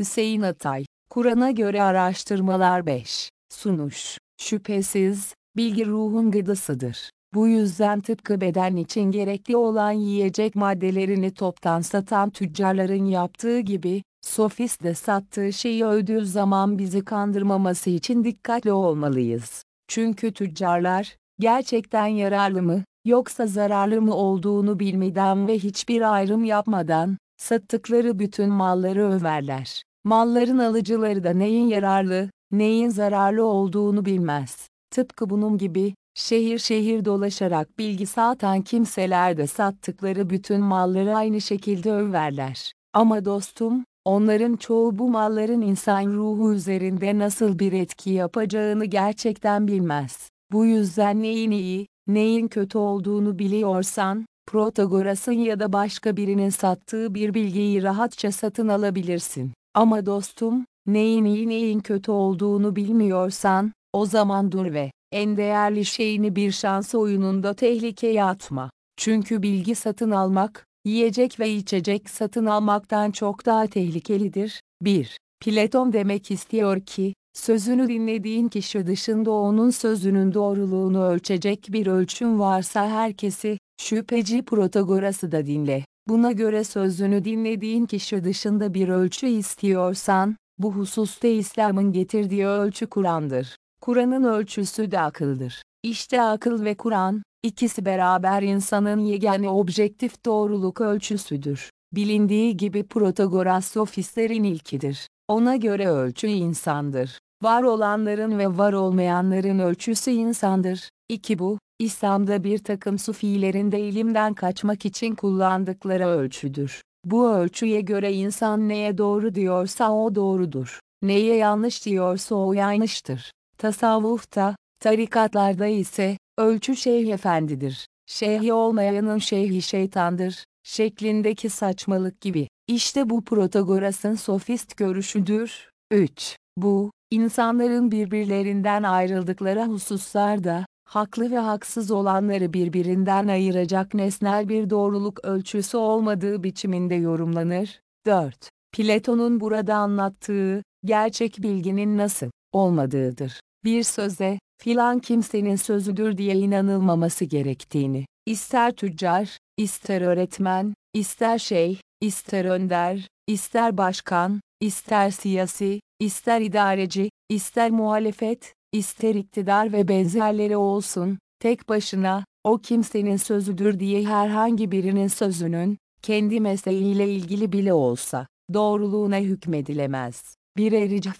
Hüseyin Atay, Kur'an'a göre araştırmalar 5. Sunuş, şüphesiz, bilgi ruhun gıdasıdır. Bu yüzden tıpkı beden için gerekli olan yiyecek maddelerini toptan satan tüccarların yaptığı gibi, sofist de sattığı şeyi övdüğü zaman bizi kandırmaması için dikkatli olmalıyız. Çünkü tüccarlar, gerçekten yararlı mı, yoksa zararlı mı olduğunu bilmeden ve hiçbir ayrım yapmadan, sattıkları bütün malları överler. Malların alıcıları da neyin yararlı, neyin zararlı olduğunu bilmez. Tıpkı bunun gibi, şehir şehir dolaşarak bilgi satan kimseler de sattıkları bütün malları aynı şekilde överler. Ama dostum, onların çoğu bu malların insan ruhu üzerinde nasıl bir etki yapacağını gerçekten bilmez. Bu yüzden neyin iyi, neyin kötü olduğunu biliyorsan, Protagoras'ın ya da başka birinin sattığı bir bilgiyi rahatça satın alabilirsin. Ama dostum, neyin iyi neyin kötü olduğunu bilmiyorsan, o zaman dur ve en değerli şeyini bir şans oyununda tehlikeye atma. Çünkü bilgi satın almak, yiyecek ve içecek satın almaktan çok daha tehlikelidir. 1. Platon demek istiyor ki, sözünü dinlediğin kişi dışında onun sözünün doğruluğunu ölçecek bir ölçün varsa herkesi, şüpheci Protagoras'ı da dinle. Buna göre sözünü dinlediğin kişi dışında bir ölçü istiyorsan, bu hususta İslam'ın getirdiği ölçü Kur'an'dır. Kur'an'ın ölçüsü de akıldır. İşte akıl ve Kur'an, ikisi beraber insanın yegane objektif doğruluk ölçüsüdür. Bilindiği gibi Protagoras sofistlerin ilkidir. Ona göre ölçü insandır. Var olanların ve var olmayanların ölçüsü insandır. 2. Bu, İslam'da bir takım sufilerin de ilimden kaçmak için kullandıkları ölçüdür. Bu ölçüye göre insan neye doğru diyorsa o doğrudur. Neye yanlış diyorsa o yanlıştır. Tasavvufta, tarikatlarda ise, ölçü şeyh efendidir. Şeyhi olmayanın şeyhi şeytandır, şeklindeki saçmalık gibi. İşte bu Protagoras'ın sofist görüşüdür. 3. Bu, insanların birbirlerinden ayrıldıkları hususlarda, haklı ve haksız olanları birbirinden ayıracak nesnel bir doğruluk ölçüsü olmadığı biçiminde yorumlanır. 4. Platon'un burada anlattığı, gerçek bilginin nasıl olmadığıdır. Bir söze, filan kimsenin sözüdür diye inanılmaması gerektiğini, ister tüccar, ister öğretmen, ister şey, ister önder, ister başkan, ister siyasi, ister idareci, ister muhalefet, ister iktidar ve benzerleri olsun, tek başına, o kimsenin sözüdür diye herhangi birinin sözünün, kendi mesleğiyle ilgili bile olsa, doğruluğuna hükmedilemez. Bir erici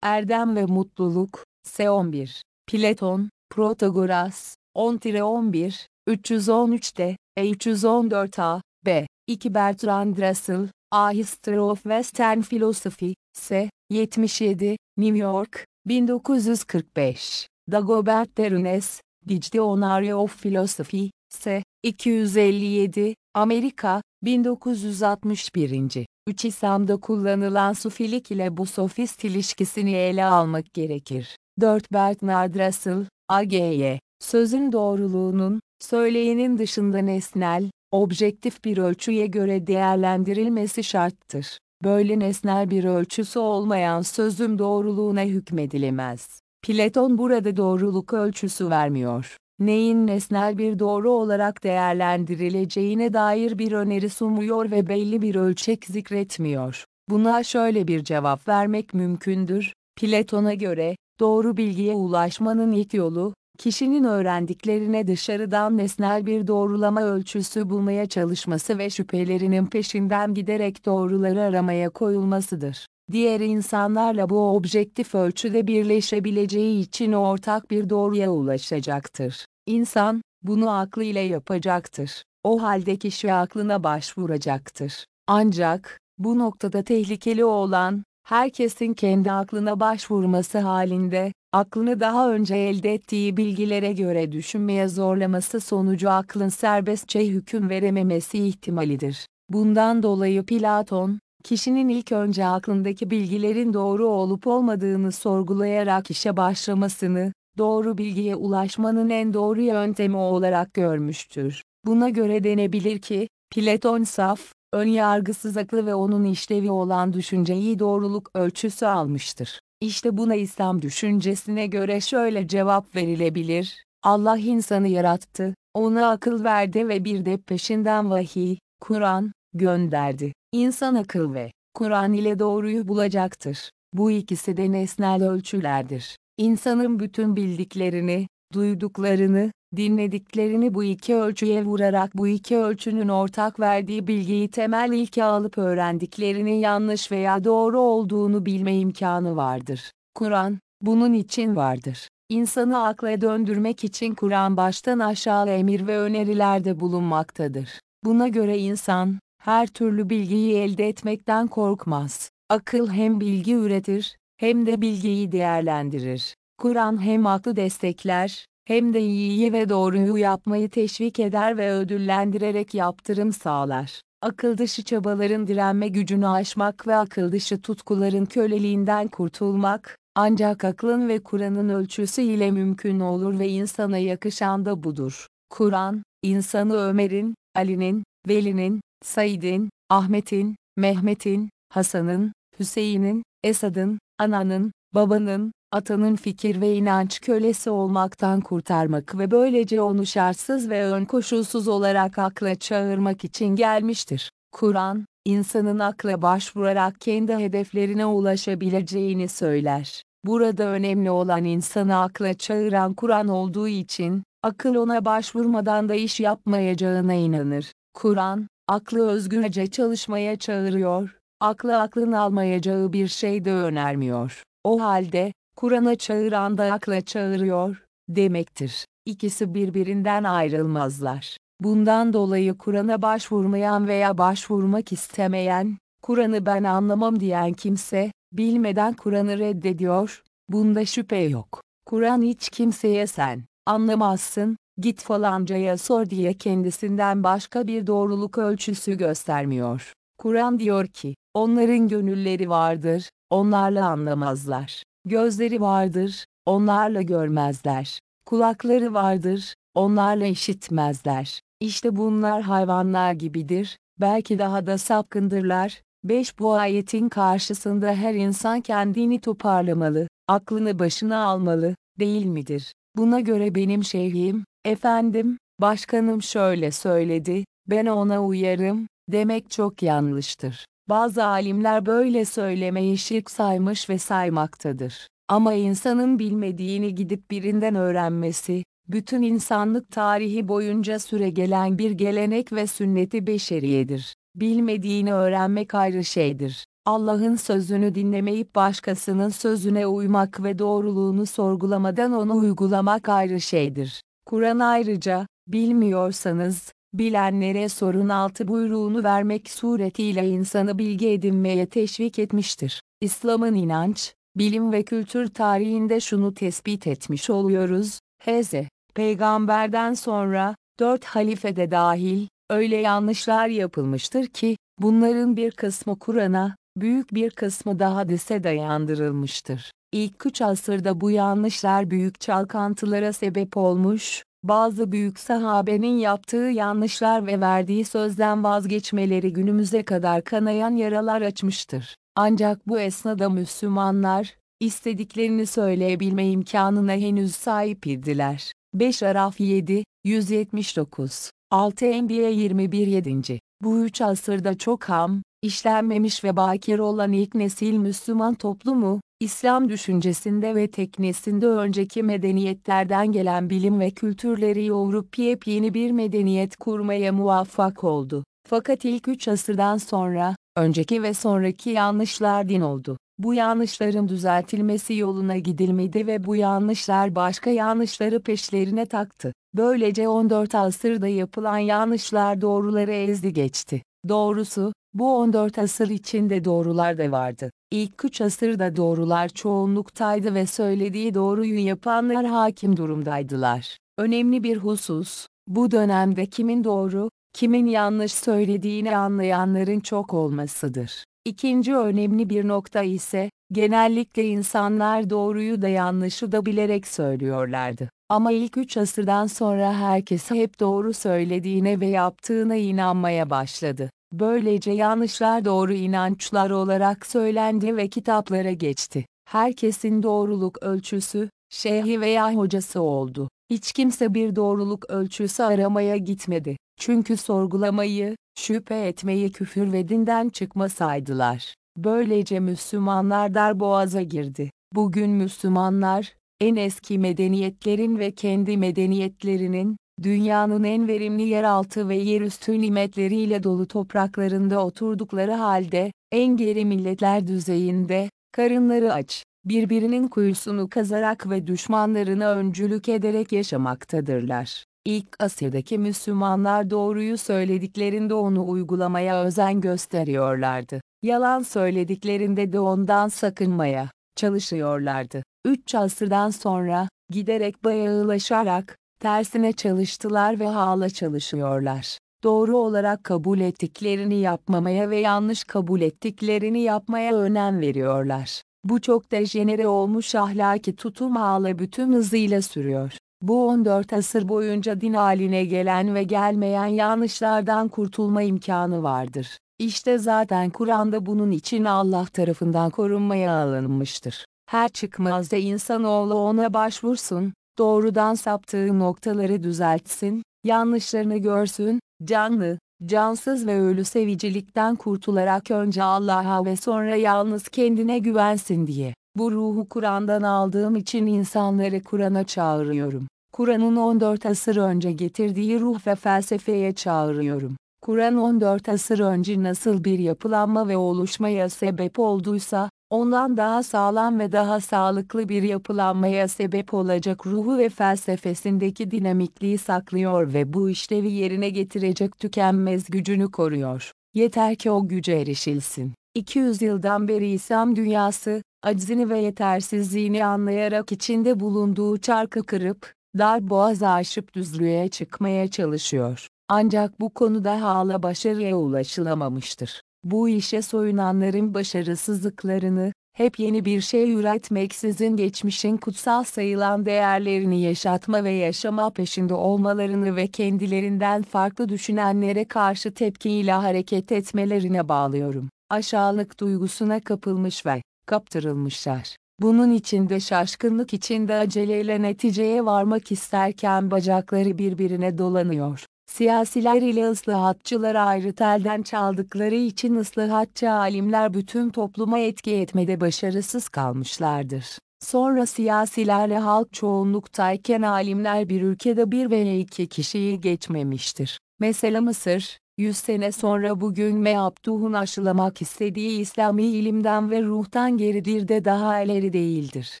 Erdem ve Mutluluk, S11, Platon, Protagoras, 10-11, 313'te, E314a, B, 2 Bertrand Russell, A History of Western Philosophy, S, 77, New York, 1945. Dagobert Derunes, Dictionary of Philosophy, S. 257, Amerika, 1961. 3 İslam'da kullanılan sufilik ile bu sofist ilişkisini ele almak gerekir. 4 Bernard Russell, AGY, sözün doğruluğunun, söyleyenin dışında nesnel, objektif bir ölçüye göre değerlendirilmesi şarttır. Böyle nesnel bir ölçüsü olmayan sözün doğruluğuna hükmedilemez. Platon burada doğruluk ölçüsü vermiyor. Neyin nesnel bir doğru olarak değerlendirileceğine dair bir öneri sunmuyor ve belli bir ölçek zikretmiyor. Buna şöyle bir cevap vermek mümkündür. Platon'a göre, doğru bilgiye ulaşmanın ilk yolu, kişinin öğrendiklerine dışarıdan nesnel bir doğrulama ölçüsü bulmaya çalışması ve şüphelerinin peşinden giderek doğruları aramaya koyulmasıdır. Diğer insanlarla bu objektif ölçüde birleşebileceği için ortak bir doğruya ulaşacaktır. İnsan, bunu aklıyla yapacaktır. O halde kişi aklına başvuracaktır. Ancak, bu noktada tehlikeli olan, herkesin kendi aklına başvurması halinde, aklını daha önce elde ettiği bilgilere göre düşünmeye zorlaması sonucu aklın serbestçe hüküm verememesi ihtimalidir. Bundan dolayı Platon, kişinin ilk önce aklındaki bilgilerin doğru olup olmadığını sorgulayarak işe başlamasını, doğru bilgiye ulaşmanın en doğru yöntemi olarak görmüştür. Buna göre denebilir ki, Platon saf, ön yargısız aklı ve onun işlevi olan düşünceyi doğruluk ölçüsü almıştır. İşte buna İslam düşüncesine göre şöyle cevap verilebilir, Allah insanı yarattı, ona akıl verdi ve bir de peşinden vahiy, Kur'an, gönderdi. İnsan akıl ve Kur'an ile doğruyu bulacaktır. Bu ikisi de nesnel ölçülerdir. İnsanın bütün bildiklerini, duyduklarını, dinlediklerini bu iki ölçüye vurarak bu iki ölçünün ortak verdiği bilgiyi temel ilke alıp öğrendiklerinin yanlış veya doğru olduğunu bilme imkanı vardır. Kur'an, bunun için vardır. İnsanı akla döndürmek için Kur'an baştan aşağı emir ve önerilerde bulunmaktadır. Buna göre insan, her türlü bilgiyi elde etmekten korkmaz. Akıl hem bilgi üretir, hem de bilgiyi değerlendirir. Kur'an hem aklı destekler, hem de iyiyi ve doğruyu yapmayı teşvik eder ve ödüllendirerek yaptırım sağlar. Akıl dışı çabaların direnme gücünü aşmak ve akıl dışı tutkuların köleliğinden kurtulmak, ancak aklın ve Kur'an'ın ölçüsü ile mümkün olur ve insana yakışan da budur. Kur'an, insanı Ömer'in, Ali'nin, Veli'nin, Said'in, Ahmet'in, Mehmet'in, Hasan'ın, Hüseyin'in, Esad'ın, ananın, babanın, atanın fikir ve inanç kölesi olmaktan kurtarmak ve böylece onu şartsız ve ön koşulsuz olarak akla çağırmak için gelmiştir. Kur'an, insanın akla başvurarak kendi hedeflerine ulaşabileceğini söyler. Burada önemli olan insanı akla çağıran Kur'an olduğu için, akıl ona başvurmadan da iş yapmayacağına inanır. Kur'an, aklı özgürce çalışmaya çağırıyor, aklı aklın almayacağı bir şey de önermiyor. O halde, Kur'an'a çağıran da akla çağırıyor, demektir. İkisi birbirinden ayrılmazlar. Bundan dolayı Kur'an'a başvurmayan veya başvurmak istemeyen, Kur'an'ı ben anlamam diyen kimse, bilmeden Kur'an'ı reddediyor, bunda şüphe yok. Kur'an hiç kimseye sen, anlamazsın, git falancaya sor diye kendisinden başka bir doğruluk ölçüsü göstermiyor. Kur'an diyor ki, onların gönülleri vardır, onlarla anlamazlar. Gözleri vardır, onlarla görmezler. Kulakları vardır, onlarla işitmezler. İşte bunlar hayvanlar gibidir, belki daha da sapkındırlar. 5 Bu ayetin karşısında her insan kendini toparlamalı, aklını başına almalı, değil midir? Buna göre benim şeyhim, efendim, başkanım şöyle söyledi, ben ona uyarım, demek çok yanlıştır. Bazı alimler böyle söylemeyi şirk saymış ve saymaktadır. Ama insanın bilmediğini gidip birinden öğrenmesi, bütün insanlık tarihi boyunca süregelen bir gelenek ve sünneti beşeriyedir. Bilmediğini öğrenmek ayrı şeydir. Allah'ın sözünü dinlemeyip başkasının sözüne uymak ve doğruluğunu sorgulamadan onu uygulamak ayrı şeydir. Kur'an ayrıca, bilmiyorsanız, bilenlere sorun altı buyruğunu vermek suretiyle insanı bilgi edinmeye teşvik etmiştir. İslam'ın inanç, bilim ve kültür tarihinde şunu tespit etmiş oluyoruz, Hz. Peygamberden sonra, dört halife de dahil, öyle yanlışlar yapılmıştır ki, bunların bir kısmı Kur'an'a, büyük bir kısmı da hadise dayandırılmıştır. İlk üç asırda bu yanlışlar büyük çalkantılara sebep olmuş, bazı büyük sahabenin yaptığı yanlışlar ve verdiği sözden vazgeçmeleri günümüze kadar kanayan yaralar açmıştır. Ancak bu esnada Müslümanlar, istediklerini söyleyebilme imkanına henüz sahip idiler. 5 Araf 7, 179, 6 Enbiya 21 7. Bu üç asırda çok ham, işlenmemiş ve bakir olan ilk nesil Müslüman toplumu, İslam düşüncesinde ve teknesinde önceki medeniyetlerden gelen bilim ve kültürleri yoğurup yepyeni bir medeniyet kurmaya muvaffak oldu. Fakat ilk üç asırdan sonra, önceki ve sonraki yanlışlar din oldu. Bu yanlışların düzeltilmesi yoluna gidilmedi ve bu yanlışlar başka yanlışları peşlerine taktı. Böylece 14 asırda yapılan yanlışlar doğruları ezdi geçti. Doğrusu, bu 14 asır içinde doğrular da vardı. İlk 3 asırda doğrular çoğunluktaydı ve söylediği doğruyu yapanlar hakim durumdaydılar. Önemli bir husus, bu dönemde kimin doğru, kimin yanlış söylediğini anlayanların çok olmasıdır. İkinci önemli bir nokta ise, genellikle insanlar doğruyu da yanlışı da bilerek söylüyorlardı. Ama ilk üç asırdan sonra herkes hep doğru söylediğine ve yaptığına inanmaya başladı. Böylece yanlışlar doğru inançlar olarak söylendi ve kitaplara geçti. Herkesin doğruluk ölçüsü, şeyhi veya hocası oldu. Hiç kimse bir doğruluk ölçüsü aramaya gitmedi. Çünkü sorgulamayı, şüphe etmeyi küfür ve dinden çıkma saydılar. Böylece Müslümanlar darboğaza girdi. Bugün Müslümanlar, en eski medeniyetlerin ve kendi medeniyetlerinin, dünyanın en verimli yeraltı ve yerüstü nimetleriyle dolu topraklarında oturdukları halde, en geri milletler düzeyinde, karınları aç, birbirinin kuyusunu kazarak ve düşmanlarına öncülük ederek yaşamaktadırlar. İlk asırdaki Müslümanlar doğruyu söylediklerinde onu uygulamaya özen gösteriyorlardı. Yalan söylediklerinde de ondan sakınmaya çalışıyorlardı. Üç asırdan sonra, giderek bayağılaşarak, tersine çalıştılar ve hala çalışıyorlar. Doğru olarak kabul ettiklerini yapmamaya ve yanlış kabul ettiklerini yapmaya önem veriyorlar. Bu çok dejenere olmuş ahlaki tutum hala bütün hızıyla sürüyor. Bu 14 asır boyunca din haline gelen ve gelmeyen yanlışlardan kurtulma imkanı vardır. İşte zaten Kur'an'da bunun için Allah tarafından korunmaya alınmıştır. Her çıkmazda insanoğlu ona başvursun, doğrudan saptığı noktaları düzeltsin, yanlışlarını görsün, canlı, cansız ve ölü sevicilikten kurtularak önce Allah'a ve sonra yalnız kendine güvensin diye. Bu ruhu Kur'an'dan aldığım için insanları Kur'an'a çağırıyorum. Kur'an'ın 14 asır önce getirdiği ruh ve felsefeye çağırıyorum. Kur'an 14 asır önce nasıl bir yapılanma ve oluşmaya sebep olduysa, ondan daha sağlam ve daha sağlıklı bir yapılanmaya sebep olacak ruhu ve felsefesindeki dinamikliği saklıyor ve bu işlevi yerine getirecek tükenmez gücünü koruyor. Yeter ki o güce erişilsin. 200 yıldan beri İslam dünyası, aczini ve yetersizliğini anlayarak içinde bulunduğu çarkı kırıp, dar boğazı aşıp düzlüğe çıkmaya çalışıyor. Ancak bu konuda hala başarıya ulaşılamamıştır. Bu işe soyunanların başarısızlıklarını, hep yeni bir şey üretmeksizin geçmişin kutsal sayılan değerlerini yaşatma ve yaşama peşinde olmalarını ve kendilerinden farklı düşünenlere karşı tepkiyle hareket etmelerine bağlıyorum. Aşağılık duygusuna kapılmış ve kaptırılmışlar. Bunun içinde şaşkınlık içinde aceleyle neticeye varmak isterken bacakları birbirine dolanıyor. Siyasiler ile ıslahatçılar ayrı telden çaldıkları için ıslahatçı alimler bütün topluma etki etmede başarısız kalmışlardır. Sonra siyasilerle halk çoğunluktayken alimler bir ülkede bir veya iki kişiyi geçmemiştir. Mesela Mısır, 100 sene sonra bugün Meabduh'un aşılamak istediği İslami ilimden ve ruhtan geridir de daha ileri değildir.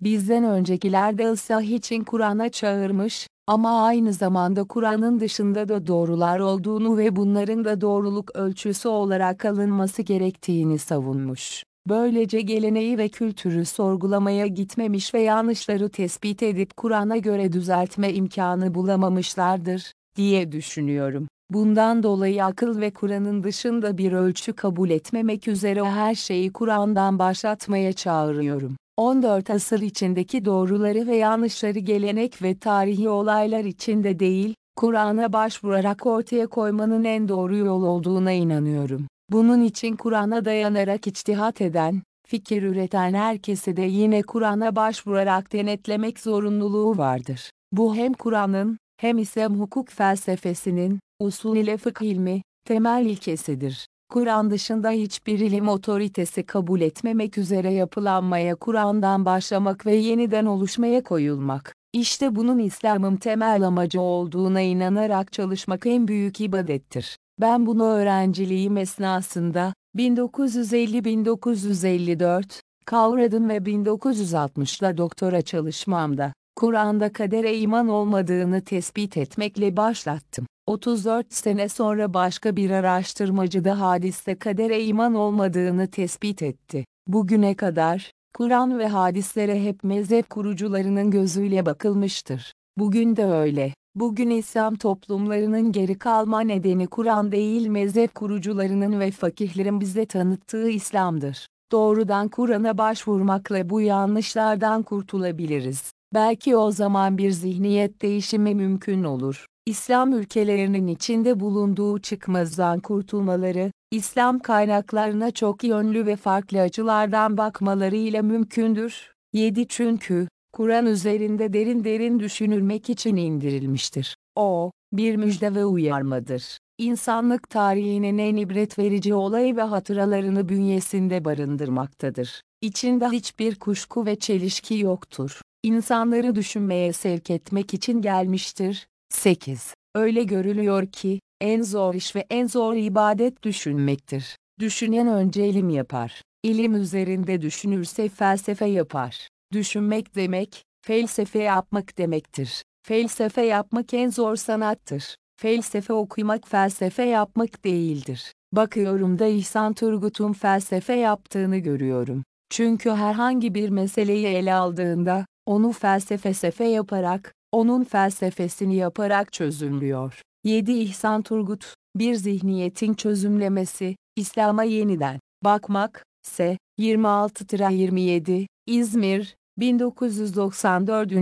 Bizden öncekiler de ıslah için Kur'an'a çağırmış, ama aynı zamanda Kur'an'ın dışında da doğrular olduğunu ve bunların da doğruluk ölçüsü olarak alınması gerektiğini savunmuş. Böylece geleneği ve kültürü sorgulamaya gitmemiş ve yanlışları tespit edip Kur'an'a göre düzeltme imkanı bulamamışlardır, diye düşünüyorum. Bundan dolayı akıl ve Kur'an'ın dışında bir ölçü kabul etmemek üzere her şeyi Kur'an'dan başlatmaya çağırıyorum. 14 asır içindeki doğruları ve yanlışları gelenek ve tarihi olaylar içinde değil, Kur'an'a başvurarak ortaya koymanın en doğru yol olduğuna inanıyorum. Bunun için Kur'an'a dayanarak içtihat eden, fikir üreten herkese de yine Kur'an'a başvurarak denetlemek zorunluluğu vardır. Bu hem Kur'an'ın, hem İslam hukuk felsefesinin, usul ile fıkh ilmi, temel ilkesidir. Kur'an dışında hiçbir ilim otoritesi kabul etmemek üzere yapılanmaya Kur'an'dan başlamak ve yeniden oluşmaya koyulmak. İşte bunun İslam'ın temel amacı olduğuna inanarak çalışmak en büyük ibadettir. Ben bunu öğrenciliğim esnasında, 1950-1954, kavradım ve 1960'da doktora çalışmamda, Kur'an'da kadere iman olmadığını tespit etmekle başlattım. 34 sene sonra başka bir araştırmacı da hadiste kadere iman olmadığını tespit etti. Bugüne kadar, Kur'an ve hadislere hep mezhep kurucularının gözüyle bakılmıştır. Bugün de öyle. Bugün İslam toplumlarının geri kalma nedeni Kur'an değil mezhep kurucularının ve fakihlerin bize tanıttığı İslam'dır. Doğrudan Kur'an'a başvurmakla bu yanlışlardan kurtulabiliriz. Belki o zaman bir zihniyet değişimi mümkün olur. İslam ülkelerinin içinde bulunduğu çıkmazdan kurtulmaları, İslam kaynaklarına çok yönlü ve farklı açılardan bakmalarıyla mümkündür. 7 Çünkü, Kur'an üzerinde derin derin düşünülmek için indirilmiştir. O, bir müjde ve uyarmadır. İnsanlık tarihinin en ibret verici olayı ve hatıralarını bünyesinde barındırmaktadır. İçinde hiçbir kuşku ve çelişki yoktur. İnsanları düşünmeye sevk etmek için gelmiştir. 8. Öyle görülüyor ki, en zor iş ve en zor ibadet düşünmektir. Düşünen önce ilim yapar. İlim üzerinde düşünürse felsefe yapar. Düşünmek demek, felsefe yapmak demektir. Felsefe yapmak en zor sanattır. Felsefe okumak felsefe yapmak değildir. Bakıyorum da İhsan Turgut'un felsefe yaptığını görüyorum. Çünkü herhangi bir meseleyi ele aldığında, onu felsefe yaparak, onun felsefesini yaparak çözümlüyor. 7 İhsan Turgut, bir zihniyetin çözümlemesi, İslam'a yeniden bakmak, S. 26-27, İzmir, 1994.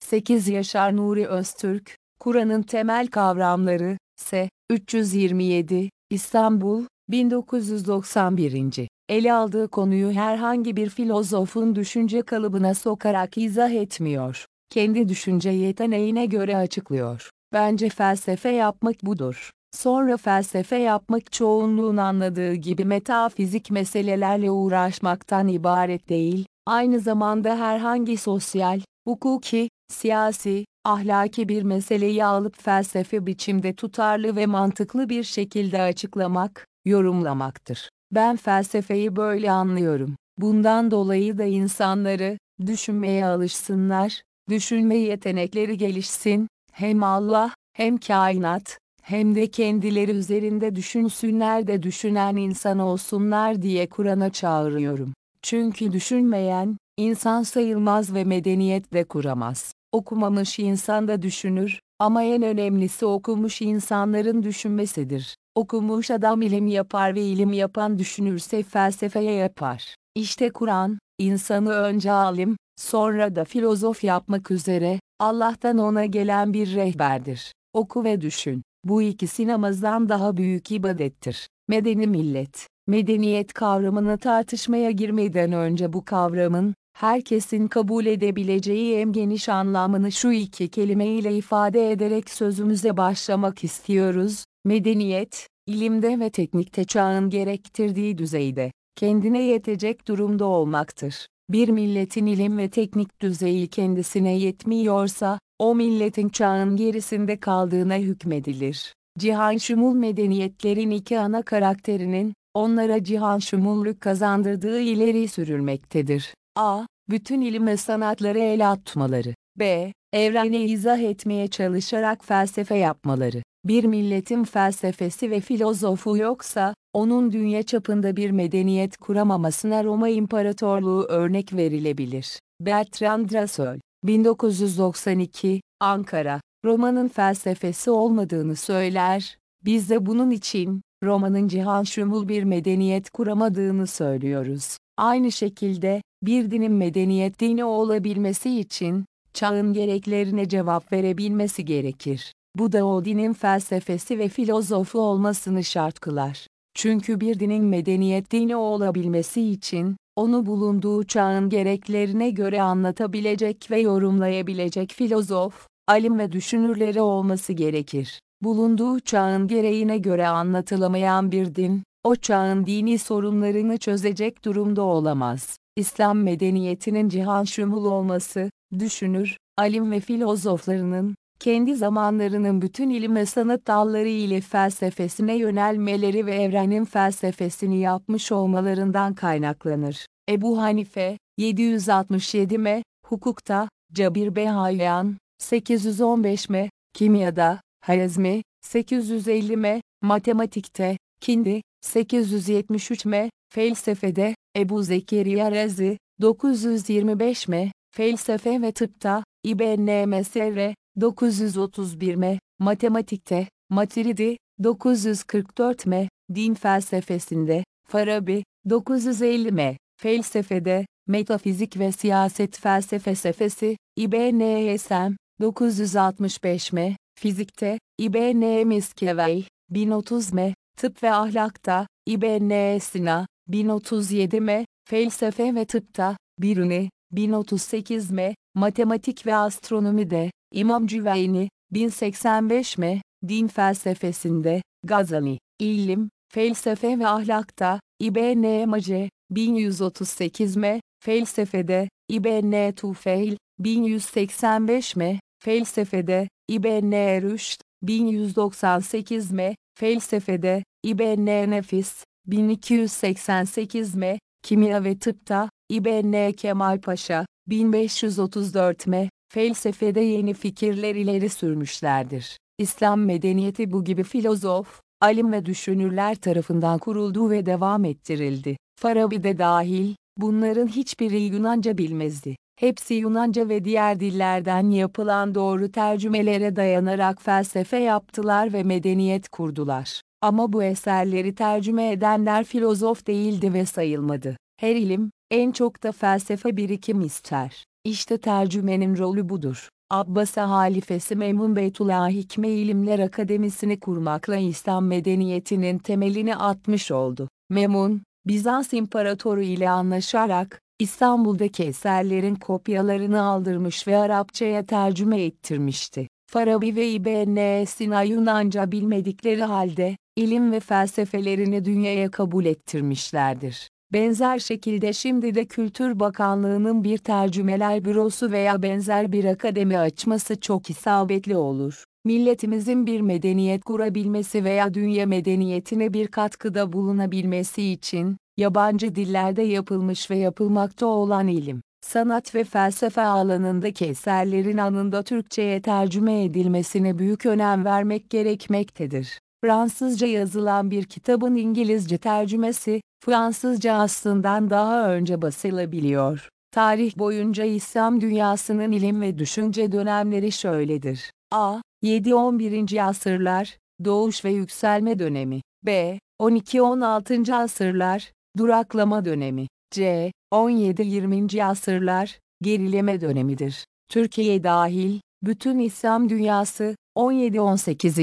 8 Yaşar Nuri Öztürk, Kur'an'ın temel kavramları, S. 327, İstanbul, 1991. Ele aldığı konuyu herhangi bir filozofun düşünce kalıbına sokarak izah etmiyor. Kendi düşünce yeteneğine göre açıklıyor. Bence felsefe yapmak budur. Sonra felsefe yapmak çoğunluğun anladığı gibi metafizik meselelerle uğraşmaktan ibaret değil, aynı zamanda herhangi sosyal, hukuki, siyasi, ahlaki bir meseleyi alıp felsefe biçimde tutarlı ve mantıklı bir şekilde açıklamak, yorumlamaktır. Ben felsefeyi böyle anlıyorum. Bundan dolayı da insanları, düşünmeye alışsınlar, düşünme yetenekleri gelişsin, hem Allah, hem kainat, hem de kendileri üzerinde düşünsünler de düşünen insan olsunlar diye Kur'an'a çağırıyorum. Çünkü düşünmeyen, insan sayılmaz ve medeniyet de kuramaz. Okumamış insan da düşünür, ama en önemlisi okumuş insanların düşünmesidir. Okumuş adam ilim yapar ve ilim yapan düşünürse felsefeye yapar. İşte Kur'an, insanı önce alim, sonra da filozof yapmak üzere, Allah'tan ona gelen bir rehberdir. Oku ve düşün. Bu ikisi namazdan daha büyük ibadettir. Medeni millet, medeniyet kavramını tartışmaya girmeden önce bu kavramın, herkesin kabul edebileceği en geniş anlamını şu iki kelimeyle ifade ederek sözümüze başlamak istiyoruz. Medeniyet, ilimde ve teknikte çağın gerektirdiği düzeyde, kendine yetecek durumda olmaktır. Bir milletin ilim ve teknik düzeyi kendisine yetmiyorsa, o milletin çağın gerisinde kaldığına hükmedilir. Cihan şumul medeniyetlerin iki ana karakterinin, onlara cihan şumulluk kazandırdığı ileri sürülmektedir. A. Bütün ilim ve sanatları el atmaları. B. Evrene izah etmeye çalışarak felsefe yapmaları. Bir milletin felsefesi ve filozofu yoksa, onun dünya çapında bir medeniyet kuramamasına Roma İmparatorluğu örnek verilebilir. Bertrand Russell, 1992, Ankara, Roma'nın felsefesi olmadığını söyler, biz de bunun için, Roma'nın cihan şumul bir medeniyet kuramadığını söylüyoruz. Aynı şekilde, bir dinin medeniyet dini olabilmesi için, çağın gereklerine cevap verebilmesi gerekir. Bu da o dinin felsefesi ve filozofu olmasını şart kılar. Çünkü bir dinin medeniyet dini olabilmesi için, onu bulunduğu çağın gereklerine göre anlatabilecek ve yorumlayabilecek filozof, alim ve düşünürleri olması gerekir. Bulunduğu çağın gereğine göre anlatılamayan bir din, o çağın dini sorunlarını çözecek durumda olamaz. İslam medeniyetinin cihan şumul olması, düşünür, alim ve filozoflarının, kendi zamanlarının bütün ilim ve sanat dalları ile felsefesine yönelmeleri ve evrenin felsefesini yapmış olmalarından kaynaklanır. Ebu Hanife, 767 m, hukukta, Cabir B. Hayyan, 815 m, kimyada, Hayazmi, 850 m, matematikte, Kindi, 873 m, felsefede, Ebu Zekeriya Razi, 925 m, felsefe ve tıpta, İbn Mesere, 931 m, matematikte, Matiridi, 944 m, din felsefesinde, Farabi, 950 m, felsefede, Metafizik ve Siyaset Felsefesi, İBNSM, 965 M, Fizikte, İBN Miskevey, 1030 M, Tıp ve Ahlakta, İBN Sina, 1037 M, Felsefe ve Tıpta, Biruni, 1038 M, Matematik ve Astronomide, İmam Cüveyni, 1085 M, Din Felsefesinde, Gazali, İlim, Felsefe ve Ahlakta, İBN Mace, 1138 M, Felsefede, İbn Tufeil, 1185 M, Felsefede, İbn Rüşd, 1198 M, Felsefede, İbn Nefis, 1288 M, Kimya ve Tıpta, İbn Kemal Paşa, 1534 M, felsefede yeni fikirler ileri sürmüşlerdir. İslam medeniyeti bu gibi filozof, alim ve düşünürler tarafından kuruldu ve devam ettirildi. Farabi de dahil, bunların hiçbiri Yunanca bilmezdi. Hepsi Yunanca ve diğer dillerden yapılan doğru tercümelere dayanarak felsefe yaptılar ve medeniyet kurdular. Ama bu eserleri tercüme edenler filozof değildi ve sayılmadı. Her ilim, en çok da felsefe birikim ister. İşte tercümenin rolü budur. Abbasa halifesi Memun Beytullah Hikme İlimler Akademisi'ni kurmakla İslam medeniyetinin temelini atmış oldu. Memun, Bizans İmparatoru ile anlaşarak, İstanbul'daki eserlerin kopyalarını aldırmış ve Arapçaya tercüme ettirmişti. Farabi ve İbn Sina Yunanca bilmedikleri halde, ilim ve felsefelerini dünyaya kabul ettirmişlerdir. Benzer şekilde şimdi de Kültür Bakanlığı'nın bir tercümeler bürosu veya benzer bir akademi açması çok isabetli olur. Milletimizin bir medeniyet kurabilmesi veya dünya medeniyetine bir katkıda bulunabilmesi için, yabancı dillerde yapılmış ve yapılmakta olan ilim, sanat ve felsefe alanındaki eserlerin anında Türkçe'ye tercüme edilmesine büyük önem vermek gerekmektedir. Fransızca yazılan bir kitabın İngilizce tercümesi, Fransızca aslından daha önce basılabiliyor. Tarih boyunca İslam dünyasının ilim ve düşünce dönemleri şöyledir. A. 7-11. asırlar, doğuş ve yükselme dönemi. B. 12-16. asırlar, duraklama dönemi. C. 17-20. asırlar, gerileme dönemidir. Türkiye dahil, bütün İslam dünyası, 17-18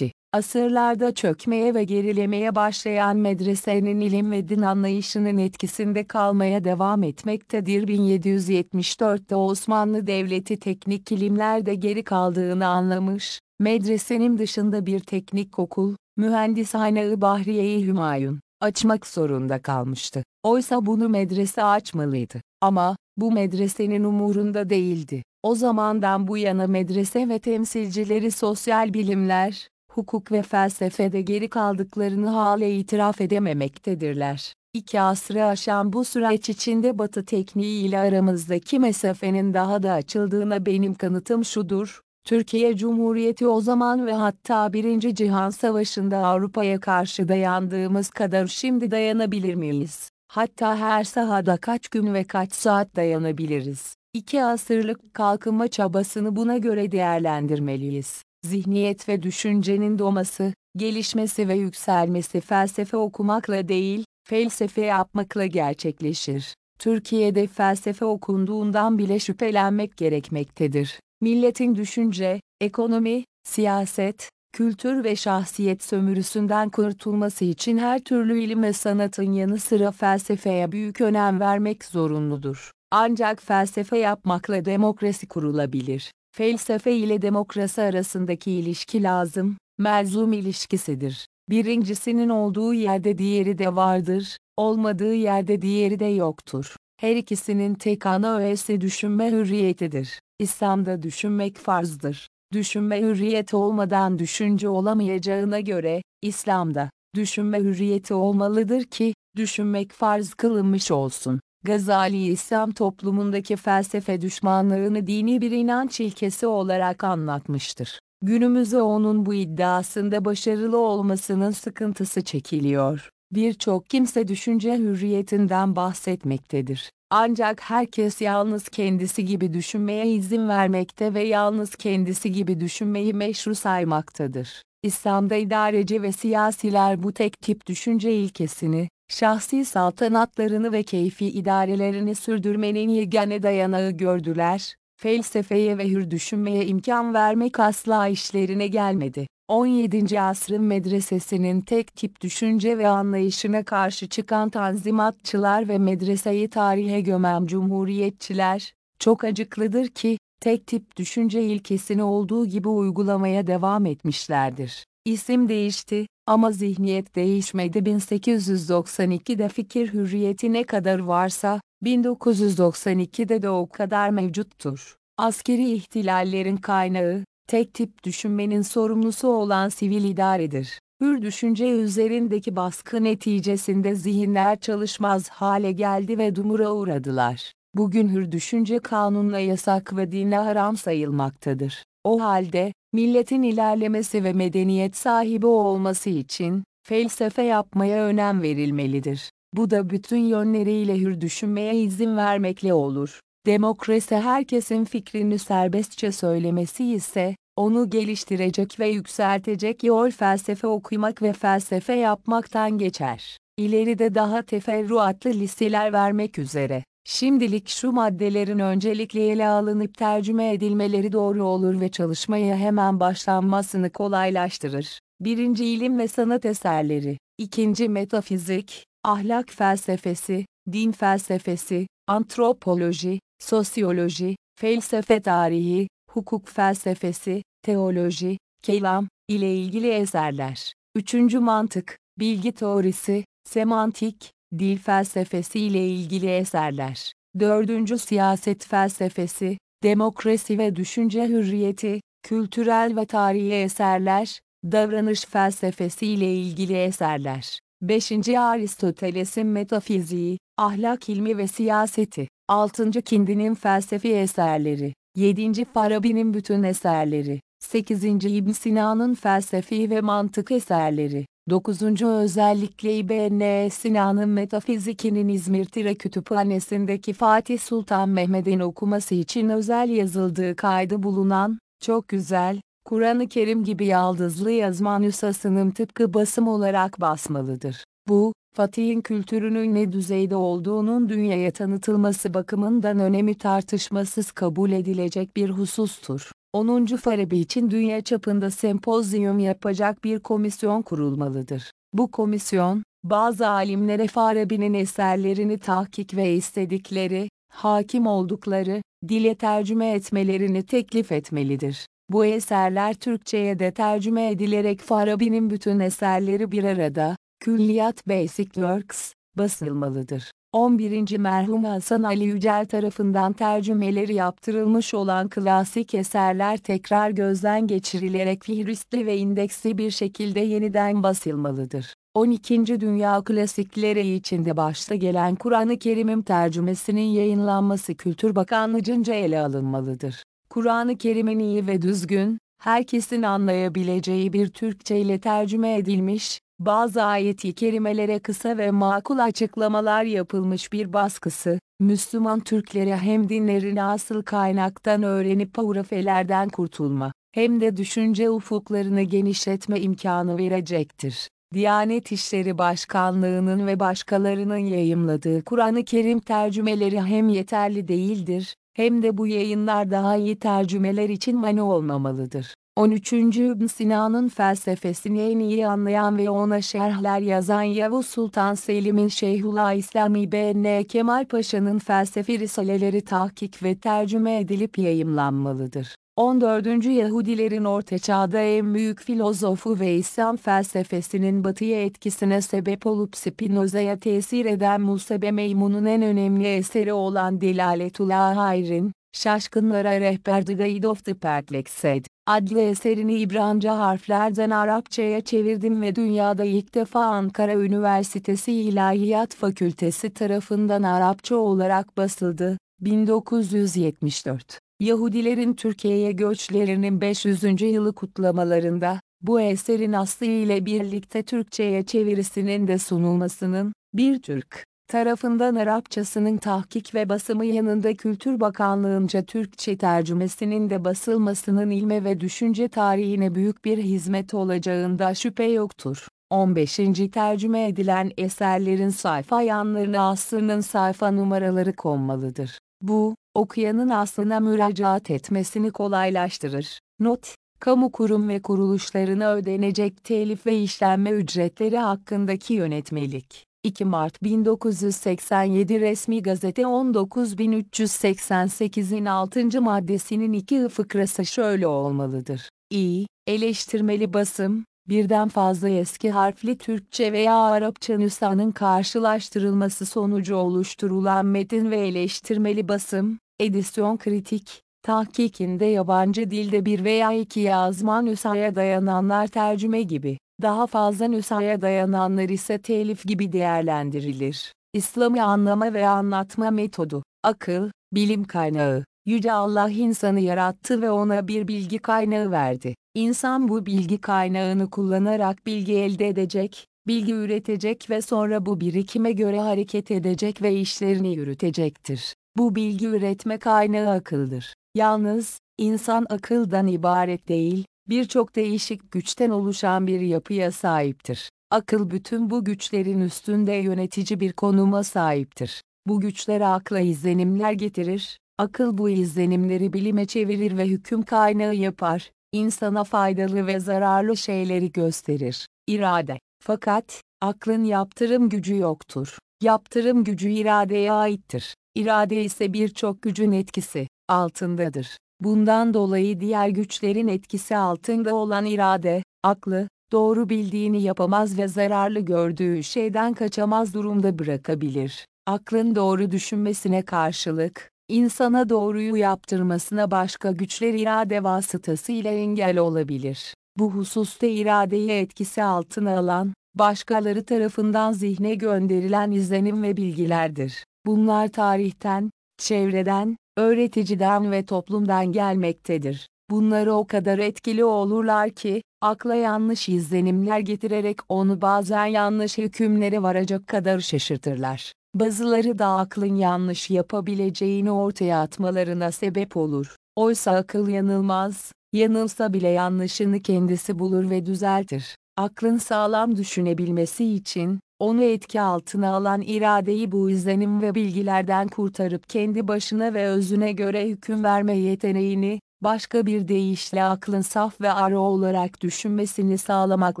asırlarda çökmeye ve gerilemeye başlayan medresenin ilim ve din anlayışının etkisinde kalmaya devam etmektedir. 1774'te Osmanlı Devleti teknik ilimlerde geri kaldığını anlamış, medresenin dışında bir teknik okul, Mühendishane-i Bahriye-i Hümayun, açmak zorunda kalmıştı. Oysa bunu medrese açmalıydı. Ama, bu medresenin umurunda değildi. O zamandan bu yana medrese ve temsilcileri sosyal bilimler, hukuk ve felsefede geri kaldıklarını hala itiraf edememektedirler. İki asrı aşan bu süreç içinde Batı tekniği ile aramızdaki mesafenin daha da açıldığına benim kanıtım şudur. Türkiye Cumhuriyeti o zaman ve hatta Birinci Cihan Savaşı'nda Avrupa'ya karşı dayandığımız kadar şimdi dayanabilir miyiz? Hatta her sahada kaç gün ve kaç saat dayanabiliriz? İki asırlık kalkınma çabasını buna göre değerlendirmeliyiz zihniyet ve düşüncenin doğması, gelişmesi ve yükselmesi felsefe okumakla değil, felsefe yapmakla gerçekleşir. Türkiye'de felsefe okunduğundan bile şüphelenmek gerekmektedir. Milletin düşünce, ekonomi, siyaset, kültür ve şahsiyet sömürüsünden kurtulması için her türlü ilim ve sanatın yanı sıra felsefeye büyük önem vermek zorunludur. Ancak felsefe yapmakla demokrasi kurulabilir. Felsefe ile demokrasi arasındaki ilişki lazım, melzum ilişkisidir. Birincisinin olduğu yerde diğeri de vardır, olmadığı yerde diğeri de yoktur. Her ikisinin tek ana öğesi düşünme hürriyetidir. İslam'da düşünmek farzdır. Düşünme hürriyeti olmadan düşünce olamayacağına göre, İslam'da, düşünme hürriyeti olmalıdır ki, düşünmek farz kılınmış olsun. Gazali İslam toplumundaki felsefe düşmanlığını dini bir inanç ilkesi olarak anlatmıştır. Günümüzde onun bu iddiasında başarılı olmasının sıkıntısı çekiliyor. Birçok kimse düşünce hürriyetinden bahsetmektedir. Ancak herkes yalnız kendisi gibi düşünmeye izin vermekte ve yalnız kendisi gibi düşünmeyi meşru saymaktadır. İslam'da idareci ve siyasiler bu tek tip düşünce ilkesini, şahsi saltanatlarını ve keyfi idarelerini sürdürmenin yegane dayanağı gördüler, felsefeye ve hür düşünmeye imkan vermek asla işlerine gelmedi. 17. asrın medresesinin tek tip düşünce ve anlayışına karşı çıkan tanzimatçılar ve medreseyi tarihe gömen cumhuriyetçiler, çok acıklıdır ki, tek tip düşünce ilkesini olduğu gibi uygulamaya devam etmişlerdir. İsim değişti ama zihniyet değişmedi 1892'de fikir hürriyeti ne kadar varsa, 1992'de de o kadar mevcuttur. Askeri ihtilallerin kaynağı, tek tip düşünmenin sorumlusu olan sivil idaredir. Hür düşünce üzerindeki baskı neticesinde zihinler çalışmaz hale geldi ve dumura uğradılar. Bugün hür düşünce kanunla yasak ve dine haram sayılmaktadır. O halde, milletin ilerlemesi ve medeniyet sahibi olması için, felsefe yapmaya önem verilmelidir. Bu da bütün yönleriyle hür düşünmeye izin vermekle olur. Demokrasi herkesin fikrini serbestçe söylemesi ise, onu geliştirecek ve yükseltecek yol felsefe okumak ve felsefe yapmaktan geçer. İleride daha teferruatlı listeler vermek üzere. Şimdilik şu maddelerin öncelikle ele alınıp tercüme edilmeleri doğru olur ve çalışmaya hemen başlanmasını kolaylaştırır. Birinci ilim ve sanat eserleri, ikinci metafizik, ahlak felsefesi, din felsefesi, antropoloji, sosyoloji, felsefe tarihi, hukuk felsefesi, teoloji, kelam ile ilgili eserler. Üçüncü mantık, bilgi teorisi, semantik, dil felsefesi ile ilgili eserler. Dördüncü siyaset felsefesi, demokrasi ve düşünce hürriyeti, kültürel ve tarihi eserler, davranış felsefesi ile ilgili eserler. 5. Aristoteles'in metafiziği, ahlak ilmi ve siyaseti. 6. Kindi'nin felsefi eserleri. 7. Farabi'nin bütün eserleri. 8. İbn Sina'nın felsefi ve mantık eserleri. 9. Özellikle İbn Sina'nın metafizikinin İzmir Tire Kütüphanesi'ndeki Fatih Sultan Mehmet'in okuması için özel yazıldığı kaydı bulunan, çok güzel, Kur'an-ı Kerim gibi yaldızlı yazma nüshasının tıpkı basım olarak basmalıdır. Bu, Fatih'in kültürünün ne düzeyde olduğunun dünyaya tanıtılması bakımından önemi tartışmasız kabul edilecek bir husustur. 10. Farabi için dünya çapında sempozyum yapacak bir komisyon kurulmalıdır. Bu komisyon, bazı alimlere Farabi'nin eserlerini tahkik ve istedikleri, hakim oldukları, dile tercüme etmelerini teklif etmelidir. Bu eserler Türkçe'ye de tercüme edilerek Farabi'nin bütün eserleri bir arada, Külliyat Basic Works, basılmalıdır. 11. merhum Hasan Ali Yücel tarafından tercümeleri yaptırılmış olan klasik eserler tekrar gözden geçirilerek fihristli ve indeksli bir şekilde yeniden basılmalıdır. 12. Dünya klasikleri içinde başta gelen Kur'an-ı Kerim'in tercümesinin yayınlanması Kültür Bakanlığı'nca ele alınmalıdır. Kur'an-ı Kerim'in iyi ve düzgün, herkesin anlayabileceği bir Türkçe ile tercüme edilmiş, bazı ayeti kerimelere kısa ve makul açıklamalar yapılmış bir baskısı, Müslüman Türklere hem dinlerini asıl kaynaktan öğrenip hurafelerden kurtulma, hem de düşünce ufuklarını genişletme imkanı verecektir. Diyanet İşleri Başkanlığı'nın ve başkalarının yayımladığı Kur'an-ı Kerim tercümeleri hem yeterli değildir, hem de bu yayınlar daha iyi tercümeler için mani olmamalıdır. 13. İbn Sina'nın felsefesini en iyi anlayan ve ona şerhler yazan Yavuz Sultan Selim'in Şeyhullah İslam İbn Kemal Paşa'nın felsefi risaleleri tahkik ve tercüme edilip yayımlanmalıdır. 14. Yahudilerin Orta Çağ'da en büyük filozofu ve İslam felsefesinin batıya etkisine sebep olup Spinoza'ya tesir eden Musebe Meymun'un en önemli eseri olan Delaletullah Hayr'in, Şaşkınlara Rehber The Guide of the Perplexed, adlı eserini İbranca harflerden Arapçaya çevirdim ve dünyada ilk defa Ankara Üniversitesi İlahiyat Fakültesi tarafından Arapça olarak basıldı. 1974 Yahudilerin Türkiye'ye göçlerinin 500. yılı kutlamalarında, bu eserin aslı ile birlikte Türkçe'ye çevirisinin de sunulmasının, bir Türk tarafından Arapçasının tahkik ve basımı yanında Kültür Bakanlığı'nca Türkçe tercümesinin de basılmasının ilme ve düşünce tarihine büyük bir hizmet olacağında şüphe yoktur. 15. tercüme edilen eserlerin sayfa yanlarına asrının sayfa numaraları konmalıdır. Bu, okuyanın aslına müracaat etmesini kolaylaştırır. Not, kamu kurum ve kuruluşlarına ödenecek telif ve işlenme ücretleri hakkındaki yönetmelik. 2 Mart 1987 Resmi Gazete 19388'in 6. maddesinin 2 fıkrası şöyle olmalıdır. İ, eleştirmeli basım, birden fazla eski harfli Türkçe veya Arapça nüshanın karşılaştırılması sonucu oluşturulan metin ve eleştirmeli basım, edisyon kritik, tahkikinde yabancı dilde bir veya iki yazma nüshaya dayananlar tercüme gibi, daha fazla nüshaya dayananlar ise telif gibi değerlendirilir. İslam'ı anlama ve anlatma metodu, akıl, bilim kaynağı, Yüce Allah insanı yarattı ve ona bir bilgi kaynağı verdi. İnsan bu bilgi kaynağını kullanarak bilgi elde edecek, bilgi üretecek ve sonra bu birikime göre hareket edecek ve işlerini yürütecektir. Bu bilgi üretme kaynağı akıldır. Yalnız, insan akıldan ibaret değil, birçok değişik güçten oluşan bir yapıya sahiptir. Akıl bütün bu güçlerin üstünde yönetici bir konuma sahiptir. Bu güçler akla izlenimler getirir, akıl bu izlenimleri bilime çevirir ve hüküm kaynağı yapar, insana faydalı ve zararlı şeyleri gösterir. İrade. Fakat, aklın yaptırım gücü yoktur. Yaptırım gücü iradeye aittir. İrade ise birçok gücün etkisi altındadır. Bundan dolayı diğer güçlerin etkisi altında olan irade, aklı, doğru bildiğini yapamaz ve zararlı gördüğü şeyden kaçamaz durumda bırakabilir. Aklın doğru düşünmesine karşılık, insana doğruyu yaptırmasına başka güçler irade vasıtasıyla engel olabilir. Bu hususta iradeyi etkisi altına alan, başkaları tarafından zihne gönderilen izlenim ve bilgilerdir. Bunlar tarihten, çevreden, öğreticiden ve toplumdan gelmektedir. Bunları o kadar etkili olurlar ki, akla yanlış izlenimler getirerek onu bazen yanlış hükümlere varacak kadar şaşırtırlar. Bazıları da aklın yanlış yapabileceğini ortaya atmalarına sebep olur. Oysa akıl yanılmaz, yanılsa bile yanlışını kendisi bulur ve düzeltir. Aklın sağlam düşünebilmesi için, onu etki altına alan iradeyi bu izlenim ve bilgilerden kurtarıp kendi başına ve özüne göre hüküm verme yeteneğini, başka bir deyişle aklın saf ve ara olarak düşünmesini sağlamak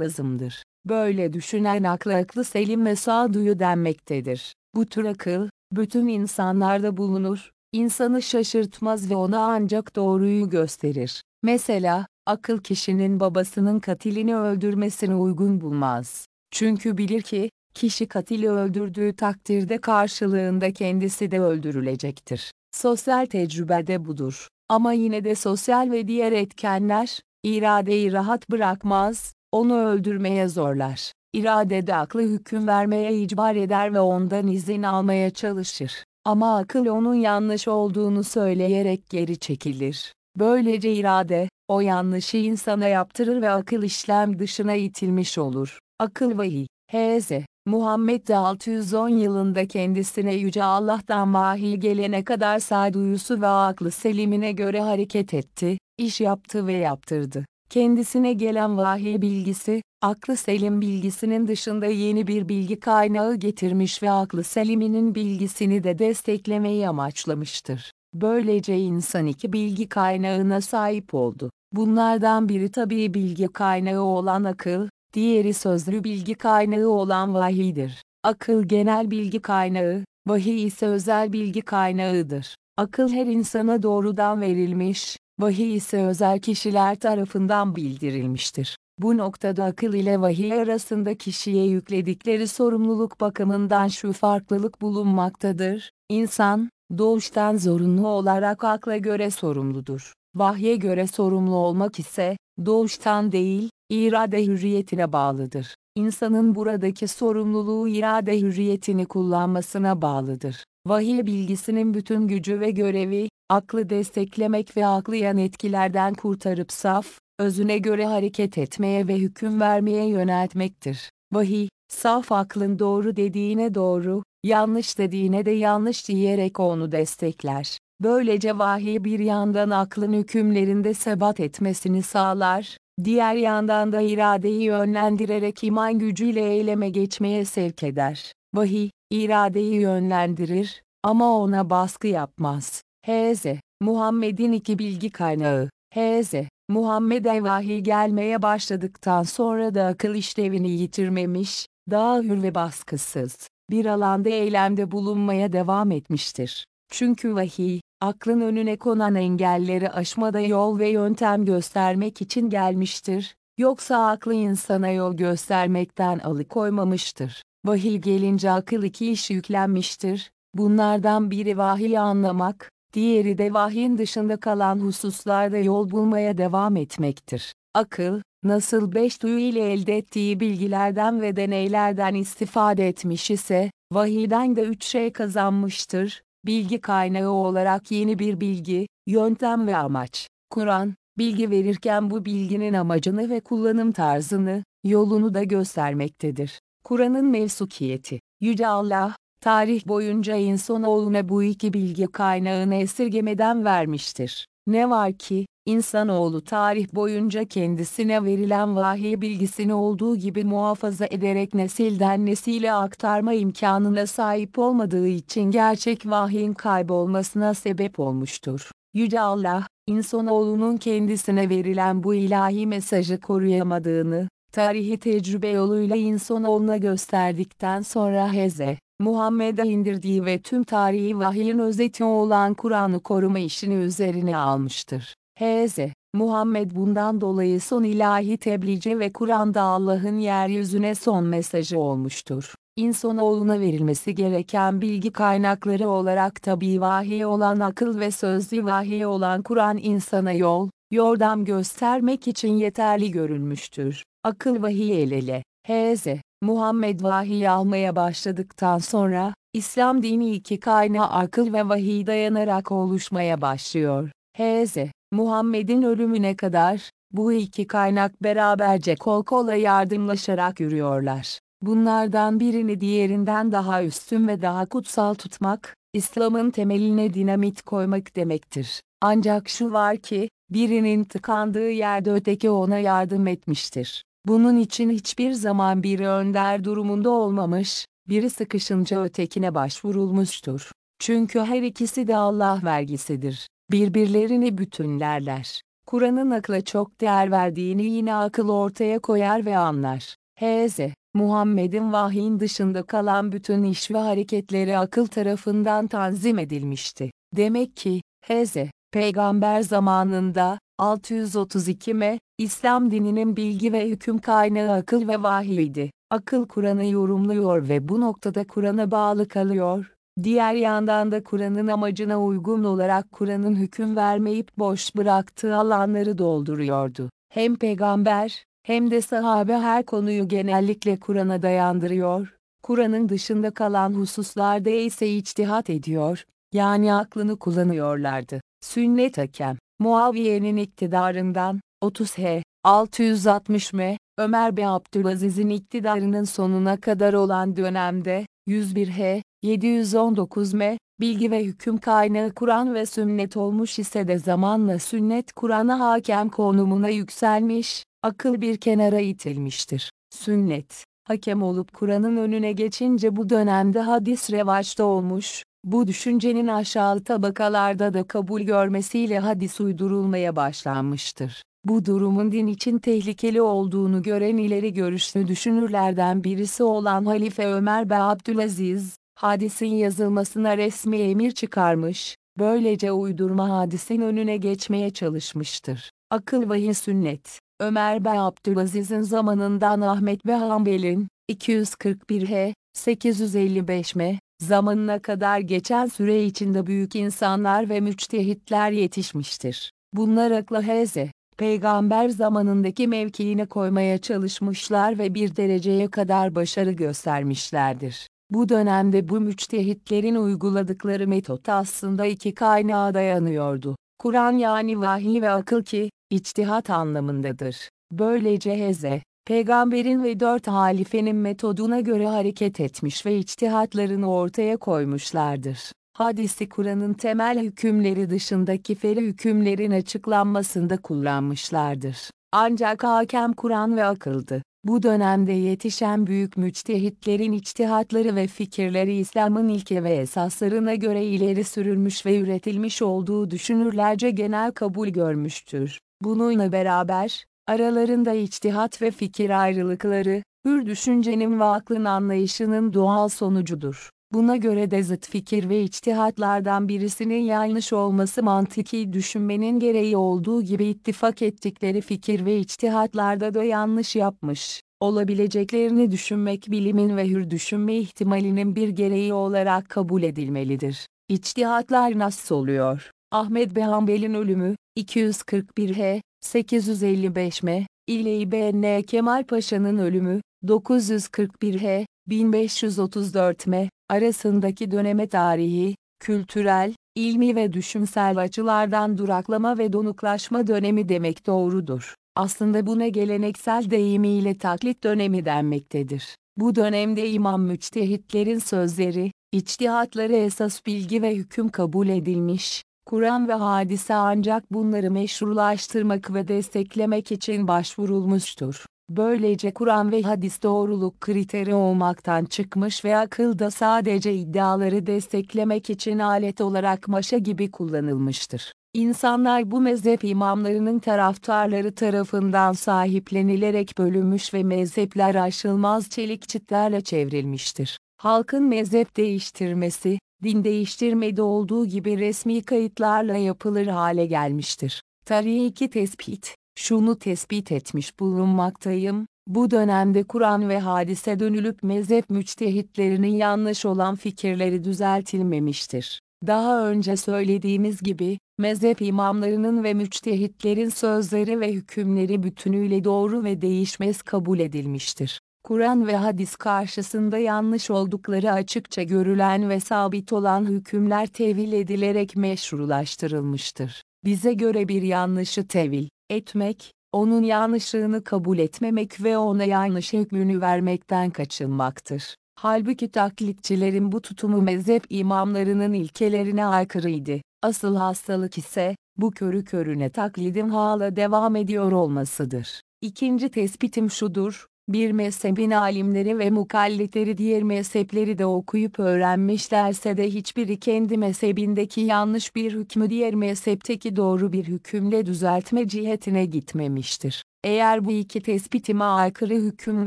lazımdır. Böyle düşünen aklı aklı selim ve sağduyu denmektedir. Bu tür akıl, bütün insanlarda bulunur, insanı şaşırtmaz ve ona ancak doğruyu gösterir. Mesela, akıl kişinin babasının katilini öldürmesini uygun bulmaz. Çünkü bilir ki, kişi katili öldürdüğü takdirde karşılığında kendisi de öldürülecektir. Sosyal tecrübede budur. Ama yine de sosyal ve diğer etkenler, iradeyi rahat bırakmaz, onu öldürmeye zorlar. İrade de aklı hüküm vermeye icbar eder ve ondan izin almaya çalışır. Ama akıl onun yanlış olduğunu söyleyerek geri çekilir. Böylece irade, o yanlışı insana yaptırır ve akıl işlem dışına itilmiş olur. Akıl vahiy, H.Z. Muhammed de 610 yılında kendisine Yüce Allah'tan vahiy gelene kadar sağduyusu ve aklı selimine göre hareket etti, iş yaptı ve yaptırdı. Kendisine gelen vahiy bilgisi, aklı selim bilgisinin dışında yeni bir bilgi kaynağı getirmiş ve aklı seliminin bilgisini de desteklemeyi amaçlamıştır. Böylece insan iki bilgi kaynağına sahip oldu. Bunlardan biri tabii bilgi kaynağı olan akıl, diğeri sözlü bilgi kaynağı olan vahiydir. Akıl genel bilgi kaynağı, vahiy ise özel bilgi kaynağıdır. Akıl her insana doğrudan verilmiş, vahiy ise özel kişiler tarafından bildirilmiştir. Bu noktada akıl ile vahiy arasında kişiye yükledikleri sorumluluk bakımından şu farklılık bulunmaktadır. İnsan, doğuştan zorunlu olarak akla göre sorumludur. Vahye göre sorumlu olmak ise, doğuştan değil, irade hürriyetine bağlıdır. İnsanın buradaki sorumluluğu irade hürriyetini kullanmasına bağlıdır. Vahiy bilgisinin bütün gücü ve görevi, aklı desteklemek ve aklayan etkilerden kurtarıp saf, özüne göre hareket etmeye ve hüküm vermeye yöneltmektir. Vahiy, saf aklın doğru dediğine doğru, yanlış dediğine de yanlış diyerek onu destekler. Böylece vahiy bir yandan aklın hükümlerinde sebat etmesini sağlar, diğer yandan da iradeyi yönlendirerek iman gücüyle eyleme geçmeye sevk eder. Vahiy, iradeyi yönlendirir, ama ona baskı yapmaz. H.Z. Muhammed'in iki bilgi kaynağı. H.Z. Muhammed'e vahiy gelmeye başladıktan sonra da akıl işlevini yitirmemiş, daha hür ve baskısız, bir alanda eylemde bulunmaya devam etmiştir. Çünkü vahiy, aklın önüne konan engelleri aşmada yol ve yöntem göstermek için gelmiştir, yoksa aklı insana yol göstermekten alıkoymamıştır. Vahiy gelince akıl iki iş yüklenmiştir, bunlardan biri vahiy anlamak, diğeri de vahyin dışında kalan hususlarda yol bulmaya devam etmektir. Akıl, nasıl beş duyu ile elde ettiği bilgilerden ve deneylerden istifade etmiş ise, vahiyden de üç şey kazanmıştır, bilgi kaynağı olarak yeni bir bilgi, yöntem ve amaç. Kur'an, bilgi verirken bu bilginin amacını ve kullanım tarzını, yolunu da göstermektedir. Kur'an'ın mevsukiyeti, Yüce Allah, tarih boyunca insanoğluna bu iki bilgi kaynağını esirgemeden vermiştir. Ne var ki, insanoğlu tarih boyunca kendisine verilen vahiy bilgisini olduğu gibi muhafaza ederek nesilden nesile aktarma imkanına sahip olmadığı için gerçek vahyin kaybolmasına sebep olmuştur. Yüce Allah, insanoğlunun kendisine verilen bu ilahi mesajı koruyamadığını, tarihi tecrübe yoluyla insanoğluna gösterdikten sonra Heze, Muhammed'e indirdiği ve tüm tarihi vahyin özeti olan Kur'an'ı koruma işini üzerine almıştır. H.Z. Muhammed bundan dolayı son ilahi tebliğci ve Kur'an'da Allah'ın yeryüzüne son mesajı olmuştur. İnsanoğluna verilmesi gereken bilgi kaynakları olarak tabi vahiy olan akıl ve sözlü vahiy olan Kur'an insana yol, yordam göstermek için yeterli görülmüştür. Akıl vahiy el ele. H.Z. Muhammed vahiy almaya başladıktan sonra, İslam dini iki kaynağı akıl ve vahiy dayanarak oluşmaya başlıyor. H.Z. Muhammed'in ölümüne kadar, bu iki kaynak beraberce kol kola yardımlaşarak yürüyorlar. Bunlardan birini diğerinden daha üstün ve daha kutsal tutmak, İslam'ın temeline dinamit koymak demektir. Ancak şu var ki, birinin tıkandığı yerde öteki ona yardım etmiştir. Bunun için hiçbir zaman biri önder durumunda olmamış, biri sıkışınca ötekine başvurulmuştur. Çünkü her ikisi de Allah vergisidir. Birbirlerini bütünlerler. Kur'an'ın akla çok değer verdiğini yine akıl ortaya koyar ve anlar. H.Z. Muhammed'in vahyin dışında kalan bütün iş ve hareketleri akıl tarafından tanzim edilmişti. Demek ki, H.Z. Peygamber zamanında, 632 m. İslam dininin bilgi ve hüküm kaynağı akıl ve vahiydi. Akıl Kur'an'ı yorumluyor ve bu noktada Kur'an'a bağlı kalıyor. Diğer yandan da Kur'an'ın amacına uygun olarak Kur'an'ın hüküm vermeyip boş bıraktığı alanları dolduruyordu. Hem peygamber, hem de sahabe her konuyu genellikle Kur'an'a dayandırıyor, Kur'an'ın dışında kalan hususlarda ise içtihat ediyor, yani aklını kullanıyorlardı. Sünnet hakem, Muaviye'nin iktidarından, 30 H. 660 M. Ömer Bey Abdülaziz'in iktidarının sonuna kadar olan dönemde, 101 H. 719 M. Bilgi ve hüküm kaynağı Kur'an ve sünnet olmuş ise de zamanla sünnet Kur'an'a hakem konumuna yükselmiş, akıl bir kenara itilmiştir. Sünnet, hakem olup Kur'an'ın önüne geçince bu dönemde hadis revaçta olmuş, bu düşüncenin aşağı tabakalarda da kabul görmesiyle hadis uydurulmaya başlanmıştır. Bu durumun din için tehlikeli olduğunu gören ileri görüşlü düşünürlerden birisi olan Halife Ömer Bey Abdülaziz, hadisin yazılmasına resmi emir çıkarmış, böylece uydurma hadisin önüne geçmeye çalışmıştır. Akıl vahiy sünnet, Ömer Bey Abdülaziz'in zamanından Ahmet Bey Hanbel'in, 241 H, 855 M, zamanına kadar geçen süre içinde büyük insanlar ve müçtehitler yetişmiştir. Bunlar akla heze, peygamber zamanındaki mevkiine koymaya çalışmışlar ve bir dereceye kadar başarı göstermişlerdir. Bu dönemde bu müçtehitlerin uyguladıkları metot aslında iki kaynağa dayanıyordu. Kur'an yani vahiy ve akıl ki, içtihat anlamındadır. Böylece heze, peygamberin ve dört halifenin metoduna göre hareket etmiş ve içtihatlarını ortaya koymuşlardır. Hadisi Kur'an'ın temel hükümleri dışındaki feri hükümlerin açıklanmasında kullanmışlardır. Ancak hakem Kur'an ve akıldı. Bu dönemde yetişen büyük müçtehitlerin içtihatları ve fikirleri İslam'ın ilke ve esaslarına göre ileri sürülmüş ve üretilmiş olduğu düşünürlerce genel kabul görmüştür. Bununla beraber, aralarında içtihat ve fikir ayrılıkları, hür düşüncenin ve aklın anlayışının doğal sonucudur. Buna göre de zıt fikir ve içtihatlardan birisinin yanlış olması mantıki düşünmenin gereği olduğu gibi ittifak ettikleri fikir ve içtihatlarda da yanlış yapmış, olabileceklerini düşünmek bilimin ve hür düşünme ihtimalinin bir gereği olarak kabul edilmelidir. İçtihatlar nasıl oluyor? Ahmet Behanbel'in ölümü, 241 H, 855 M, ile İBN Kemal Paşa'nın ölümü, 941 H, 1534 M, arasındaki döneme tarihi, kültürel, ilmi ve düşünsel açılardan duraklama ve donuklaşma dönemi demek doğrudur. Aslında buna geleneksel deyimiyle taklit dönemi denmektedir. Bu dönemde imam müçtehitlerin sözleri, içtihatları esas bilgi ve hüküm kabul edilmiş, Kur'an ve hadise ancak bunları meşrulaştırmak ve desteklemek için başvurulmuştur. Böylece Kur'an ve hadis doğruluk kriteri olmaktan çıkmış ve akılda sadece iddiaları desteklemek için alet olarak maşa gibi kullanılmıştır. İnsanlar bu mezhep imamlarının taraftarları tarafından sahiplenilerek bölünmüş ve mezhepler aşılmaz çelik çitlerle çevrilmiştir. Halkın mezhep değiştirmesi, din değiştirmede olduğu gibi resmi kayıtlarla yapılır hale gelmiştir. Tarihi tespit şunu tespit etmiş bulunmaktayım, bu dönemde Kur'an ve hadise dönülüp mezhep müçtehitlerinin yanlış olan fikirleri düzeltilmemiştir. Daha önce söylediğimiz gibi, mezhep imamlarının ve müçtehitlerin sözleri ve hükümleri bütünüyle doğru ve değişmez kabul edilmiştir. Kur'an ve hadis karşısında yanlış oldukları açıkça görülen ve sabit olan hükümler tevil edilerek meşrulaştırılmıştır. Bize göre bir yanlışı tevil, etmek, onun yanlışlığını kabul etmemek ve ona yanlış hükmünü vermekten kaçınmaktır. Halbuki taklitçilerin bu tutumu mezhep imamlarının ilkelerine aykırıydı. Asıl hastalık ise, bu körü körüne taklidin hala devam ediyor olmasıdır. İkinci tespitim şudur, bir mezhebin alimleri ve mukallitleri diğer mezhepleri de okuyup öğrenmişlerse de hiçbiri kendi mezhebindeki yanlış bir hükmü diğer mezhepteki doğru bir hükümle düzeltme cihetine gitmemiştir. Eğer bu iki tespitime aykırı hüküm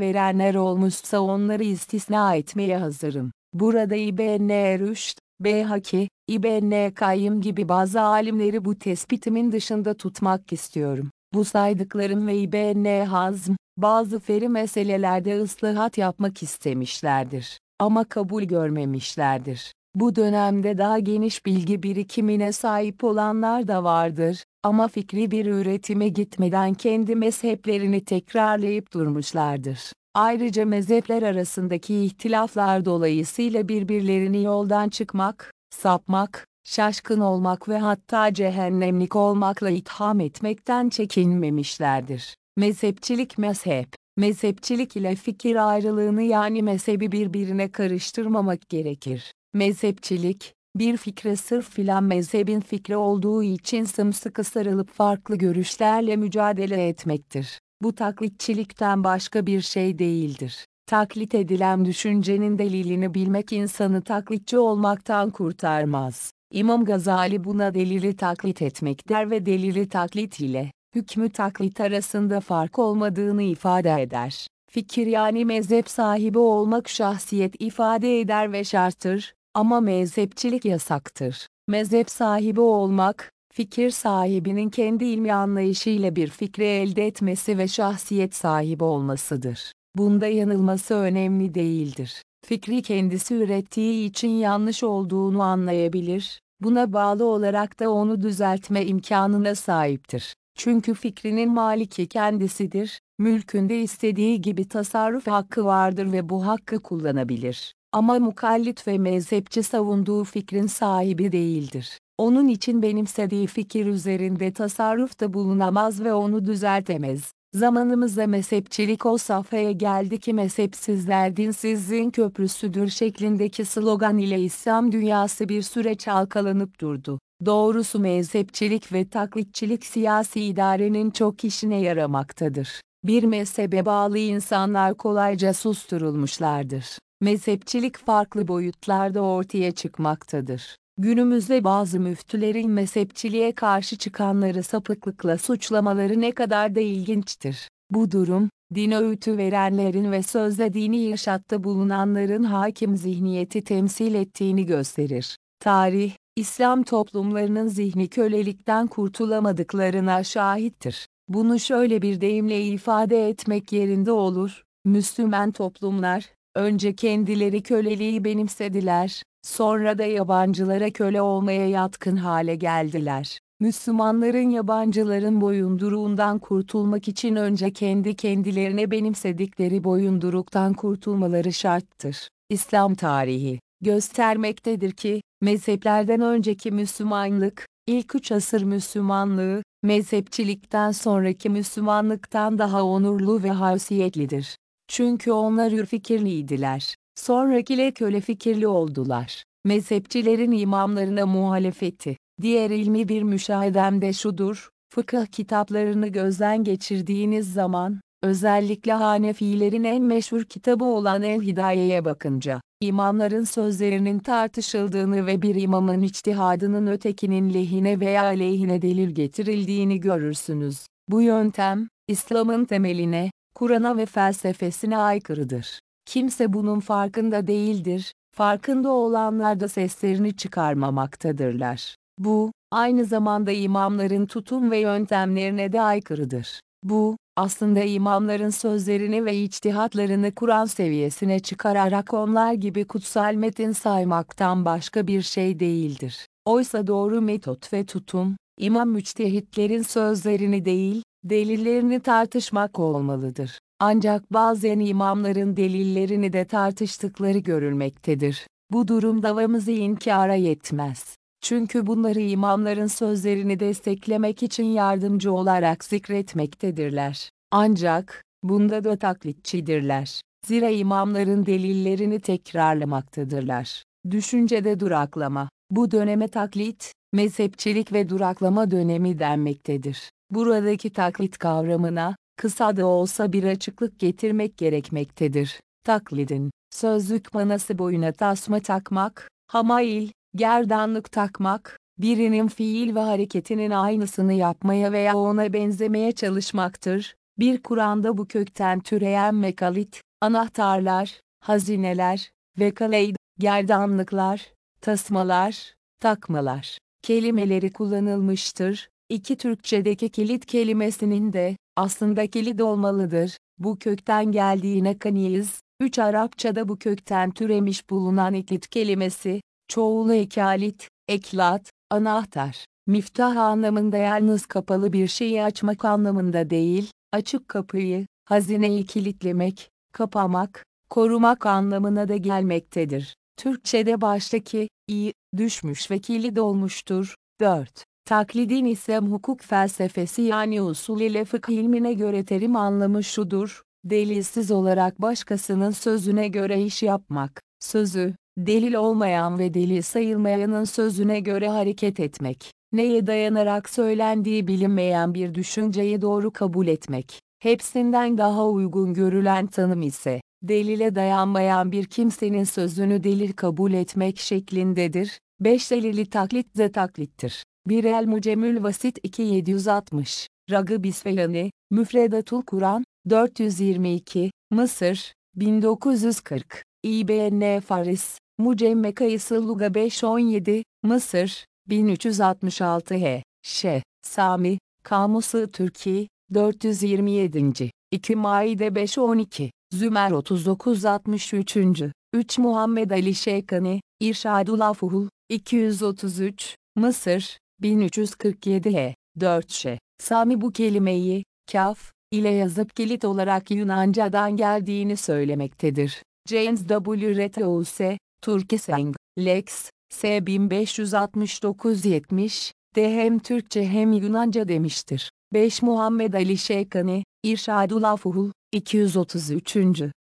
verenler olmuşsa onları istisna etmeye hazırım. Burada İbn Rüşd, Beyhaki, İbn Kayyım gibi bazı alimleri bu tespitimin dışında tutmak istiyorum. Bu saydıklarım ve İbn Hazm, bazı feri meselelerde ıslahat yapmak istemişlerdir. Ama kabul görmemişlerdir. Bu dönemde daha geniş bilgi birikimine sahip olanlar da vardır, ama fikri bir üretime gitmeden kendi mezheplerini tekrarlayıp durmuşlardır. Ayrıca mezhepler arasındaki ihtilaflar dolayısıyla birbirlerini yoldan çıkmak, sapmak, şaşkın olmak ve hatta cehennemlik olmakla itham etmekten çekinmemişlerdir. Mezhepçilik mezhep, mezhepçilik ile fikir ayrılığını yani mezhebi birbirine karıştırmamak gerekir. Mezhepçilik, bir fikre sırf filan mezhebin fikri olduğu için sımsıkı sarılıp farklı görüşlerle mücadele etmektir. Bu taklitçilikten başka bir şey değildir. Taklit edilen düşüncenin delilini bilmek insanı taklitçi olmaktan kurtarmaz. İmam Gazali buna delili taklit etmek der ve delili taklit ile hükmü taklit arasında fark olmadığını ifade eder. Fikir yani mezhep sahibi olmak şahsiyet ifade eder ve şarttır, ama mezhepçilik yasaktır. Mezhep sahibi olmak, fikir sahibinin kendi ilmi anlayışıyla bir fikri elde etmesi ve şahsiyet sahibi olmasıdır. Bunda yanılması önemli değildir. Fikri kendisi ürettiği için yanlış olduğunu anlayabilir, buna bağlı olarak da onu düzeltme imkanına sahiptir. Çünkü fikrinin maliki kendisidir, mülkünde istediği gibi tasarruf hakkı vardır ve bu hakkı kullanabilir. Ama mukallit ve mezhepçi savunduğu fikrin sahibi değildir. Onun için benimsediği fikir üzerinde tasarrufta bulunamaz ve onu düzeltemez. Zamanımızda mezhepçilik o safhaya geldi ki mezhepsizler dinsizliğin köprüsüdür şeklindeki slogan ile İslam dünyası bir süre çalkalanıp durdu. Doğrusu mezhepçilik ve taklitçilik siyasi idarenin çok işine yaramaktadır. Bir mezhebe bağlı insanlar kolayca susturulmuşlardır. Mezhepçilik farklı boyutlarda ortaya çıkmaktadır. Günümüzde bazı müftülerin mezhepçiliğe karşı çıkanları sapıklıkla suçlamaları ne kadar da ilginçtir. Bu durum, din öğütü verenlerin ve sözde dini yaşatta bulunanların hakim zihniyeti temsil ettiğini gösterir. Tarih, İslam toplumlarının zihni kölelikten kurtulamadıklarına şahittir. Bunu şöyle bir deyimle ifade etmek yerinde olur, Müslüman toplumlar, önce kendileri köleliği benimsediler, sonra da yabancılara köle olmaya yatkın hale geldiler. Müslümanların yabancıların boyunduruğundan kurtulmak için önce kendi kendilerine benimsedikleri boyunduruktan kurtulmaları şarttır. İslam tarihi göstermektedir ki, mezheplerden önceki Müslümanlık, ilk üç asır Müslümanlığı, mezhepçilikten sonraki Müslümanlıktan daha onurlu ve haysiyetlidir. Çünkü onlar ürfikirliydiler. Sonrakiler köle fikirli oldular. Mezhepçilerin imamlarına muhalefeti. Diğer ilmi bir müşahedem de şudur, fıkıh kitaplarını gözden geçirdiğiniz zaman, özellikle Hanefilerin en meşhur kitabı olan El Hidaye'ye bakınca, imamların sözlerinin tartışıldığını ve bir imamın içtihadının ötekinin lehine veya aleyhine delil getirildiğini görürsünüz. Bu yöntem, İslam'ın temeline, Kur'an'a ve felsefesine aykırıdır. Kimse bunun farkında değildir, farkında olanlar da seslerini çıkarmamaktadırlar. Bu, aynı zamanda imamların tutum ve yöntemlerine de aykırıdır. Bu, aslında imamların sözlerini ve içtihatlarını Kur'an seviyesine çıkararak onlar gibi kutsal metin saymaktan başka bir şey değildir. Oysa doğru metot ve tutum, imam müçtehitlerin sözlerini değil, delillerini tartışmak olmalıdır. Ancak bazen imamların delillerini de tartıştıkları görülmektedir. Bu durum davamızı inkara yetmez. Çünkü bunları imamların sözlerini desteklemek için yardımcı olarak zikretmektedirler. Ancak, bunda da taklitçidirler. Zira imamların delillerini tekrarlamaktadırlar. Düşüncede duraklama. Bu döneme taklit, mezhepçilik ve duraklama dönemi denmektedir. Buradaki taklit kavramına, kısa da olsa bir açıklık getirmek gerekmektedir. Taklidin, sözlük manası boyuna tasma takmak, hamail, gerdanlık takmak, birinin fiil ve hareketinin aynısını yapmaya veya ona benzemeye çalışmaktır. Bir Kur'an'da bu kökten türeyen mekalit, anahtarlar, hazineler, vekaleyd, gerdanlıklar, tasmalar, takmalar, kelimeleri kullanılmıştır. İki Türkçedeki kilit kelimesinin de, aslında kilit olmalıdır. Bu kökten geldiğine kanıyız. Üç Arapçada bu kökten türemiş bulunan iklit kelimesi, çoğulu ekalit, eklat, anahtar, miftah anlamında yalnız kapalı bir şeyi açmak anlamında değil, açık kapıyı, hazineyi kilitlemek, kapamak, korumak anlamına da gelmektedir. Türkçede baştaki, i, düşmüş ve kilit olmuştur. 4. Taklidin İslam hukuk felsefesi yani usul ile fıkıh ilmine göre terim anlamı şudur, delilsiz olarak başkasının sözüne göre iş yapmak, sözü, delil olmayan ve delil sayılmayanın sözüne göre hareket etmek, neye dayanarak söylendiği bilinmeyen bir düşünceyi doğru kabul etmek, hepsinden daha uygun görülen tanım ise, delile dayanmayan bir kimsenin sözünü delil kabul etmek şeklindedir. 5 delili taklit de taklittir. Bir El Mucemül Vasit 2760, Ragı Bisfeyani, Müfredatul Kur'an, 422, Mısır, 1940, İBN Faris, Mucemme Kayısı Luga 517, Mısır, 1366 H. Ş. Sami, Kamusu Türkiye, 427. 2 Maide 512, Zümer 3963. 3 Muhammed Ali Şeykani, İrşadul Afuhul, 233, Mısır, 1347 H. 4 Ş. Sami bu kelimeyi, kaf, ile yazıp kilit olarak Yunanca'dan geldiğini söylemektedir. James W. Reteuse, Turkiseng, Lex, S 1569-70, de hem Türkçe hem Yunanca demiştir. 5 Muhammed Ali Şeykani, İrşadul Afuhul, 233.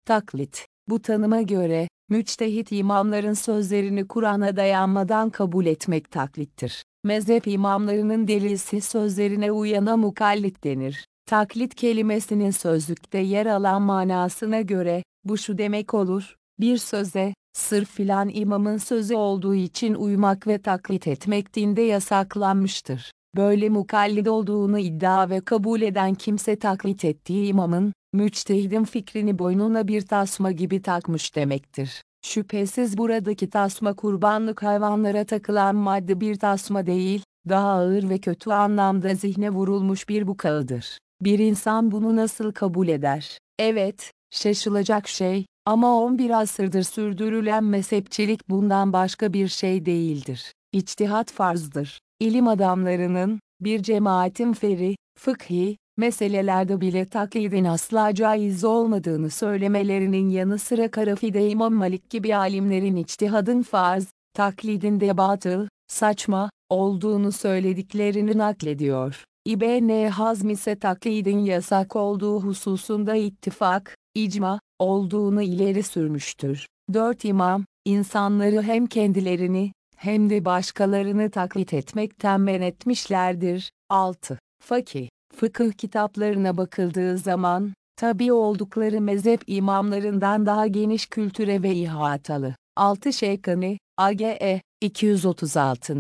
Taklit. Bu tanıma göre, müçtehit imamların sözlerini Kur'an'a dayanmadan kabul etmek taklittir. Mezhep imamlarının delilsiz sözlerine uyana mukallit denir. Taklit kelimesinin sözlükte yer alan manasına göre, bu şu demek olur, bir söze, sırf filan imamın sözü olduğu için uymak ve taklit etmek dinde yasaklanmıştır. Böyle mukallid olduğunu iddia ve kabul eden kimse taklit ettiği imamın, müçtehidin fikrini boynuna bir tasma gibi takmış demektir. Şüphesiz buradaki tasma kurbanlık hayvanlara takılan madde bir tasma değil, daha ağır ve kötü anlamda zihne vurulmuş bir bukağıdır. Bir insan bunu nasıl kabul eder? Evet, şaşılacak şey, ama 11 asırdır sürdürülen mezhepçilik bundan başka bir şey değildir. İçtihat farzdır. İlim adamlarının, bir cemaatin feri, fıkhi, meselelerde bile taklidin asla caiz olmadığını söylemelerinin yanı sıra Karafide İmam Malik gibi alimlerin içtihadın farz, taklidin de batıl, saçma, olduğunu söylediklerini naklediyor. İbn Hazm ise taklidin yasak olduğu hususunda ittifak, icma, olduğunu ileri sürmüştür. Dört imam, insanları hem kendilerini, hem de başkalarını taklit etmekten men etmişlerdir. 6. Fakih Fıkıh kitaplarına bakıldığı zaman, tabi oldukları mezhep imamlarından daha geniş kültüre ve ihatalı. 6 Şeykani, AGE, 236.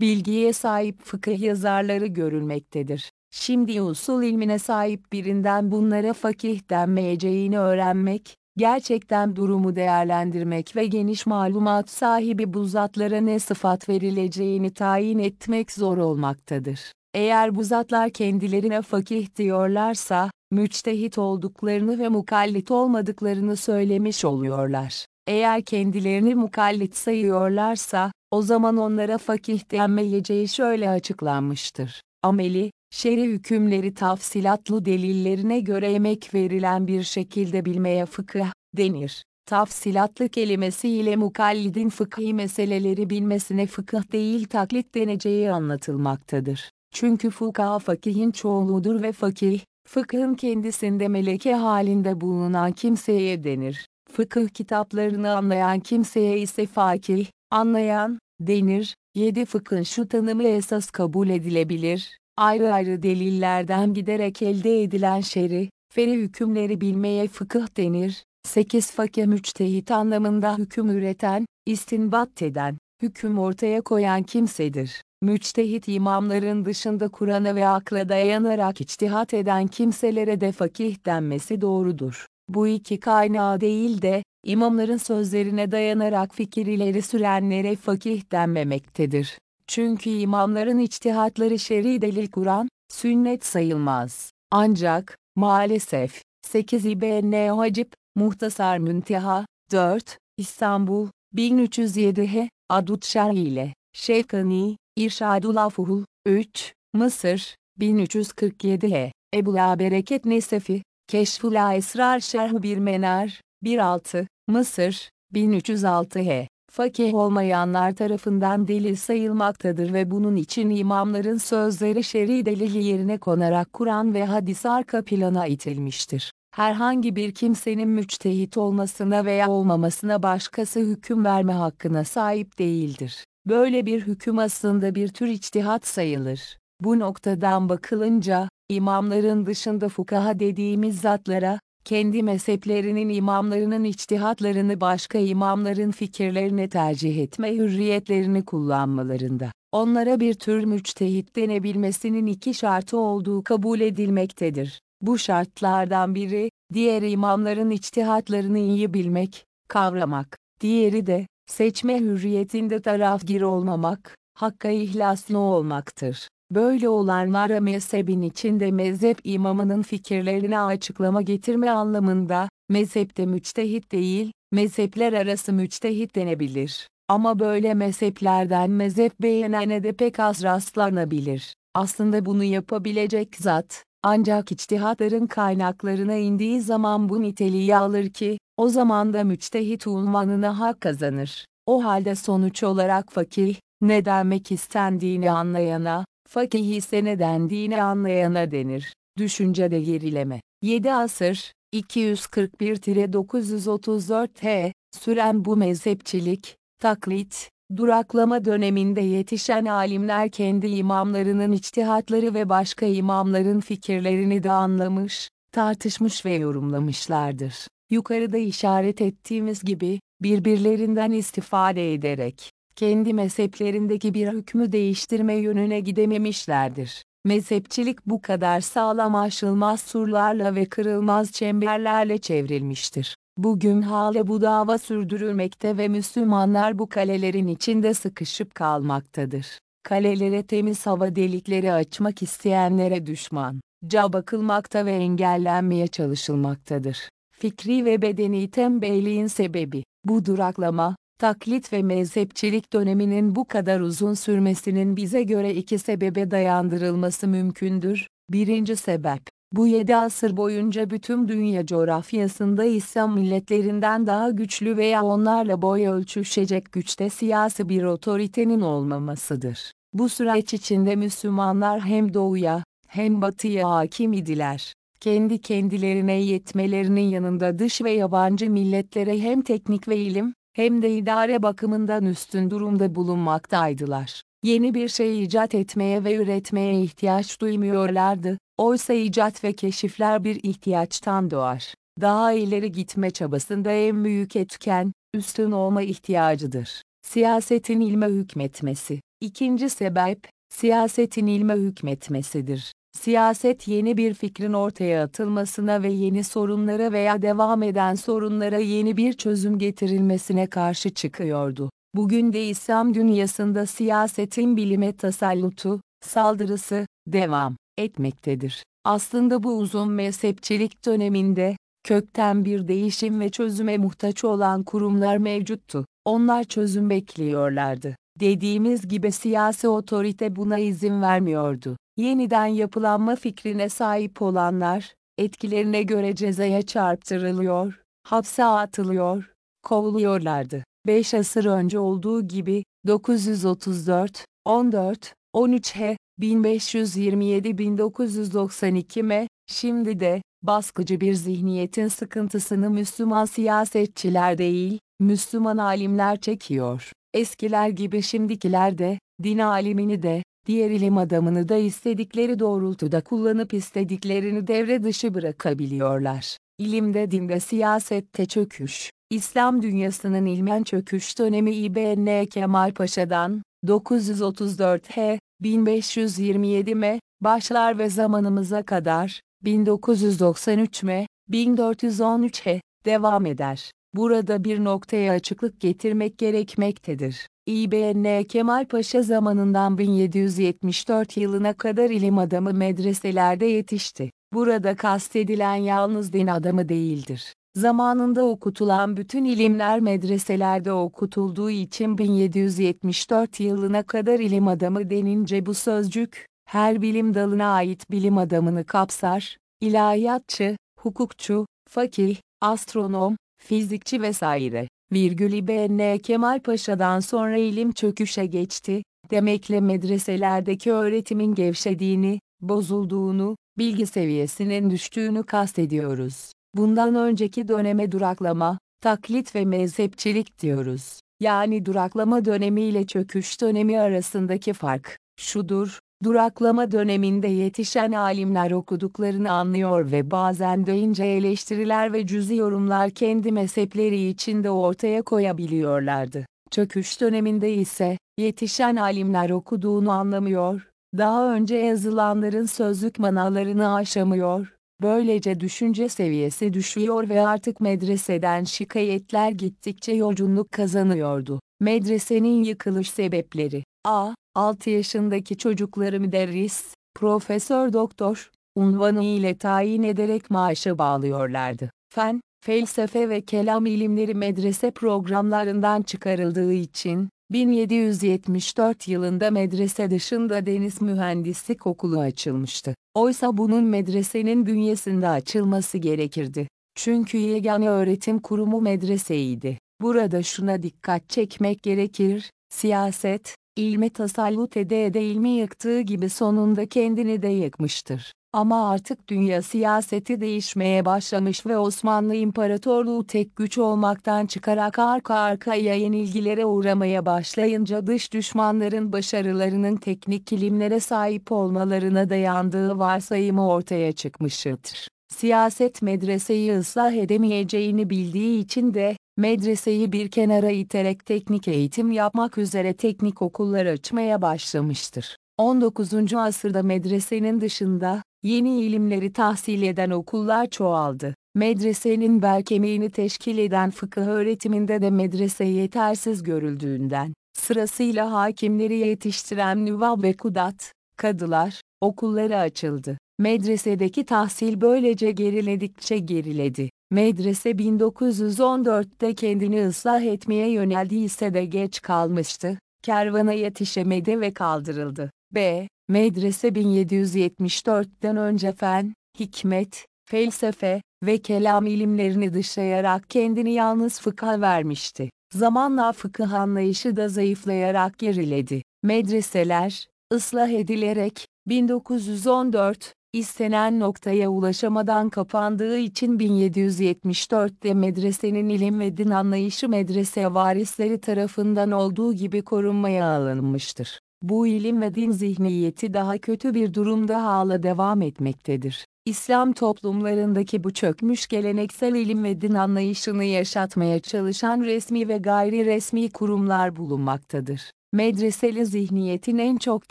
Bilgiye sahip fıkıh yazarları görülmektedir. Şimdi usul ilmine sahip birinden bunlara fakih denmeyeceğini öğrenmek, gerçekten durumu değerlendirmek ve geniş malumat sahibi bu zatlara ne sıfat verileceğini tayin etmek zor olmaktadır. Eğer bu zatlar kendilerine fakih diyorlarsa, müçtehit olduklarını ve mukallit olmadıklarını söylemiş oluyorlar. Eğer kendilerini mukallit sayıyorlarsa, o zaman onlara fakih denmeyeceği şöyle açıklanmıştır. Ameli, şer'i hükümleri tafsilatlı delillerine göre emek verilen bir şekilde bilmeye fıkıh denir. Tafsilatlı kelimesi ile mukallidin fıkhi meseleleri bilmesine fıkıh değil taklit deneceği anlatılmaktadır. Çünkü fukaha fakihin çoğuludur ve fakih, fıkhın kendisinde meleke halinde bulunan kimseye denir. Fıkıh kitaplarını anlayan kimseye ise fakih, anlayan, denir. Yedi fıkhın şu tanımı esas kabul edilebilir, ayrı ayrı delillerden giderek elde edilen şer'i, feri hükümleri bilmeye fıkıh denir. 8 fakih müçtehit anlamında hüküm üreten, istinbat eden, hüküm ortaya koyan kimsedir. Müçtehit imamların dışında Kur'an'a ve akla dayanarak içtihat eden kimselere de fakih denmesi doğrudur. Bu iki kaynağı değil de, imamların sözlerine dayanarak fikir ileri sürenlere fakih denmemektedir. Çünkü imamların içtihatları şer'i delil Kur'an, sünnet sayılmaz. Ancak, maalesef, 8 İbn Hacip, Muhtasar Münteha, 4, İstanbul, 1307 H, Adut Şerhi ile, Şevkani, İrşadul Afuhul, 3, Mısır, 1347 H, Ebu Bereket Nesefi, Keşful Esrar Şerh Bir Menar, 16, Mısır, 1306 H. Fakih olmayanlar tarafından delil sayılmaktadır ve bunun için imamların sözleri şer'i delil yerine konarak Kur'an ve hadis arka plana itilmiştir. Herhangi bir kimsenin müçtehit olmasına veya olmamasına başkası hüküm verme hakkına sahip değildir. Böyle bir hüküm aslında bir tür içtihat sayılır. Bu noktadan bakılınca, imamların dışında fukaha dediğimiz zatlara, kendi mezheplerinin imamlarının içtihatlarını başka imamların fikirlerine tercih etme hürriyetlerini kullanmalarında, onlara bir tür müçtehit denebilmesinin iki şartı olduğu kabul edilmektedir. Bu şartlardan biri, diğer imamların içtihatlarını iyi bilmek, kavramak, diğeri de, seçme hürriyetinde tarafgir olmamak, hakka ihlaslı olmaktır. Böyle olanlara mezhebin içinde mezhep imamının fikirlerine açıklama getirme anlamında, mezhepte müçtehit değil, mezhepler arası müçtehit denebilir. Ama böyle mezheplerden mezhep beğenene de pek az rastlanabilir. Aslında bunu yapabilecek zat, ancak içtihatların kaynaklarına indiği zaman bu niteliği alır ki, o zaman da müçtehit unvanına hak kazanır. O halde sonuç olarak fakih, ne demek istendiğini anlayana, fakih ise ne dendiğini anlayana denir. Düşüncede gerileme 7 asır, 241-934 süren bu mezhepçilik, taklit, duraklama döneminde yetişen alimler kendi imamlarının içtihatları ve başka imamların fikirlerini de anlamış, tartışmış ve yorumlamışlardır. Yukarıda işaret ettiğimiz gibi, birbirlerinden istifade ederek, kendi mezheplerindeki bir hükmü değiştirme yönüne gidememişlerdir. Mezhepçilik bu kadar sağlam aşılmaz surlarla ve kırılmaz çemberlerle çevrilmiştir. Bugün hala bu dava sürdürülmekte ve Müslümanlar bu kalelerin içinde sıkışıp kalmaktadır. Kalelere temiz hava delikleri açmak isteyenlere düşman, ca bakılmakta ve engellenmeye çalışılmaktadır. Fikri ve bedeni tembelliğin sebebi, bu duraklama, taklit ve mezhepçilik döneminin bu kadar uzun sürmesinin bize göre iki sebebe dayandırılması mümkündür. Birinci sebep, bu yedi asır boyunca bütün dünya coğrafyasında İslam milletlerinden daha güçlü veya onlarla boy ölçüşecek güçte siyasi bir otoritenin olmamasıdır. Bu süreç içinde Müslümanlar hem doğuya, hem batıya hakim idiler. Kendi kendilerine yetmelerinin yanında dış ve yabancı milletlere hem teknik ve ilim, hem de idare bakımından üstün durumda bulunmaktaydılar. Yeni bir şey icat etmeye ve üretmeye ihtiyaç duymuyorlardı, oysa icat ve keşifler bir ihtiyaçtan doğar. Daha ileri gitme çabasında en büyük etken, üstün olma ihtiyacıdır. Siyasetin ilme hükmetmesi. İkinci sebep, siyasetin ilme hükmetmesidir. Siyaset yeni bir fikrin ortaya atılmasına ve yeni sorunlara veya devam eden sorunlara yeni bir çözüm getirilmesine karşı çıkıyordu. Bugün de İslam dünyasında siyasetin bilime tasallutu, saldırısı, devam etmektedir. Aslında bu uzun mezhepçilik döneminde, kökten bir değişim ve çözüme muhtaç olan kurumlar mevcuttu. Onlar çözüm bekliyorlardı. Dediğimiz gibi siyasi otorite buna izin vermiyordu. Yeniden yapılanma fikrine sahip olanlar, etkilerine göre cezaya çarptırılıyor, hapse atılıyor, kovuluyorlardı. 5 asır önce olduğu gibi, 934, 14, 13 H, 1527-1992 M, şimdi de, baskıcı bir zihniyetin sıkıntısını Müslüman siyasetçiler değil, Müslüman alimler çekiyor. Eskiler gibi şimdikiler de, din alimini de, diğer ilim adamını da istedikleri doğrultuda kullanıp istediklerini devre dışı bırakabiliyorlar. İlimde dinde siyasette çöküş. İslam dünyasının ilmen çöküş dönemi İBN Kemal Paşa'dan 934 H 1527 M başlar ve zamanımıza kadar 1993 M 1413 H devam eder. Burada bir noktaya açıklık getirmek gerekmektedir. İBN Kemal Paşa zamanından 1774 yılına kadar ilim adamı medreselerde yetişti. Burada kastedilen yalnız din adamı değildir. Zamanında okutulan bütün ilimler medreselerde okutulduğu için 1774 yılına kadar ilim adamı denince bu sözcük, her bilim dalına ait bilim adamını kapsar, ilahiyatçı, hukukçu, fakih, astronom, fizikçi vesaire. Virgül İBN Kemal Paşa'dan sonra ilim çöküşe geçti, demekle medreselerdeki öğretimin gevşediğini, bozulduğunu, bilgi seviyesinin düştüğünü kastediyoruz. Bundan önceki döneme duraklama, taklit ve mezhepçilik diyoruz. Yani duraklama dönemi ile çöküş dönemi arasındaki fark şudur, duraklama döneminde yetişen alimler okuduklarını anlıyor ve bazen de ince eleştiriler ve cüzi yorumlar kendi mezhepleri içinde ortaya koyabiliyorlardı. Çöküş döneminde ise, yetişen alimler okuduğunu anlamıyor, daha önce yazılanların sözlük manalarını aşamıyor, Böylece düşünce seviyesi düşüyor ve artık medreseden şikayetler gittikçe yolculuk kazanıyordu. Medresenin yıkılış sebepleri A. 6 yaşındaki çocukları müderris, profesör doktor, unvanı ile tayin ederek maaşa bağlıyorlardı. Fen, felsefe ve kelam ilimleri medrese programlarından çıkarıldığı için, 1774 yılında medrese dışında deniz mühendislik okulu açılmıştı. Oysa bunun medresenin bünyesinde açılması gerekirdi. Çünkü yegane öğretim kurumu medreseydi. Burada şuna dikkat çekmek gerekir, siyaset, ilmi tasallut ede ede ilmi yıktığı gibi sonunda kendini de yıkmıştır. Ama artık dünya siyaseti değişmeye başlamış ve Osmanlı İmparatorluğu tek güç olmaktan çıkarak arka arkaya yenilgilere uğramaya başlayınca dış düşmanların başarılarının teknik ilimlere sahip olmalarına dayandığı varsayımı ortaya çıkmıştır. Siyaset medreseyi ıslah edemeyeceğini bildiği için de, medreseyi bir kenara iterek teknik eğitim yapmak üzere teknik okullar açmaya başlamıştır. 19. asırda medresenin dışında, yeni ilimleri tahsil eden okullar çoğaldı. Medresenin bel kemiğini teşkil eden fıkıh öğretiminde de medrese yetersiz görüldüğünden, sırasıyla hakimleri yetiştiren nüvab ve kudat, kadılar, okulları açıldı. Medresedeki tahsil böylece geriledikçe geriledi. Medrese 1914'te kendini ıslah etmeye yöneldiyse de geç kalmıştı, kervana yetişemedi ve kaldırıldı. B. Medrese 1774'ten önce fen, hikmet, felsefe ve kelam ilimlerini dışlayarak kendini yalnız fıkha vermişti. Zamanla fıkıh anlayışı da zayıflayarak geriledi. Medreseler, ıslah edilerek, 1914, istenen noktaya ulaşamadan kapandığı için 1774'te medresenin ilim ve din anlayışı medrese varisleri tarafından olduğu gibi korunmaya alınmıştır. Bu ilim ve din zihniyeti daha kötü bir durumda hala devam etmektedir. İslam toplumlarındaki bu çökmüş geleneksel ilim ve din anlayışını yaşatmaya çalışan resmi ve gayri resmi kurumlar bulunmaktadır. Medreseli zihniyetin en çok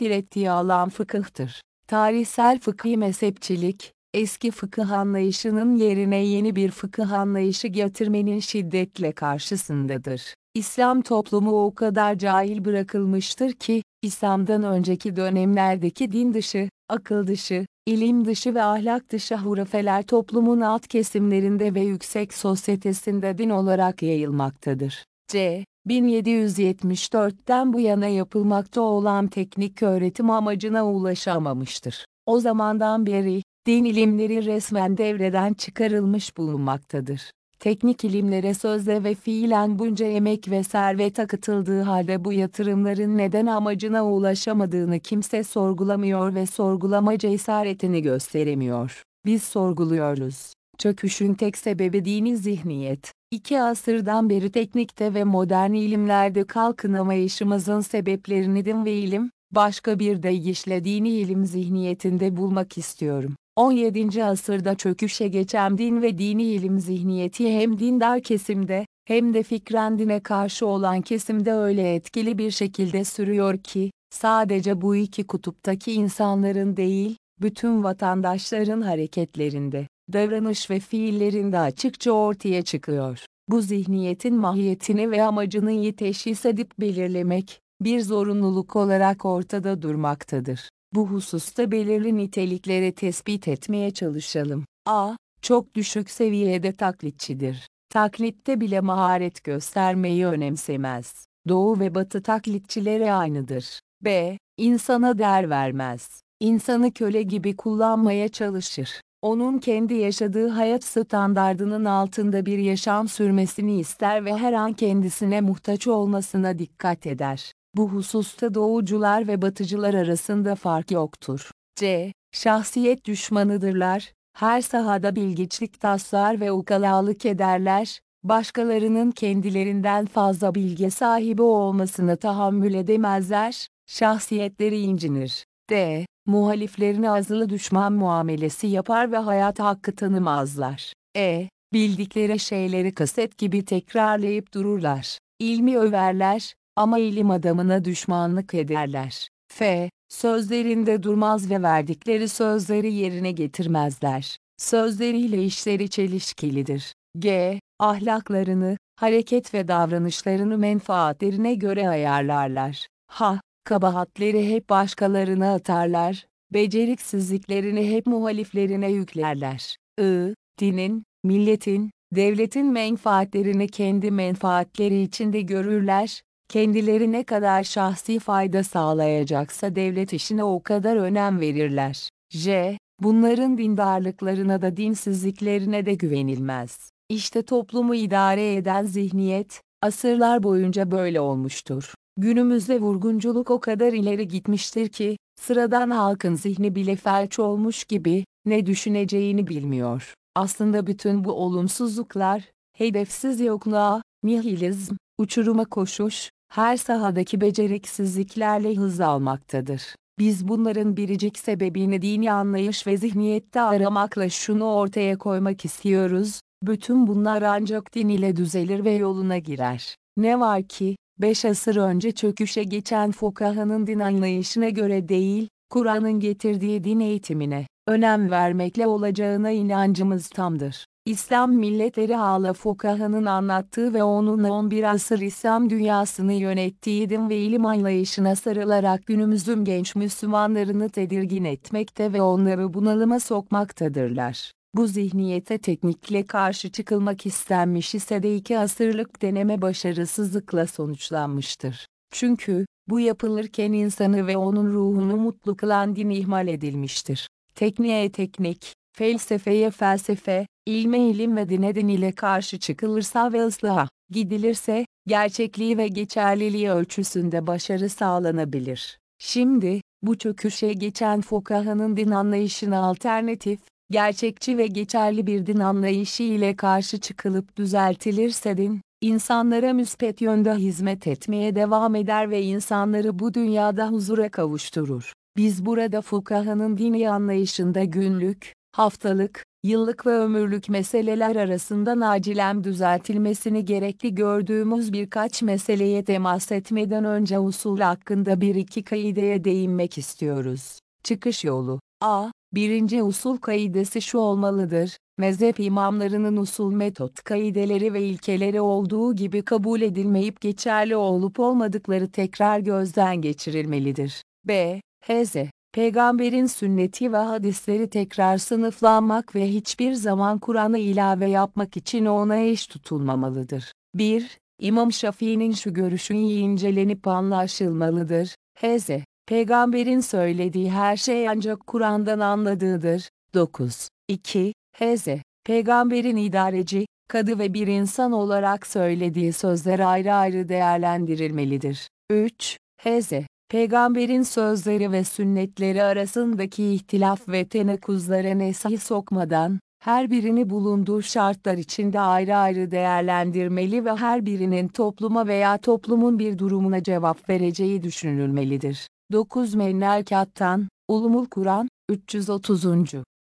direttiği alan fıkıhtır. Tarihsel fıkhi mezhepçilik, eski fıkıh anlayışının yerine yeni bir fıkıh anlayışı getirmenin şiddetle karşısındadır. İslam toplumu o kadar cahil bırakılmıştır ki, İslam'dan önceki dönemlerdeki din dışı, akıl dışı, ilim dışı ve ahlak dışı hurafeler toplumun alt kesimlerinde ve yüksek sosyetesinde din olarak yayılmaktadır. C. 1774'ten bu yana yapılmakta olan teknik öğretim amacına ulaşamamıştır. O zamandan beri, din ilimleri resmen devreden çıkarılmış bulunmaktadır. Teknik ilimlere sözle ve fiilen bunca emek ve servet akıtıldığı halde bu yatırımların neden amacına ulaşamadığını kimse sorgulamıyor ve sorgulama cesaretini gösteremiyor. Biz sorguluyoruz. Çöküşün tek sebebi dini zihniyet. İki asırdan beri teknikte ve modern ilimlerde kalkınamayışımızın sebeplerini din ve ilim, başka bir deyişle dini ilim zihniyetinde bulmak istiyorum. 17. asırda çöküşe geçen din ve dini ilim zihniyeti hem dindar kesimde, hem de fikren karşı olan kesimde öyle etkili bir şekilde sürüyor ki, sadece bu iki kutuptaki insanların değil, bütün vatandaşların hareketlerinde, davranış ve fiillerinde açıkça ortaya çıkıyor. Bu zihniyetin mahiyetini ve amacını iyi teşhis edip belirlemek, bir zorunluluk olarak ortada durmaktadır. Bu hususta belirli nitelikleri tespit etmeye çalışalım. A. Çok düşük seviyede taklitçidir. Taklitte bile maharet göstermeyi önemsemez. Doğu ve batı taklitçileri aynıdır. B. İnsana değer vermez. İnsanı köle gibi kullanmaya çalışır. Onun kendi yaşadığı hayat standardının altında bir yaşam sürmesini ister ve her an kendisine muhtaç olmasına dikkat eder. Bu hususta doğucular ve batıcılar arasında fark yoktur. C. Şahsiyet düşmanıdırlar, her sahada bilgiçlik taslar ve ukalalık ederler, başkalarının kendilerinden fazla bilgi sahibi olmasını tahammül edemezler, şahsiyetleri incinir. D. Muhaliflerine azılı düşman muamelesi yapar ve hayat hakkı tanımazlar. E. Bildikleri şeyleri kaset gibi tekrarlayıp dururlar. İlmi överler, ama ilim adamına düşmanlık ederler. F. Sözlerinde durmaz ve verdikleri sözleri yerine getirmezler. Sözleriyle işleri çelişkilidir. G. Ahlaklarını, hareket ve davranışlarını menfaatlerine göre ayarlarlar. H. Kabahatleri hep başkalarına atarlar, beceriksizliklerini hep muhaliflerine yüklerler. I. Dinin, milletin, devletin menfaatlerini kendi menfaatleri içinde görürler, kendileri ne kadar şahsi fayda sağlayacaksa devlet işine o kadar önem verirler. J. Bunların dindarlıklarına da dinsizliklerine de güvenilmez. İşte toplumu idare eden zihniyet, asırlar boyunca böyle olmuştur. Günümüzde vurgunculuk o kadar ileri gitmiştir ki, sıradan halkın zihni bile felç olmuş gibi, ne düşüneceğini bilmiyor. Aslında bütün bu olumsuzluklar, hedefsiz yokluğa, nihilizm, uçuruma koşuş, her sahadaki beceriksizliklerle hız almaktadır. Biz bunların biricik sebebini dini anlayış ve zihniyette aramakla şunu ortaya koymak istiyoruz, bütün bunlar ancak din ile düzelir ve yoluna girer. Ne var ki, beş asır önce çöküşe geçen Fokaha'nın din anlayışına göre değil, Kur'an'ın getirdiği din eğitimine, önem vermekle olacağına inancımız tamdır. İslam milletleri hala Fokaha'nın anlattığı ve onunla 11 asır İslam dünyasını yönettiği din ve ilim anlayışına sarılarak günümüzün genç Müslümanlarını tedirgin etmekte ve onları bunalıma sokmaktadırlar. Bu zihniyete teknikle karşı çıkılmak istenmiş ise de iki asırlık deneme başarısızlıkla sonuçlanmıştır. Çünkü, bu yapılırken insanı ve onun ruhunu mutlu kılan din ihmal edilmiştir. Tekniğe teknik, felsefeye felsefe, ilme ilim ve dine din ile karşı çıkılırsa ve ıslaha gidilirse, gerçekliği ve geçerliliği ölçüsünde başarı sağlanabilir. Şimdi, bu çöküşe geçen Fokaha'nın din anlayışına alternatif, gerçekçi ve geçerli bir din anlayışı ile karşı çıkılıp düzeltilirse din, insanlara müspet yönde hizmet etmeye devam eder ve insanları bu dünyada huzura kavuşturur. Biz burada fukahanın dini anlayışında günlük, haftalık, yıllık ve ömürlük meseleler arasında acilen düzeltilmesini gerekli gördüğümüz birkaç meseleye temas etmeden önce usul hakkında bir iki kaideye değinmek istiyoruz. Çıkış yolu A. Birinci usul kaidesi şu olmalıdır, mezhep imamlarının usul metot kaideleri ve ilkeleri olduğu gibi kabul edilmeyip geçerli olup olmadıkları tekrar gözden geçirilmelidir. B. Hz. Peygamberin sünneti ve hadisleri tekrar sınıflanmak ve hiçbir zaman Kur'an'a ilave yapmak için ona eş tutulmamalıdır. 1. İmam Şafii'nin şu görüşü iyi incelenip anlaşılmalıdır. Hz. Peygamberin söylediği her şey ancak Kur'an'dan anladığıdır. 9. 2. Hz. Peygamberin idareci, kadı ve bir insan olarak söylediği sözler ayrı ayrı değerlendirilmelidir. 3. Hz. Peygamberin sözleri ve sünnetleri arasındaki ihtilaf ve tenakuzlara nesih sokmadan, her birini bulunduğu şartlar içinde ayrı ayrı değerlendirmeli ve her birinin topluma veya toplumun bir durumuna cevap vereceği düşünülmelidir. 9 Mennelkat'tan, Ulumul Kur'an, 330.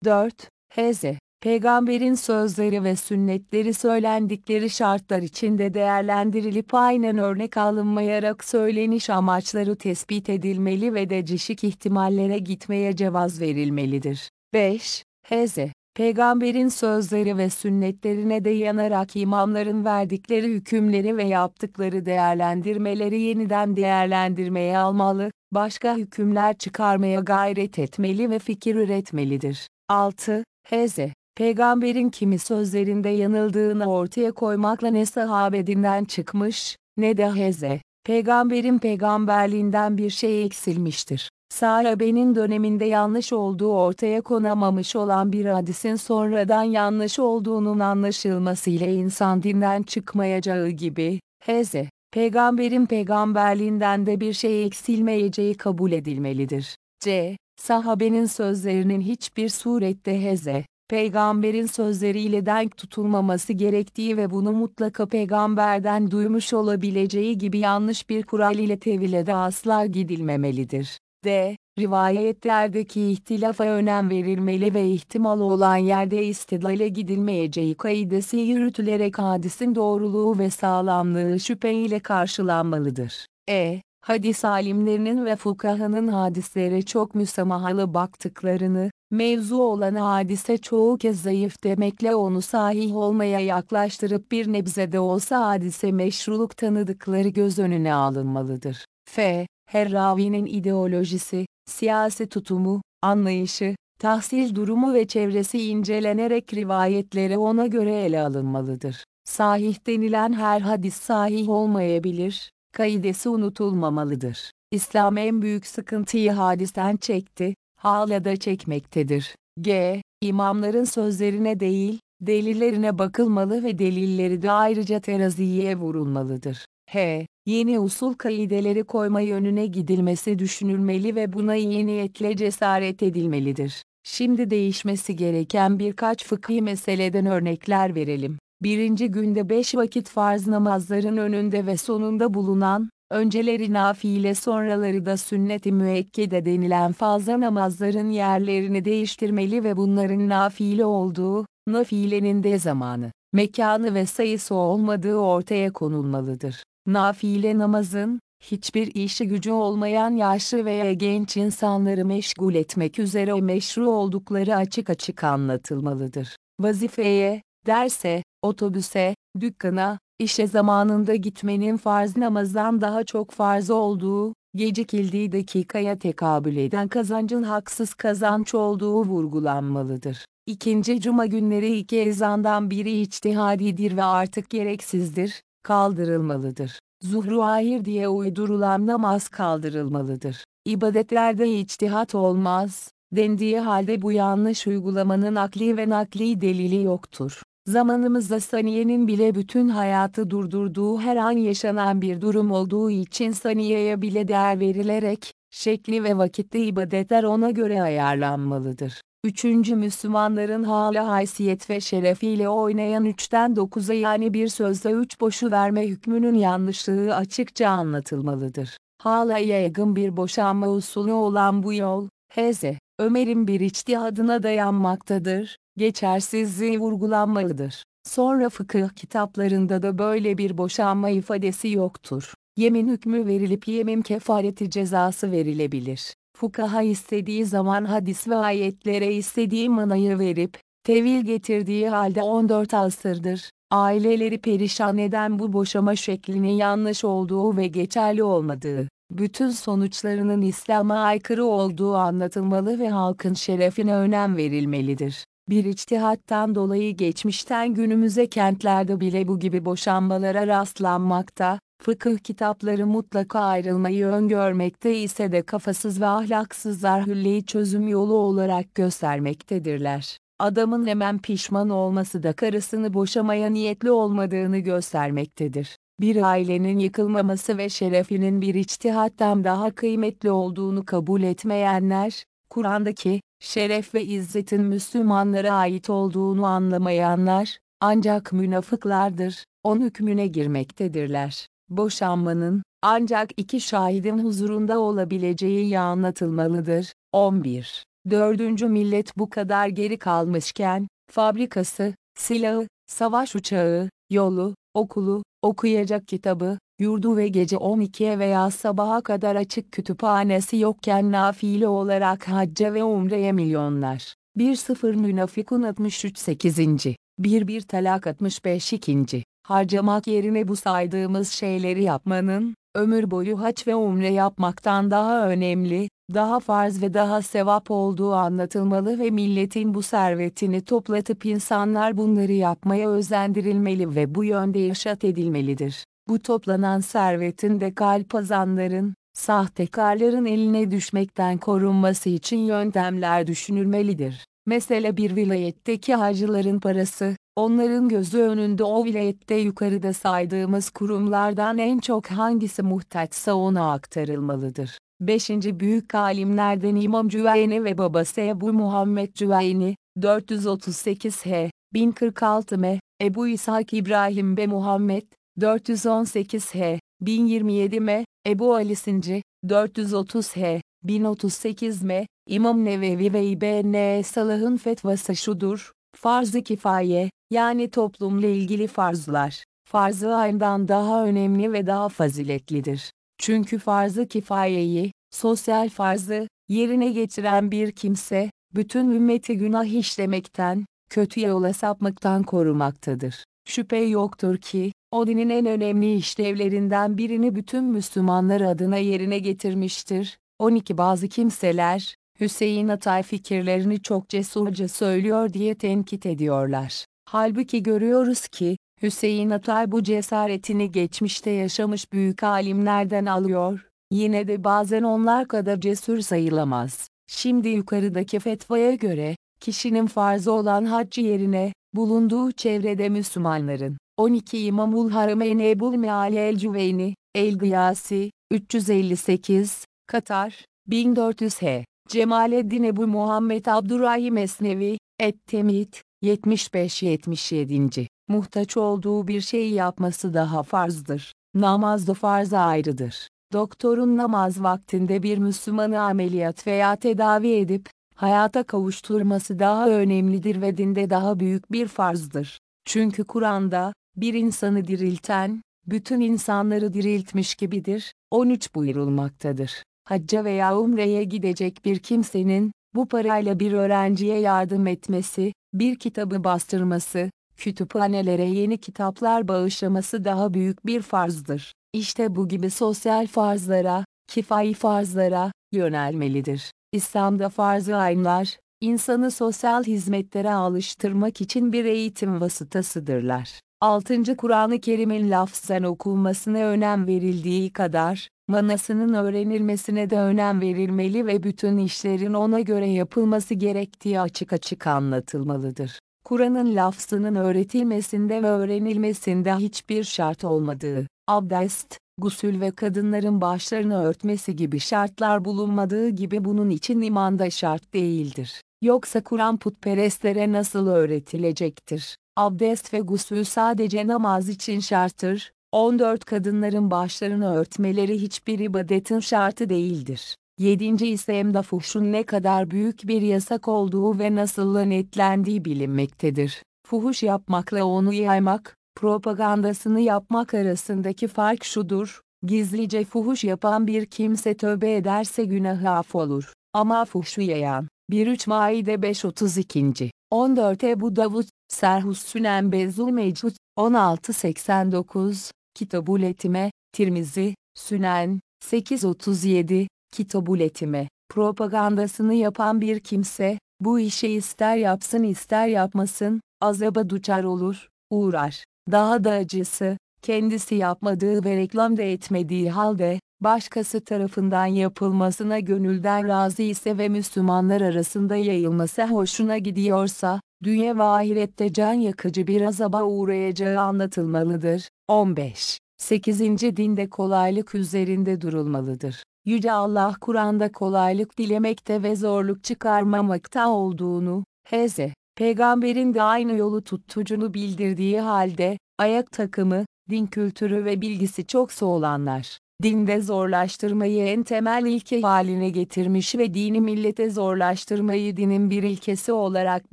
4. Hz. Peygamberin sözleri ve sünnetleri söylendikleri şartlar içinde değerlendirilip aynen örnek alınmayarak söyleniş amaçları tespit edilmeli ve de cişik ihtimallere gitmeye cevaz verilmelidir. 5. Hz. Peygamberin sözleri ve sünnetlerine dayanarak imamların verdikleri hükümleri ve yaptıkları değerlendirmeleri yeniden değerlendirmeye almalı, başka hükümler çıkarmaya gayret etmeli ve fikir üretmelidir. 6. Hz. Peygamberin kimi sözlerinde yanıldığını ortaya koymakla ne sahabedinden çıkmış, ne de Hz. Peygamberin peygamberliğinden bir şey eksilmiştir. Sahabenin döneminde yanlış olduğu ortaya konamamış olan bir hadisin sonradan yanlış olduğunun anlaşılmasıyla insan dinden çıkmayacağı gibi, Hz. Peygamberin peygamberliğinden de bir şey eksilmeyeceği kabul edilmelidir. C. Sahabenin sözlerinin hiçbir surette Hz peygamberin sözleriyle denk tutulmaması gerektiği ve bunu mutlaka peygamberden duymuş olabileceği gibi yanlış bir kural ile tevile de asla gidilmemelidir. D. Rivayetlerdeki ihtilafa önem verilmeli ve ihtimal olan yerde istidlale gidilmeyeceği kaidesi yürütülerek hadisin doğruluğu ve sağlamlığı şüpheyle karşılanmalıdır. E. Hadis alimlerinin ve fukahanın hadislere çok müsamahalı baktıklarını, mevzu olan hadise çoğu kez zayıf demekle onu sahih olmaya yaklaştırıp bir nebze de olsa hadise meşruluk tanıdıkları göz önüne alınmalıdır. F. Her ravinin ideolojisi, siyasi tutumu, anlayışı, tahsil durumu ve çevresi incelenerek rivayetleri ona göre ele alınmalıdır. Sahih denilen her hadis sahih olmayabilir, kaidesi unutulmamalıdır. İslam en büyük sıkıntıyı hadisten çekti, hala da çekmektedir. G. İmamların sözlerine değil, delillerine bakılmalı ve delilleri de ayrıca teraziye vurulmalıdır. H. yeni usul kaideleri koyma yönüne gidilmesi düşünülmeli ve buna iyi niyetle cesaret edilmelidir. Şimdi değişmesi gereken birkaç fıkhi meseleden örnekler verelim. Birinci günde beş vakit farz namazların önünde ve sonunda bulunan, önceleri nafile sonraları da sünnet-i müekkede denilen fazla namazların yerlerini değiştirmeli ve bunların nafile olduğu, nafilenin de zamanı, mekanı ve sayısı olmadığı ortaya konulmalıdır. Nafile namazın, hiçbir işi gücü olmayan yaşlı veya genç insanları meşgul etmek üzere meşru oldukları açık açık anlatılmalıdır. Vazifeye, derse, otobüse, dükkana, işe zamanında gitmenin farz namazdan daha çok farz olduğu, gecikildiği dakikaya tekabül eden kazancın haksız kazanç olduğu vurgulanmalıdır. İkinci cuma günleri iki ezandan biri içtihadidir ve artık gereksizdir, kaldırılmalıdır. Zuhru ahir diye uydurulan namaz kaldırılmalıdır. İbadetlerde içtihat olmaz, dendiği halde bu yanlış uygulamanın akli ve nakli delili yoktur. Zamanımızda saniyenin bile bütün hayatı durdurduğu her an yaşanan bir durum olduğu için saniyeye bile değer verilerek, şekli ve vakitli ibadetler ona göre ayarlanmalıdır. Üçüncü Müslümanların hala haysiyet ve şerefiyle oynayan üçten dokuza yani bir sözle üç boşu verme hükmünün yanlışlığı açıkça anlatılmalıdır. Hala yaygın bir boşanma usulü olan bu yol, Hz. Ömer'in bir içtihadına dayanmaktadır, geçersizliği vurgulanmalıdır. Sonra fıkıh kitaplarında da böyle bir boşanma ifadesi yoktur. Yemin hükmü verilip yemin kefareti cezası verilebilir. Fukaha istediği zaman hadis ve ayetlere istediği manayı verip, tevil getirdiği halde 14 asırdır, aileleri perişan eden bu boşama şeklinin yanlış olduğu ve geçerli olmadığı, bütün sonuçlarının İslam'a aykırı olduğu anlatılmalı ve halkın şerefine önem verilmelidir. Bir içtihattan dolayı geçmişten günümüze kentlerde bile bu gibi boşanmalara rastlanmakta, fıkıh kitapları mutlaka ayrılmayı öngörmekte ise de kafasız ve ahlaksızlar hülleyi çözüm yolu olarak göstermektedirler. Adamın hemen pişman olması da karısını boşamaya niyetli olmadığını göstermektedir. Bir ailenin yıkılmaması ve şerefinin bir içtihattan daha kıymetli olduğunu kabul etmeyenler, Kur'an'daki, şeref ve izzetin Müslümanlara ait olduğunu anlamayanlar, ancak münafıklardır, on hükmüne girmektedirler. Boşanmanın, ancak iki şahidin huzurunda olabileceği anlatılmalıdır. 11. Dördüncü millet bu kadar geri kalmışken, fabrikası, silahı, savaş uçağı, yolu, okulu, okuyacak kitabı, yurdu ve gece 12'ye veya sabaha kadar açık kütüphanesi yokken nafile olarak hacca ve umreye milyonlar. 1-0 Münafikun 63 8. 1-1 Talak 65 2. Harcamak yerine bu saydığımız şeyleri yapmanın, ömür boyu haç ve umre yapmaktan daha önemli, daha farz ve daha sevap olduğu anlatılmalı ve milletin bu servetini toplatıp insanlar bunları yapmaya özendirilmeli ve bu yönde yaşat edilmelidir. Bu toplanan servetin de kalpazanların, sahtekarların eline düşmekten korunması için yöntemler düşünülmelidir. Mesela bir vilayetteki hacıların parası, onların gözü önünde o vilayette yukarıda saydığımız kurumlardan en çok hangisi muhtaçsa ona aktarılmalıdır. 5. Büyük alimlerden İmam Cüveyni ve babası Ebu Muhammed Cüveyni, 438 H, 1046 M, Ebu İshak İbrahim be Muhammed, 418 H, 1027 M, Ebu Ali Sinci, 430 H, 1038 M, İmam Nevevi ve İbn Salah'ın fetvası şudur, farz-ı kifaye, yani toplumla ilgili farzlar, farz-ı ayndan daha önemli ve daha faziletlidir. Çünkü farz-ı kifayeyi, sosyal farzı, yerine getiren bir kimse, bütün ümmeti günah işlemekten, kötü yola sapmaktan korumaktadır. Şüphe yoktur ki, o dinin en önemli işlevlerinden birini bütün Müslümanlar adına yerine getirmiştir. 12 Bazı kimseler, Hüseyin Atay fikirlerini çok cesurca söylüyor diye tenkit ediyorlar. Halbuki görüyoruz ki, Hüseyin Atay bu cesaretini geçmişte yaşamış büyük alimlerden alıyor, yine de bazen onlar kadar cesur sayılamaz. Şimdi yukarıdaki fetvaya göre, kişinin farzı olan hac yerine, bulunduğu çevrede Müslümanların, 12 İmamul Harameyn Ebul Meali el Cüveyni, El Gıyasi, 358, Katar, 1400 H. Cemaleddin Ebu Muhammed Abdurrahim Esnevi, Et-Temit, 75-77. Muhtaç olduğu bir şeyi yapması daha farzdır. Namaz da farza ayrıdır. Doktorun namaz vaktinde bir Müslümanı ameliyat veya tedavi edip, hayata kavuşturması daha önemlidir ve dinde daha büyük bir farzdır. Çünkü Kur'an'da, bir insanı dirilten, bütün insanları diriltmiş gibidir, 13 buyurulmaktadır. Hacca veya umreye gidecek bir kimsenin, bu parayla bir öğrenciye yardım etmesi, bir kitabı bastırması, kütüphanelere yeni kitaplar bağışlaması daha büyük bir farzdır. İşte bu gibi sosyal farzlara, kifai farzlara, yönelmelidir. İslam'da farz-ı aynlar, insanı sosyal hizmetlere alıştırmak için bir eğitim vasıtasıdırlar. 6. Kur'an-ı Kerim'in lafzen okunmasına önem verildiği kadar, manasının öğrenilmesine de önem verilmeli ve bütün işlerin ona göre yapılması gerektiği açık açık anlatılmalıdır. Kur'an'ın lafzının öğretilmesinde ve öğrenilmesinde hiçbir şart olmadığı, abdest, gusül ve kadınların başlarını örtmesi gibi şartlar bulunmadığı gibi bunun için imanda şart değildir. Yoksa Kur'an putperestlere nasıl öğretilecektir? Abdest ve gusül sadece namaz için şarttır, 14 kadınların başlarını örtmeleri hiçbir ibadetin şartı değildir. 7. ise emda fuhşun ne kadar büyük bir yasak olduğu ve nasıl lanetlendiği bilinmektedir. Fuhuş yapmakla onu yaymak, propagandasını yapmak arasındaki fark şudur, gizlice fuhuş yapan bir kimse tövbe ederse günahı affolur. Ama fuhşu yayan, 1-3 Maide 5-32. 14 Ebu Davud, Serhus Sünen Bezul Mecud, 1689, Kitabul Etime, Tirmizi, Sünen, 837, Kitabul Etime, propagandasını yapan bir kimse, bu işi ister yapsın ister yapmasın, azaba duçar olur, uğrar. Daha da acısı, kendisi yapmadığı ve reklam da etmediği halde, başkası tarafından yapılmasına gönülden razı ise ve Müslümanlar arasında yayılması hoşuna gidiyorsa, dünya ve ahirette can yakıcı bir azaba uğrayacağı anlatılmalıdır. 15. 8. Dinde kolaylık üzerinde durulmalıdır. Yüce Allah Kur'an'da kolaylık dilemekte ve zorluk çıkarmamakta olduğunu, Hz. Peygamberin de aynı yolu tuttuğunu bildirdiği halde, ayak takımı, din kültürü ve bilgisi çok olanlar, dinde zorlaştırmayı en temel ilke haline getirmiş ve dini millete zorlaştırmayı dinin bir ilkesi olarak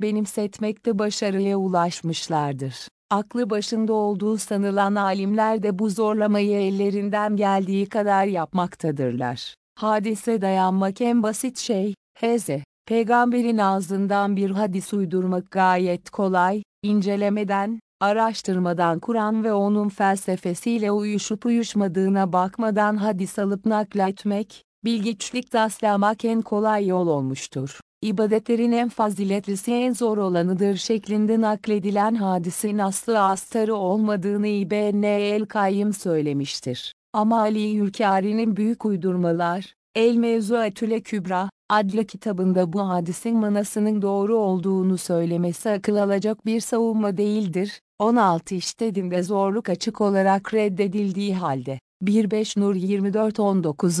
benimsetmekte başarıya ulaşmışlardır. Aklı başında olduğu sanılan alimler de bu zorlamayı ellerinden geldiği kadar yapmaktadırlar. Hadise dayanmak en basit şey, Hz. Peygamberin ağzından bir hadis uydurmak gayet kolay, incelemeden, araştırmadan Kur'an ve onun felsefesiyle uyuşup uyuşmadığına bakmadan hadis alıp nakletmek, bilgiçlik taslamak en kolay yol olmuştur. İbadetlerin en faziletlisi en zor olanıdır şeklinde nakledilen hadisin aslı astarı olmadığını İbn el-Kayyım söylemiştir. Ama Ali Yülkari'nin büyük uydurmalar, El Mevzuatüle Kübra, adlı kitabında bu hadisin manasının doğru olduğunu söylemesi akıl alacak bir savunma değildir. 16 işte dinde zorluk açık olarak reddedildiği halde. 1-5 Nur 24 19.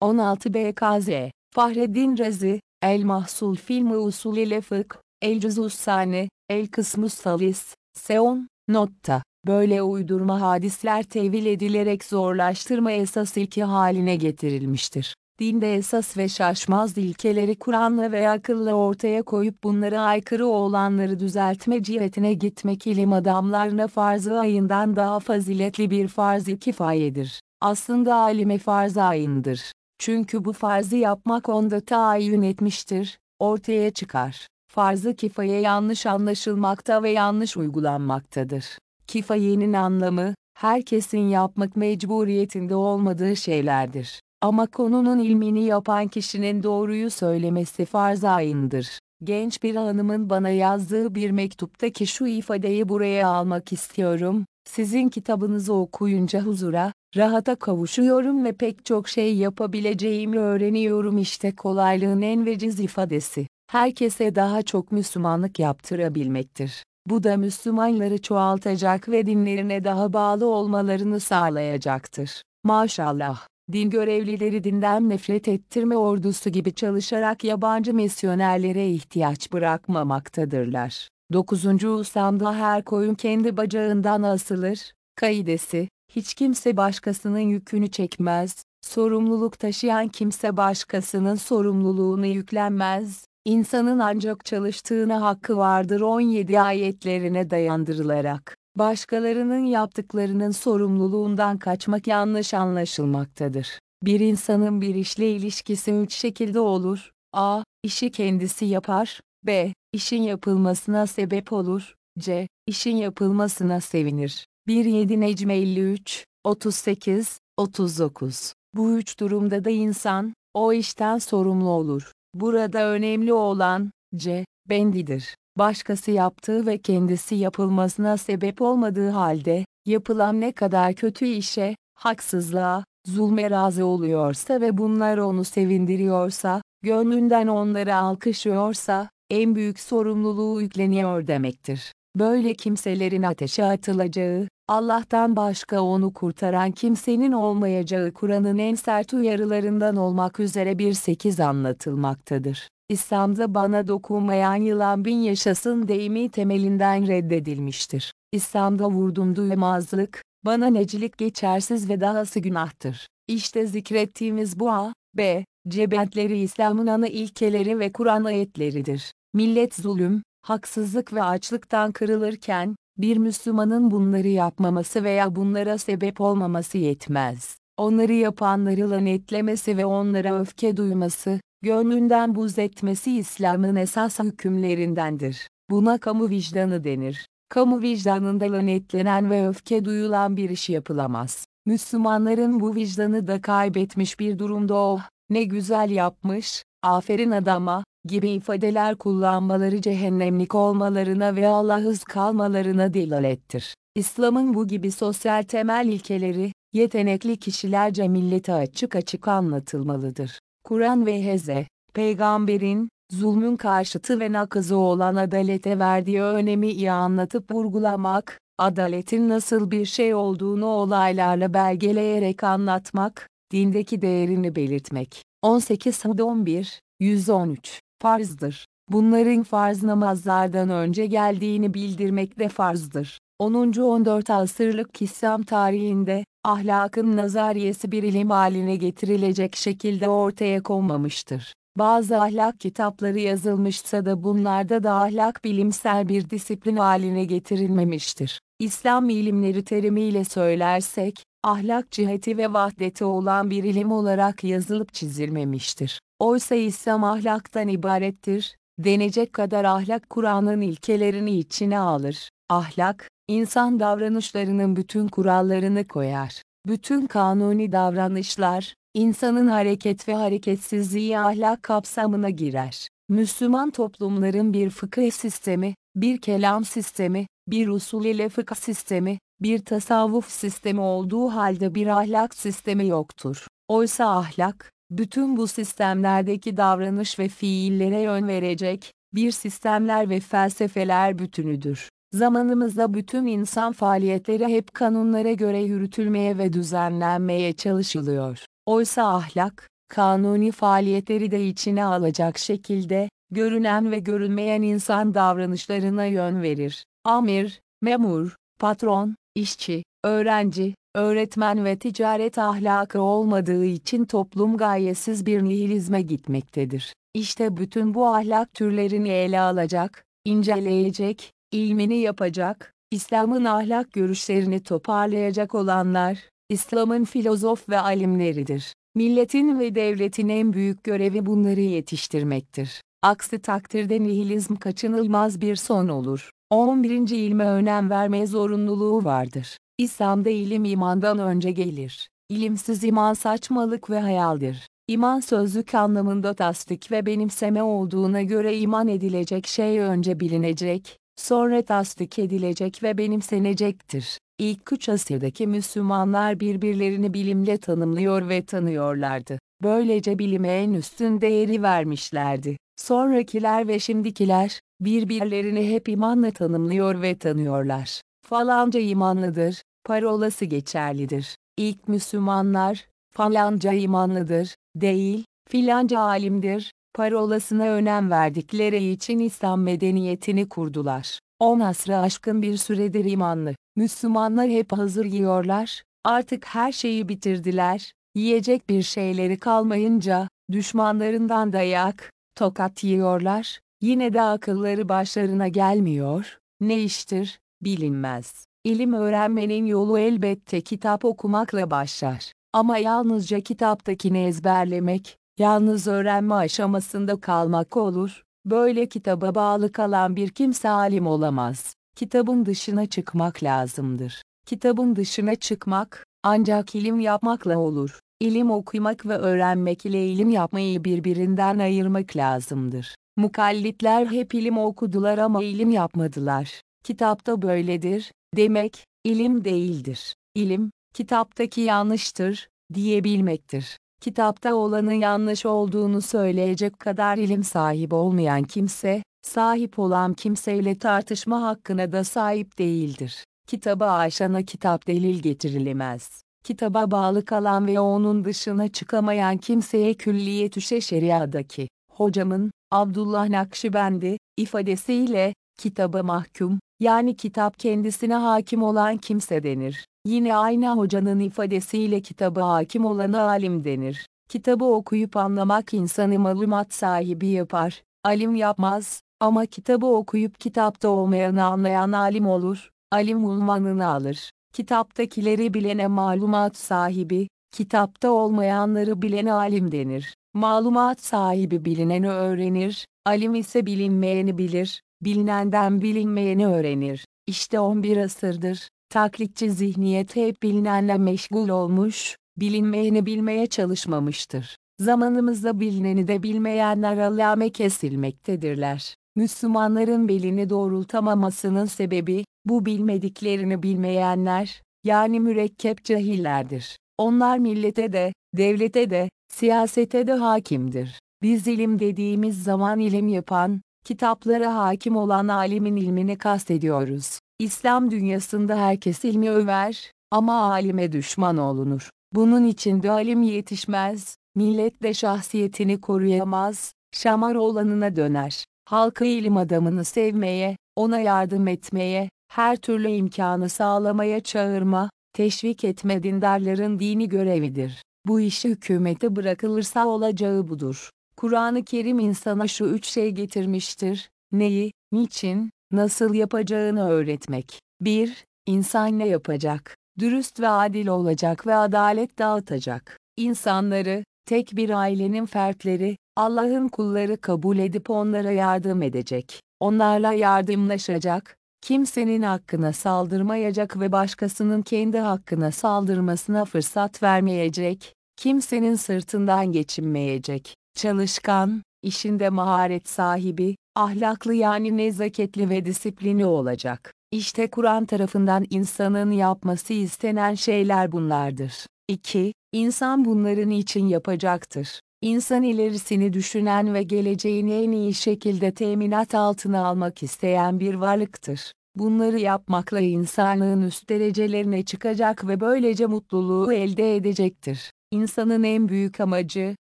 16 BKZ Fahreddin Razi El Mahsul Filmi Usul ile Fık El Cüzus Sane El Kısmus Salis Seon Notta Böyle uydurma hadisler tevil edilerek zorlaştırma esas ilki haline getirilmiştir dinde esas ve şaşmaz ilkeleri Kur'an'la ve akılla ortaya koyup bunlara aykırı olanları düzeltme cihetine gitmek ilim adamlarına farz-ı ayından daha faziletli bir farz-ı kifayedir. Aslında alime farz-ı ayındır. Çünkü bu farzı yapmak onda tayin etmiştir, ortaya çıkar. Farz-ı kifaye yanlış anlaşılmakta ve yanlış uygulanmaktadır. Kifayenin anlamı, herkesin yapmak mecburiyetinde olmadığı şeylerdir. Ama konunun ilmini yapan kişinin doğruyu söylemesi farz ayındır. Genç bir hanımın bana yazdığı bir mektuptaki şu ifadeyi buraya almak istiyorum. Sizin kitabınızı okuyunca huzura, rahata kavuşuyorum ve pek çok şey yapabileceğimi öğreniyorum işte kolaylığın en veciz ifadesi. Herkese daha çok Müslümanlık yaptırabilmektir. Bu da Müslümanları çoğaltacak ve dinlerine daha bağlı olmalarını sağlayacaktır. maşallah, din görevlileri dinden nefret ettirme ordusu gibi çalışarak yabancı misyonerlere ihtiyaç bırakmamaktadırlar. 9. Usam'da her koyun kendi bacağından asılır, kaidesi, hiç kimse başkasının yükünü çekmez, sorumluluk taşıyan kimse başkasının sorumluluğunu yüklenmez, insanın ancak çalıştığına hakkı vardır 17 ayetlerine dayandırılarak, başkalarının yaptıklarının sorumluluğundan kaçmak yanlış anlaşılmaktadır. Bir insanın bir işle ilişkisi üç şekilde olur. A. işi kendisi yapar. B. işin yapılmasına sebep olur. C. işin yapılmasına sevinir. 1-7 Necme 53, 38, 39. Bu üç durumda da insan, o işten sorumlu olur. Burada önemli olan, C. Bendidir. Başkası yaptığı ve kendisi yapılmasına sebep olmadığı halde, yapılan ne kadar kötü işe, haksızlığa, zulme razı oluyorsa ve bunlar onu sevindiriyorsa, gönlünden onları alkışlıyorsa, en büyük sorumluluğu yükleniyor demektir. Böyle kimselerin ateşe atılacağı, Allah'tan başka onu kurtaran kimsenin olmayacağı Kur'an'ın en sert uyarılarından olmak üzere bir sekiz anlatılmaktadır. İslam'da bana dokunmayan yılan bin yaşasın deyimi temelinden reddedilmiştir. İslam'da vurdum duymazlık, bana necilik geçersiz ve dahası günahtır. İşte zikrettiğimiz bu A, B, cebentleri İslam'ın ana ilkeleri ve Kur'an ayetleridir. Millet zulüm, haksızlık ve açlıktan kırılırken, bir Müslümanın bunları yapmaması veya bunlara sebep olmaması yetmez. Onları yapanları lanetlemesi ve onlara öfke duyması, gönlünden buz etmesi İslam'ın esas hükümlerindendir. Buna kamu vicdanı denir. Kamu vicdanında lanetlenen ve öfke duyulan bir iş yapılamaz. Müslümanların bu vicdanı da kaybetmiş bir durumda oh, ne güzel yapmış, aferin adama, gibi ifadeler kullanmaları cehennemlik olmalarına ve Allah'ız kalmalarına delalettir. İslam'ın bu gibi sosyal temel ilkeleri, yetenekli kişilerce millete açık açık anlatılmalıdır. Kur'an ve Heze, peygamberin, zulmün karşıtı ve nakızı olan adalete verdiği önemi iyi anlatıp vurgulamak, adaletin nasıl bir şey olduğunu olaylarla belgeleyerek anlatmak, dindeki değerini belirtmek. 18 11, 113 farzdır. Bunların farz namazlardan önce geldiğini bildirmek de farzdır. 10. 14 asırlık İslam tarihinde, ahlakın nazariyesi bir ilim haline getirilecek şekilde ortaya konmamıştır. Bazı ahlak kitapları yazılmışsa da bunlarda da ahlak bilimsel bir disiplin haline getirilmemiştir. İslam ilimleri terimiyle söylersek, ahlak ciheti ve vahdeti olan bir ilim olarak yazılıp çizilmemiştir. Oysa İslam ahlaktan ibarettir, denecek kadar ahlak Kur'an'ın ilkelerini içine alır. Ahlak, insan davranışlarının bütün kurallarını koyar. Bütün kanuni davranışlar, insanın hareket ve hareketsizliği ahlak kapsamına girer. Müslüman toplumların bir fıkıh sistemi, bir kelam sistemi, bir usul ile fıkıh sistemi, bir tasavvuf sistemi olduğu halde bir ahlak sistemi yoktur. Oysa ahlak, bütün bu sistemlerdeki davranış ve fiillere yön verecek, bir sistemler ve felsefeler bütünüdür. Zamanımızda bütün insan faaliyetleri hep kanunlara göre yürütülmeye ve düzenlenmeye çalışılıyor. Oysa ahlak, kanuni faaliyetleri de içine alacak şekilde, görünen ve görünmeyen insan davranışlarına yön verir. Amir, memur, patron, işçi, öğrenci, öğretmen ve ticaret ahlakı olmadığı için toplum gayesiz bir nihilizme gitmektedir. İşte bütün bu ahlak türlerini ele alacak, inceleyecek, ilmini yapacak, İslam'ın ahlak görüşlerini toparlayacak olanlar, İslam'ın filozof ve alimleridir. Milletin ve devletin en büyük görevi bunları yetiştirmektir. Aksi takdirde nihilizm kaçınılmaz bir son olur. 11. ilme önem verme zorunluluğu vardır. İslam'da ilim imandan önce gelir. İlimsiz iman saçmalık ve hayaldir. İman sözlük anlamında tasdik ve benimseme olduğuna göre iman edilecek şey önce bilinecek, sonra tasdik edilecek ve benimsenecektir. İlk üç asırdaki Müslümanlar birbirlerini bilimle tanımlıyor ve tanıyorlardı. Böylece bilime en üstün değeri vermişlerdi. Sonrakiler ve şimdikiler, birbirlerini hep imanla tanımlıyor ve tanıyorlar. Falanca imanlıdır, parolası geçerlidir. İlk Müslümanlar, falanca imanlıdır, değil, filanca alimdir, parolasına önem verdikleri için İslam medeniyetini kurdular. 10 asrı aşkın bir süredir imanlı. Müslümanlar hep hazır yiyorlar, artık her şeyi bitirdiler, yiyecek bir şeyleri kalmayınca, düşmanlarından dayak, tokat yiyorlar, yine de akılları başlarına gelmiyor, ne iştir, bilinmez. İlim öğrenmenin yolu elbette kitap okumakla başlar. Ama yalnızca kitaptakini ezberlemek, yalnız öğrenme aşamasında kalmak olur, böyle kitaba bağlı kalan bir kimse alim olamaz. Kitabın dışına çıkmak lazımdır. Kitabın dışına çıkmak, ancak ilim yapmakla olur. İlim okumak ve öğrenmek ile ilim yapmayı birbirinden ayırmak lazımdır. Mukallitler hep ilim okudular ama ilim yapmadılar. Kitapta böyledir, demek, ilim değildir. İlim, kitaptaki yanlıştır, diyebilmektir. Kitapta olanın yanlış olduğunu söyleyecek kadar ilim sahibi olmayan kimse, sahip olan kimseyle tartışma hakkına da sahip değildir. Kitaba aşana kitap delil getirilemez. Kitaba bağlı kalan ve onun dışına çıkamayan kimseye külliyetüşe şeriadaki, hocamın, Abdullah Nakşibendi, ifadesiyle, kitaba mahkum, yani kitap kendisine hakim olan kimse denir. Yine aynı hocanın ifadesiyle kitaba hakim olana alim denir. Kitabı okuyup anlamak insanı malumat sahibi yapar, alim yapmaz, ama kitabı okuyup kitapta olmayanı anlayan alim olur, alim unvanını alır. Kitaptakileri bilene malumat sahibi, kitapta olmayanları bilene alim denir. Malumat sahibi bilineni öğrenir, alim ise bilinmeyeni bilir, bilinenden bilinmeyeni öğrenir. İşte 11 asırdır, taklitçi zihniyet hep bilinenle meşgul olmuş, bilinmeyeni bilmeye çalışmamıştır. Zamanımızda bilineni de bilmeyenler allame kesilmektedirler. Müslümanların belini doğrultamamasının sebebi, bu bilmediklerini bilmeyenler, yani mürekkep cahillerdir. Onlar millete de, devlete de, siyasete de hakimdir. Biz ilim dediğimiz zaman ilim yapan, kitaplara hakim olan alimin ilmini kastediyoruz. İslam dünyasında herkes ilmi över, ama alime düşman olunur. Bunun için de alim yetişmez, millet de şahsiyetini koruyamaz, şamar olanına döner. Halkı ilim adamını sevmeye, ona yardım etmeye, her türlü imkanı sağlamaya çağırma, teşvik etme dindarların dini görevidir. Bu işi hükümete bırakılırsa olacağı budur. Kur'an-ı Kerim insana şu üç şey getirmiştir, neyi, niçin, nasıl yapacağını öğretmek. 1. İnsan ne yapacak? Dürüst ve adil olacak ve adalet dağıtacak. İnsanları, tek bir ailenin fertleri, Allah'ın kulları kabul edip onlara yardım edecek. Onlarla yardımlaşacak, kimsenin hakkına saldırmayacak ve başkasının kendi hakkına saldırmasına fırsat vermeyecek, kimsenin sırtından geçinmeyecek, çalışkan, işinde maharet sahibi, ahlaklı yani nezaketli ve disiplinli olacak. İşte Kur'an tarafından insanın yapması istenen şeyler bunlardır. 2. İnsan bunların için yapacaktır. İnsan ilerisini düşünen ve geleceğini en iyi şekilde teminat altına almak isteyen bir varlıktır. Bunları yapmakla insanlığın üst derecelerine çıkacak ve böylece mutluluğu elde edecektir. İnsanın en büyük amacı,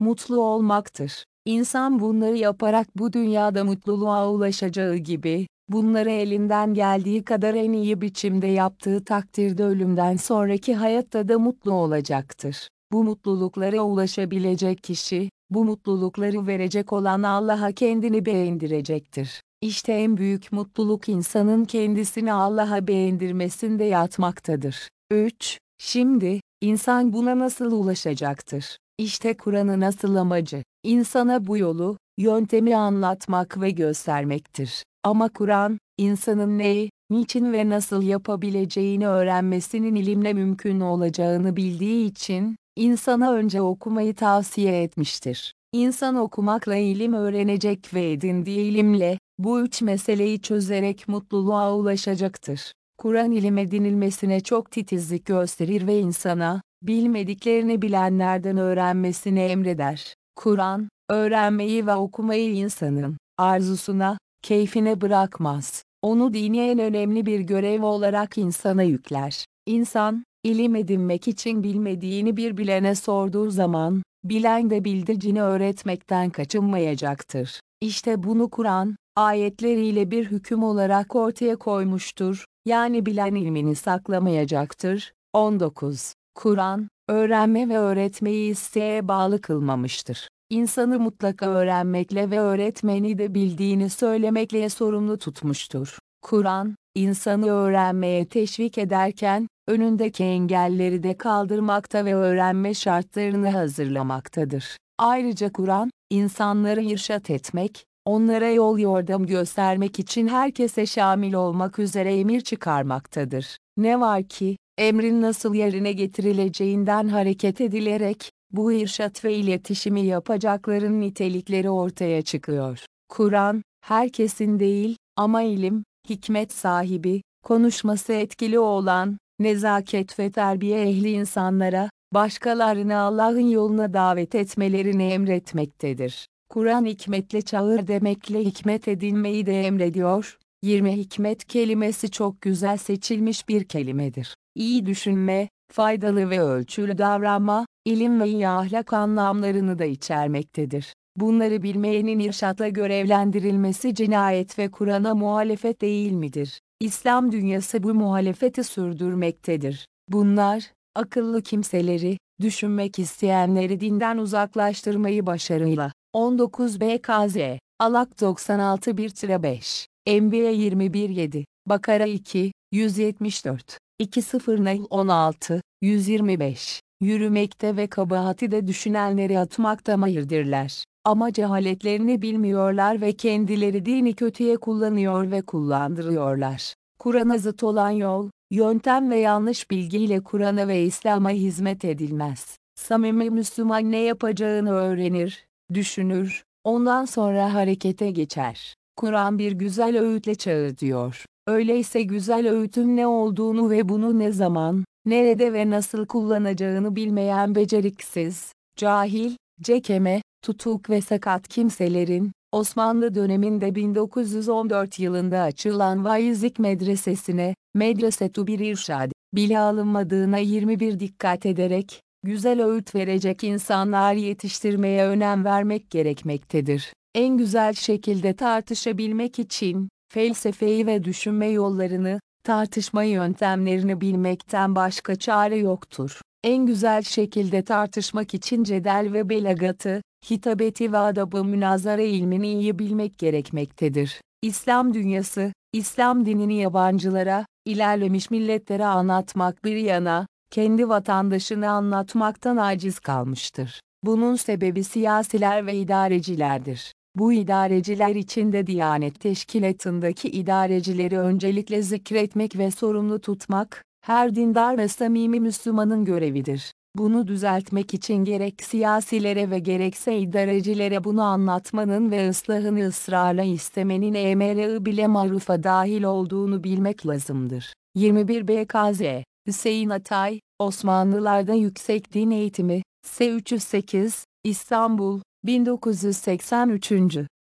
mutlu olmaktır. İnsan bunları yaparak bu dünyada mutluluğa ulaşacağı gibi, bunları elinden geldiği kadar en iyi biçimde yaptığı takdirde ölümden sonraki hayatta da mutlu olacaktır. Bu mutluluklara ulaşabilecek kişi, bu mutlulukları verecek olan Allah'a kendini beğendirecektir. İşte en büyük mutluluk insanın kendisini Allah'a beğendirmesinde yatmaktadır. 3. Şimdi, insan buna nasıl ulaşacaktır? İşte Kur'an'ın asıl amacı, insana bu yolu, yöntemi anlatmak ve göstermektir. Ama Kur'an, insanın neyi, niçin ve nasıl yapabileceğini öğrenmesinin ilimle mümkün olacağını bildiği için, insana önce okumayı tavsiye etmiştir. İnsan okumakla ilim öğrenecek ve edindiği ilimle, bu üç meseleyi çözerek mutluluğa ulaşacaktır. Kur'an ilim edinilmesine çok titizlik gösterir ve insana, bilmediklerini bilenlerden öğrenmesini emreder. Kur'an, öğrenmeyi ve okumayı insanın, arzusuna, keyfine bırakmaz. Onu dini en önemli bir görev olarak insana yükler. İnsan, ilim edinmek için bilmediğini bir bilene sorduğu zaman, bilen de bildiricini öğretmekten kaçınmayacaktır. İşte bunu Kur'an, ayetleriyle bir hüküm olarak ortaya koymuştur, yani bilen ilmini saklamayacaktır. 19. Kur'an, öğrenme ve öğretmeyi isteğe bağlı kılmamıştır. İnsanı mutlaka öğrenmekle ve öğretmeni de bildiğini söylemekle sorumlu tutmuştur. Kur'an, insanı öğrenmeye teşvik ederken, önündeki engelleri de kaldırmakta ve öğrenme şartlarını hazırlamaktadır. Ayrıca Kur'an, insanları irşat etmek, onlara yol yordam göstermek için herkese şamil olmak üzere emir çıkarmaktadır. Ne var ki, emrin nasıl yerine getirileceğinden hareket edilerek, bu irşat ve iletişimi yapacakların nitelikleri ortaya çıkıyor. Kur'an, herkesin değil, ama ilim, hikmet sahibi, konuşması etkili olan, nezaket ve terbiye ehli insanlara, başkalarını Allah'ın yoluna davet etmelerini emretmektedir. Kur'an hikmetle çağır demekle hikmet edinmeyi de emrediyor. 20 hikmet kelimesi çok güzel seçilmiş bir kelimedir. İyi düşünme, faydalı ve ölçülü davranma, ilim ve iyi ahlak anlamlarını da içermektedir. Bunları bilmeyenin irşatla görevlendirilmesi cinayet ve Kur'an'a muhalefet değil midir? İslam dünyası bu muhalefeti sürdürmektedir. Bunlar, akıllı kimseleri, düşünmek isteyenleri dinden uzaklaştırmayı başarıyla. 19 BKZ, Alak 96 1-5, Enbiya 21 7, Bakara 2, 174, 20 Nahl 16, 125, yürümekte ve kabahati de düşünenleri atmakta mahirdirler. Ama cehaletlerini bilmiyorlar ve kendileri dini kötüye kullanıyor ve kullandırıyorlar. Kur'an'a zıt olan yol, yöntem ve yanlış bilgiyle Kur'an'a ve İslam'a hizmet edilmez. Samimi Müslüman ne yapacağını öğrenir, düşünür, ondan sonra harekete geçer. Kur'an bir güzel öğütle çağır diyor. Öyleyse güzel öğütün ne olduğunu ve bunu ne zaman, nerede ve nasıl kullanacağını bilmeyen beceriksiz, cahil, cekeme, tutuk ve sakat kimselerin, Osmanlı döneminde 1914 yılında açılan Vaizlik Medresesi'ne, Medresetu bir irşad, bile alınmadığına 21 dikkat ederek, güzel öğüt verecek insanlar yetiştirmeye önem vermek gerekmektedir. En güzel şekilde tartışabilmek için, felsefeyi ve düşünme yollarını, tartışma yöntemlerini bilmekten başka çare yoktur. En güzel şekilde tartışmak için cedel ve belagatı, hitabeti ve adabı münazara ilmini iyi bilmek gerekmektedir. İslam dünyası, İslam dinini yabancılara, ilerlemiş milletlere anlatmak bir yana, kendi vatandaşını anlatmaktan aciz kalmıştır. Bunun sebebi siyasiler ve idarecilerdir. Bu idareciler içinde Diyanet Teşkilatı'ndaki idarecileri öncelikle zikretmek ve sorumlu tutmak, her dindar ve samimi Müslümanın görevidir. Bunu düzeltmek için gerek siyasilere ve gerekse idarecilere bunu anlatmanın ve ıslahını ısrarla istemenin emre bile marufa dahil olduğunu bilmek lazımdır. 21 BKZ Hüseyin Atay, Osmanlılarda Yüksek Din Eğitimi, S308, İstanbul, 1983.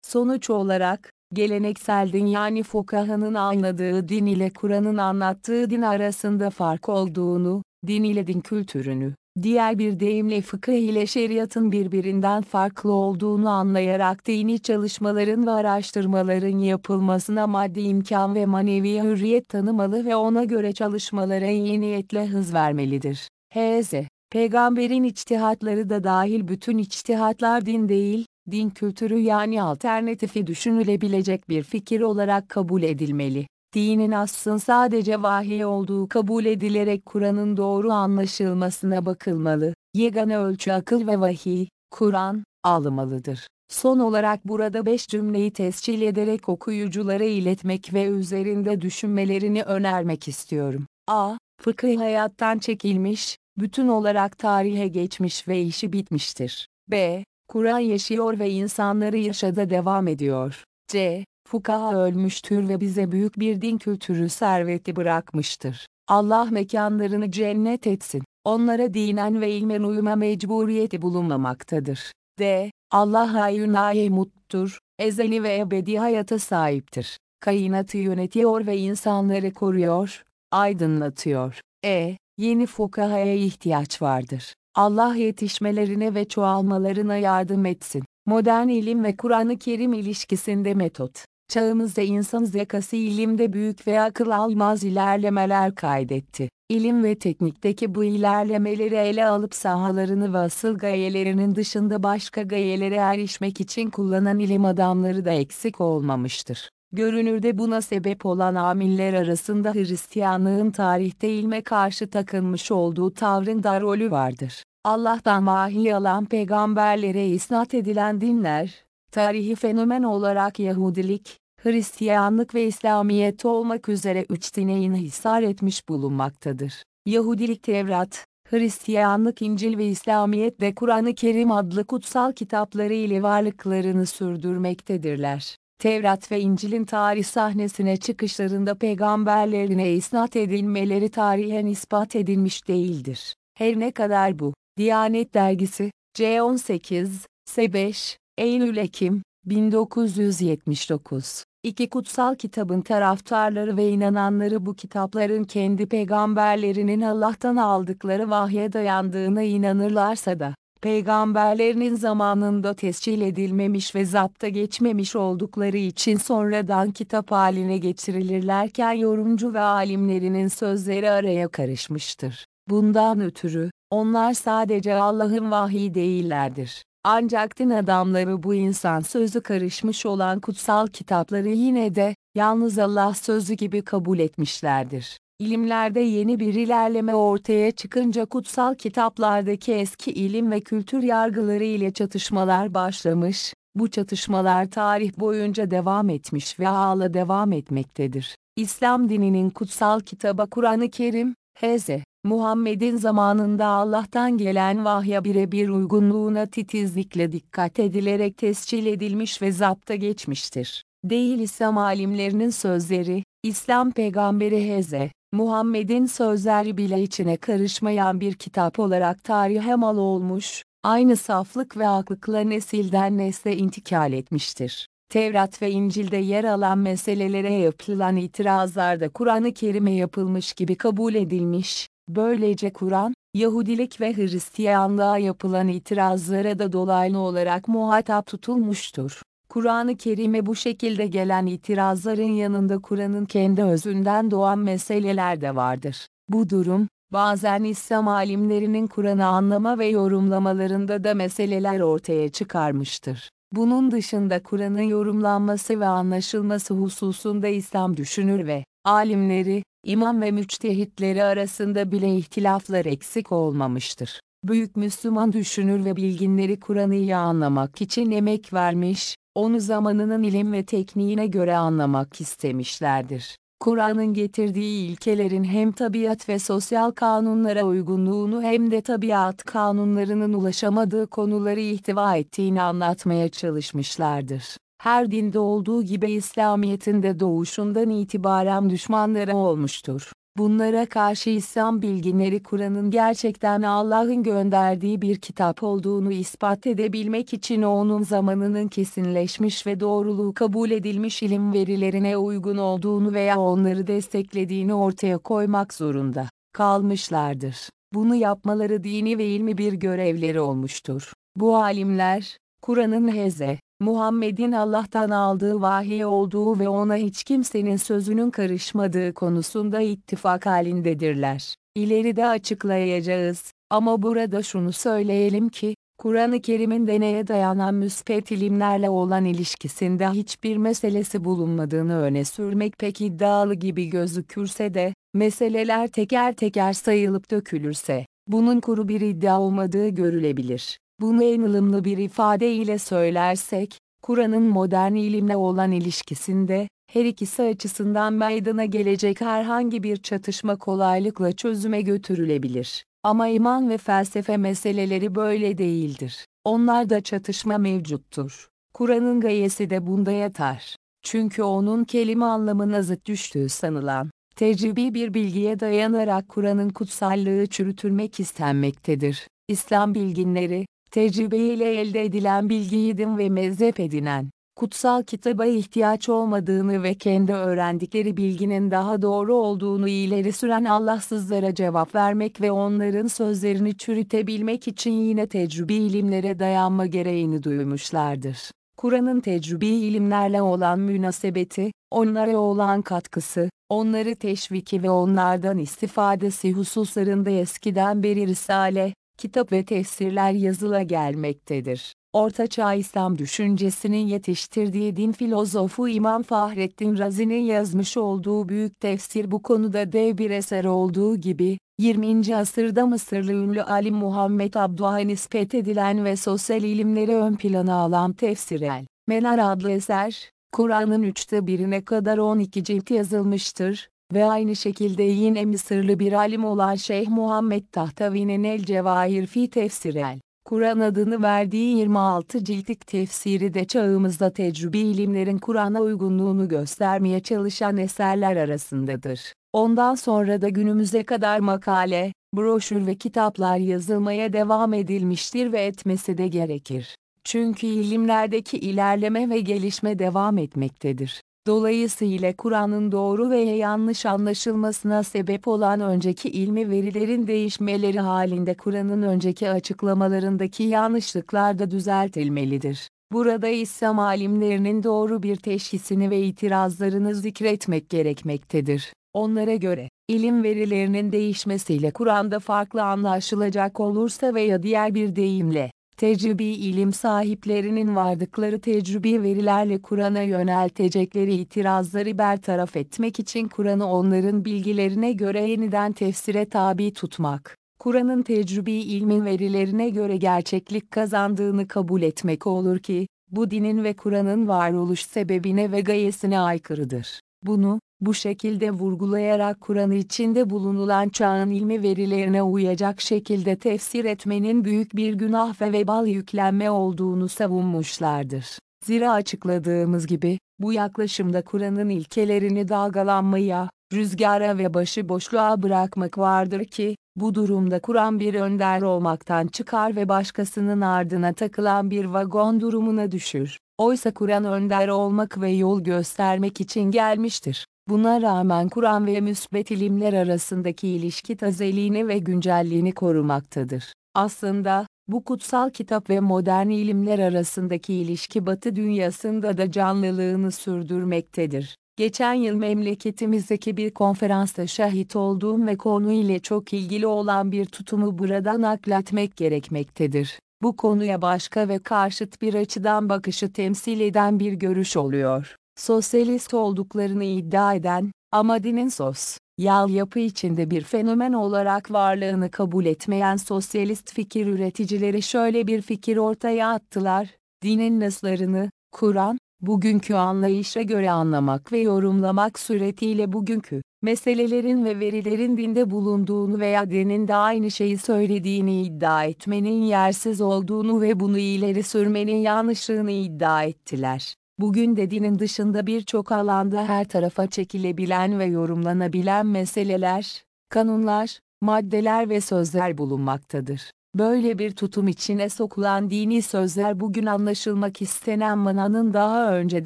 Sonuç olarak, geleneksel din yani fukahanın anladığı din ile Kur'an'ın anlattığı din arasında fark olduğunu, din ile din kültürünü, diğer bir deyimle fıkıh ile şeriatın birbirinden farklı olduğunu anlayarak dini çalışmaların ve araştırmaların yapılmasına maddi imkan ve manevi hürriyet tanımalı ve ona göre çalışmalara iyi niyetle hız vermelidir. H.Z. Peygamberin içtihatları da dahil bütün içtihatlar din değil, din kültürü yani alternatifi düşünülebilecek bir fikir olarak kabul edilmeli. Dinin aslın sadece vahiy olduğu kabul edilerek Kur'an'ın doğru anlaşılmasına bakılmalı. Yegane ölçü akıl ve vahiy, Kur'an, alınmalıdır. Son olarak burada beş cümleyi tescil ederek okuyuculara iletmek ve üzerinde düşünmelerini önermek istiyorum. A. Fıkıh hayattan çekilmiş, bütün olarak tarihe geçmiş ve işi bitmiştir. B. Kur'an yaşıyor ve insanları yaşada devam ediyor. C. Fukaha ölmüştür ve bize büyük bir din kültürü serveti bırakmıştır. Allah mekanlarını cennet etsin. Onlara dinen ve ilmen uyuma mecburiyeti bulunmamaktadır. D. Allah hayyun muttur, ezeli ve ebedi hayata sahiptir. Kainatı yönetiyor ve insanları koruyor, aydınlatıyor. E. Yeni fukahaya ihtiyaç vardır. Allah yetişmelerine ve çoğalmalarına yardım etsin. Modern ilim ve Kur'an-ı Kerim ilişkisinde metot. Çağımızda insan zekası ilimde büyük ve akıl almaz ilerlemeler kaydetti. İlim ve teknikteki bu ilerlemeleri ele alıp sahalarını ve asıl gayelerinin dışında başka gayelere erişmek için kullanan ilim adamları da eksik olmamıştır. Görünürde buna sebep olan amiller arasında Hristiyanlığın tarihte ilme karşı takılmış olduğu tavrın da rolü vardır. Allah'tan vahiy alan peygamberlere isnat edilen dinler, tarihi fenomen olarak Yahudilik, Hristiyanlık ve İslamiyet olmak üzere üç dine inhisar etmiş bulunmaktadır. Yahudilik Tevrat, Hristiyanlık İncil ve İslamiyet de Kur'an-ı Kerim adlı kutsal kitapları ile varlıklarını sürdürmektedirler. Tevrat ve İncil'in tarih sahnesine çıkışlarında peygamberlerine isnat edilmeleri tarihen ispat edilmiş değildir. Her ne kadar bu, Diyanet Dergisi, C18, S5, Eylül-Ekim, 1979. İki kutsal kitabın taraftarları ve inananları bu kitapların kendi peygamberlerinin Allah'tan aldıkları vahye dayandığına inanırlarsa da, peygamberlerinin zamanında tescil edilmemiş ve zapta geçmemiş oldukları için sonradan kitap haline getirilirlerken yorumcu ve alimlerinin sözleri araya karışmıştır. Bundan ötürü, onlar sadece Allah'ın vahiy değillerdir. Ancak din adamları bu insan sözü karışmış olan kutsal kitapları yine de, yalnız Allah sözü gibi kabul etmişlerdir. İlimlerde yeni bir ilerleme ortaya çıkınca kutsal kitaplardaki eski ilim ve kültür yargıları ile çatışmalar başlamış, bu çatışmalar tarih boyunca devam etmiş ve hala devam etmektedir. İslam dininin kutsal kitabı Kur'an-ı Kerim, Hz. Muhammed'in zamanında Allah'tan gelen vahya birebir uygunluğuna titizlikle dikkat edilerek tescil edilmiş ve zapta geçmiştir. Değil İslam alimlerinin sözleri, İslam peygamberi Hz. Muhammed'in sözleri bile içine karışmayan bir kitap olarak tarihe mal olmuş, aynı saflık ve aklıkla nesilden nesle intikal etmiştir. Tevrat ve İncil'de yer alan meselelere yapılan itirazlarda Kur'an-ı Kerim'e yapılmış gibi kabul edilmiş, böylece Kur'an, Yahudilik ve Hristiyanlığa yapılan itirazlara da dolaylı olarak muhatap tutulmuştur. Kur'an-ı Kerim'e bu şekilde gelen itirazların yanında Kur'an'ın kendi özünden doğan meseleler de vardır. Bu durum, bazen İslam alimlerinin Kur'an'ı anlama ve yorumlamalarında da meseleler ortaya çıkarmıştır. Bunun dışında Kur'an'ın yorumlanması ve anlaşılması hususunda İslam düşünür ve alimleri, imam ve müçtehitleri arasında bile ihtilaflar eksik olmamıştır. Büyük Müslüman düşünür ve bilginleri Kur'an'ı iyi anlamak için emek vermiş, onu zamanının ilim ve tekniğine göre anlamak istemişlerdir. Kur'an'ın getirdiği ilkelerin hem tabiat ve sosyal kanunlara uygunluğunu hem de tabiat kanunlarının ulaşamadığı konuları ihtiva ettiğini anlatmaya çalışmışlardır. Her dinde olduğu gibi İslamiyet'in de doğuşundan itibaren düşmanları olmuştur. Bunlara karşı İslam bilginleri Kur'an'ın gerçekten Allah'ın gönderdiği bir kitap olduğunu ispat edebilmek için onun zamanının kesinleşmiş ve doğruluğu kabul edilmiş ilim verilerine uygun olduğunu veya onları desteklediğini ortaya koymak zorunda kalmışlardır. Bunu yapmaları dini ve ilmi bir görevleri olmuştur. Bu alimler, Kur'an'ın heze, Muhammed'in Allah'tan aldığı vahiy olduğu ve ona hiç kimsenin sözünün karışmadığı konusunda ittifak halindedirler. İleride açıklayacağız ama burada şunu söyleyelim ki, Kur'an-ı Kerim'in deneye dayanan müspet ilimlerle olan ilişkisinde hiçbir meselesi bulunmadığını öne sürmek pek iddialı gibi gözükürse de, meseleler teker teker sayılıp dökülürse, bunun kuru bir iddia olmadığı görülebilir. Bunu en ılımlı bir ifadeyle söylersek, Kur'an'ın modern ilimle olan ilişkisinde, her ikisi açısından meydana gelecek herhangi bir çatışma kolaylıkla çözüme götürülebilir. Ama iman ve felsefe meseleleri böyle değildir. Onlarda çatışma mevcuttur. Kur'an'ın gayesi de bunda yatar. Çünkü onun kelime anlamına zıt düştüğü sanılan, tecrübi bir bilgiye dayanarak Kur'an'ın kutsallığı çürütülmek istenmektedir. İslam bilginleri, tecrübeyle elde edilen bilgiyi din ve mezhep edinen, kutsal kitaba ihtiyaç olmadığını ve kendi öğrendikleri bilginin daha doğru olduğunu ileri süren Allahsızlara cevap vermek ve onların sözlerini çürütebilmek için yine tecrübi ilimlere dayanma gereğini duymuşlardır. Kur'an'ın tecrübi ilimlerle olan münasebeti, onlara olan katkısı, onları teşviki ve onlardan istifadesi hususlarında eskiden beri risale, kitap ve tefsirler yazıla gelmektedir. Ortaçağ İslam düşüncesinin yetiştirdiği din filozofu İmam Fahrettin Razi'nin yazmış olduğu büyük tefsir bu konuda dev bir eser olduğu gibi, 20. asırda Mısırlı ünlü alim Muhammed Abduh'a nispet ve sosyal ilimleri ön plana alan Tefsir el Menar adlı eser, Kur'an'ın üçte birine kadar 12 cilt yazılmıştır ve aynı şekilde yine Mısırlı bir alim olan Şeyh Muhammed Tahtavi'nin El Cevahir fi Tefsir el Kur'an adını verdiği 26 ciltlik tefsiri de çağımızda tecrübi ilimlerin Kur'an'a uygunluğunu göstermeye çalışan eserler arasındadır. Ondan sonra da günümüze kadar makale, broşür ve kitaplar yazılmaya devam edilmiştir ve etmesi de gerekir. Çünkü ilimlerdeki ilerleme ve gelişme devam etmektedir. Dolayısıyla Kur'an'ın doğru veya yanlış anlaşılmasına sebep olan önceki ilmi verilerin değişmeleri halinde Kur'an'ın önceki açıklamalarındaki yanlışlıklar da düzeltilmelidir. Burada İslam alimlerinin doğru bir teşhisini ve itirazlarını zikretmek gerekmektedir. Onlara göre, ilim verilerinin değişmesiyle Kur'an'da farklı anlaşılacak olursa veya diğer bir deyimle, tecrübi ilim sahiplerinin vardıkları tecrübi verilerle Kur'an'a yöneltecekleri itirazları bertaraf etmek için Kur'an'ı onların bilgilerine göre yeniden tefsire tabi tutmak, Kur'an'ın tecrübi ilmin verilerine göre gerçeklik kazandığını kabul etmek olur ki, bu dinin ve Kur'an'ın varoluş sebebine ve gayesine aykırıdır. Bunu, bu şekilde vurgulayarak Kur'an içinde bulunulan çağın ilmi verilerine uyacak şekilde tefsir etmenin büyük bir günah ve vebal yüklenme olduğunu savunmuşlardır. Zira açıkladığımız gibi, bu yaklaşımda Kur'an'ın ilkelerini dalgalanmaya, rüzgara ve başıboşluğa bırakmak vardır ki, bu durumda Kur'an bir önder olmaktan çıkar ve başkasının ardına takılan bir vagon durumuna düşür. Oysa Kur'an önder olmak ve yol göstermek için gelmiştir. Buna rağmen Kur'an ve müsbet ilimler arasındaki ilişki tazeliğini ve güncelliğini korumaktadır. Aslında, bu kutsal kitap ve modern ilimler arasındaki ilişki Batı dünyasında da canlılığını sürdürmektedir. Geçen yıl memleketimizdeki bir konferansta şahit olduğum ve konu ile çok ilgili olan bir tutumu burada nakletmek gerekmektedir. Bu konuya başka ve karşıt bir açıdan bakışı temsil eden bir görüş oluyor. Sosyalist olduklarını iddia eden, ama dinin sos, yal yapı içinde bir fenomen olarak varlığını kabul etmeyen sosyalist fikir üreticileri şöyle bir fikir ortaya attılar, dinin naslarını, Kur'an, bugünkü anlayışa göre anlamak ve yorumlamak suretiyle bugünkü meselelerin ve verilerin dinde bulunduğunu veya dinin de aynı şeyi söylediğini iddia etmenin yersiz olduğunu ve bunu ileri sürmenin yanlışlığını iddia ettiler. Bugün de dinin dışında birçok alanda her tarafa çekilebilen ve yorumlanabilen meseleler, kanunlar, maddeler ve sözler bulunmaktadır. Böyle bir tutum içine sokulan dini sözler bugün anlaşılmak istenen mananın daha önce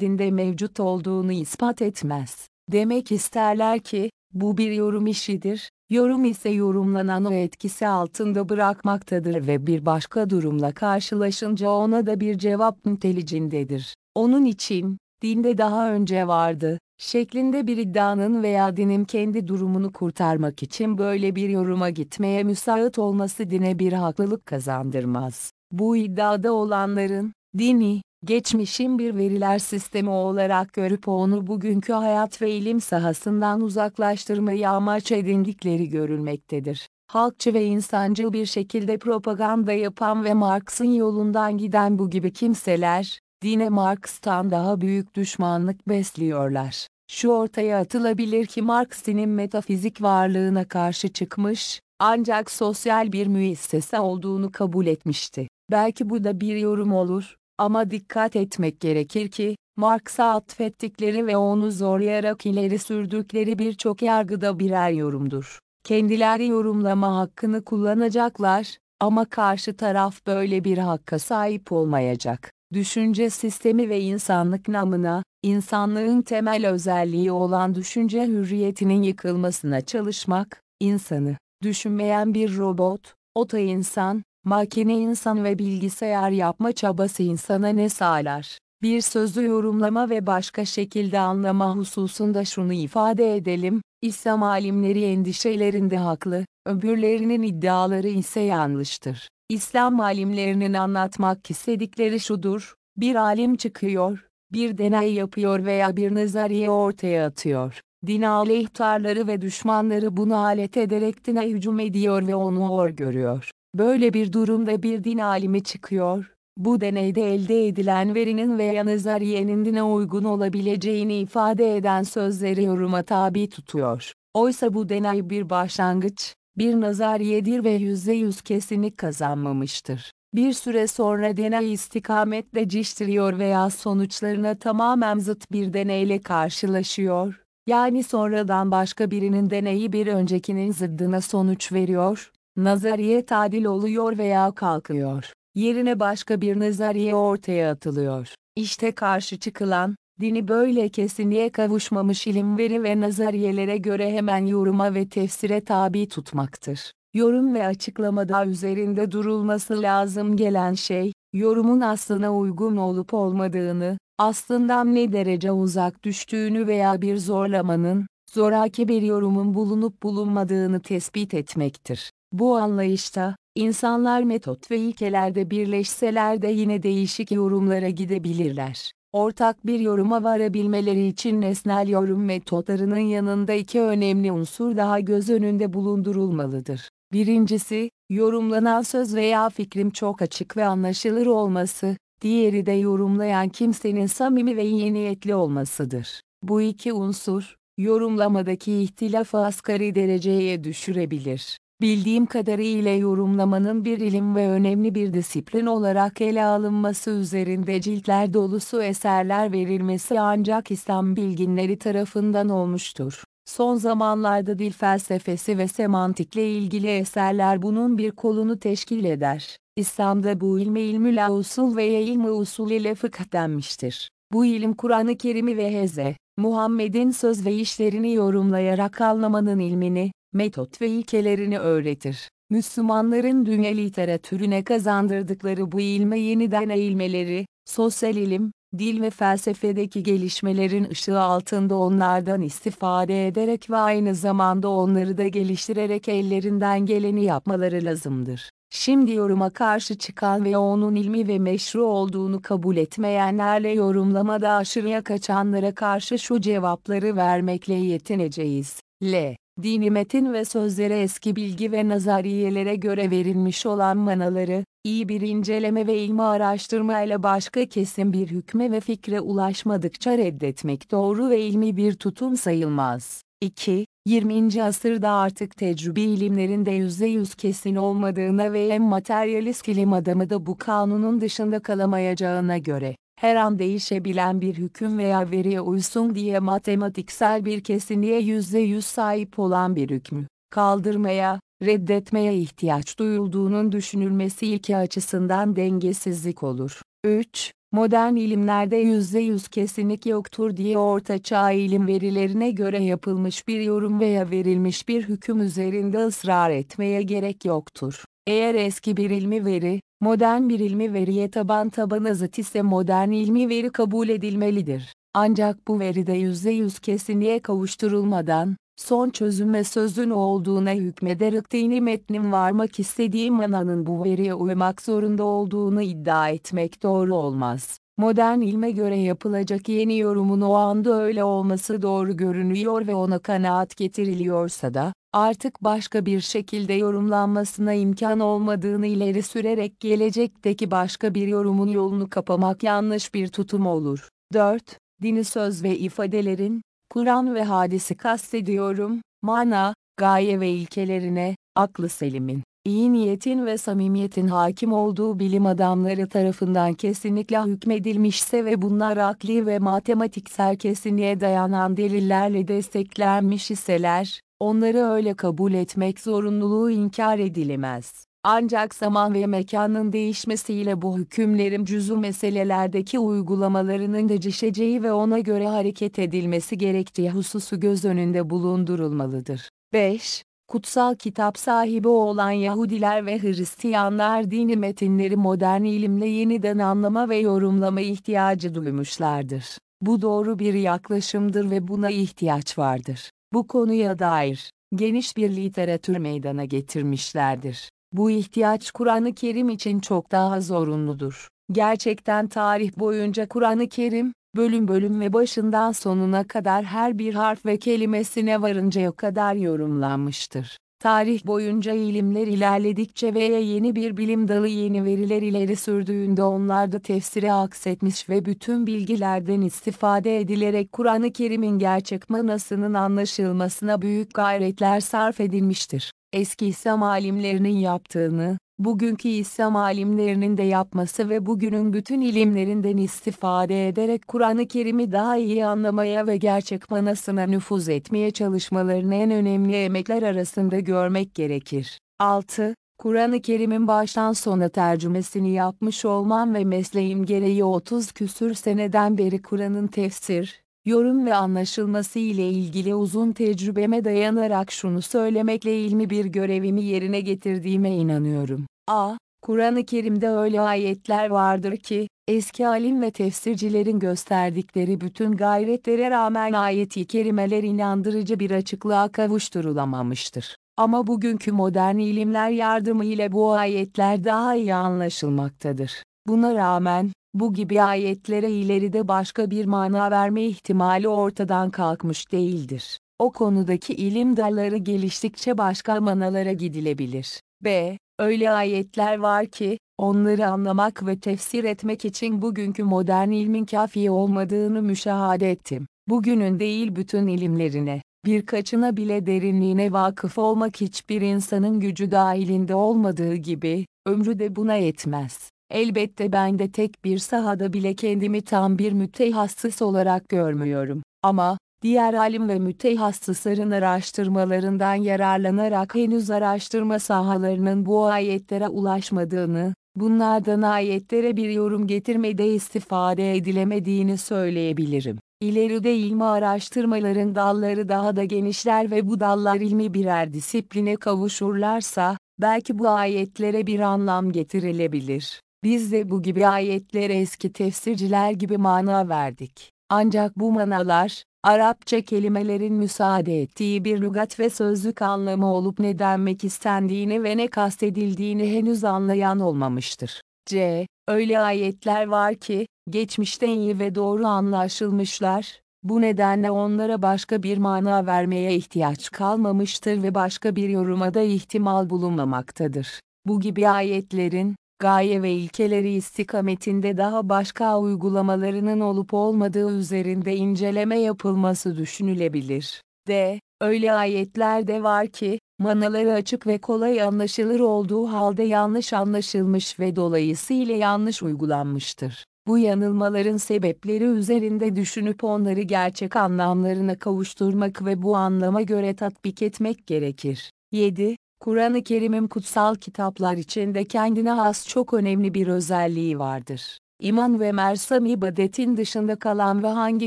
dinde mevcut olduğunu ispat etmez. Demek isterler ki, bu bir yorum işidir, yorum ise yorumlanan o etkisi altında bırakmaktadır ve bir başka durumla karşılaşınca ona da bir cevap nitelicindedir. Onun için, dinde daha önce vardı, şeklinde bir iddianın veya dinin kendi durumunu kurtarmak için böyle bir yoruma gitmeye müsait olması dine bir haklılık kazandırmaz. Bu iddiada olanların, dini, geçmişin bir veriler sistemi olarak görüp onu bugünkü hayat ve ilim sahasından uzaklaştırmayı amaç edindikleri görülmektedir. Halkçı ve insancıl bir şekilde propaganda yapan ve Marx'ın yolundan giden bu gibi kimseler, dine Marx'tan daha büyük düşmanlık besliyorlar. Şu ortaya atılabilir ki Marx dinin metafizik varlığına karşı çıkmış, ancak sosyal bir müessese olduğunu kabul etmişti. Belki bu da bir yorum olur, ama dikkat etmek gerekir ki, Marx'a atfettikleri ve onu zorlayarak ileri sürdükleri birçok yargıda birer yorumdur. Kendileri yorumlama hakkını kullanacaklar, ama karşı taraf böyle bir hakka sahip olmayacak. Düşünce sistemi ve insanlık namına, insanlığın temel özelliği olan düşünce hürriyetinin yıkılmasına çalışmak, insanı, düşünmeyen bir robot, ota insan, makine insan ve bilgisayar yapma çabası insana ne sağlar? Bir sözü yorumlama ve başka şekilde anlama hususunda şunu ifade edelim, İslam alimleri endişelerinde haklı, öbürlerinin iddiaları ise yanlıştır. İslam alimlerinin anlatmak istedikleri şudur, bir alim çıkıyor, bir deney yapıyor veya bir nazariye ortaya atıyor. Din aleyhtarları ve düşmanları bunu alet ederek dine hücum ediyor ve onu hor görüyor. Böyle bir durumda bir din alimi çıkıyor, bu deneyde elde edilen verinin veya nazariyenin dine uygun olabileceğini ifade eden sözleri yoruma tabi tutuyor. Oysa bu deney bir başlangıç, bir nazariyedir ve yüzde yüz kesinlik kazanmamıştır. Bir süre sonra deney istikametle ciştiriyor veya sonuçlarına tamamen zıt bir deneyle karşılaşıyor. Yani sonradan başka birinin deneyi bir öncekinin zıddına sonuç veriyor, nazariye tadil oluyor veya kalkıyor. Yerine başka bir nazariye ortaya atılıyor. İşte karşı çıkılan, dini böyle kesinliğe kavuşmamış ilim veri ve nazariyelere göre hemen yoruma ve tefsire tabi tutmaktır. Yorum ve açıklamada üzerinde durulması lazım gelen şey, yorumun aslına uygun olup olmadığını, aslından ne derece uzak düştüğünü veya bir zorlamanın, zoraki bir yorumun bulunup bulunmadığını tespit etmektir. Bu anlayışta, insanlar metot ve ilkelerde birleşseler de yine değişik yorumlara gidebilirler. Ortak bir yoruma varabilmeleri için nesnel yorum metotlarının yanında iki önemli unsur daha göz önünde bulundurulmalıdır. Birincisi, yorumlanan söz veya fikrim çok açık ve anlaşılır olması, diğeri de yorumlayan kimsenin samimi ve iyi niyetli olmasıdır. Bu iki unsur, yorumlamadaki ihtilafı asgari dereceye düşürebilir. Bildiğim kadarıyla yorumlamanın bir ilim ve önemli bir disiplin olarak ele alınması üzerinde ciltler dolusu eserler verilmesi ancak İslam bilginleri tarafından olmuştur. Son zamanlarda dil felsefesi ve semantikle ilgili eserler bunun bir kolunu teşkil eder. İslam'da bu ilme ilmül usul veya ilmi usul ile fıkh denmiştir. Bu ilim Kur'an-ı Kerim'i ve Heze, Muhammed'in söz ve işlerini yorumlayarak anlamanın ilmini, metot ve ilkelerini öğretir. Müslümanların dünya literatürüne kazandırdıkları bu ilme yeniden eğilmeleri, sosyal ilim, dil ve felsefedeki gelişmelerin ışığı altında onlardan istifade ederek ve aynı zamanda onları da geliştirerek ellerinden geleni yapmaları lazımdır. Şimdi yoruma karşı çıkan ve onun ilmi ve meşru olduğunu kabul etmeyenlerle yorumlamada aşırıya kaçanlara karşı şu cevapları vermekle yetineceğiz. L. Dini metin ve sözlere eski bilgi ve nazariyelere göre verilmiş olan manaları, iyi bir inceleme ve ilmi araştırma ile başka kesin bir hükme ve fikre ulaşmadıkça reddetmek doğru ve ilmi bir tutum sayılmaz. 2. 20. asırda artık tecrübi ilimlerinde %100 kesin olmadığına ve en materyalist ilim adamı da bu kanunun dışında kalamayacağına göre, her an değişebilen bir hüküm veya veriye uysun diye matematiksel bir kesinliğe %100 sahip olan bir hükmü, kaldırmaya, reddetmeye ihtiyaç duyulduğunun düşünülmesi ilki açısından dengesizlik olur. 3. Modern ilimlerde %100 kesinlik yoktur diye ortaçağ ilim verilerine göre yapılmış bir yorum veya verilmiş bir hüküm üzerinde ısrar etmeye gerek yoktur. Eğer eski bir ilmi veri, modern bir ilmi veriye taban tabanı zıt ise modern ilmi veri kabul edilmelidir. Ancak bu veride %100 kesinliğe kavuşturulmadan, son çözüme sözün olduğuna hükmederek dini metnin varmak istediği mananın bu veriye uymak zorunda olduğunu iddia etmek doğru olmaz. Modern ilme göre yapılacak yeni yorumun o anda öyle olması doğru görünüyor ve ona kanaat getiriliyorsa da, artık başka bir şekilde yorumlanmasına imkan olmadığını ileri sürerek gelecekteki başka bir yorumun yolunu kapamak yanlış bir tutum olur. 4. Dini söz ve ifadelerin, Kur'an ve hadisi kastediyorum, mana, gaye ve ilkelerine, aklı selimin, iyi niyetin ve samimiyetin hakim olduğu bilim adamları tarafından kesinlikle hükmedilmişse ve bunlar akli ve matematiksel kesinliğe dayanan delillerle desteklenmiş iseler, onları öyle kabul etmek zorunluluğu inkar edilemez. Ancak zaman ve mekanın değişmesiyle bu hükümlerin cüzü meselelerdeki uygulamalarının değişeceği ve ona göre hareket edilmesi gerektiği hususu göz önünde bulundurulmalıdır. 5. Kutsal kitap sahibi olan Yahudiler ve Hristiyanlar dini metinleri modern ilimle yeniden anlama ve yorumlama ihtiyacı duymuşlardır. Bu doğru bir yaklaşımdır ve buna ihtiyaç vardır. Bu konuya dair geniş bir literatür meydana getirmişlerdir. Bu ihtiyaç Kur'an-ı Kerim için çok daha zorunludur. Gerçekten tarih boyunca Kur'an-ı Kerim, bölüm bölüm ve başından sonuna kadar her bir harf ve kelimesine varıncaya kadar yorumlanmıştır. Tarih boyunca ilimler ilerledikçe veya yeni bir bilim dalı yeni veriler ileri sürdüğünde onlar da tefsire aksetmiş ve bütün bilgilerden istifade edilerek Kur'an-ı Kerim'in gerçek manasının anlaşılmasına büyük gayretler sarf edilmiştir. Eski İslam alimlerinin yaptığını, bugünkü İslam alimlerinin de yapması ve bugünün bütün ilimlerinden istifade ederek Kur'an-ı Kerim'i daha iyi anlamaya ve gerçek manasına nüfuz etmeye çalışmalarını en önemli emekler arasında görmek gerekir. 6. Kur'an-ı Kerim'in baştan sona tercümesini yapmış olmam ve mesleğim gereği 30 küsür seneden beri Kur'an'ın tefsir, yorum ve anlaşılması ile ilgili uzun tecrübeme dayanarak şunu söylemekle ilmi bir görevimi yerine getirdiğime inanıyorum. A. Kur'an-ı Kerim'de öyle ayetler vardır ki, eski alim ve tefsircilerin gösterdikleri bütün gayretlere rağmen ayeti kerimeler inandırıcı bir açıklığa kavuşturulamamıştır. Ama bugünkü modern ilimler yardımıyla bu ayetler daha iyi anlaşılmaktadır. Buna rağmen, bu gibi ayetlere ileride başka bir mana verme ihtimali ortadan kalkmış değildir. O konudaki ilim dalları geliştikçe başka manalara gidilebilir. B. Öyle ayetler var ki, onları anlamak ve tefsir etmek için bugünkü modern ilmin kafi olmadığını müşahede ettim. Bugünün değil bütün ilimlerine, birkaçına bile derinliğine vakıf olmak hiçbir insanın gücü dahilinde olmadığı gibi, ömrü de buna yetmez. Elbette ben de tek bir sahada bile kendimi tam bir mütehassıs olarak görmüyorum. Ama, diğer alim ve mütehassısların araştırmalarından yararlanarak henüz araştırma sahalarının bu ayetlere ulaşmadığını, bunlardan ayetlere bir yorum getirmede istifade edilemediğini söyleyebilirim. İleride ilmi araştırmaların dalları daha da genişler ve bu dallar ilmi birer disipline kavuşurlarsa, belki bu ayetlere bir anlam getirilebilir. Biz de bu gibi ayetlere eski tefsirciler gibi mana verdik. Ancak bu manalar, Arapça kelimelerin müsaade ettiği bir lügat ve sözlük anlamı olup ne denmek istendiğini ve ne kastedildiğini henüz anlayan olmamıştır. C. Öyle ayetler var ki, geçmişte iyi ve doğru anlaşılmışlar, bu nedenle onlara başka bir mana vermeye ihtiyaç kalmamıştır ve başka bir yoruma da ihtimal bulunmamaktadır. Bu gibi ayetlerin, gaye ve ilkeleri istikametinde daha başka uygulamalarının olup olmadığı üzerinde inceleme yapılması düşünülebilir. D. Öyle ayetler de var ki, manaları açık ve kolay anlaşılır olduğu halde yanlış anlaşılmış ve dolayısıyla yanlış uygulanmıştır. Bu yanılmaların sebepleri üzerinde düşünüp onları gerçek anlamlarına kavuşturmak ve bu anlama göre tatbik etmek gerekir. 7. Kur'an-ı Kerim'in kutsal kitaplar içinde kendine has çok önemli bir özelliği vardır. İman ve mersam ibadetin dışında kalan ve hangi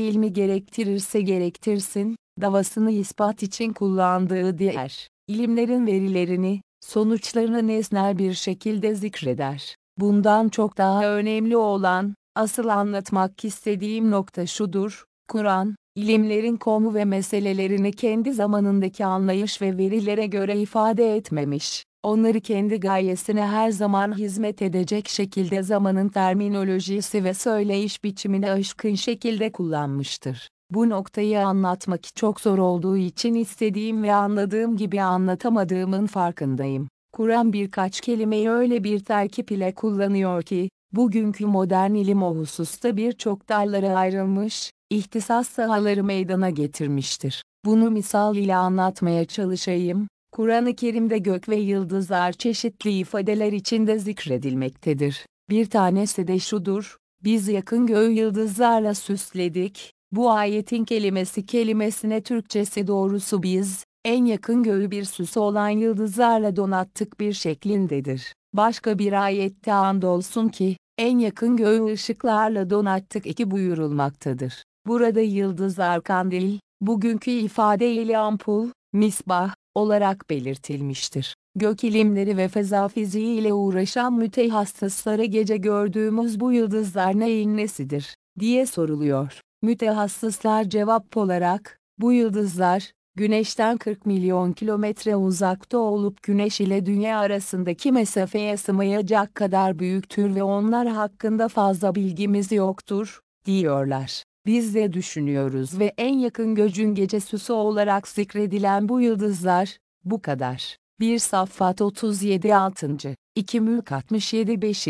ilmi gerektirirse gerektirsin, davasını ispat için kullandığı diğer ilimlerin verilerini, sonuçlarını nesnel bir şekilde zikreder. Bundan çok daha önemli olan, asıl anlatmak istediğim nokta şudur, Kur'an, ilimlerin konumu ve meselelerini kendi zamanındaki anlayış ve verilere göre ifade etmemiş, onları kendi gayesine her zaman hizmet edecek şekilde zamanın terminolojisi ve söyleyiş biçimine aşkın şekilde kullanmıştır. Bu noktayı anlatmak çok zor olduğu için istediğim ve anladığım gibi anlatamadığımın farkındayım. Kur'an birkaç kelimeyi öyle bir terkip ile kullanıyor ki, bugünkü modern ilim o hususta birçok dallara ayrılmış, ihtisas sahaları meydana getirmiştir. Bunu misal ile anlatmaya çalışayım. Kur'an-ı Kerim'de gök ve yıldızlar çeşitli ifadeler içinde zikredilmektedir. Bir tanesi de şudur, biz yakın göğü yıldızlarla süsledik, bu ayetin kelimesi kelimesine Türkçesi doğrusu biz, en yakın göğü bir süsü olan yıldızlarla donattık bir şeklindedir. Başka bir ayette andolsun ki, en yakın göğü ışıklarla donattık iki buyurulmaktadır. Burada yıldızlar kandil, bugünkü ifadeyle ampul, misbah, olarak belirtilmiştir. Gök ilimleri ve feza fiziği ile uğraşan mütehassıslara gece gördüğümüz bu yıldızlar neyin nesidir, diye soruluyor. Mütehassıslar cevap olarak, bu yıldızlar, Güneş'ten 40 milyon kilometre uzakta olup Güneş ile Dünya arasındaki mesafeye sığmayacak kadar büyüktür ve onlar hakkında fazla bilgimiz yoktur, diyorlar. Biz de düşünüyoruz ve en yakın göcün gece süsü olarak zikredilen bu yıldızlar, bu kadar. 1 Saffat 37 6. 2 Mülk 67 5.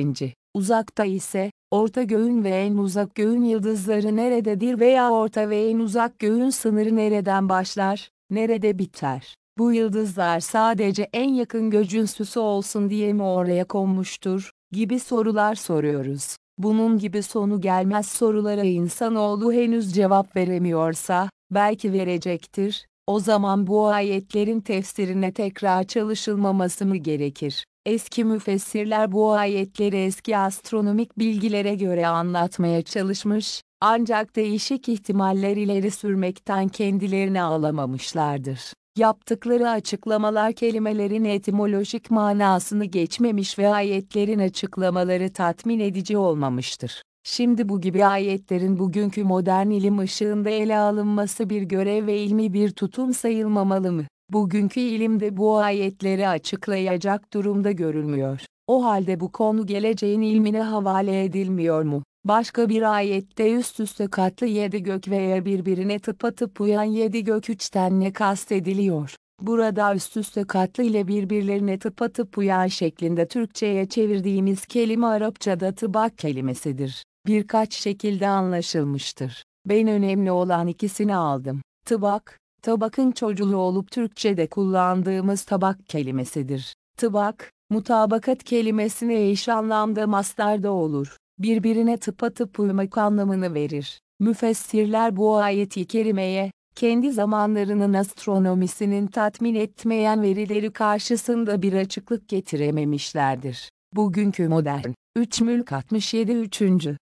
Uzakta ise, orta göğün ve en uzak göğün yıldızları nerededir veya orta ve en uzak göğün sınırı nereden başlar, nerede biter? Bu yıldızlar sadece en yakın göcün süsü olsun diye mi oraya konmuştur, gibi sorular soruyoruz. Bunun gibi sonu gelmez sorulara insanoğlu henüz cevap veremiyorsa, belki verecektir, o zaman bu ayetlerin tefsirine tekrar çalışılmaması mı gerekir? Eski müfessirler bu ayetleri eski astronomik bilgilere göre anlatmaya çalışmış, ancak değişik ihtimaller ileri sürmekten kendilerini alamamışlardır. Yaptıkları açıklamalar kelimelerin etimolojik manasını geçmemiş ve ayetlerin açıklamaları tatmin edici olmamıştır. Şimdi bu gibi ayetlerin bugünkü modern ilim ışığında ele alınması bir görev ve ilmi bir tutum sayılmamalı mı? Bugünkü ilimde bu ayetleri açıklayacak durumda görülmüyor. O halde bu konu geleceğin ilmine havale edilmiyor mu? Başka bir ayette üst üste katlı yedi gök veya birbirine tıpatıp uyan yedi gök üçten ne kastediliyor? Burada üst üste katlı ile birbirlerine tıpatıp uyan şeklinde Türkçe'ye çevirdiğimiz kelime Arapçada tıbak kelimesidir. Birkaç şekilde anlaşılmıştır. Ben önemli olan ikisini aldım. Tıbak, tabakın çocuğu olup Türkçe'de kullandığımız tabak kelimesidir. Tıbak, mutabakat kelimesine eş anlamda mastarda olur birbirine tıpatıp uymak anlamını verir. Müfessirler bu ayeti kerimeye, kendi zamanlarının astronomisinin tatmin etmeyen verileri karşısında bir açıklık getirememişlerdir. Bugünkü modern, 3 mülk 67 3.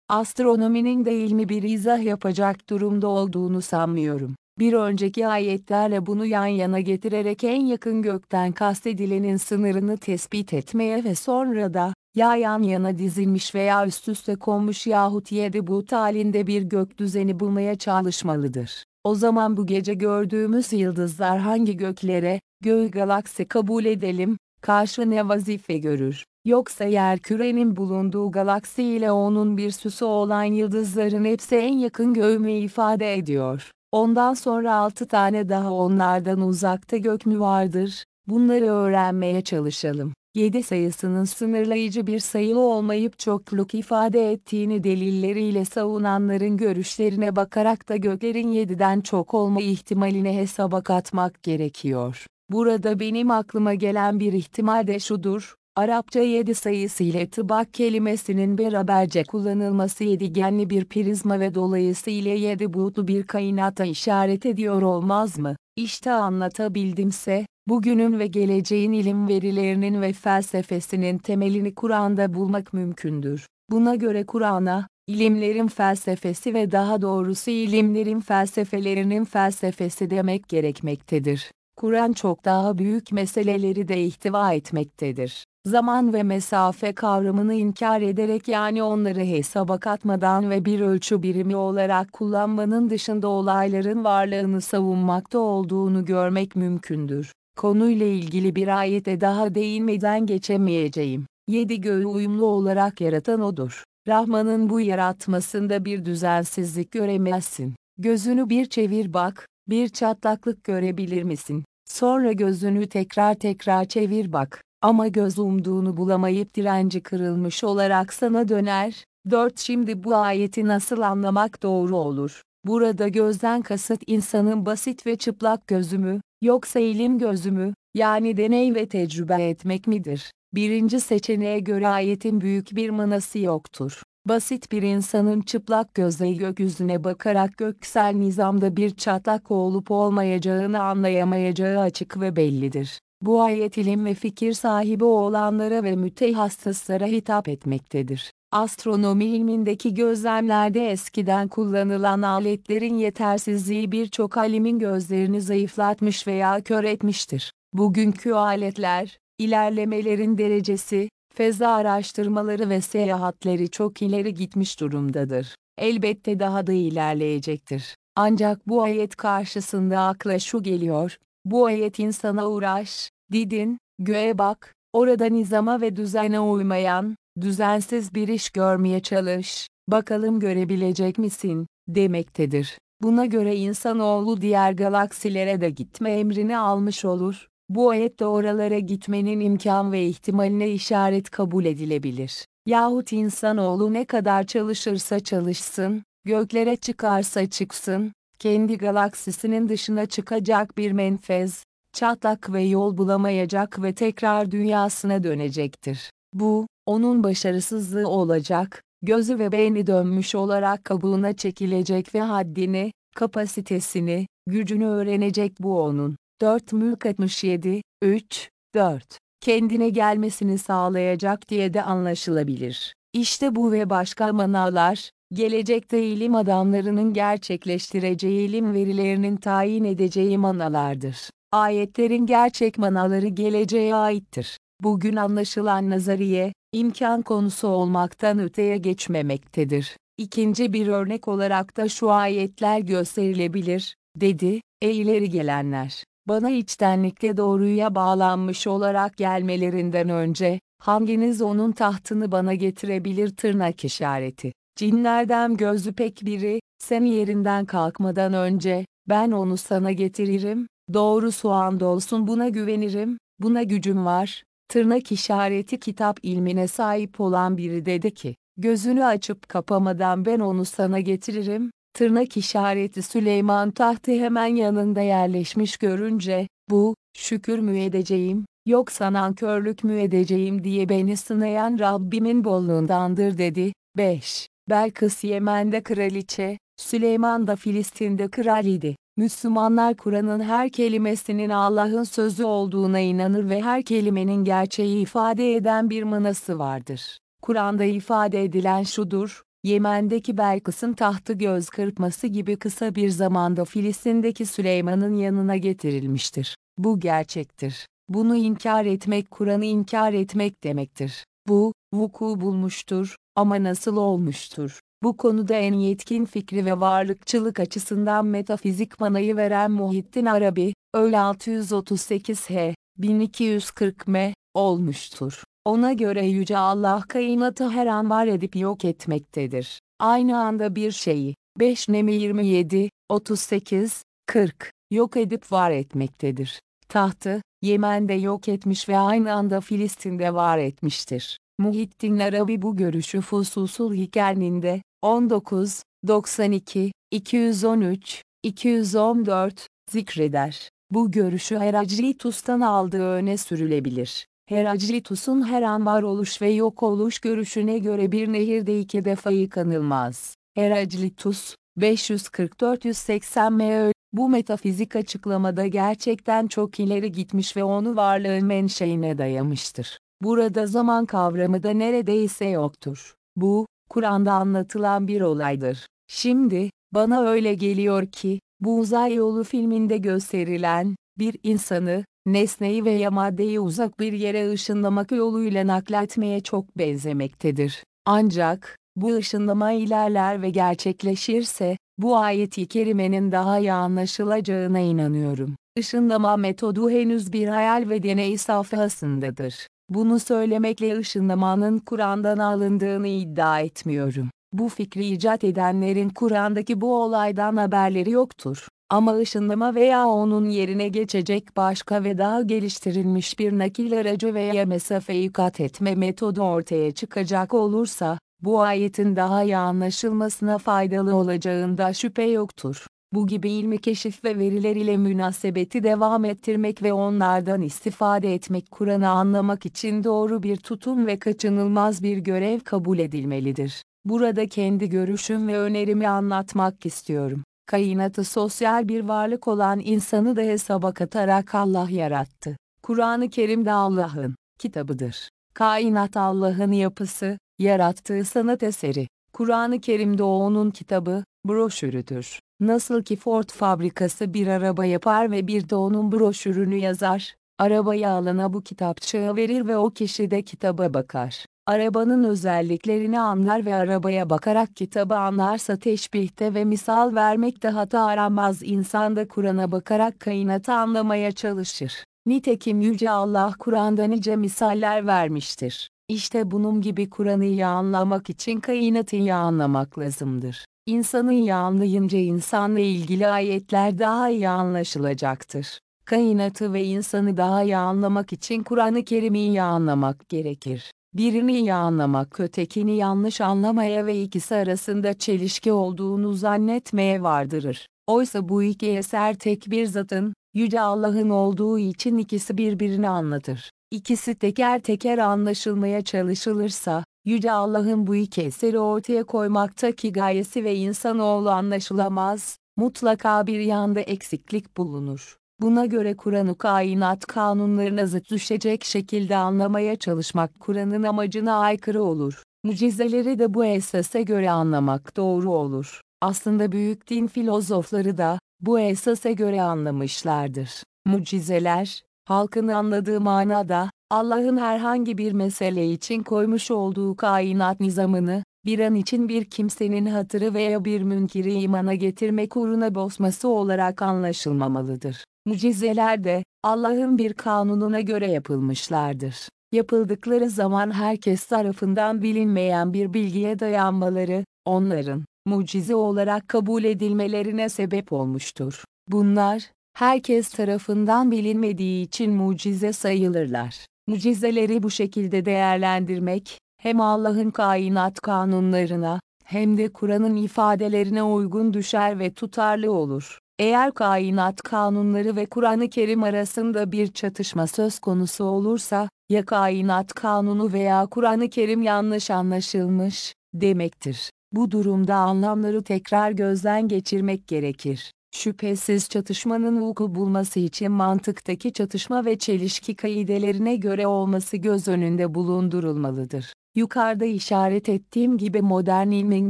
astronominin de ilmi bir izah yapacak durumda olduğunu sanmıyorum. Bir önceki ayetlerle bunu yan yana getirerek en yakın gökten kastedilenin sınırını tespit etmeye ve sonra da, ya yan yana dizilmiş veya üst üste konmuş yahut yedi bu halinde bir gök düzeni bulmaya çalışmalıdır. O zaman bu gece gördüğümüz yıldızlar hangi göklere, göğü galaksi kabul edelim, karşı ne vazife görür? Yoksa yer kürenin bulunduğu galaksi ile onun bir süsü olan yıldızların hepsi en yakın göğümü ifade ediyor. Ondan sonra altı tane daha onlardan uzakta gök mü vardır? Bunları öğrenmeye çalışalım. 7 sayısının sınırlayıcı bir sayı olmayıp çokluk ifade ettiğini delilleriyle savunanların görüşlerine bakarak da göklerin 7'den çok olma ihtimaline hesaba katmak gerekiyor. Burada benim aklıma gelen bir ihtimal de şudur, Arapça 7 sayısı ile tıbak kelimesinin beraberce kullanılması yedigenli bir prizma ve dolayısıyla yedi boyutlu bir kainata işaret ediyor olmaz mı? İşte anlatabildimse, bugünün ve geleceğin ilim verilerinin ve felsefesinin temelini Kur'an'da bulmak mümkündür. Buna göre Kur'an'a, ilimlerin felsefesi ve daha doğrusu ilimlerin felsefelerinin felsefesi demek gerekmektedir. Kur'an çok daha büyük meseleleri de ihtiva etmektedir. Zaman ve mesafe kavramını inkar ederek yani onları hesaba katmadan ve bir ölçü birimi olarak kullanmanın dışında olayların varlığını savunmakta olduğunu görmek mümkündür. Konuyla ilgili bir ayete daha değinmeden geçemeyeceğim. Yedi göğü uyumlu olarak yaratan O'dur. Rahman'ın bu yaratmasında bir düzensizlik göremezsin. Gözünü bir çevir bak, bir çatlaklık görebilir misin? Sonra gözünü tekrar tekrar çevir bak. Ama göz umduğunu bulamayıp direnci kırılmış olarak sana döner. 4. Şimdi bu ayeti nasıl anlamak doğru olur? Burada gözden kasıt insanın basit ve çıplak gözümü, yoksa ilim gözümü, yani deney ve tecrübe etmek midir? Birinci seçeneğe göre ayetin büyük bir manası yoktur. basit bir insanın çıplak gözle gökyüzüne bakarak göksel nizamda bir çatlak olup olmayacağını anlayamayacağı açık ve bellidir. Bu ayet ilim ve fikir sahibi olanlara ve mütehassıslara hitap etmektedir. Astronomi ilmindeki gözlemlerde eskiden kullanılan aletlerin yetersizliği birçok alimin gözlerini zayıflatmış veya kör etmiştir. Bugünkü aletler, ilerlemelerin derecesi, feza araştırmaları ve seyahatleri çok ileri gitmiş durumdadır. Elbette daha da ilerleyecektir. Ancak bu ayet karşısında akla şu geliyor, bu ayet insana uğraş, didin, göğe bak, orada nizama ve düzene uymayan, düzensiz bir iş görmeye çalış, bakalım görebilecek misin, demektedir. Buna göre insanoğlu diğer galaksilere de gitme emrini almış olur. Bu ayette oralara gitmenin imkan ve ihtimaline işaret kabul edilebilir. Yahut insanoğlu ne kadar çalışırsa çalışsın, göklere çıkarsa çıksın, kendi galaksisinin dışına çıkacak bir menfez, çatlak ve yol bulamayacak ve tekrar dünyasına dönecektir. Bu, onun başarısızlığı olacak, gözü ve beyni dönmüş olarak kabuğuna çekilecek ve haddini, kapasitesini, gücünü öğrenecek bu onun. 4 Mülk 67, 3, 4. Kendine gelmesini sağlayacak diye de anlaşılabilir. İşte bu ve başka manalar, gelecekte ilim adamlarının gerçekleştireceği ilim verilerinin tayin edeceği manalardır. Ayetlerin gerçek manaları geleceğe aittir. Bugün anlaşılan nazariye, imkan konusu olmaktan öteye geçmemektedir. İkinci bir örnek olarak da şu ayetler gösterilebilir, dedi, ey ileri gelenler, bana içtenlikle doğruya bağlanmış olarak gelmelerinden önce, hanginiz onun tahtını bana getirebilir tırnak işareti. Cinlerden gözü pek biri, sen yerinden kalkmadan önce, ben onu sana getiririm, doğrusu andolsun buna güvenirim, buna gücüm var, tırnak işareti kitap ilmine sahip olan biri dedi ki, gözünü açıp kapamadan ben onu sana getiririm, tırnak işareti Süleyman tahtı hemen yanında yerleşmiş görünce, bu, şükür mü edeceğim, yoksa nankörlük mü edeceğim diye beni sınayan Rabbimin bolluğundandır dedi. 5. Belkıs Yemen'de kraliçe, Süleyman da Filistin'de kral idi. Müslümanlar Kur'an'ın her kelimesinin Allah'ın sözü olduğuna inanır ve her kelimenin gerçeği ifade eden bir manası vardır. Kur'an'da ifade edilen şudur, Yemen'deki Belkıs'ın tahtı göz kırpması gibi kısa bir zamanda Filistin'deki Süleyman'ın yanına getirilmiştir. Bu gerçektir. Bunu inkar etmek Kur'an'ı inkar etmek demektir. Bu, vuku bulmuştur, ama nasıl olmuştur? Bu konuda en yetkin fikri ve varlıkçılık açısından metafizik manayı veren Muhittin Arabi, öyle 638 H, 1240 M, olmuştur. Ona göre Yüce Allah kainatı her an var edip yok etmektedir. Aynı anda bir şeyi, 5 Nemi 27, 38, 40, yok edip var etmektedir. Tahtı, Yemen'de yok etmiş ve aynı anda Filistin'de var etmiştir. Muhittin Arabi bu görüşü Fususul Hikernin'de, 19, 92, 213, 214, zikreder. Bu görüşü Heraclitus'tan aldığı öne sürülebilir. Heraclitus'un her an varoluş ve yok oluş görüşüne göre bir nehirde iki defa yıkanılmaz. Heraclitus, 540-480 m. Bu metafizik açıklamada gerçekten çok ileri gitmiş ve onu varlığın menşeine dayamıştır. Burada zaman kavramı da neredeyse yoktur. Bu, Kur'an'da anlatılan bir olaydır. Şimdi, bana öyle geliyor ki, bu uzay yolu filminde gösterilen, bir insanı, nesneyi veya maddeyi uzak bir yere ışınlamak yoluyla nakletmeye çok benzemektedir. Ancak, bu ışınlama ilerler ve gerçekleşirse, bu ayeti kerimenin daha iyi anlaşılacağına inanıyorum. Işınlama metodu henüz bir hayal ve deney safhasındadır. Bunu söylemekle ışınlamanın Kur'an'dan alındığını iddia etmiyorum. Bu fikri icat edenlerin Kur'an'daki bu olaydan haberleri yoktur. Ama ışınlama veya onun yerine geçecek başka ve daha geliştirilmiş bir nakil aracı veya mesafeyi kat etme metodu ortaya çıkacak olursa, bu ayetin daha iyi anlaşılmasına faydalı olacağında şüphe yoktur. Bu gibi ilmi keşif ve veriler ile münasebeti devam ettirmek ve onlardan istifade etmek Kur'an'ı anlamak için doğru bir tutum ve kaçınılmaz bir görev kabul edilmelidir. Burada kendi görüşüm ve önerimi anlatmak istiyorum. Kainatı sosyal bir varlık olan insanı da hesaba katarak Allah yarattı. Kur'an-ı Kerim de Allah'ın kitabıdır. Kainat Allah'ın yapısı, yarattığı sanat eseri. Kur'an-ı Kerim'de o onun kitabı, broşürüdür. Nasıl ki Ford fabrikası bir araba yapar ve bir de onun broşürünü yazar, arabayı alana bu kitapçığı verir ve o kişi de kitaba bakar. Arabanın özelliklerini anlar ve arabaya bakarak kitabı anlarsa teşbihte ve misal vermekte hata aramaz insan da Kur'an'a bakarak kainatı anlamaya çalışır. Nitekim Yüce Allah Kur'an'da nice misaller vermiştir. İşte bunun gibi Kur'an'ı iyi anlamak için kainatı iyi anlamak lazımdır. İnsanı iyi anlayınca insanla ilgili ayetler daha iyi anlaşılacaktır. Kainatı ve insanı daha iyi anlamak için Kur'an-ı Kerim'i iyi anlamak gerekir. Birini iyi anlamak ötekini yanlış anlamaya ve ikisi arasında çelişki olduğunu zannetmeye vardırır. Oysa bu iki eser tek bir zatın, Yüce Allah'ın olduğu için ikisi birbirini anlatır. İkisi teker teker anlaşılmaya çalışılırsa, Yüce Allah'ın bu iki eseri ortaya koymaktaki gayesi ve insanoğlu anlaşılamaz, mutlaka bir yanda eksiklik bulunur. Buna göre Kur'an'ı kainat kanunlarına zıt düşecek şekilde anlamaya çalışmak Kur'an'ın amacına aykırı olur. Mucizeleri de bu esase göre anlamak doğru olur. Aslında büyük din filozofları da bu esase göre anlamışlardır. Mucizeler, halkın anladığı manada, Allah'ın herhangi bir mesele için koymuş olduğu kainat nizamını, bir an için bir kimsenin hatırı veya bir münkiri imana getirmek uğruna bozması olarak anlaşılmamalıdır. Mucizeler de, Allah'ın bir kanununa göre yapılmışlardır. Yapıldıkları zaman herkes tarafından bilinmeyen bir bilgiye dayanmaları, onların, mucize olarak kabul edilmelerine sebep olmuştur. Bunlar, herkes tarafından bilinmediği için mucize sayılırlar. Mucizeleri bu şekilde değerlendirmek, hem Allah'ın kainat kanunlarına, hem de Kur'an'ın ifadelerine uygun düşer ve tutarlı olur. Eğer kainat kanunları ve Kur'an-ı Kerim arasında bir çatışma söz konusu olursa, ya kainat kanunu veya Kur'an-ı Kerim yanlış anlaşılmış, demektir. Bu durumda anlamları tekrar gözden geçirmek gerekir. Şüphesiz çatışmanın vuku bulması için mantıktaki çatışma ve çelişki kaidelerine göre olması göz önünde bulundurulmalıdır. Yukarıda işaret ettiğim gibi modern ilmin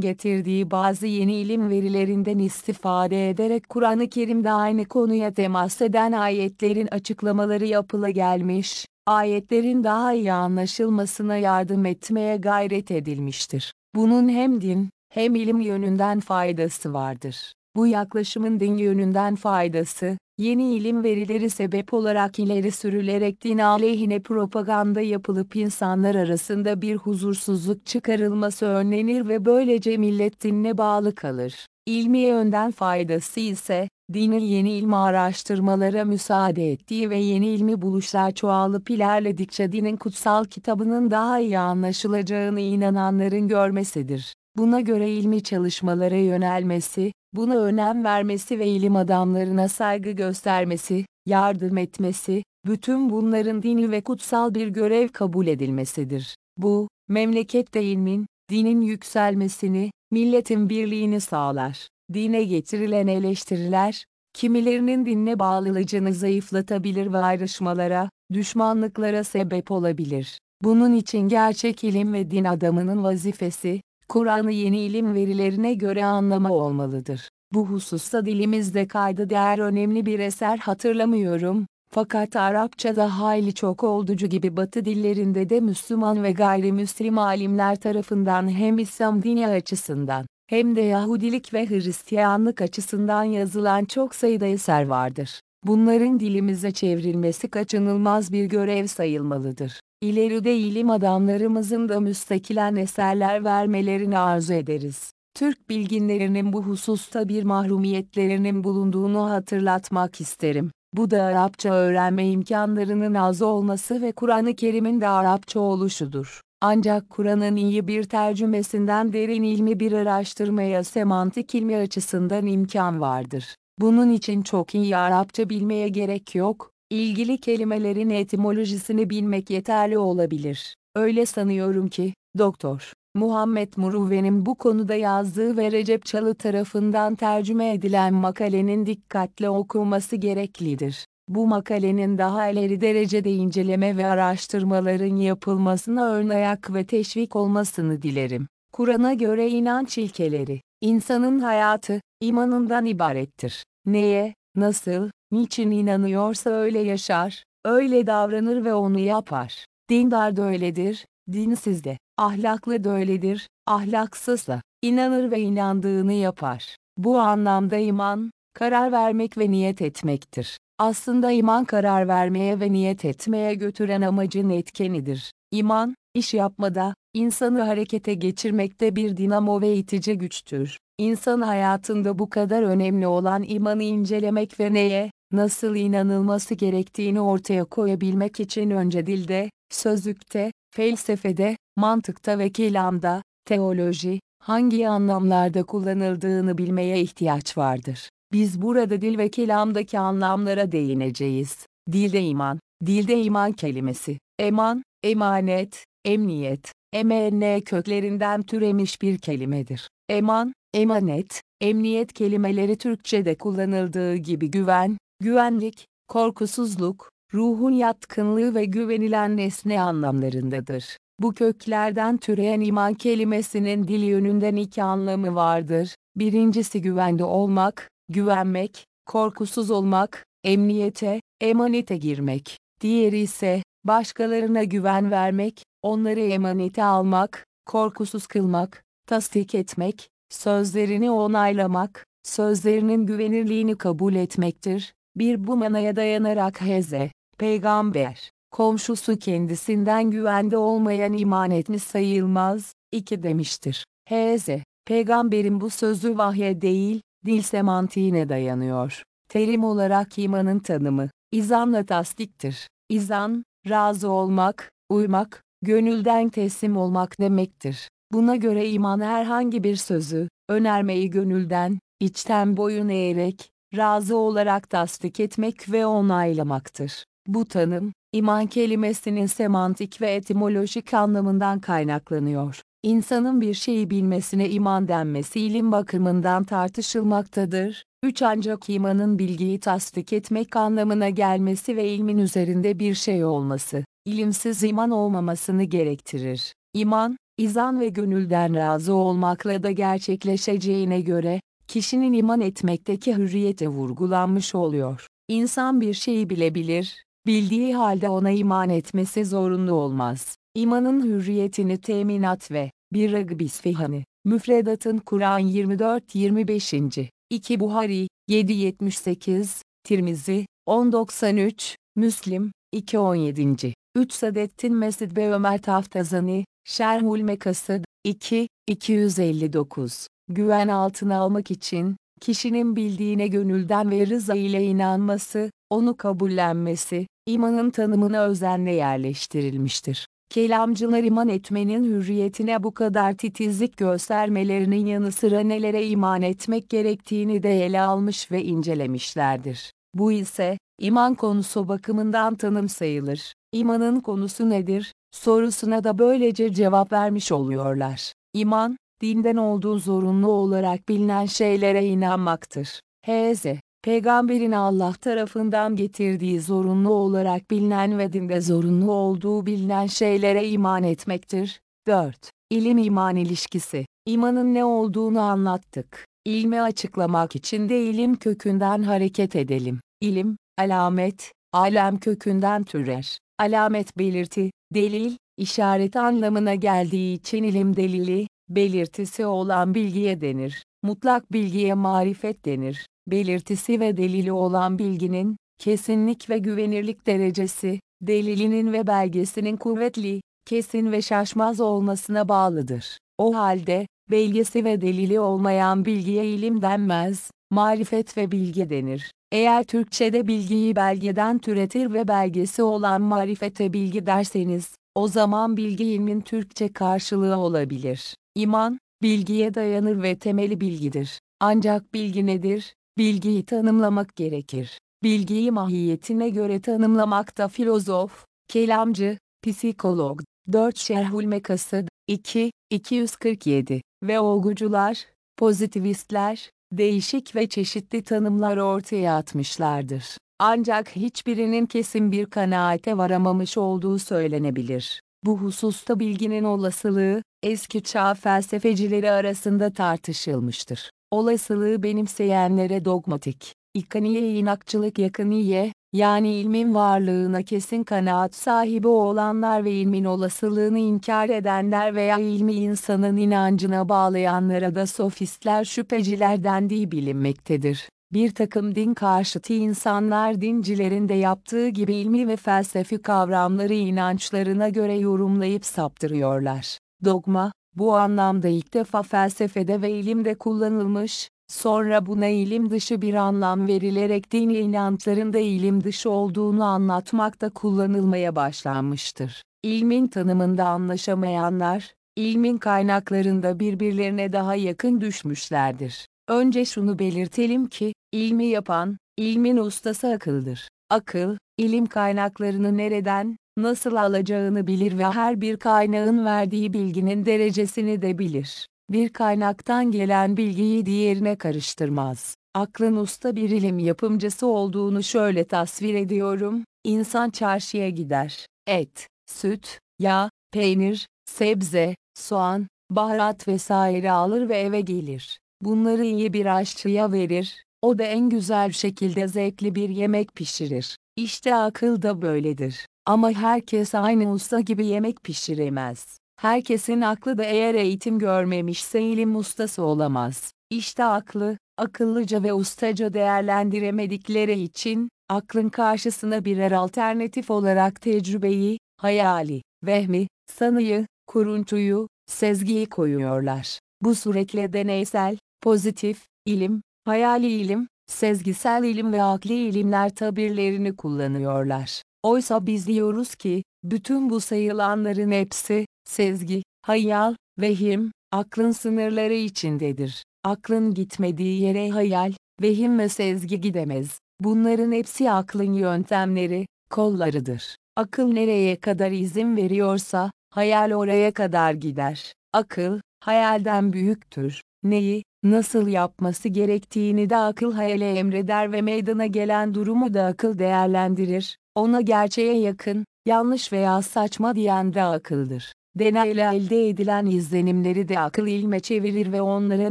getirdiği bazı yeni ilim verilerinden istifade ederek Kur'an-ı Kerim'de aynı konuya temas eden ayetlerin açıklamaları yapıla gelmiş, ayetlerin daha iyi anlaşılmasına yardım etmeye gayret edilmiştir. Bunun hem din, hem ilim yönünden faydası vardır. Bu yaklaşımın din yönünden faydası, yeni ilim verileri sebep olarak ileri sürülerek din aleyhine propaganda yapılıp insanlar arasında bir huzursuzluk çıkarılması önlenir ve böylece millet dinine bağlı kalır. İlmi yönden faydası ise, dinin yeni ilmi araştırmalara müsaade ettiği ve yeni ilmi buluşlar çoğalıp ilerledikçe dinin kutsal kitabının daha iyi anlaşılacağını inananların görmesidir. Buna göre ilmi çalışmalara yönelmesi, buna önem vermesi ve ilim adamlarına saygı göstermesi, yardım etmesi, bütün bunların dini ve kutsal bir görev kabul edilmesidir. Bu, memlekette ilmin, dinin yükselmesini, milletin birliğini sağlar. Dine getirilen eleştiriler, kimilerinin dinle bağlılığını zayıflatabilir ve ayrışmalara, düşmanlıklara sebep olabilir. Bunun için gerçek ilim ve din adamının vazifesi, Kur'an'ı yeni ilim verilerine göre anlama olmalıdır. Bu hususta dilimizde kaydı değer önemli bir eser hatırlamıyorum, fakat Arapçada hayli çok olduğu gibi Batı dillerinde de Müslüman ve gayrimüslim alimler tarafından hem İslam dini açısından, hem de Yahudilik ve Hristiyanlık açısından yazılan çok sayıda eser vardır. Bunların dilimize çevrilmesi kaçınılmaz bir görev sayılmalıdır. İleride ilim adamlarımızın da müstakilen eserler vermelerini arzu ederiz. Türk bilginlerinin bu hususta bir mahrumiyetlerinin bulunduğunu hatırlatmak isterim. Bu da Arapça öğrenme imkanlarının az olması ve Kur'an-ı Kerim'in de Arapça oluşudur. Ancak Kur'an'ın iyi bir tercümesinden derin ilmi bir araştırmaya semantik ilmi açısından imkan vardır. Bunun için çok iyi Arapça bilmeye gerek yok, ilgili kelimelerin etimolojisini bilmek yeterli olabilir. Öyle sanıyorum ki, Doktor Muhammed Muruve'nin bu konuda yazdığı ve Recep Çalı tarafından tercüme edilen makalenin dikkatle okunması gereklidir. Bu makalenin daha ileri derecede inceleme ve araştırmaların yapılmasına ön ayak ve teşvik olmasını dilerim. Kur'an'a göre inanç ilkeleri, insanın hayatı, imanından ibarettir. Neye, nasıl, niçin inanıyorsa öyle yaşar, öyle davranır ve onu yapar. Dindar da öyledir, dinsiz de, ahlaklı da öyledir, ahlaksız da, inanır ve inandığını yapar. Bu anlamda iman, karar vermek ve niyet etmektir. Aslında iman karar vermeye ve niyet etmeye götüren amacın etkenidir. İman, iş yapmada, insanı harekete geçirmekte bir dinamo ve itici güçtür. İnsan hayatında bu kadar önemli olan imanı incelemek ve neye, nasıl inanılması gerektiğini ortaya koyabilmek için önce dilde, sözlükte, felsefede, mantıkta ve kelamda, teoloji, hangi anlamlarda kullanıldığını bilmeye ihtiyaç vardır. Biz burada dil ve kelamdaki anlamlara değineceğiz. Dilde iman, dilde iman kelimesi, eman, emanet, emniyet, emn köklerinden türemiş bir kelimedir. Eman, emanet, emniyet kelimeleri Türkçe'de kullanıldığı gibi güven, güvenlik, korkusuzluk, ruhun yatkınlığı ve güvenilen nesne anlamlarındadır. Bu köklerden türeyen iman kelimesinin dil yönünden iki anlamı vardır. Birincisi güvende olmak, güvenmek, korkusuz olmak, emniyete, emanete girmek. Diğeri ise, başkalarına güven vermek, onları emanete almak, korkusuz kılmak, tasdik etmek, sözlerini onaylamak, sözlerinin güvenirliğini kabul etmektir. Bir bu manaya dayanarak Heze, peygamber, komşusu kendisinden güvende olmayan iman etmiş sayılmaz, 2 demiştir. Heze, peygamberin bu sözü vahye değil, dil semantiğine dayanıyor. Terim olarak imanın tanımı, izanla tasdiktir. İzan, razı olmak, uymak, gönülden teslim olmak demektir. Buna göre iman herhangi bir sözü, önermeyi gönülden, içten boyun eğerek, razı olarak tasdik etmek ve onaylamaktır. Bu tanım, iman kelimesinin semantik ve etimolojik anlamından kaynaklanıyor. İnsanın bir şeyi bilmesine iman denmesi ilim bakımından tartışılmaktadır. 3. Ancak imanın bilgiyi tasdik etmek anlamına gelmesi ve ilmin üzerinde bir şey olması, ilimsiz iman olmamasını gerektirir. İman, izan ve gönülden razı olmakla da gerçekleşeceğine göre, kişinin iman etmekteki hürriyete vurgulanmış oluyor. İnsan bir şeyi bilebilir, bildiği halde ona iman etmesi zorunlu olmaz. İmanın hürriyetini teminat ve bir Ragıbis Fehani, Müfredatın Kur'an 24-25. 2 Buhari, 778, Tirmizi, 1093, Müslim, 217. 3 Sadettin Mesud ve Ömer Taftazani, Şerhul Mekasıd, 2, 259. Güven altına almak için, kişinin bildiğine gönülden ve rıza ile inanması, onu kabullenmesi, imanın tanımına özenle yerleştirilmiştir. Kelamcılar iman etmenin hürriyetine bu kadar titizlik göstermelerinin yanı sıra nelere iman etmek gerektiğini de ele almış ve incelemişlerdir. Bu ise, iman konusu bakımından tanım sayılır. İmanın konusu nedir? Sorusuna da böylece cevap vermiş oluyorlar. İman, dinden olduğu zorunlu olarak bilinen şeylere inanmaktır. H.Z. Peygamberin Allah tarafından getirdiği zorunlu olarak bilinen ve dinde zorunlu olduğu bilinen şeylere iman etmektir. 4. İlim iman ilişkisi. İmanın ne olduğunu anlattık. İlmi açıklamak için de ilim kökünden hareket edelim. İlim, alamet, alem kökünden türer. Alamet belirti, delil, işaret anlamına geldiği için ilim delili, belirtisi olan bilgiye denir. Mutlak bilgiye marifet denir belirtisi ve delili olan bilginin, kesinlik ve güvenirlik derecesi, delilinin ve belgesinin kuvvetli, kesin ve şaşmaz olmasına bağlıdır. O halde, belgesi ve delili olmayan bilgiye ilim denmez, marifet ve bilgi denir. Eğer Türkçe'de bilgiyi belgeden türetir ve belgesi olan marifete bilgi derseniz, o zaman bilgi ilmin Türkçe karşılığı olabilir. İman, bilgiye dayanır ve temeli bilgidir. Ancak bilgi nedir? Bilgiyi tanımlamak gerekir. Bilgiyi mahiyetine göre tanımlamakta filozof, kelamcı, psikolog, 4 Şerhul Mekasıd, 2, 247 ve olgucular, pozitivistler, değişik ve çeşitli tanımlar ortaya atmışlardır. Ancak hiçbirinin kesin bir kanaate varamamış olduğu söylenebilir. Bu hususta bilginin olasılığı, eski çağ felsefecileri arasında tartışılmıştır. Olasılığı benimseyenlere dogmatik, ikaniye inakçılık yakiniye, yani ilmin varlığına kesin kanaat sahibi olanlar ve ilmin olasılığını inkar edenler veya ilmi insanın inancına bağlayanlara da sofistler şüpheciler dendiği bilinmektedir. Bir takım din karşıtı insanlar dincilerin de yaptığı gibi ilmi ve felsefi kavramları inançlarına göre yorumlayıp saptırıyorlar. Dogma, bu anlamda ilk defa felsefede ve ilimde kullanılmış, sonra buna ilim dışı bir anlam verilerek dini inançların da ilim dışı olduğunu anlatmakta kullanılmaya başlanmıştır. İlmin tanımında anlaşamayanlar, ilmin kaynaklarında birbirlerine daha yakın düşmüşlerdir. Önce şunu belirtelim ki, ilmi yapan, ilmin ustası akıldır. Akıl, ilim kaynaklarını nereden, nasıl alacağını bilir ve her bir kaynağın verdiği bilginin derecesini de bilir. Bir kaynaktan gelen bilgiyi diğerine karıştırmaz. Aklın usta bir ilim yapımcısı olduğunu şöyle tasvir ediyorum. İnsan çarşıya gider. Et, süt, yağ, peynir, sebze, soğan, baharat vesaire alır ve eve gelir. Bunları iyi bir aşçıya verir, o da en güzel şekilde zevkli bir yemek pişirir. İşte akıl da böyledir. Ama herkes aynı usta gibi yemek pişiremez. Herkesin aklı da eğer eğitim görmemişse ilim ustası olamaz. İşte aklı, akıllıca ve ustaca değerlendiremedikleri için, aklın karşısına birer alternatif olarak tecrübeyi, hayali, vehmi, sanıyı, kuruntuyu, sezgiyi koyuyorlar. Bu suretle deneysel, pozitif, ilim, hayali ilim, sezgisel ilim ve akli ilimler tabirlerini kullanıyorlar. Oysa biz diyoruz ki, bütün bu sayılanların hepsi, sezgi, hayal, vehim, aklın sınırları içindedir. Aklın gitmediği yere hayal, vehim ve sezgi gidemez. Bunların hepsi aklın yöntemleri, kollarıdır. Akıl nereye kadar izin veriyorsa, hayal oraya kadar gider. Akıl, hayalden büyüktür. Neyi, nasıl yapması gerektiğini de akıl hayale emreder ve meydana gelen durumu da akıl değerlendirir. Ona gerçeğe yakın, yanlış veya saçma diyen de akıldır. Deneyle elde edilen izlenimleri de akıl ilme çevirir ve onlara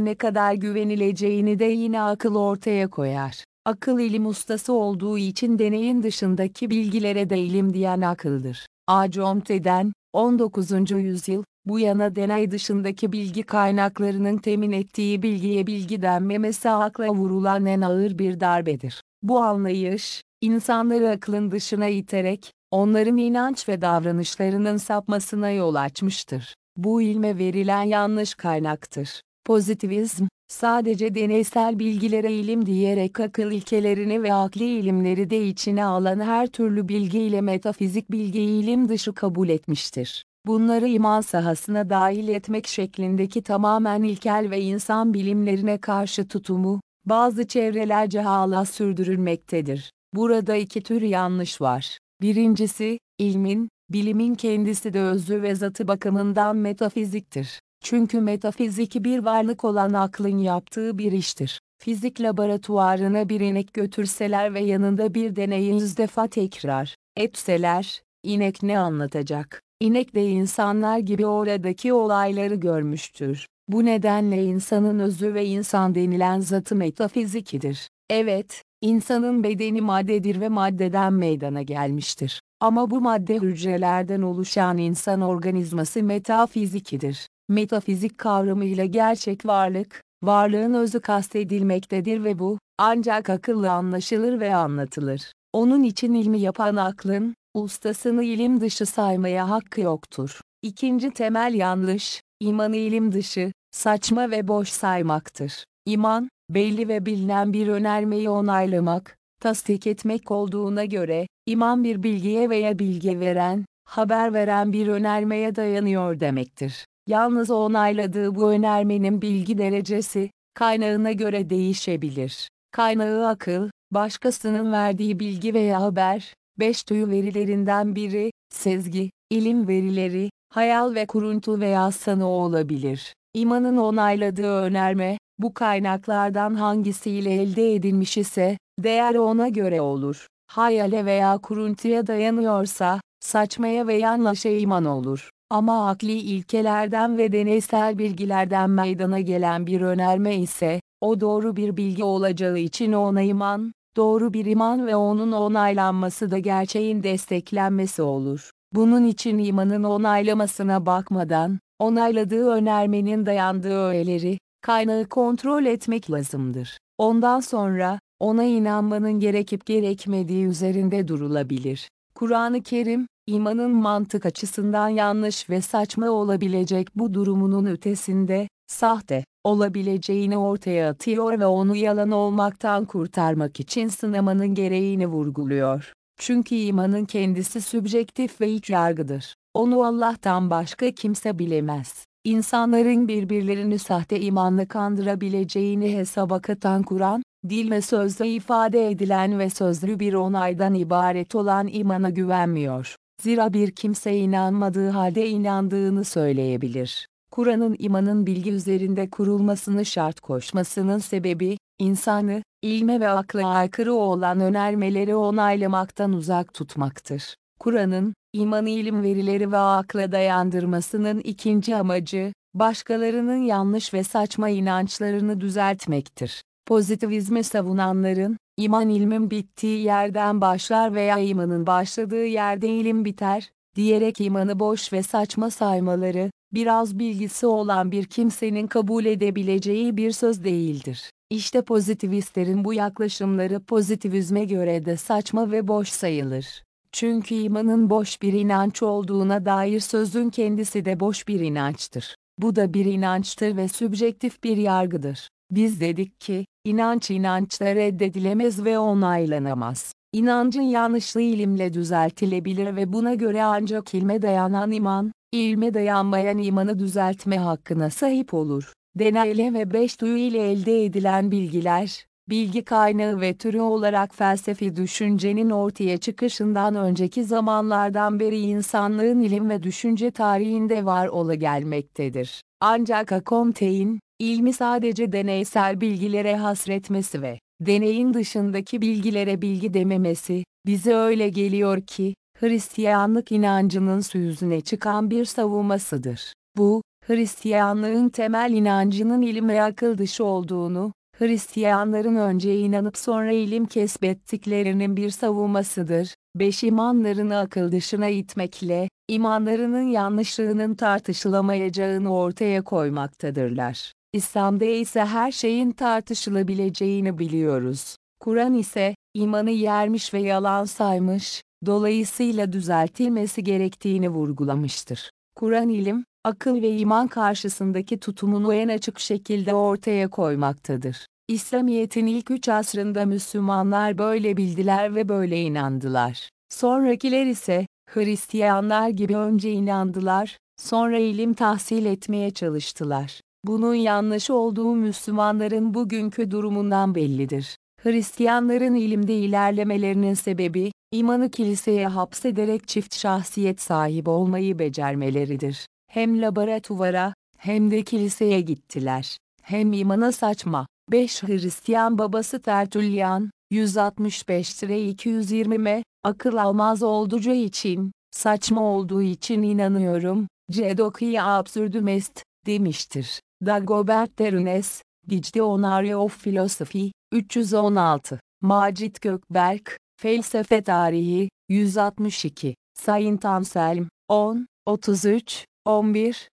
ne kadar güvenileceğini de yine akıl ortaya koyar. Akıl ilim ustası olduğu için deneyin dışındaki bilgilere de ilim diyen akıldır. A. Comte'den, 19. yüzyıl, bu yana deney dışındaki bilgi kaynaklarının temin ettiği bilgiye bilgi denmemesi akla vurulan en ağır bir darbedir. Bu anlayış, insanları aklın dışına iterek, onların inanç ve davranışlarının sapmasına yol açmıştır. Bu ilme verilen yanlış kaynaktır. Pozitivizm, sadece deneysel bilgilere ilim diyerek akıl ilkelerini ve akli ilimleri de içine alan her türlü bilgiyle metafizik bilgiyi ilim dışı kabul etmiştir. Bunları iman sahasına dahil etmek şeklindeki tamamen ilkel ve insan bilimlerine karşı tutumu, bazı çevrelerce hala sürdürülmektedir. Burada iki tür yanlış var. Birincisi, ilmin, bilimin kendisi de özü ve zatı bakımından metafiziktir. Çünkü metafizik bir varlık olan aklın yaptığı bir iştir. Fizik laboratuvarına bir inek götürseler ve yanında bir deneyi yüz defa tekrar etseler, inek ne anlatacak? İnek de insanlar gibi oradaki olayları görmüştür. Bu nedenle insanın özü ve insan denilen zatı metafizikidir. Evet, insanın bedeni maddedir ve maddeden meydana gelmiştir. Ama bu madde hücrelerden oluşan insan organizması metafizikidir. Metafizik kavramıyla gerçek varlık, varlığın özü kastedilmektedir ve bu, ancak akılla anlaşılır ve anlatılır. Onun için ilmi yapan aklın, ustasını ilim dışı saymaya hakkı yoktur. İkinci temel yanlış, imanı ilim dışı, saçma ve boş saymaktır. İman, belli ve bilinen bir önermeyi onaylamak, tasdik etmek olduğuna göre, iman bir bilgiye veya bilgi veren, haber veren bir önermeye dayanıyor demektir. Yalnız onayladığı bu önermenin bilgi derecesi, kaynağına göre değişebilir. Kaynağı akıl, başkasının verdiği bilgi veya haber, beş duyu verilerinden biri, sezgi, ilim verileri, hayal ve kuruntu veya sanı olabilir. İmanın onayladığı önerme, bu kaynaklardan hangisiyle elde edilmiş ise, değer ona göre olur. Hayale veya kuruntuya dayanıyorsa, saçmaya ve yanlışa iman olur. Ama akli ilkelerden ve deneysel bilgilerden meydana gelen bir önerme ise, o doğru bir bilgi olacağı için ona iman, doğru bir iman ve onun onaylanması da gerçeğin desteklenmesi olur. Bunun için imanın onaylamasına bakmadan, onayladığı önermenin dayandığı öğeleri, kaynağı kontrol etmek lazımdır. Ondan sonra, ona inanmanın gerekip gerekmediği üzerinde durulabilir. Kur'an-ı Kerim, imanın mantık açısından yanlış ve saçma olabilecek bu durumunun ötesinde, sahte, olabileceğini ortaya atıyor ve onu yalan olmaktan kurtarmak için sınamanın gereğini vurguluyor. Çünkü imanın kendisi sübjektif ve ilk yargıdır. Onu Allah'tan başka kimse bilemez. İnsanların birbirlerini sahte imanla kandırabileceğini hesaba katan Kur'an, dil ve sözle ifade edilen ve sözlü bir onaydan ibaret olan imana güvenmiyor. Zira bir kimse inanmadığı halde inandığını söyleyebilir. Kur'an'ın imanın bilgi üzerinde kurulmasını şart koşmasının sebebi, insanı, ilme ve akla aykırı olan önermeleri onaylamaktan uzak tutmaktır. Kur'an'ın, imanı ilim verileri ve akla dayandırmasının ikinci amacı, başkalarının yanlış ve saçma inançlarını düzeltmektir. Pozitivizmi savunanların, iman ilmin bittiği yerden başlar veya imanın başladığı yerde ilim biter, diyerek imanı boş ve saçma saymaları, biraz bilgisi olan bir kimsenin kabul edebileceği bir söz değildir. İşte pozitivistlerin bu yaklaşımları pozitivizme göre de saçma ve boş sayılır. Çünkü imanın boş bir inanç olduğuna dair sözün kendisi de boş bir inançtır. Bu da bir inançtır ve sübjektif bir yargıdır. Biz dedik ki, inanç inançla reddedilemez ve onaylanamaz. İnancın yanlışlığı ilimle düzeltilebilir ve buna göre ancak ilme dayanan iman, ilme dayanmayan imanı düzeltme hakkına sahip olur. Deneyle ve beş duyu ile elde edilen bilgiler, bilgi kaynağı ve türü olarak felsefi düşüncenin ortaya çıkışından önceki zamanlardan beri insanlığın ilim ve düşünce tarihinde var ola gelmektedir. Ancak Akomte'in, ilmi sadece deneysel bilgilere hasretmesi ve deneyin dışındaki bilgilere bilgi dememesi, bize öyle geliyor ki, Hristiyanlık inancının su yüzüne çıkan bir savunmasıdır. Bu, Hristiyanlığın temel inancının ilim ve akıl dışı olduğunu, Hristiyanların önce inanıp sonra ilim kesbettiklerinin bir savunmasıdır. Beş imanlarını akıl dışına itmekle, imanlarının yanlışlığının tartışılamayacağını ortaya koymaktadırlar. İslam'da ise her şeyin tartışılabileceğini biliyoruz. Kur'an ise, imanı yermiş ve yalan saymış, dolayısıyla düzeltilmesi gerektiğini vurgulamıştır. Kur'an ilim, akıl ve iman karşısındaki tutumunu en açık şekilde ortaya koymaktadır. İslamiyet'in ilk üç asrında Müslümanlar böyle bildiler ve böyle inandılar. Sonrakiler ise, Hristiyanlar gibi önce inandılar, sonra ilim tahsil etmeye çalıştılar. Bunun yanlış olduğu Müslümanların bugünkü durumundan bellidir. Hristiyanların ilimde ilerlemelerinin sebebi, imanı kiliseye hapsederek çift şahsiyet sahibi olmayı becermeleridir. Hem laboratuvara, hem de kiliseye gittiler. Hem imana saçma. 5 Hristiyan babası Tertullian, 165-220 m, akıl almaz olduğu için, saçma olduğu için inanıyorum, Cedokia absürdüm est, demiştir. Dagobert Derunes, Dictionary of Philosophy, 316. Macit Gökberk, Felsefe Tarihi, 162. Saint Anselm, 10, 33, 11,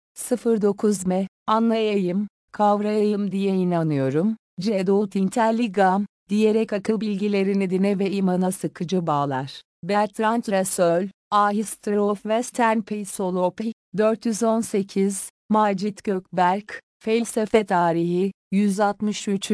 09 m, anlayayım, kavrayayım diye inanıyorum, Cedot Intelligam, diyerek akıl bilgilerini dine ve imana sıkıcı bağlar. Bertrand Russell, A History of Western Philosophy, 418, Macit Gökberk, Felsefe Tarihi, 163.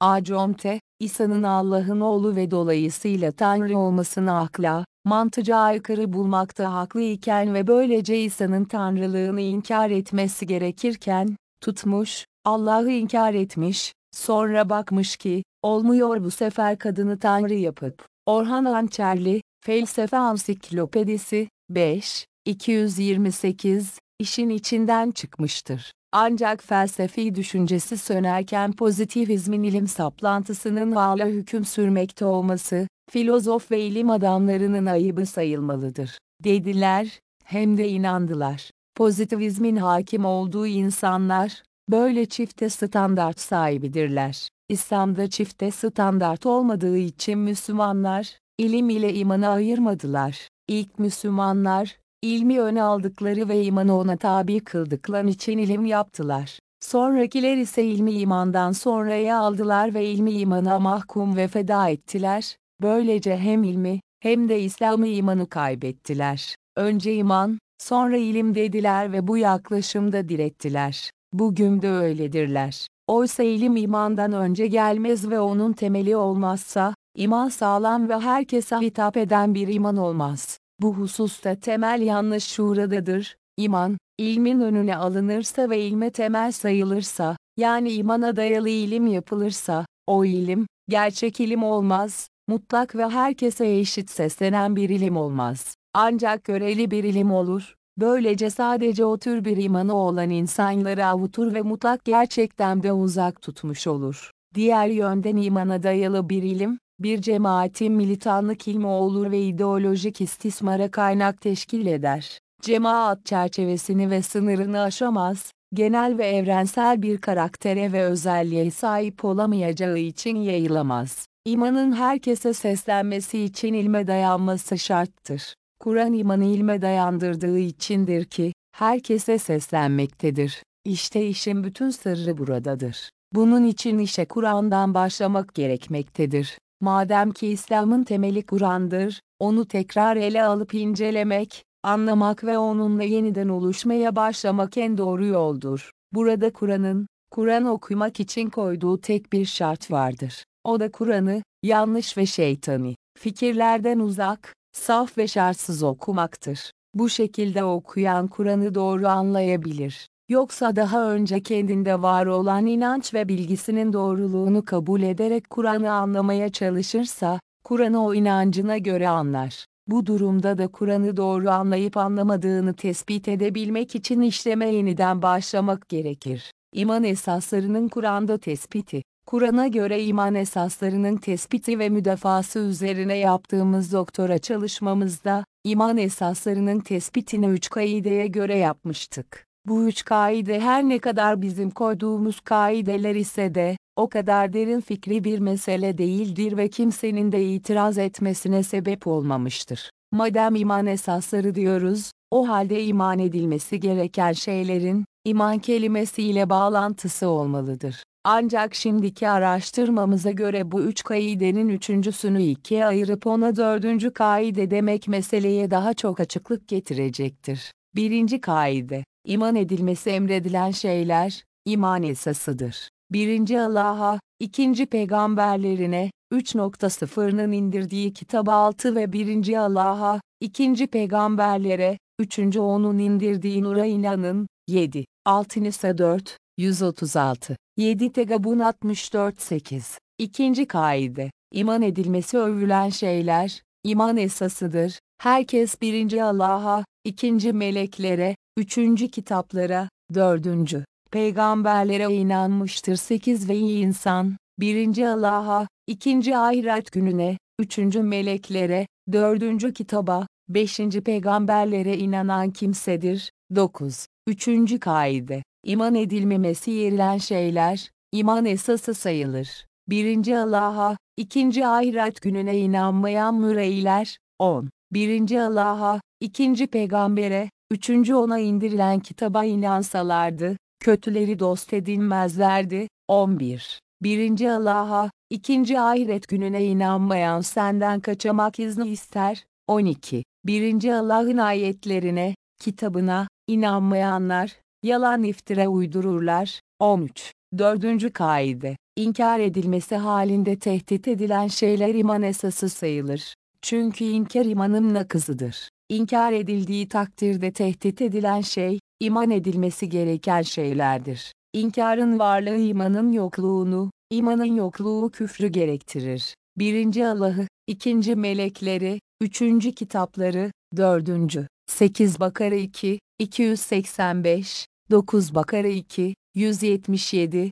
A. Comte, İsa'nın Allah'ın oğlu ve dolayısıyla Tanrı olmasını akla, mantıca aykırı bulmakta haklı iken ve böylece İsa'nın tanrılığını inkar etmesi gerekirken, tutmuş, Allah'ı inkar etmiş, sonra bakmış ki, olmuyor bu sefer kadını tanrı yapıp, Orhan Hançerli, Felsefe Ansiklopedisi, 5, 228, işin içinden çıkmıştır. Ancak felsefi düşüncesi sönerken pozitivizmin ilim saplantısının hala hüküm sürmekte olması, filozof ve ilim adamlarının ayıbı sayılmalıdır. Dediler, hem de inandılar. Pozitivizmin hakim olduğu insanlar, böyle çifte standart sahibidirler. İslam'da çifte standart olmadığı için Müslümanlar, ilim ile imanı ayırmadılar. İlk Müslümanlar, ilmi öne aldıkları ve imanı ona tabi kıldıkları için ilim yaptılar. Sonrakiler ise ilmi imandan sonraya aldılar ve ilmi imana mahkum ve feda ettiler. Böylece hem ilmi, hem de İslam'ı imanı kaybettiler. Önce iman, sonra ilim dediler ve bu yaklaşımda direttiler. Bugün de öyledirler. Oysa ilim imandan önce gelmez ve onun temeli olmazsa, iman sağlam ve herkese hitap eden bir iman olmaz. Bu hususta temel yanlış şuradadır. İman, ilmin önüne alınırsa ve ilme temel sayılırsa, yani imana dayalı ilim yapılırsa, o ilim, gerçek ilim olmaz, mutlak ve herkese eşit seslenen bir ilim olmaz. Ancak göreli bir ilim olur, böylece sadece o tür bir imanı olan insanları avutur ve mutlak gerçekten de uzak tutmuş olur. Diğer yönden imana dayalı bir ilim, bir cemaatin militanlık ilmi olur ve ideolojik istismara kaynak teşkil eder. Cemaat çerçevesini ve sınırını aşamaz, genel ve evrensel bir karaktere ve özelliğe sahip olamayacağı için yayılamaz. İmanın herkese seslenmesi için ilme dayanması şarttır. Kur'an imanı ilme dayandırdığı içindir ki, herkese seslenmektedir. İşte işin bütün sırrı buradadır. Bunun için işe Kur'an'dan başlamak gerekmektedir. Madem ki İslam'ın temeli Kur'an'dır, onu tekrar ele alıp incelemek, anlamak ve onunla yeniden oluşmaya başlamak en doğru yoldur. Burada Kur'an'ın, Kur'an okumak için koyduğu tek bir şart vardır. O da Kur'an'ı, yanlış ve şeytani, fikirlerden uzak, saf ve şartsız okumaktır. Bu şekilde okuyan Kur'an'ı doğru anlayabilir. Yoksa daha önce kendinde var olan inanç ve bilgisinin doğruluğunu kabul ederek Kur'an'ı anlamaya çalışırsa, Kur'an'ı o inancına göre anlar. Bu durumda da Kur'an'ı doğru anlayıp anlamadığını tespit edebilmek için işleme yeniden başlamak gerekir. İman esaslarının Kur'an'da tespiti Kur'an'a göre iman esaslarının tespiti ve müdafası üzerine yaptığımız doktora çalışmamızda, iman esaslarının tespitini üç kaideye göre yapmıştık. Bu üç kaide her ne kadar bizim koyduğumuz kaideler ise de, o kadar derin fikri bir mesele değildir ve kimsenin de itiraz etmesine sebep olmamıştır. Madem iman esasları diyoruz, o halde iman edilmesi gereken şeylerin, iman kelimesiyle bağlantısı olmalıdır. Ancak şimdiki araştırmamıza göre bu üç kaidenin üçüncüsünü ikiye ayırıp ona dördüncü kaide demek meseleye daha çok açıklık getirecektir. Birinci kaide, iman edilmesi emredilen şeyler, iman esasıdır. Birinci Allah'a, ikinci peygamberlerine, 3.0'nın indirdiği kitaba 6 ve birinci Allah'a, ikinci peygamberlere, üçüncü onun indirdiği nura inanın, 7. 6 Nisa 4, 136. 7 Tegabun 64 8. İkinci kaide, iman edilmesi övülen şeyler, iman esasıdır. Herkes birinci Allah'a, ikinci meleklere, üçüncü kitaplara, dördüncü, peygamberlere inanmıştır. 8 ve iyi insan, birinci Allah'a, ikinci ahiret gününe, üçüncü meleklere, dördüncü kitaba, beşinci peygamberlere inanan kimsedir. 9. Üçüncü kaide, iman edilmemesi yerilen şeyler, iman esası sayılır. Birinci Allah'a, ikinci ahiret gününe inanmayan müreyler, 10. Birinci Allah'a, ikinci peygambere, üçüncü ona indirilen kitaba inansalardı, kötüleri dost edinmezlerdi. 11. Birinci Allah'a, ikinci ahiret gününe inanmayan senden kaçamak izni ister. 12. Birinci Allah'ın ayetlerine, kitabına, inanmayanlar, yalan iftira uydururlar. 13. Dördüncü kaide, inkar edilmesi halinde tehdit edilen şeyler iman esası sayılır. Çünkü inkar imanın nakızıdır. İnkar edildiği takdirde tehdit edilen şey, iman edilmesi gereken şeylerdir. İnkarın varlığı imanın yokluğunu, imanın yokluğu küfrü gerektirir. Birinci Allah'ı, ikinci melekleri, üçüncü kitapları, dördüncü, 8 Bakara 2, 285, 9 Bakara 2, 177,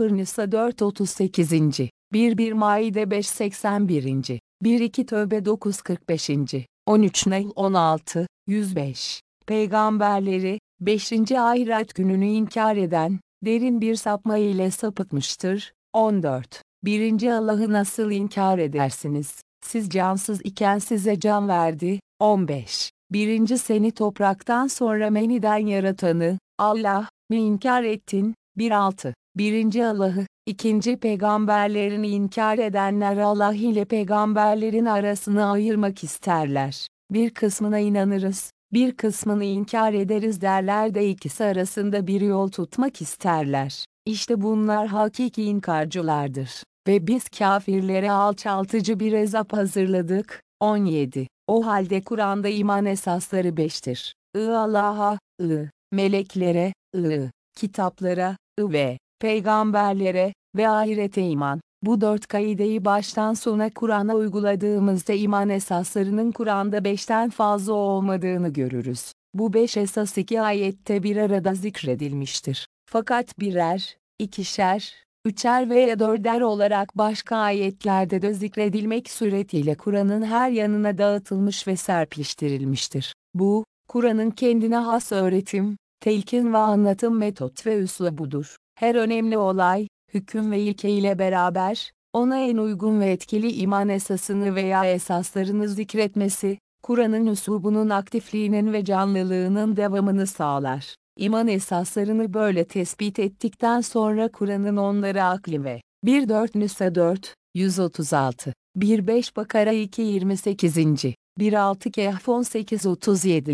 10 Nisa 4 38. 11 Maide 5 81. 12 Tövbe 9 45. 13 Nahl 16, 105. Peygamberleri, 5. ahiret gününü inkar eden, derin bir sapma ile sapıtmıştır. 14. Birinci Allah'ı nasıl inkar edersiniz? Siz cansız iken size can verdi. 15. Birinci seni topraktan sonra meniden yaratanı, Allah, mi inkar ettin? 1.6. Birinci Allah'ı, ikinci peygamberlerini inkar edenler Allah ile peygamberlerin arasını ayırmak isterler. Bir kısmına inanırız, bir kısmını inkar ederiz derler de ikisi arasında bir yol tutmak isterler. İşte bunlar hakiki inkarcılardır. Ve biz kafirlere alçaltıcı bir ezap hazırladık. 17. O halde Kur'an'da iman esasları beştir. I Allah'a, I, meleklere, I, kitaplara, I ve peygamberlere ve ahirete iman. Bu dört kaideyi baştan sona Kur'an'a uyguladığımızda iman esaslarının Kur'an'da beşten fazla olmadığını görürüz. Bu beş esas iki ayette bir arada zikredilmiştir. Fakat birer, ikişer, üçer veya dörder olarak başka ayetlerde de zikredilmek suretiyle Kur'an'ın her yanına dağıtılmış ve serpiştirilmiştir. Bu, Kur'an'ın kendine has öğretim, telkin ve anlatım metot ve üslubudur. Her önemli olay, hüküm ve ilke ile beraber, ona en uygun ve etkili iman esasını veya esaslarını zikretmesi, Kur'an'ın üslubunun aktifliğinin ve canlılığının devamını sağlar. İman esaslarını böyle tespit ettikten sonra Kur'an'ın onları akli ve 1.4 Nüsa 4, 136, 1.5 Bakara 2 28. 1.6 Kehf 18 37.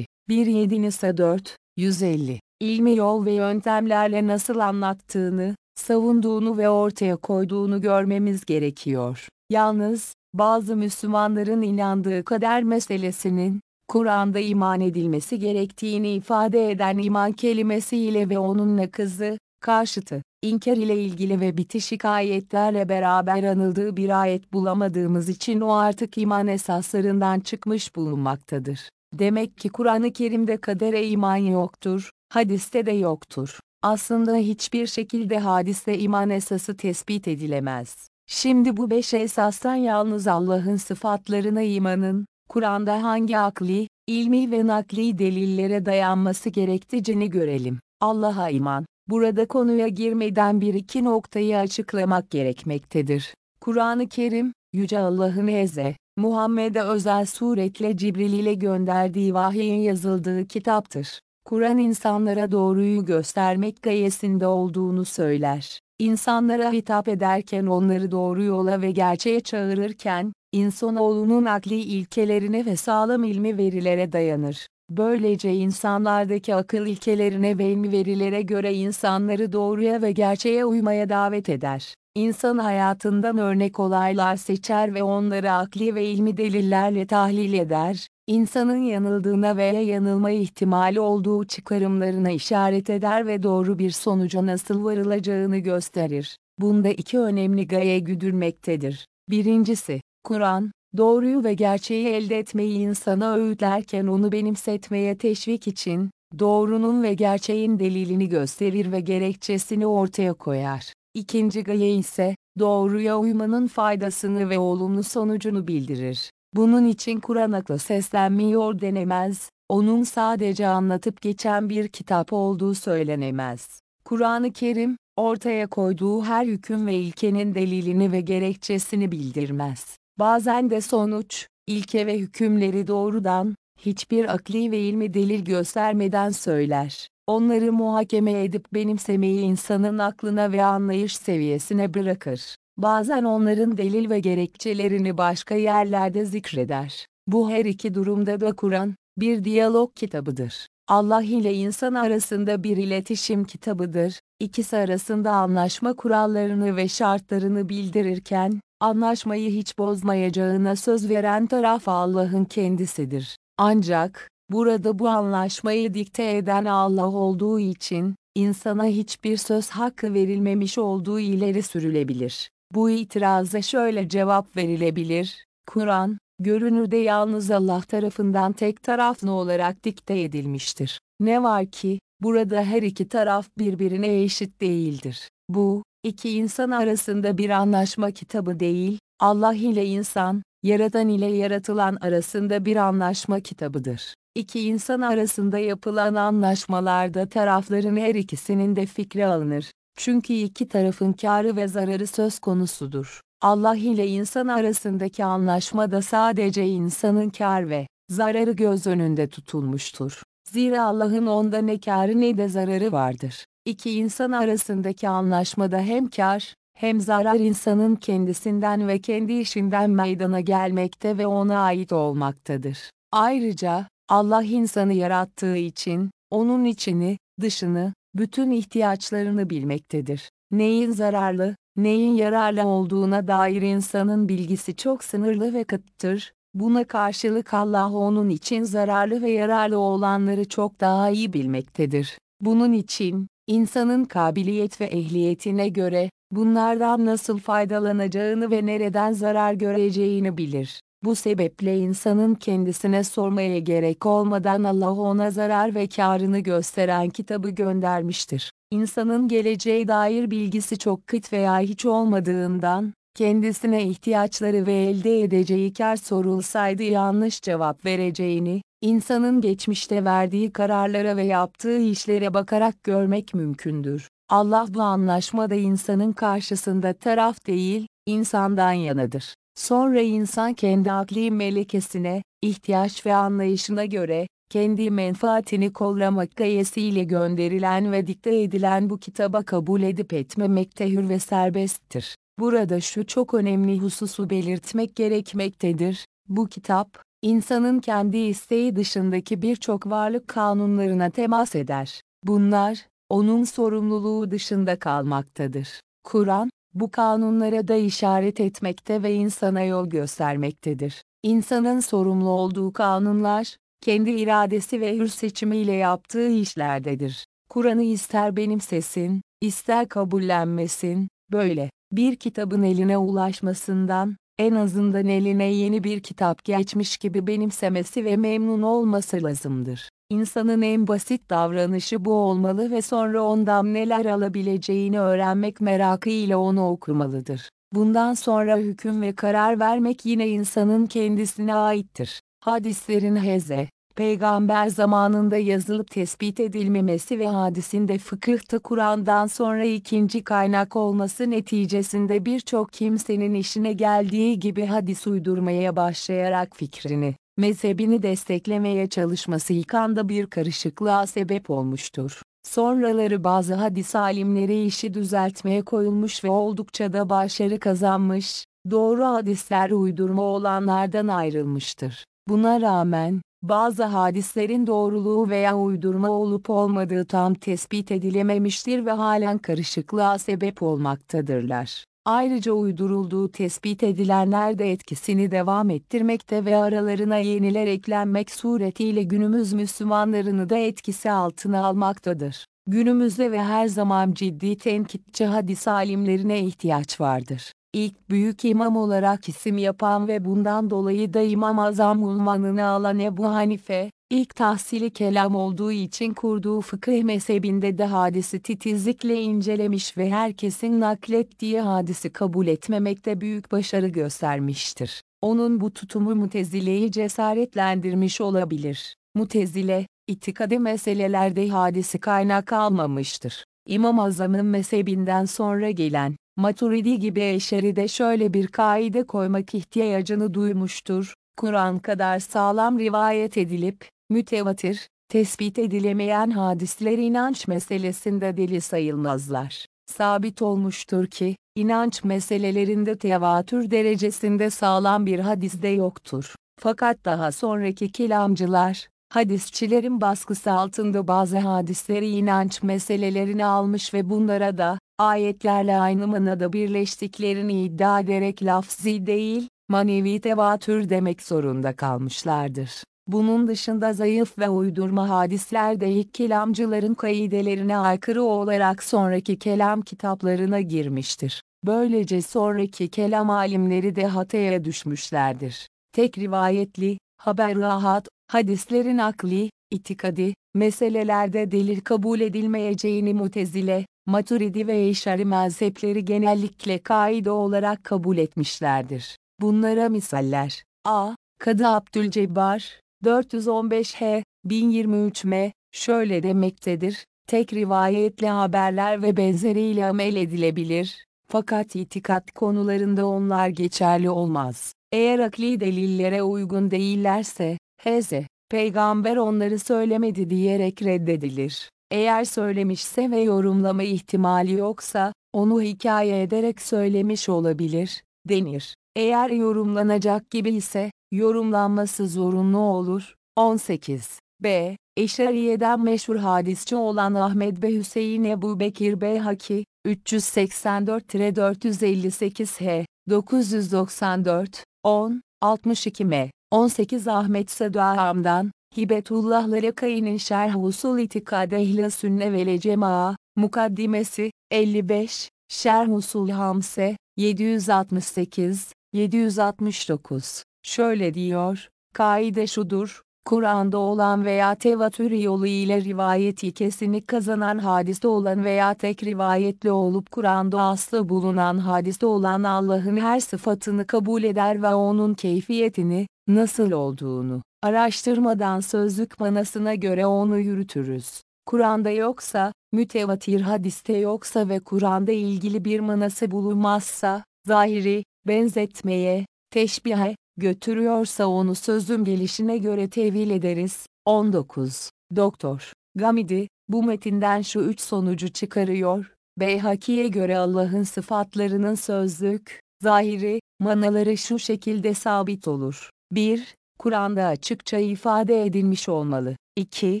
1.7 Nisa 4, 150. İlmi yol ve yöntemlerle nasıl anlattığını, savunduğunu ve ortaya koyduğunu görmemiz gerekiyor. Yalnız, bazı Müslümanların inandığı kader meselesinin, Kur'an'da iman edilmesi gerektiğini ifade eden iman kelimesiyle ve onunla kızı, karşıtı, inkar ile ilgili ve bitişik ayetlerle beraber anıldığı bir ayet bulamadığımız için o artık iman esaslarından çıkmış bulunmaktadır. Demek ki Kur'an-ı Kerim'de kadere iman yoktur, hadiste de yoktur. Aslında hiçbir şekilde hadiste iman esası tespit edilemez. Şimdi bu beş esastan yalnız Allah'ın sıfatlarına imanın, Kur'an'da hangi akli, ilmi ve nakli delillere dayanması gerektiğini görelim. Allah'a iman. Burada konuya girmeden bir iki noktayı açıklamak gerekmektedir. Kur'an-ı Kerim, Yüce Allah'ın Eze, Muhammed'e özel suretle Cibril ile gönderdiği vahyin yazıldığı kitaptır. Kur'an insanlara doğruyu göstermek gayesinde olduğunu söyler. İnsanlara hitap ederken onları doğru yola ve gerçeğe çağırırken, insanoğlunun akli ilkelerine ve sağlam ilmi verilere dayanır. Böylece insanlardaki akıl ilkelerine ve ilmi verilere göre insanları doğruya ve gerçeğe uymaya davet eder. İnsan hayatından örnek olaylar seçer ve onları akli ve ilmi delillerle tahlil eder, insanın yanıldığına veya yanılma ihtimali olduğu çıkarımlarına işaret eder ve doğru bir sonuca nasıl varılacağını gösterir. Bunda iki önemli gaye güdülmektedir. Birincisi, Kur'an, doğruyu ve gerçeği elde etmeyi insana öğütlerken onu benimsetmeye teşvik için, doğrunun ve gerçeğin delilini gösterir ve gerekçesini ortaya koyar. İkinci gaye ise, doğruya uymanın faydasını ve olumlu sonucunu bildirir. Bunun için Kur'an akla seslenmiyor denemez, onun sadece anlatıp geçen bir kitap olduğu söylenemez. Kur'an-ı Kerim, ortaya koyduğu her hüküm ve ilkenin delilini ve gerekçesini bildirmez. Bazen de sonuç, ilke ve hükümleri doğrudan, hiçbir akli ve ilmi delil göstermeden söyler. Onları muhakeme edip benimsemeyi insanın aklına ve anlayış seviyesine bırakır. Bazen onların delil ve gerekçelerini başka yerlerde zikreder. Bu her iki durumda da Kur'an, bir diyalog kitabıdır. Allah ile insan arasında bir iletişim kitabıdır. İkisi arasında anlaşma kurallarını ve şartlarını bildirirken, anlaşmayı hiç bozmayacağına söz veren taraf Allah'ın kendisidir. Ancak, burada bu anlaşmayı dikte eden Allah olduğu için, insana hiçbir söz hakkı verilmemiş olduğu ileri sürülebilir. Bu itiraza şöyle cevap verilebilir, Kur'an, görünürde yalnız Allah tarafından tek taraflı olarak dikte edilmiştir. Ne var ki, burada her iki taraf birbirine eşit değildir. Bu, iki insan arasında bir anlaşma kitabı değil, Allah ile insan, Yaradan ile yaratılan arasında bir anlaşma kitabıdır. İki insan arasında yapılan anlaşmalarda tarafların her ikisinin de fikri alınır. Çünkü iki tarafın karı ve zararı söz konusudur. Allah ile insan arasındaki anlaşmada sadece insanın kar ve zararı göz önünde tutulmuştur. Zira Allah'ın onda ne karı ne de zararı vardır. İki insan arasındaki anlaşmada hem kar, hem zarar insanın kendisinden ve kendi işinden meydana gelmekte ve ona ait olmaktadır. Ayrıca, Allah insanı yarattığı için, onun içini, dışını, bütün ihtiyaçlarını bilmektedir. Neyin zararlı, neyin yararlı olduğuna dair insanın bilgisi çok sınırlı ve kıttır. Buna karşılık Allah onun için zararlı ve yararlı olanları çok daha iyi bilmektedir. Bunun için, insanın kabiliyet ve ehliyetine göre, bunlardan nasıl faydalanacağını ve nereden zarar göreceğini bilir. Bu sebeple insanın kendisine sormaya gerek olmadan Allah ona zarar ve karını gösteren kitabı göndermiştir. İnsanın geleceğe dair bilgisi çok kıt veya hiç olmadığından, kendisine ihtiyaçları ve elde edeceği kar sorulsaydı yanlış cevap vereceğini, insanın geçmişte verdiği kararlara ve yaptığı işlere bakarak görmek mümkündür. Allah bu anlaşmada insanın karşısında taraf değil, insandan yanadır. Sonra insan kendi akli melekesine, ihtiyaç ve anlayışına göre, kendi menfaatini kollamak gayesiyle gönderilen ve dikte edilen bu kitaba kabul edip etmemekte hür ve serbesttir. Burada şu çok önemli hususu belirtmek gerekmektedir. Bu kitap, insanın kendi isteği dışındaki birçok varlık kanunlarına temas eder. Bunlar, onun sorumluluğu dışında kalmaktadır. Kur'an, bu kanunlara da işaret etmekte ve insana yol göstermektedir. İnsanın sorumlu olduğu kanunlar, kendi iradesi ve hür seçimiyle yaptığı işlerdedir. Kur'an'ı ister benimsesin, ister kabullenmesin, böyle bir kitabın eline ulaşmasından, en azından eline yeni bir kitap geçmiş gibi benimsemesi ve memnun olması lazımdır. İnsanın en basit davranışı bu olmalı ve sonra ondan neler alabileceğini öğrenmek merakıyla onu okumalıdır. Bundan sonra hüküm ve karar vermek yine insanın kendisine aittir. Hadislerin heze, peygamber zamanında yazılıp tespit edilmemesi ve hadisin de fıkıhta Kur'an'dan sonra ikinci kaynak olması neticesinde birçok kimsenin işine geldiği gibi hadis uydurmaya başlayarak fikrini, mezhebini desteklemeye çalışması yıkanda bir karışıklığa sebep olmuştur. Sonraları bazı hadis alimleri işi düzeltmeye koyulmuş ve oldukça da başarı kazanmış, doğru hadisler uydurma olanlardan ayrılmıştır. Buna rağmen, bazı hadislerin doğruluğu veya uydurma olup olmadığı tam tespit edilememiştir ve halen karışıklığa sebep olmaktadırlar. Ayrıca uydurulduğu tespit edilenler de etkisini devam ettirmekte ve aralarına yeniler eklenmek suretiyle günümüz Müslümanlarını da etkisi altına almaktadır. Günümüzde ve her zaman ciddi tenkitçi hadis alimlerine ihtiyaç vardır. İlk büyük imam olarak isim yapan ve bundan dolayı da İmam Azam unvanını alan Ebu Hanife, ilk tahsili kelam olduğu için kurduğu fıkıh mezhebinde de hadisi titizlikle incelemiş ve herkesin naklettiği hadisi kabul etmemekte büyük başarı göstermiştir. Onun bu tutumu Mutezile'yi cesaretlendirmiş olabilir. Mutezile, itikadi meselelerde hadisi kaynak almamıştır. İmam Azam'ın mezhebinden sonra gelen, Maturidi gibi Eşeri de şöyle bir kaide koymak ihtiyacını duymuştur. Kur'an kadar sağlam rivayet edilip, mütevatir, tespit edilemeyen hadisler inanç meselesinde deli sayılmazlar. Sabit olmuştur ki, inanç meselelerinde tevatür derecesinde sağlam bir hadis de yoktur. Fakat daha sonraki kelamcılar, hadisçilerin baskısı altında bazı hadisleri inanç meselelerini almış ve bunlara da, ayetlerle aynı manada birleştiklerini iddia ederek lafzi değil, manevi tevatür demek zorunda kalmışlardır. Bunun dışında zayıf ve uydurma hadisler de ilk kelamcıların kaidelerine aykırı olarak sonraki kelam kitaplarına girmiştir. Böylece sonraki kelam alimleri de hataya düşmüşlerdir. tek rivayetli, haber rahat, hadislerin akli, itikadi, meselelerde delil kabul edilmeyeceğini mutezile, maturidi ve eşari mezhepleri genellikle kaide olarak kabul etmişlerdir. Bunlara misaller. A. Kadı Abdülcebbar, 415 H, 1023 M, şöyle demektedir, tek rivayetli haberler ve benzeriyle amel edilebilir, fakat itikat konularında onlar geçerli olmaz. Eğer akli delillere uygun değillerse, Hz. Peygamber onları söylemedi diyerek reddedilir. Eğer söylemişse ve yorumlama ihtimali yoksa, onu hikaye ederek söylemiş olabilir, denir. Eğer yorumlanacak gibi ise, yorumlanması zorunlu olur. 18. B. Eşariye'den meşhur hadisçi olan Ahmet Bey Hüseyin Ebu Bekir Beyhaki, 384-458 H, 994, 10, 62 M, 18 Ahmet Saduham'dan, Hibetullah Lalakai'nin Şerh Usul İtikad Ehl-i Sünne ve Cemaa, Mukaddimesi, 55, Şerh Usul Hamse, 768, 769. Şöyle diyor, kaide şudur, Kur'an'da olan veya tevatür yolu ile rivayeti kesinlik kazanan hadiste olan veya tek rivayetli olup Kur'an'da aslı bulunan hadiste olan Allah'ın her sıfatını kabul eder ve onun keyfiyetini, nasıl olduğunu, araştırmadan sözlük manasına göre onu yürütürüz. Kur'an'da yoksa, mütevatir hadiste yoksa ve Kur'an'da ilgili bir manası bulunmazsa, zahiri, benzetmeye, teşbihe, götürüyorsa onu sözüm gelişine göre tevil ederiz. 19. Doktor Gamidi, bu metinden şu üç sonucu çıkarıyor. Beyhaki'ye göre Allah'ın sıfatlarının sözlük, zahiri, manaları şu şekilde sabit olur. 1. Kur'an'da açıkça ifade edilmiş olmalı. 2.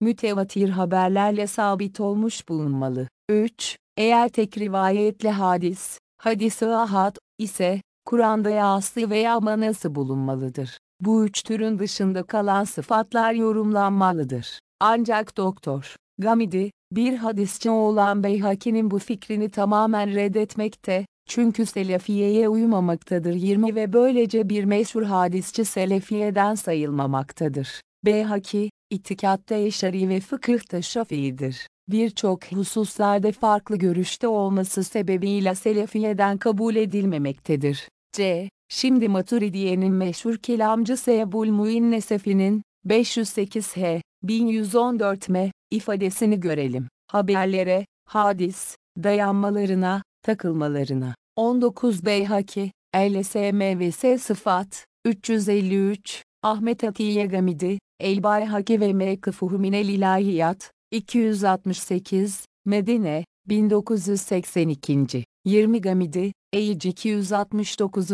Mütevatir haberlerle sabit olmuş bulunmalı. 3. Eğer tek rivayetle hadis, hadis-i ahad ise, Kur'an'da ya aslı veya manası bulunmalıdır. Bu üç türün dışında kalan sıfatlar yorumlanmalıdır. Ancak Doktor Gamidi, bir hadisçi olan Beyhaki'nin bu fikrini tamamen reddetmekte, çünkü Selefiye'ye uymamaktadır 20 ve böylece bir meşhur hadisçi Selefiye'den sayılmamaktadır. Beyhaki, itikatta eşari ve fıkıhta şafiidir. Birçok hususlarda farklı görüşte olması sebebiyle Selefiye'den kabul edilmemektedir. C. Şimdi Maturidiye'nin meşhur kelamcısı Ebul Muin Nesefi'nin 508 H. 1114 M. ifadesini görelim. Haberlere, hadis, dayanmalarına, takılmalarına. 19 Beyhaki, LSMVS Sıfat, 353, Ahmet Atiye Gamidi, El Bayhaki ve Mekıfuhu Minel İlahiyat, 268, Medine, 1982. 20 Gamidi, Eyic 269.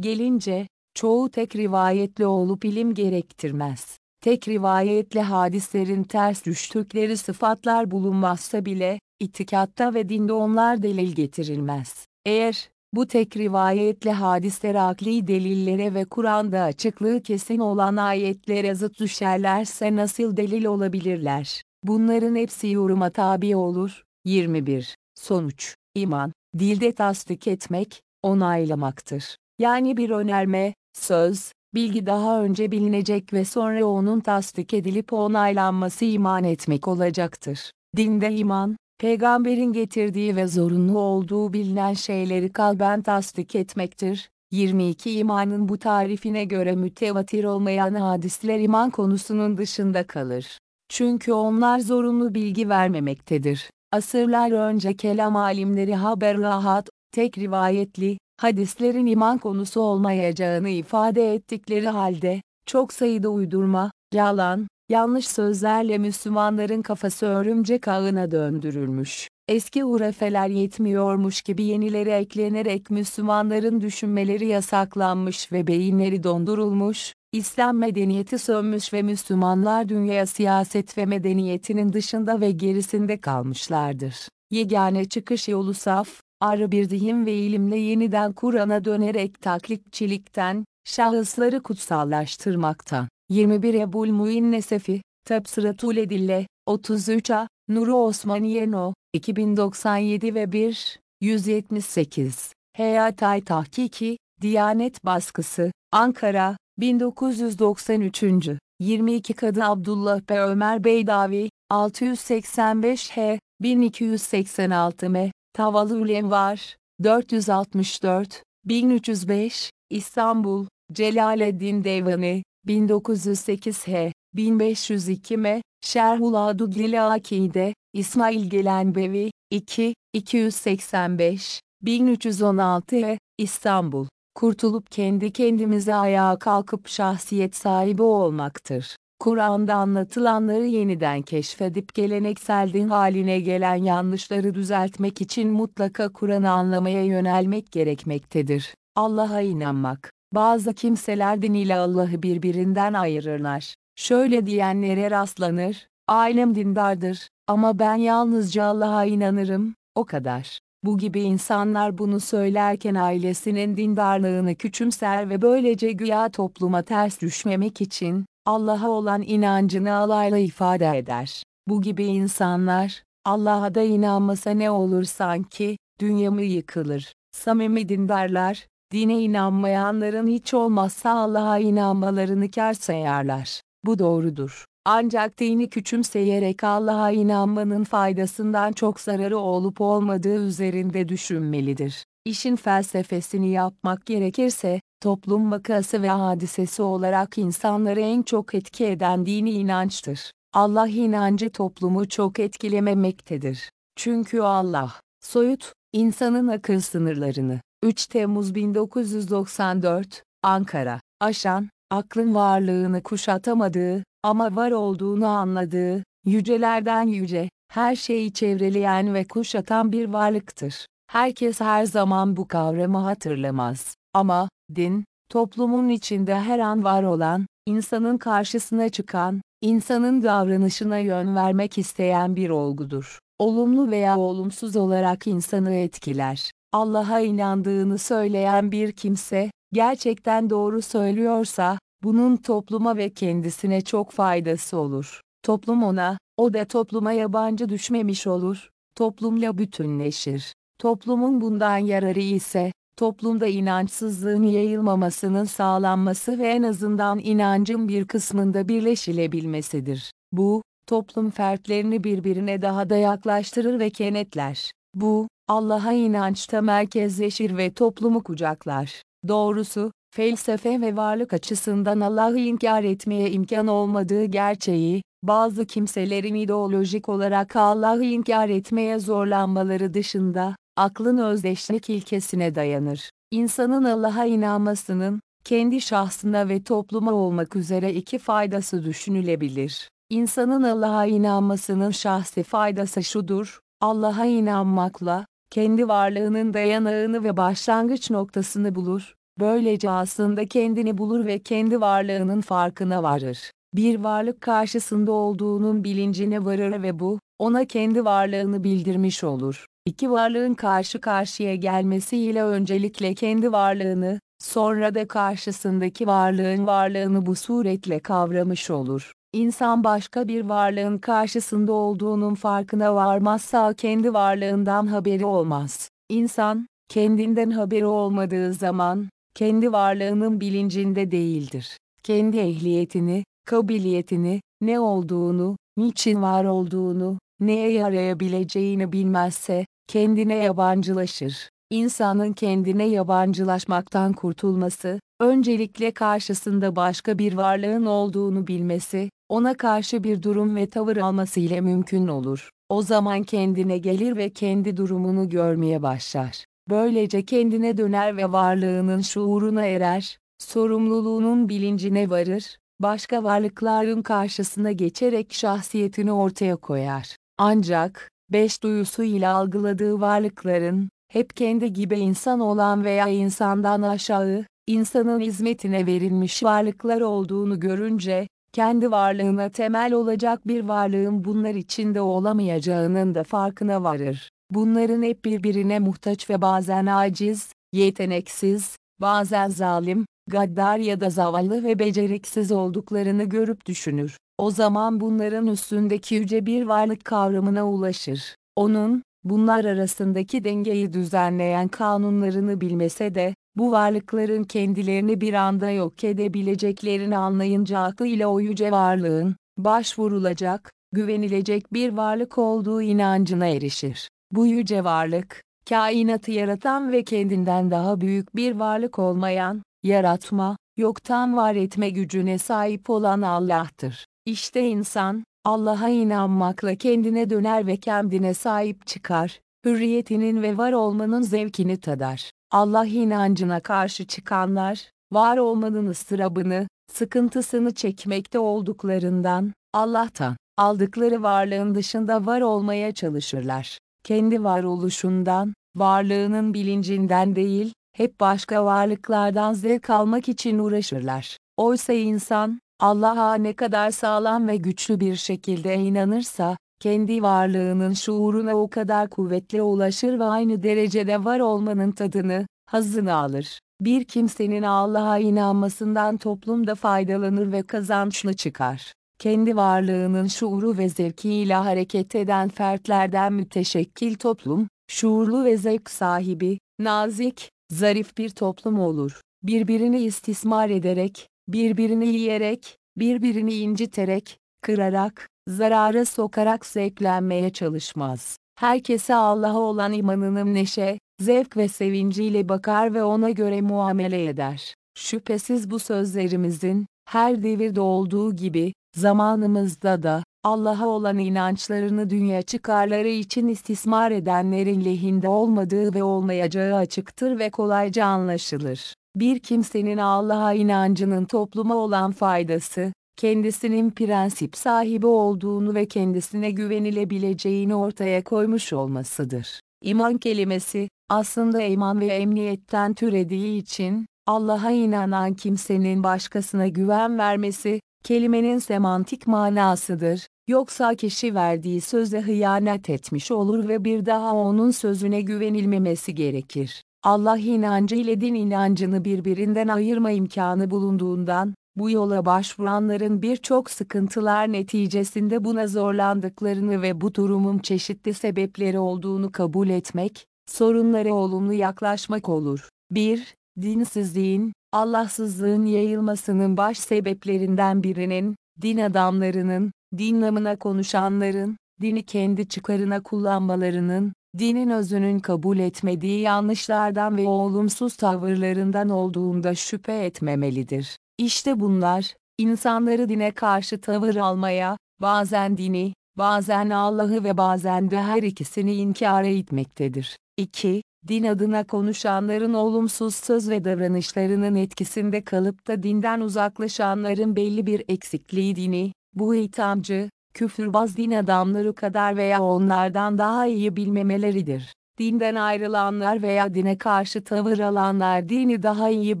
Gelince, çoğu tek rivayetli olup ilim gerektirmez. Tek rivayetli hadislerin ters düştükleri sıfatlar bulunmazsa bile, itikatta ve dinde onlar delil getirilmez. Eğer, bu tek rivayetli hadisler akli delillere ve Kur'an'da açıklığı kesin olan ayetlere zıt düşerlerse nasıl delil olabilirler? Bunların hepsi yoruma tabi olur. 21. Sonuç İman, dilde tasdik etmek, onaylamaktır. Yani bir önerme, söz, bilgi daha önce bilinecek ve sonra onun tasdik edilip onaylanması iman etmek olacaktır. Dinde iman, peygamberin getirdiği ve zorunlu olduğu bilinen şeyleri kalben tasdik etmektir. 22 imanın bu tarifine göre mütevatir olmayan hadisler iman konusunun dışında kalır. Çünkü onlar zorunlu bilgi vermemektedir. Asırlar önce kelam alimleri haber rahat, tek rivayetli, hadislerin iman konusu olmayacağını ifade ettikleri halde, çok sayıda uydurma, yalan, yanlış sözlerle Müslümanların kafası örümcek ağına döndürülmüş. Eski urefeler yetmiyormuş gibi yenileri eklenerek Müslümanların düşünmeleri yasaklanmış ve beyinleri dondurulmuş, İslam medeniyeti sönmüş ve Müslümanlar dünya siyaset ve medeniyetinin dışında ve gerisinde kalmışlardır. Yegane çıkış yolu saf, arı bir zihin ve ilimle yeniden Kur'an'a dönerek taklitçilikten, şahısları kutsallaştırmaktan. 21 Ebul Muin Nesefi, Tebsıratul Edille, 33A, Nuru Osmaniye No, 2097 ve 1, 178. Hayatay Tahkiki, Diyanet Baskısı, Ankara, 1993. 22 Kadı Abdullah P. Ömer Beydavi, 685 H, 1286 M, Tavalı var, 464, 1305, İstanbul, Celaleddin Devani, 1908 H, 1502 M, Şerhul Adugili Akide, İsmail Gelenbevi, 2, 285, 1316 H, İstanbul. Kurtulup kendi kendimize ayağa kalkıp şahsiyet sahibi olmaktır. Kur'an'da anlatılanları yeniden keşfedip geleneksel din haline gelen yanlışları düzeltmek için mutlaka Kur'an'ı anlamaya yönelmek gerekmektedir. Allah'a inanmak. Bazı kimseler din ile Allah'ı birbirinden ayırırlar. Şöyle diyenlere rastlanır, ailem dindardır ama ben yalnızca Allah'a inanırım, o kadar. Bu gibi insanlar bunu söylerken ailesinin dindarlığını küçümser ve böylece güya topluma ters düşmemek için, Allah'a olan inancını alayla ifade eder. Bu gibi insanlar, Allah'a da inanmasa ne olur sanki, dünya mı yıkılır? Samimi dindarlar, dine inanmayanların hiç olmazsa Allah'a inanmalarını kar sayarlar. Bu doğrudur. Ancak dini küçümseyerek Allah'a inanmanın faydasından çok zararı olup olmadığı üzerinde düşünmelidir. İşin felsefesini yapmak gerekirse, toplum vakası ve hadisesi olarak insanları en çok etki eden dini inançtır. Allah inancı toplumu çok etkilememektedir. Çünkü Allah, soyut, insanın akıl sınırlarını, 3 Temmuz 1994, Ankara, aşan, aklın varlığını kuşatamadığı, ama var olduğunu anladığı, yücelerden yüce, her şeyi çevreleyen ve kuşatan bir varlıktır. Herkes her zaman bu kavramı hatırlamaz. Ama, din, toplumun içinde her an var olan, insanın karşısına çıkan, insanın davranışına yön vermek isteyen bir olgudur. Olumlu veya olumsuz olarak insanı etkiler. Allah'a inandığını söyleyen bir kimse, gerçekten doğru söylüyorsa, bunun topluma ve kendisine çok faydası olur. Toplum ona, o da topluma yabancı düşmemiş olur, toplumla bütünleşir. Toplumun bundan yararı ise, toplumda inançsızlığın yayılmamasının sağlanması ve en azından inancın bir kısmında birleşilebilmesidir. Bu, toplum fertlerini birbirine daha da yaklaştırır ve kenetler. Bu, Allah'a inançta merkezleşir ve toplumu kucaklar. Doğrusu, felsefe ve varlık açısından Allah'ı inkar etmeye imkan olmadığı gerçeği, bazı kimselerin ideolojik olarak Allah'ı inkar etmeye zorlanmaları dışında, aklın özdeşlik ilkesine dayanır. İnsanın Allah'a inanmasının, kendi şahsına ve topluma olmak üzere iki faydası düşünülebilir. İnsanın Allah'a inanmasının şahsi faydası şudur, Allah'a inanmakla, kendi varlığının dayanağını ve başlangıç noktasını bulur, böylece aslında kendini bulur ve kendi varlığının farkına varır. Bir varlık karşısında olduğunun bilincine varır ve bu, ona kendi varlığını bildirmiş olur. İki varlığın karşı karşıya gelmesiyle öncelikle kendi varlığını, sonra da karşısındaki varlığın varlığını bu suretle kavramış olur. İnsan başka bir varlığın karşısında olduğunun farkına varmazsa kendi varlığından haberi olmaz. İnsan, kendinden haberi olmadığı zaman, kendi varlığının bilincinde değildir. Kendi ehliyetini, kabiliyetini, ne olduğunu, niçin var olduğunu, neye yarayabileceğini bilmezse, kendine yabancılaşır. İnsanın kendine yabancılaşmaktan kurtulması, öncelikle karşısında başka bir varlığın olduğunu bilmesi, ona karşı bir durum ve tavır alması ile mümkün olur. O zaman kendine gelir ve kendi durumunu görmeye başlar. Böylece kendine döner ve varlığının şuuruna erer, sorumluluğunun bilincine varır, başka varlıkların karşısına geçerek şahsiyetini ortaya koyar. Ancak, beş duyusu ile algıladığı varlıkların, hep kendi gibi insan olan veya insandan aşağı, insanın hizmetine verilmiş varlıklar olduğunu görünce, kendi varlığına temel olacak bir varlığın bunlar içinde olamayacağının da farkına varır. Bunların hep birbirine muhtaç ve bazen aciz, yeteneksiz, bazen zalim, gaddar ya da zavallı ve beceriksiz olduklarını görüp düşünür. O zaman bunların üstündeki yüce bir varlık kavramına ulaşır. Onun, bunlar arasındaki dengeyi düzenleyen kanunlarını bilmese de, bu varlıkların kendilerini bir anda yok edebileceklerini anlayınca aklıyla o yüce varlığın, başvurulacak, güvenilecek bir varlık olduğu inancına erişir. Bu yüce varlık, kainatı yaratan ve kendinden daha büyük bir varlık olmayan, yaratma, yoktan var etme gücüne sahip olan Allah'tır. İşte insan, Allah'a inanmakla kendine döner ve kendine sahip çıkar, hürriyetinin ve var olmanın zevkini tadar. Allah inancına karşı çıkanlar, var olmanın ıstırabını, sıkıntısını çekmekte olduklarından, Allah'tan, aldıkları varlığın dışında var olmaya çalışırlar. Kendi varoluşundan, varlığının bilincinden değil, hep başka varlıklardan zevk almak için uğraşırlar. Oysa insan, Allah'a ne kadar sağlam ve güçlü bir şekilde inanırsa, kendi varlığının şuuruna o kadar kuvvetli ulaşır ve aynı derecede var olmanın tadını, hazını alır. Bir kimsenin Allah'a inanmasından toplumda faydalanır ve kazançlı çıkar. Kendi varlığının şuuru ve zevkiyle hareket eden fertlerden müteşekkil toplum, şuurlu ve zevk sahibi, nazik, zarif bir toplum olur. Birbirini istismar ederek, birbirini yiyerek, birbirini inciterek, kırarak, zarara sokarak zevklenmeye çalışmaz. Herkese Allah'a olan imanının neşe, zevk ve sevinciyle bakar ve ona göre muamele eder. Şüphesiz bu sözlerimizin, her devirde olduğu gibi, zamanımızda da, Allah'a olan inançlarını dünya çıkarları için istismar edenlerin lehinde olmadığı ve olmayacağı açıktır ve kolayca anlaşılır. Bir kimsenin Allah'a inancının topluma olan faydası, kendisinin prensip sahibi olduğunu ve kendisine güvenilebileceğini ortaya koymuş olmasıdır. İman kelimesi, aslında iman ve emniyetten türediği için, Allah'a inanan kimsenin başkasına güven vermesi, kelimenin semantik manasıdır. Yoksa kişi verdiği söze hıyanet etmiş olur ve bir daha onun sözüne güvenilmemesi gerekir. Allah inancı ile din inancını birbirinden ayırma imkanı bulunduğundan, bu yola başvuranların birçok sıkıntılar neticesinde buna zorlandıklarını ve bu durumun çeşitli sebepleri olduğunu kabul etmek, sorunlara olumlu yaklaşmak olur. 1. Dinsizliğin, Allahsızlığın yayılmasının baş sebeplerinden birinin, din adamlarının, din namına konuşanların, dini kendi çıkarına kullanmalarının, dinin özünün kabul etmediği yanlışlardan ve olumsuz tavırlarından olduğunda şüphe etmemelidir. İşte bunlar, insanları dine karşı tavır almaya, bazen dini, bazen Allah'ı ve bazen de her ikisini inkar etmektedir. 2. Din adına konuşanların olumsuz söz ve davranışlarının etkisinde kalıp da dinden uzaklaşanların belli bir eksikliği dini, bu ithamcı, küfürbaz din adamları kadar veya onlardan daha iyi bilmemeleridir. Dinden ayrılanlar veya dine karşı tavır alanlar dini daha iyi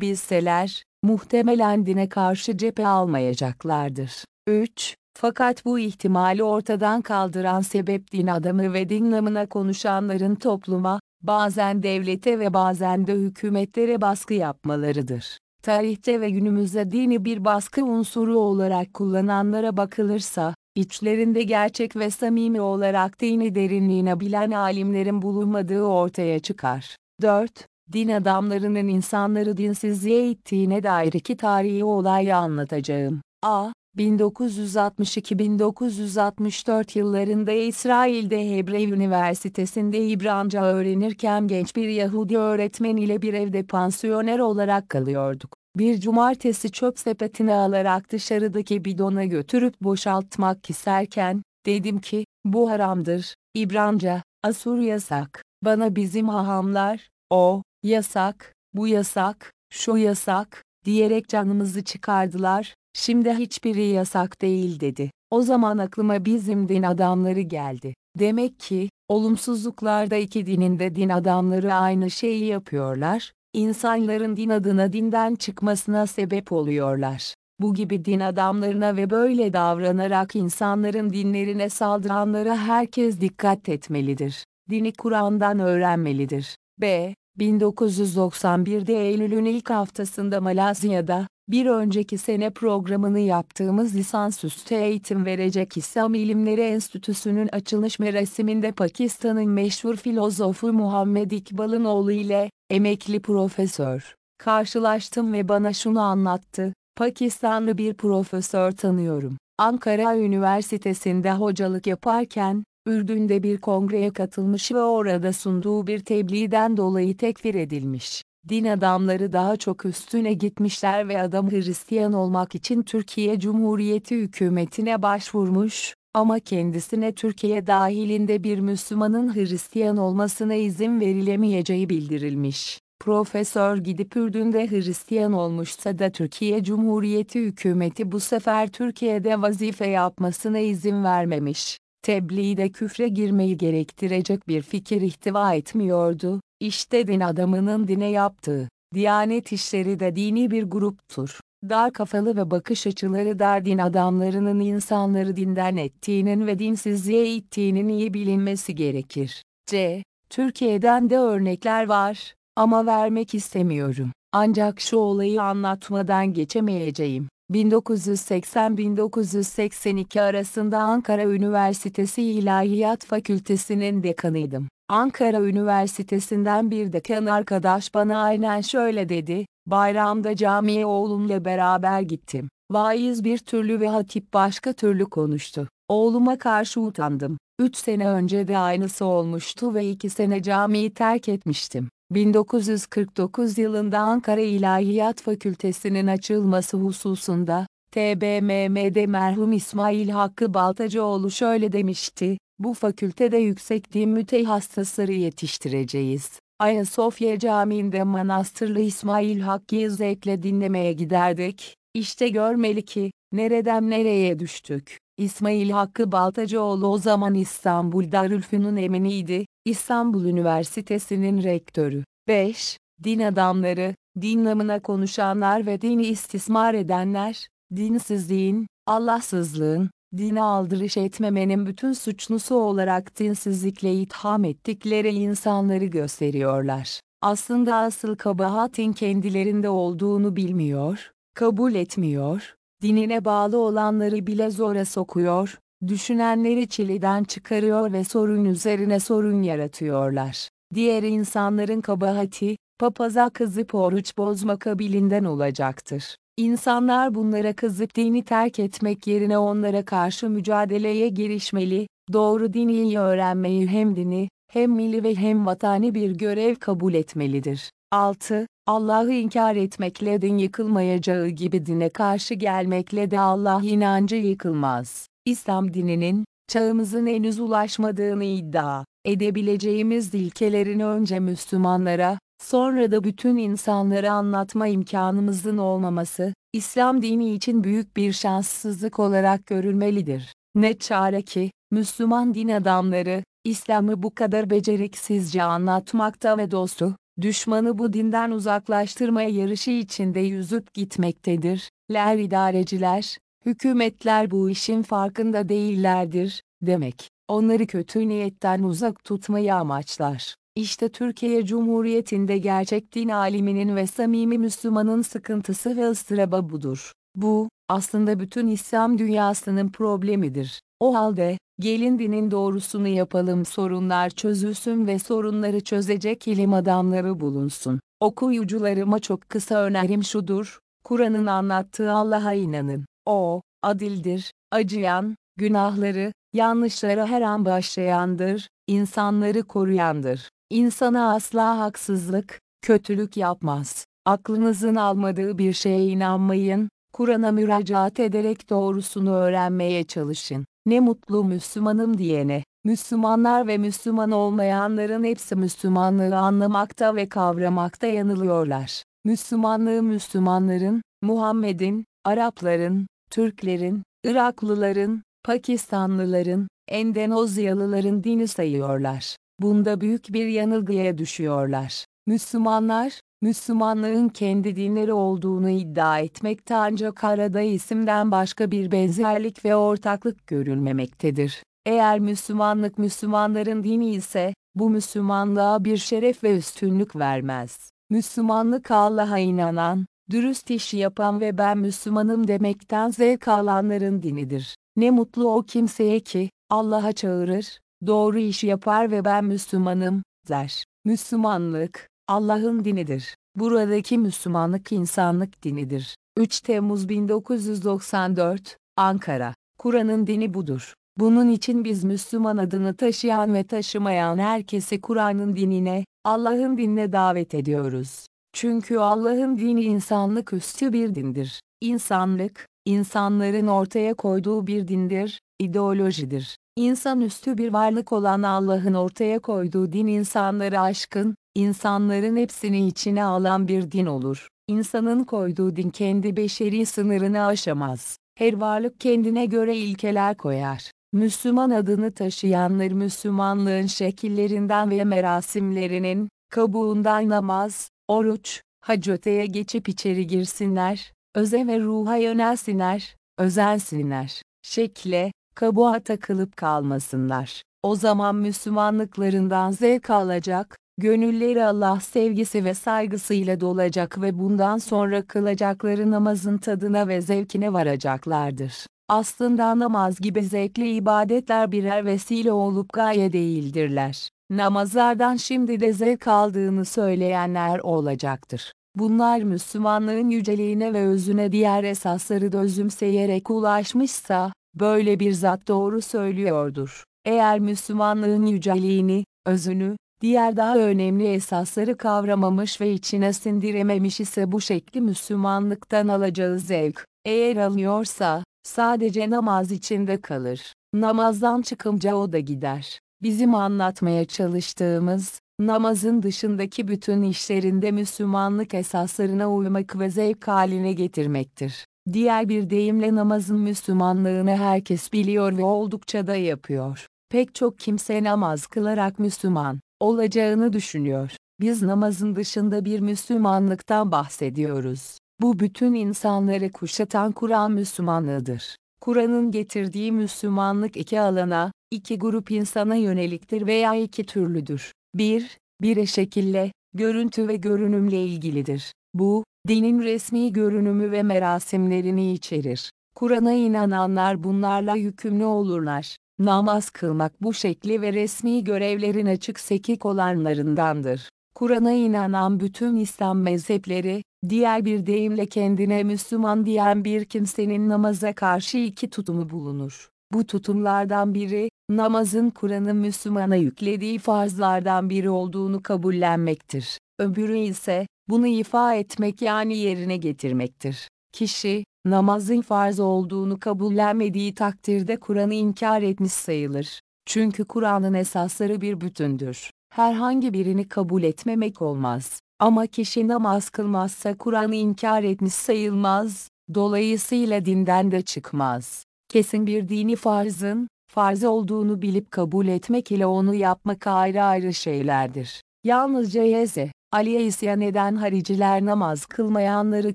bilseler, muhtemelen dine karşı cephe almayacaklardır. 3. Fakat bu ihtimali ortadan kaldıran sebep din adamı ve din namına konuşanların topluma, bazen devlete ve bazen de hükümetlere baskı yapmalarıdır. Tarihte ve günümüzde dini bir baskı unsuru olarak kullananlara bakılırsa, içlerinde gerçek ve samimi olarak dini derinliğine bilen alimlerin bulunmadığı ortaya çıkar. 4. Din adamlarının insanları dinsizliğe ittiğine dair iki tarihi olayı anlatacağım. A. 1962-1964 yıllarında İsrail'de Hebrew Üniversitesi'nde İbranca öğrenirken genç bir Yahudi öğretmen ile bir evde pansiyoner olarak kalıyorduk. Bir cumartesi çöp sepetini alarak dışarıdaki bidona götürüp boşaltmak isterken, dedim ki, bu haramdır, İbranca, Asur yasak. Bana bizim hahamlar, o, yasak, bu yasak, şu yasak, diyerek canımızı çıkardılar, şimdi hiçbiri yasak değil dedi. O zaman aklıma bizim din adamları geldi. Demek ki, olumsuzluklarda iki dinin de din adamları aynı şeyi yapıyorlar, insanların din adına dinden çıkmasına sebep oluyorlar. Bu gibi din adamlarına ve böyle davranarak insanların dinlerine saldıranlara herkes dikkat etmelidir. Dini Kur'an'dan öğrenmelidir. B. 1991'de Eylül'ün ilk haftasında Malezya'da, bir önceki sene programını yaptığımız lisansüstü eğitim verecek İslam İlimleri Enstitüsü'nün açılış merasiminde Pakistan'ın meşhur filozofu Muhammed İkbal'ın oğlu ile, emekli profesör, Karşılaştım ve bana şunu anlattı. Pakistanlı bir profesör tanıyorum. Ankara Üniversitesi'nde hocalık yaparken, Ürdün'de bir kongreye katılmış ve orada sunduğu bir tebliğden dolayı tekfir edilmiş. Din adamları daha çok üstüne gitmişler ve adam Hristiyan olmak için Türkiye Cumhuriyeti hükümetine başvurmuş, ama kendisine Türkiye dahilinde bir Müslümanın Hristiyan olmasına izin verilemeyeceği bildirilmiş. Profesör gidip Ürdün'de Hristiyan olmuşsa da Türkiye Cumhuriyeti hükümeti bu sefer Türkiye'de vazife yapmasına izin vermemiş. Tebliğde küfre girmeyi gerektirecek bir fikir ihtiva etmiyordu. İşte din adamının dine yaptığı. Diyanet işleri de dini bir gruptur. Dar kafalı ve bakış açıları dar din adamlarının insanları dinden ettiğinin ve dinsizliğe ittiğinin iyi bilinmesi gerekir. C. Türkiye'den de örnekler var. Ama vermek istemiyorum. Ancak şu olayı anlatmadan geçemeyeceğim. 1980-1982 arasında Ankara Üniversitesi İlahiyat Fakültesi'nin dekanıydım. Ankara Üniversitesi'nden bir dekan arkadaş bana aynen şöyle dedi, bayramda camiye oğlumla beraber gittim. Vaiz bir türlü ve hatip başka türlü konuştu. Oğluma karşı utandım. Üç sene önce de aynısı olmuştu ve iki sene camiyi terk etmiştim. 1949 yılında Ankara İlahiyat Fakültesi'nin açılması hususunda, TBMM'de merhum İsmail Hakkı Baltacıoğlu şöyle demişti, bu fakültede yüksek din mütehassısları yetiştireceğiz. Ayasofya Camii'nde Manastırlı İsmail Hakkı'yı zevkle dinlemeye giderdik, İşte görmeli ki, nereden nereye düştük. İsmail Hakkı Baltacıoğlu o zaman İstanbul Darülfünun eminiydi, İstanbul Üniversitesi'nin rektörü. 5. Din adamları, din namına konuşanlar ve dini istismar edenler, dinsizliğin, Allahsızlığın, dine aldırış etmemenin bütün suçlusu olarak dinsizlikle itham ettikleri insanları gösteriyorlar. Aslında asıl kabahatin kendilerinde olduğunu bilmiyor, kabul etmiyor, dinine bağlı olanları bile zora sokuyor, düşünenleri çileden çıkarıyor ve sorun üzerine sorun yaratıyorlar. Diğer insanların kabahati, papaza kızıp oruç bozma kabilinden olacaktır. İnsanlar bunlara kızıp dini terk etmek yerine onlara karşı mücadeleye girişmeli, doğru dini öğrenmeyi hem dini, hem milli ve hem vatani bir görev kabul etmelidir. 6. Allah'ı inkar etmekle din yıkılmayacağı gibi dine karşı gelmekle de Allah inancı yıkılmaz. İslam dininin, çağımızın henüz ulaşmadığını iddia edebileceğimiz ilkelerini önce Müslümanlara, sonra da bütün insanlara anlatma imkanımızın olmaması, İslam dini için büyük bir şanssızlık olarak görülmelidir. Ne çare ki, Müslüman din adamları, İslam'ı bu kadar beceriksizce anlatmakta ve dostu, düşmanı bu dinden uzaklaştırmaya yarışı içinde yüzüp gitmektedir. Ler idareciler, hükümetler bu işin farkında değillerdir, demek. Onları kötü niyetten uzak tutmayı amaçlar. İşte Türkiye Cumhuriyeti'nde gerçek din aliminin ve samimi Müslümanın sıkıntısı ve ıstıraba budur. Bu, aslında bütün İslam dünyasının problemidir. O halde, gelin dinin doğrusunu yapalım sorunlar çözülsün ve sorunları çözecek ilim adamları bulunsun. Okuyucularıma çok kısa önerim şudur, Kur'an'ın anlattığı Allah'a inanın. O, adildir, acıyan, günahları, yanlışlara her an başlayandır, insanları koruyandır. İnsana asla haksızlık, kötülük yapmaz. Aklınızın almadığı bir şeye inanmayın, Kur'an'a müracaat ederek doğrusunu öğrenmeye çalışın. Ne mutlu Müslümanım diyene. Müslümanlar ve Müslüman olmayanların hepsi Müslümanlığı anlamakta ve kavramakta yanılıyorlar. Müslümanlığı Müslümanların, Muhammed'in, Arapların, Türklerin, Iraklıların, Pakistanlıların, Endonezyalıların dini sayıyorlar. Bunda büyük bir yanılgıya düşüyorlar. Müslümanlar, Müslümanlığın kendi dinleri olduğunu iddia etmekte ancak arada isimden başka bir benzerlik ve ortaklık görülmemektedir. Eğer Müslümanlık Müslümanların dini ise, bu Müslümanlığa bir şeref ve üstünlük vermez. Müslümanlık Allah'a inanan, dürüst iş yapan ve ben Müslümanım demekten zevk alanların dinidir. Ne mutlu o kimseye ki, Allah'a çağırır, doğru iş yapar ve ben Müslümanım, der. Müslümanlık, Allah'ın dinidir. Buradaki Müslümanlık insanlık dinidir. 3 Temmuz 1994, Ankara. Kur'an'ın dini budur. Bunun için biz Müslüman adını taşıyan ve taşımayan herkesi Kur'an'ın dinine, Allah'ın dinine davet ediyoruz. Çünkü Allah'ın dini insanlık üstü bir dindir. İnsanlık, insanların ortaya koyduğu bir dindir, ideolojidir. İnsanüstü bir varlık olan Allah'ın ortaya koyduğu din insanları aşkın, insanların hepsini içine alan bir din olur. İnsanın koyduğu din kendi beşeri sınırını aşamaz. Her varlık kendine göre ilkeler koyar. Müslüman adını taşıyanlar Müslümanlığın şekillerinden ve merasimlerinin, kabuğundan namaz, oruç, hac öteye geçip içeri girsinler, öze ve ruha yönelsinler, özensinler, şekle, kabuğa takılıp kalmasınlar. O zaman Müslümanlıklarından zevk alacak, gönülleri Allah sevgisi ve saygısıyla dolacak ve bundan sonra kılacakları namazın tadına ve zevkine varacaklardır. Aslında namaz gibi zevkli ibadetler birer vesile olup gaye değildirler. Namazlardan şimdi de zevk aldığını söyleyenler olacaktır. Bunlar Müslümanlığın yüceliğine ve özüne diğer esasları da özümseyerek ulaşmışsa, böyle bir zat doğru söylüyordur. Eğer Müslümanlığın yüceliğini, özünü, diğer daha önemli esasları kavramamış ve içine sindirememiş ise bu şekli Müslümanlıktan alacağı zevk, eğer alıyorsa, sadece namaz içinde kalır. Namazdan çıkınca o da gider. Bizim anlatmaya çalıştığımız, namazın dışındaki bütün işlerinde Müslümanlık esaslarına uymak ve zevk haline getirmektir. Diğer bir deyimle namazın Müslümanlığını herkes biliyor ve oldukça da yapıyor. Pek çok kimse namaz kılarak Müslüman olacağını düşünüyor. Biz namazın dışında bir Müslümanlıktan bahsediyoruz. Bu bütün insanları kuşatan Kur'an Müslümanlığıdır. Kur'an'ın getirdiği Müslümanlık iki alana, iki grup insana yöneliktir veya iki türlüdür. 1. Bir şekille, görüntü ve görünümle ilgilidir. Bu, dinin resmi görünümü ve merasimlerini içerir. Kur'an'a inananlar bunlarla yükümlü olurlar. Namaz kılmak bu şekli ve resmi görevlerin açık sekik olanlarındandır. Kur'an'a inanan bütün İslam mezhepleri, diğer bir deyimle kendine Müslüman diyen bir kimsenin namaza karşı iki tutumu bulunur. Bu tutumlardan biri, namazın Kur'an'ın Müslümana yüklediği farzlardan biri olduğunu kabullenmektir. Öbürü ise, bunu ifa etmek yani yerine getirmektir. Kişi, namazın farz olduğunu kabullenmediği takdirde Kur'an'ı inkar etmiş sayılır. Çünkü Kur'an'ın esasları bir bütündür. Herhangi birini kabul etmemek olmaz. Ama kişi namaz kılmazsa Kur'an'ı inkar etmiş sayılmaz, dolayısıyla dinden de çıkmaz. Kesin bir dini farzın, farz olduğunu bilip kabul etmek ile onu yapmak ayrı ayrı şeylerdir. Yalnızca Yeze, Ali'ye isyan eden hariciler namaz kılmayanları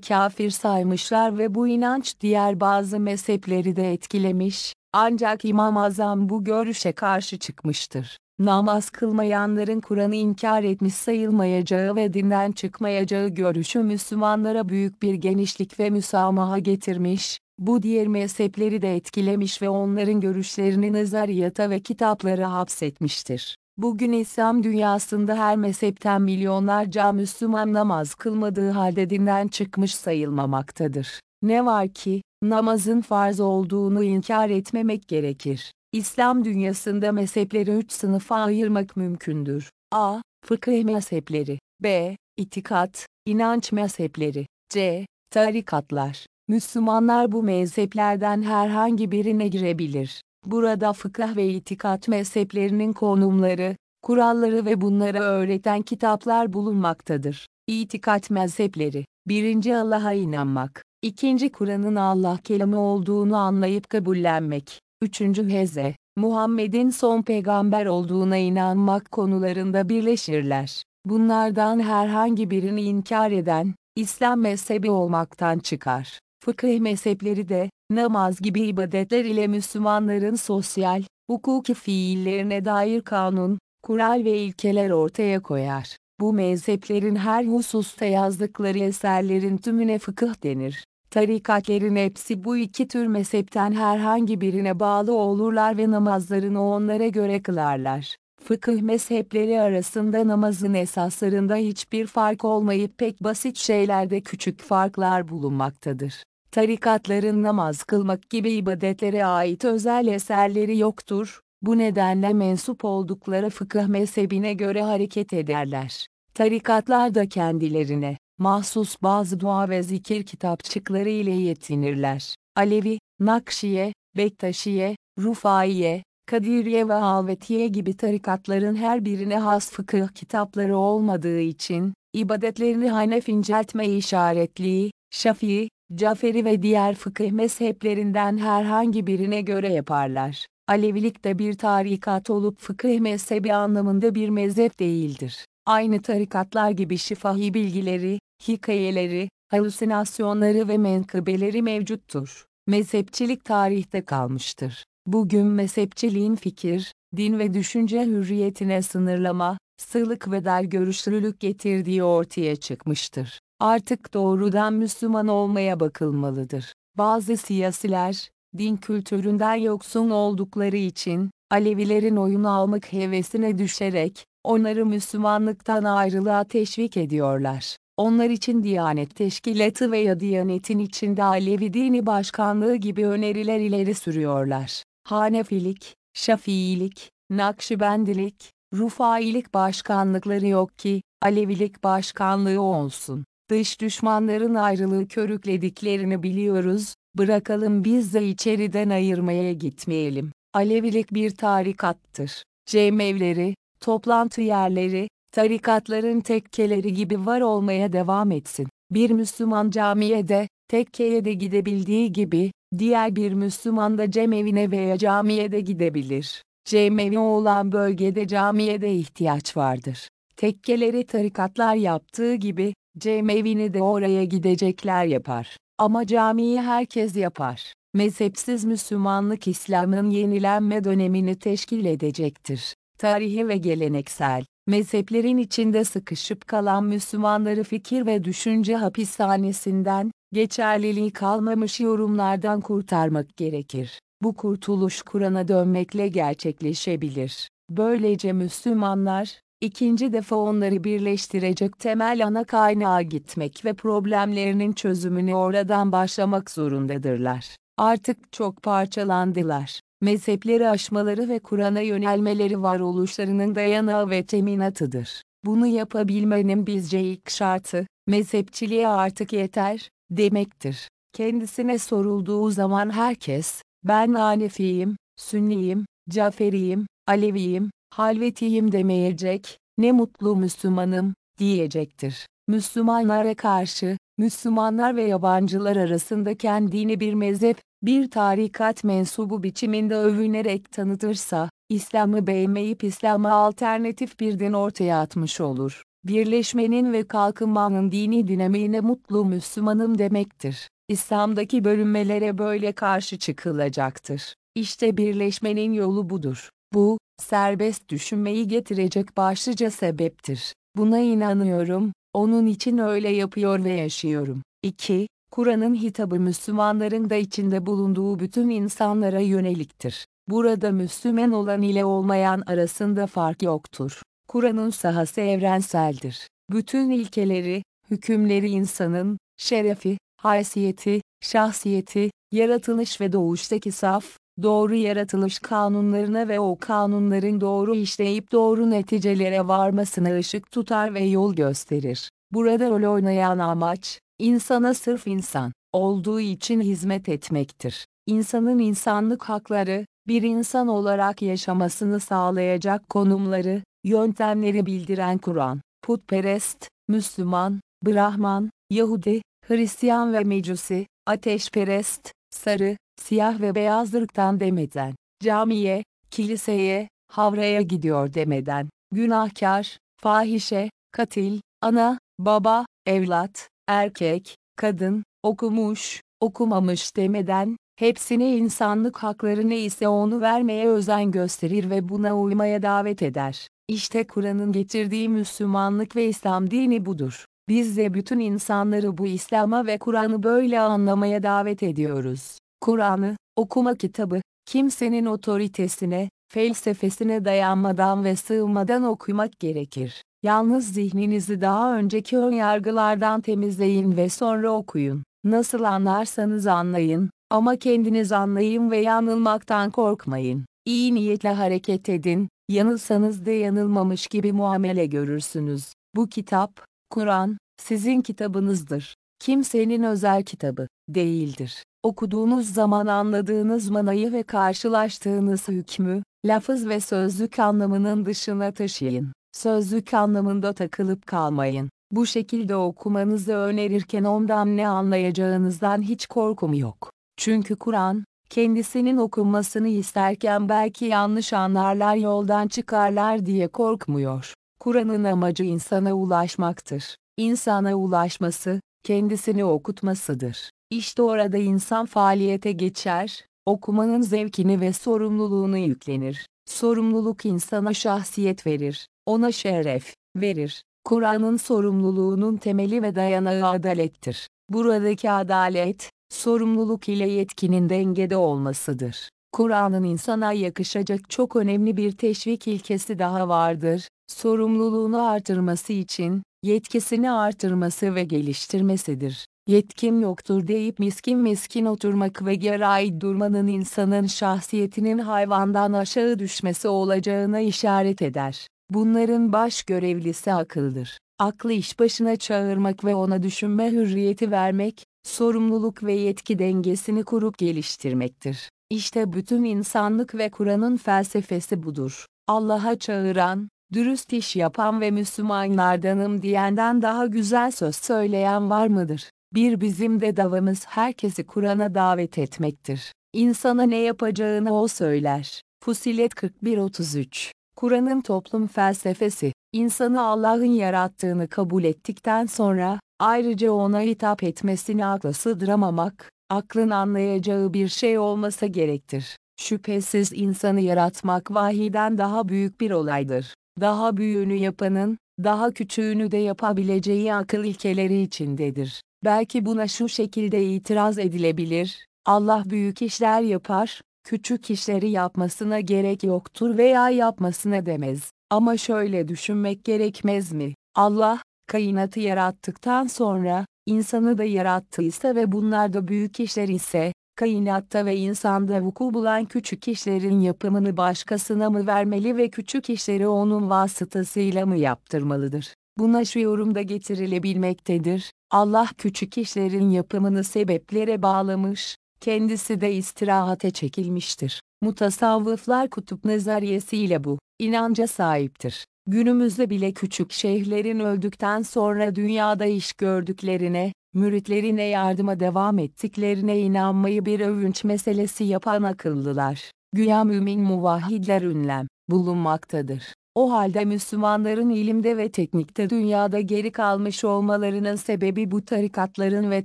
kafir saymışlar ve bu inanç diğer bazı mezhepleri de etkilemiş, ancak İmam Azam bu görüşe karşı çıkmıştır. Namaz kılmayanların Kur'an'ı inkar etmiş sayılmayacağı ve dinden çıkmayacağı görüşü Müslümanlara büyük bir genişlik ve müsamaha getirmiş, bu diğer mezhepleri de etkilemiş ve onların görüşlerini nazariyata ve kitaplara hapsetmiştir. Bugün İslam dünyasında her mezhepten milyonlarca Müslüman namaz kılmadığı halde dinden çıkmış sayılmamaktadır. Ne var ki, namazın farz olduğunu inkar etmemek gerekir. İslam dünyasında mezhepleri üç sınıfa ayırmak mümkündür. A. Fıkıh mezhepleri. B. İtikat, inanç mezhepleri. C. Tarikatlar. Müslümanlar bu mezheplerden herhangi birine girebilir. Burada fıkıh ve itikat mezheplerinin konumları, kuralları ve bunları öğreten kitaplar bulunmaktadır. İtikat mezhepleri, birinci Allah'a inanmak, ikinci Kur'an'ın Allah kelamı olduğunu anlayıp kabullenmek, üçüncü Heze, Muhammed'in son peygamber olduğuna inanmak konularında birleşirler. Bunlardan herhangi birini inkar eden, İslam mezhebi olmaktan çıkar. Fıkıh mezhepleri de, namaz gibi ibadetler ile Müslümanların sosyal, hukuki fiillerine dair kanun, kural ve ilkeler ortaya koyar. Bu mezheplerin her hususta yazdıkları eserlerin tümüne fıkıh denir. Tarikatlerin hepsi bu iki tür mezhepten herhangi birine bağlı olurlar ve namazlarını onlara göre kılarlar. Fıkıh mezhepleri arasında namazın esaslarında hiçbir fark olmayıp pek basit şeylerde küçük farklar bulunmaktadır. Tarikatların namaz kılmak gibi ibadetlere ait özel eserleri yoktur, bu nedenle mensup oldukları fıkıh mezhebine göre hareket ederler. Tarikatlar da kendilerine, mahsus bazı dua ve zikir kitapçıkları ile yetinirler. Alevi, Nakşiye, Bektaşiye, Rufaiye, Kadiriye ve Halvetiye gibi tarikatların her birine has fıkıh kitapları olmadığı için, ibadetlerini Hanefi inceltme işaretliği, Şafii, Caferi ve diğer fıkıh mezheplerinden herhangi birine göre yaparlar. Alevilik de bir tarikat olup fıkıh mezhebi anlamında bir mezhep değildir. Aynı tarikatlar gibi şifahi bilgileri, hikayeleri, halüsinasyonları ve menkıbeleri mevcuttur. Mezhepçilik tarihte kalmıştır. Bugün mezhepçiliğin fikir, din ve düşünce hürriyetine sınırlama, sığlık ve dar görüşlülük getirdiği ortaya çıkmıştır. Artık doğrudan Müslüman olmaya bakılmalıdır. Bazı siyasiler, din kültüründen yoksun oldukları için, Alevilerin oyunu almak hevesine düşerek, onları Müslümanlıktan ayrılığa teşvik ediyorlar. Onlar için Diyanet Teşkilatı veya Diyanet'in içinde Alevi Dini Başkanlığı gibi öneriler ileri sürüyorlar. Hanefilik, Şafiilik, Nakşibendilik, Rufailik başkanlıkları yok ki, Alevilik başkanlığı olsun. Dış düşmanların ayrılığı körüklediklerini biliyoruz, bırakalım biz de içeriden ayırmaya gitmeyelim. Alevilik bir tarikattır. Cemevleri, toplantı yerleri, tarikatların tekkeleri gibi var olmaya devam etsin. Bir Müslüman camiye de, tekkeye de gidebildiği gibi, diğer bir Müslüman da cemevine veya camiye de gidebilir. Cemevi olan bölgede camiye de ihtiyaç vardır. Tekkeleri tarikatlar yaptığı gibi, cemevini de oraya gidecekler yapar. Ama camiyi herkes yapar. Mezhepsiz Müslümanlık İslam'ın yenilenme dönemini teşkil edecektir. Tarihi ve geleneksel, mezheplerin içinde sıkışıp kalan Müslümanları fikir ve düşünce hapishanesinden, geçerliliği kalmamış yorumlardan kurtarmak gerekir. Bu kurtuluş Kur'an'a dönmekle gerçekleşebilir. Böylece Müslümanlar, ikinci defa onları birleştirecek temel ana kaynağa gitmek ve problemlerinin çözümünü oradan başlamak zorundadırlar. Artık çok parçalandılar. Mezhepleri aşmaları ve Kur'an'a yönelmeleri varoluşlarının dayanağı ve teminatıdır. Bunu yapabilmenin bizce ilk şartı, mezhepçiliğe artık yeter, demektir. Kendisine sorulduğu zaman herkes, ben Hanefiyim, Sünniyim, Caferiyim, Aleviyim, Halvetiyim demeyecek, ne mutlu Müslümanım, diyecektir. Müslümanlara karşı, Müslümanlar ve yabancılar arasında kendini bir mezhep, bir tarikat mensubu biçiminde övünerek tanıtırsa, İslam'ı beğenmeyip İslam'a alternatif bir din ortaya atmış olur. Birleşmenin ve kalkınmanın dini dinamiğine mutlu Müslümanım demektir. İslam'daki bölünmelere böyle karşı çıkılacaktır. İşte birleşmenin yolu budur. Bu, serbest düşünmeyi getirecek başlıca sebeptir. Buna inanıyorum, onun için öyle yapıyor ve yaşıyorum. 2. Kur'an'ın hitabı Müslümanların da içinde bulunduğu bütün insanlara yöneliktir. Burada Müslüman olan ile olmayan arasında fark yoktur. Kur'an'ın sahası evrenseldir. Bütün ilkeleri, hükümleri insanın, şerefi, haysiyeti, şahsiyeti, yaratılış ve doğuştaki saf, doğru yaratılış kanunlarına ve o kanunların doğru işleyip doğru neticelere varmasına ışık tutar ve yol gösterir. Burada rol oynayan amaç, insana sırf insan olduğu için hizmet etmektir. İnsanın insanlık hakları, bir insan olarak yaşamasını sağlayacak konumları, yöntemleri bildiren Kur'an, putperest, Müslüman, Brahman, Yahudi, Hristiyan ve Mecusi, ateşperest, sarı, siyah ve beyaz ırktan demeden, camiye, kiliseye, havraya gidiyor demeden, günahkar, fahişe, katil, ana, baba, evlat, erkek, kadın, okumuş, okumamış demeden, hepsine insanlık hakları neyse onu vermeye özen gösterir ve buna uymaya davet eder. İşte Kur'an'ın getirdiği Müslümanlık ve İslam dini budur. Biz de bütün insanları bu İslam'a ve Kur'an'ı böyle anlamaya davet ediyoruz. Kur'an'ı, okuma kitabı, kimsenin otoritesine, felsefesine dayanmadan ve sığmadan okumak gerekir. Yalnız zihninizi daha önceki ön yargılardan temizleyin ve sonra okuyun. Nasıl anlarsanız anlayın, ama kendiniz anlayın ve yanılmaktan korkmayın. İyi niyetle hareket edin, yanılsanız da yanılmamış gibi muamele görürsünüz. Bu kitap, Kur'an, sizin kitabınızdır. Kimsenin özel kitabı değildir. Okuduğunuz zaman anladığınız manayı ve karşılaştığınız hükmü, lafız ve sözlük anlamının dışına taşıyın. Sözlük anlamında takılıp kalmayın. Bu şekilde okumanızı önerirken ondan ne anlayacağınızdan hiç korkum yok. Çünkü Kur'an, kendisinin okunmasını isterken belki yanlış anlarlar yoldan çıkarlar diye korkmuyor. Kur'an'ın amacı insana ulaşmaktır. İnsana ulaşması, kendisini okutmasıdır. İşte orada insan faaliyete geçer, okumanın zevkini ve sorumluluğunu yüklenir. Sorumluluk insana şahsiyet verir, ona şeref verir. Kur'an'ın sorumluluğunun temeli ve dayanağı adalettir. Buradaki adalet, sorumluluk ile yetkinin dengede olmasıdır. Kur'an'ın insana yakışacak çok önemli bir teşvik ilkesi daha vardır. Sorumluluğunu artırması için, yetkisini artırması ve geliştirmesidir. Yetkim yoktur deyip miskin miskin oturmak ve geray durmanın insanın şahsiyetinin hayvandan aşağı düşmesi olacağına işaret eder. Bunların baş görevlisi akıldır. Aklı iş başına çağırmak ve ona düşünme hürriyeti vermek, sorumluluk ve yetki dengesini kurup geliştirmektir. İşte bütün insanlık ve Kur'an'ın felsefesi budur. Allah'a çağıran, dürüst iş yapan ve Müslümanlardanım diyenden daha güzel söz söyleyen var mıdır? Bir bizim de davamız herkesi Kur'an'a davet etmektir. İnsana ne yapacağını o söyler. Fusilet 41-33 Kur'an'ın toplum felsefesi, insanı Allah'ın yarattığını kabul ettikten sonra, ayrıca ona hitap etmesini akla sığdıramamak, aklın anlayacağı bir şey olmasa gerektir. Şüphesiz insanı yaratmak vahiden daha büyük bir olaydır. Daha büyüğünü yapanın, daha küçüğünü de yapabileceği akıl ilkeleri içindedir. Belki buna şu şekilde itiraz edilebilir, Allah büyük işler yapar, küçük işleri yapmasına gerek yoktur veya yapmasına demez. Ama şöyle düşünmek gerekmez mi? Allah, kainatı yarattıktan sonra, insanı da yarattıysa ve bunlar da büyük işler ise, kainatta ve insanda vuku bulan küçük işlerin yapımını başkasına mı vermeli ve küçük işleri onun vasıtasıyla mı yaptırmalıdır? Buna şu yorumda getirilebilmektedir. Allah küçük işlerin yapımını sebeplere bağlamış, kendisi de istirahate çekilmiştir. Mutasavvıflar kutup nazariyesiyle bu inanca sahiptir. Günümüzde bile küçük şeyhlerin öldükten sonra dünyada iş gördüklerine, müritlerine yardıma devam ettiklerine inanmayı bir övünç meselesi yapan akıllılar, güya mümin muvahhidler ünlem bulunmaktadır. O halde Müslümanların ilimde ve teknikte dünyada geri kalmış olmalarının sebebi bu tarikatların ve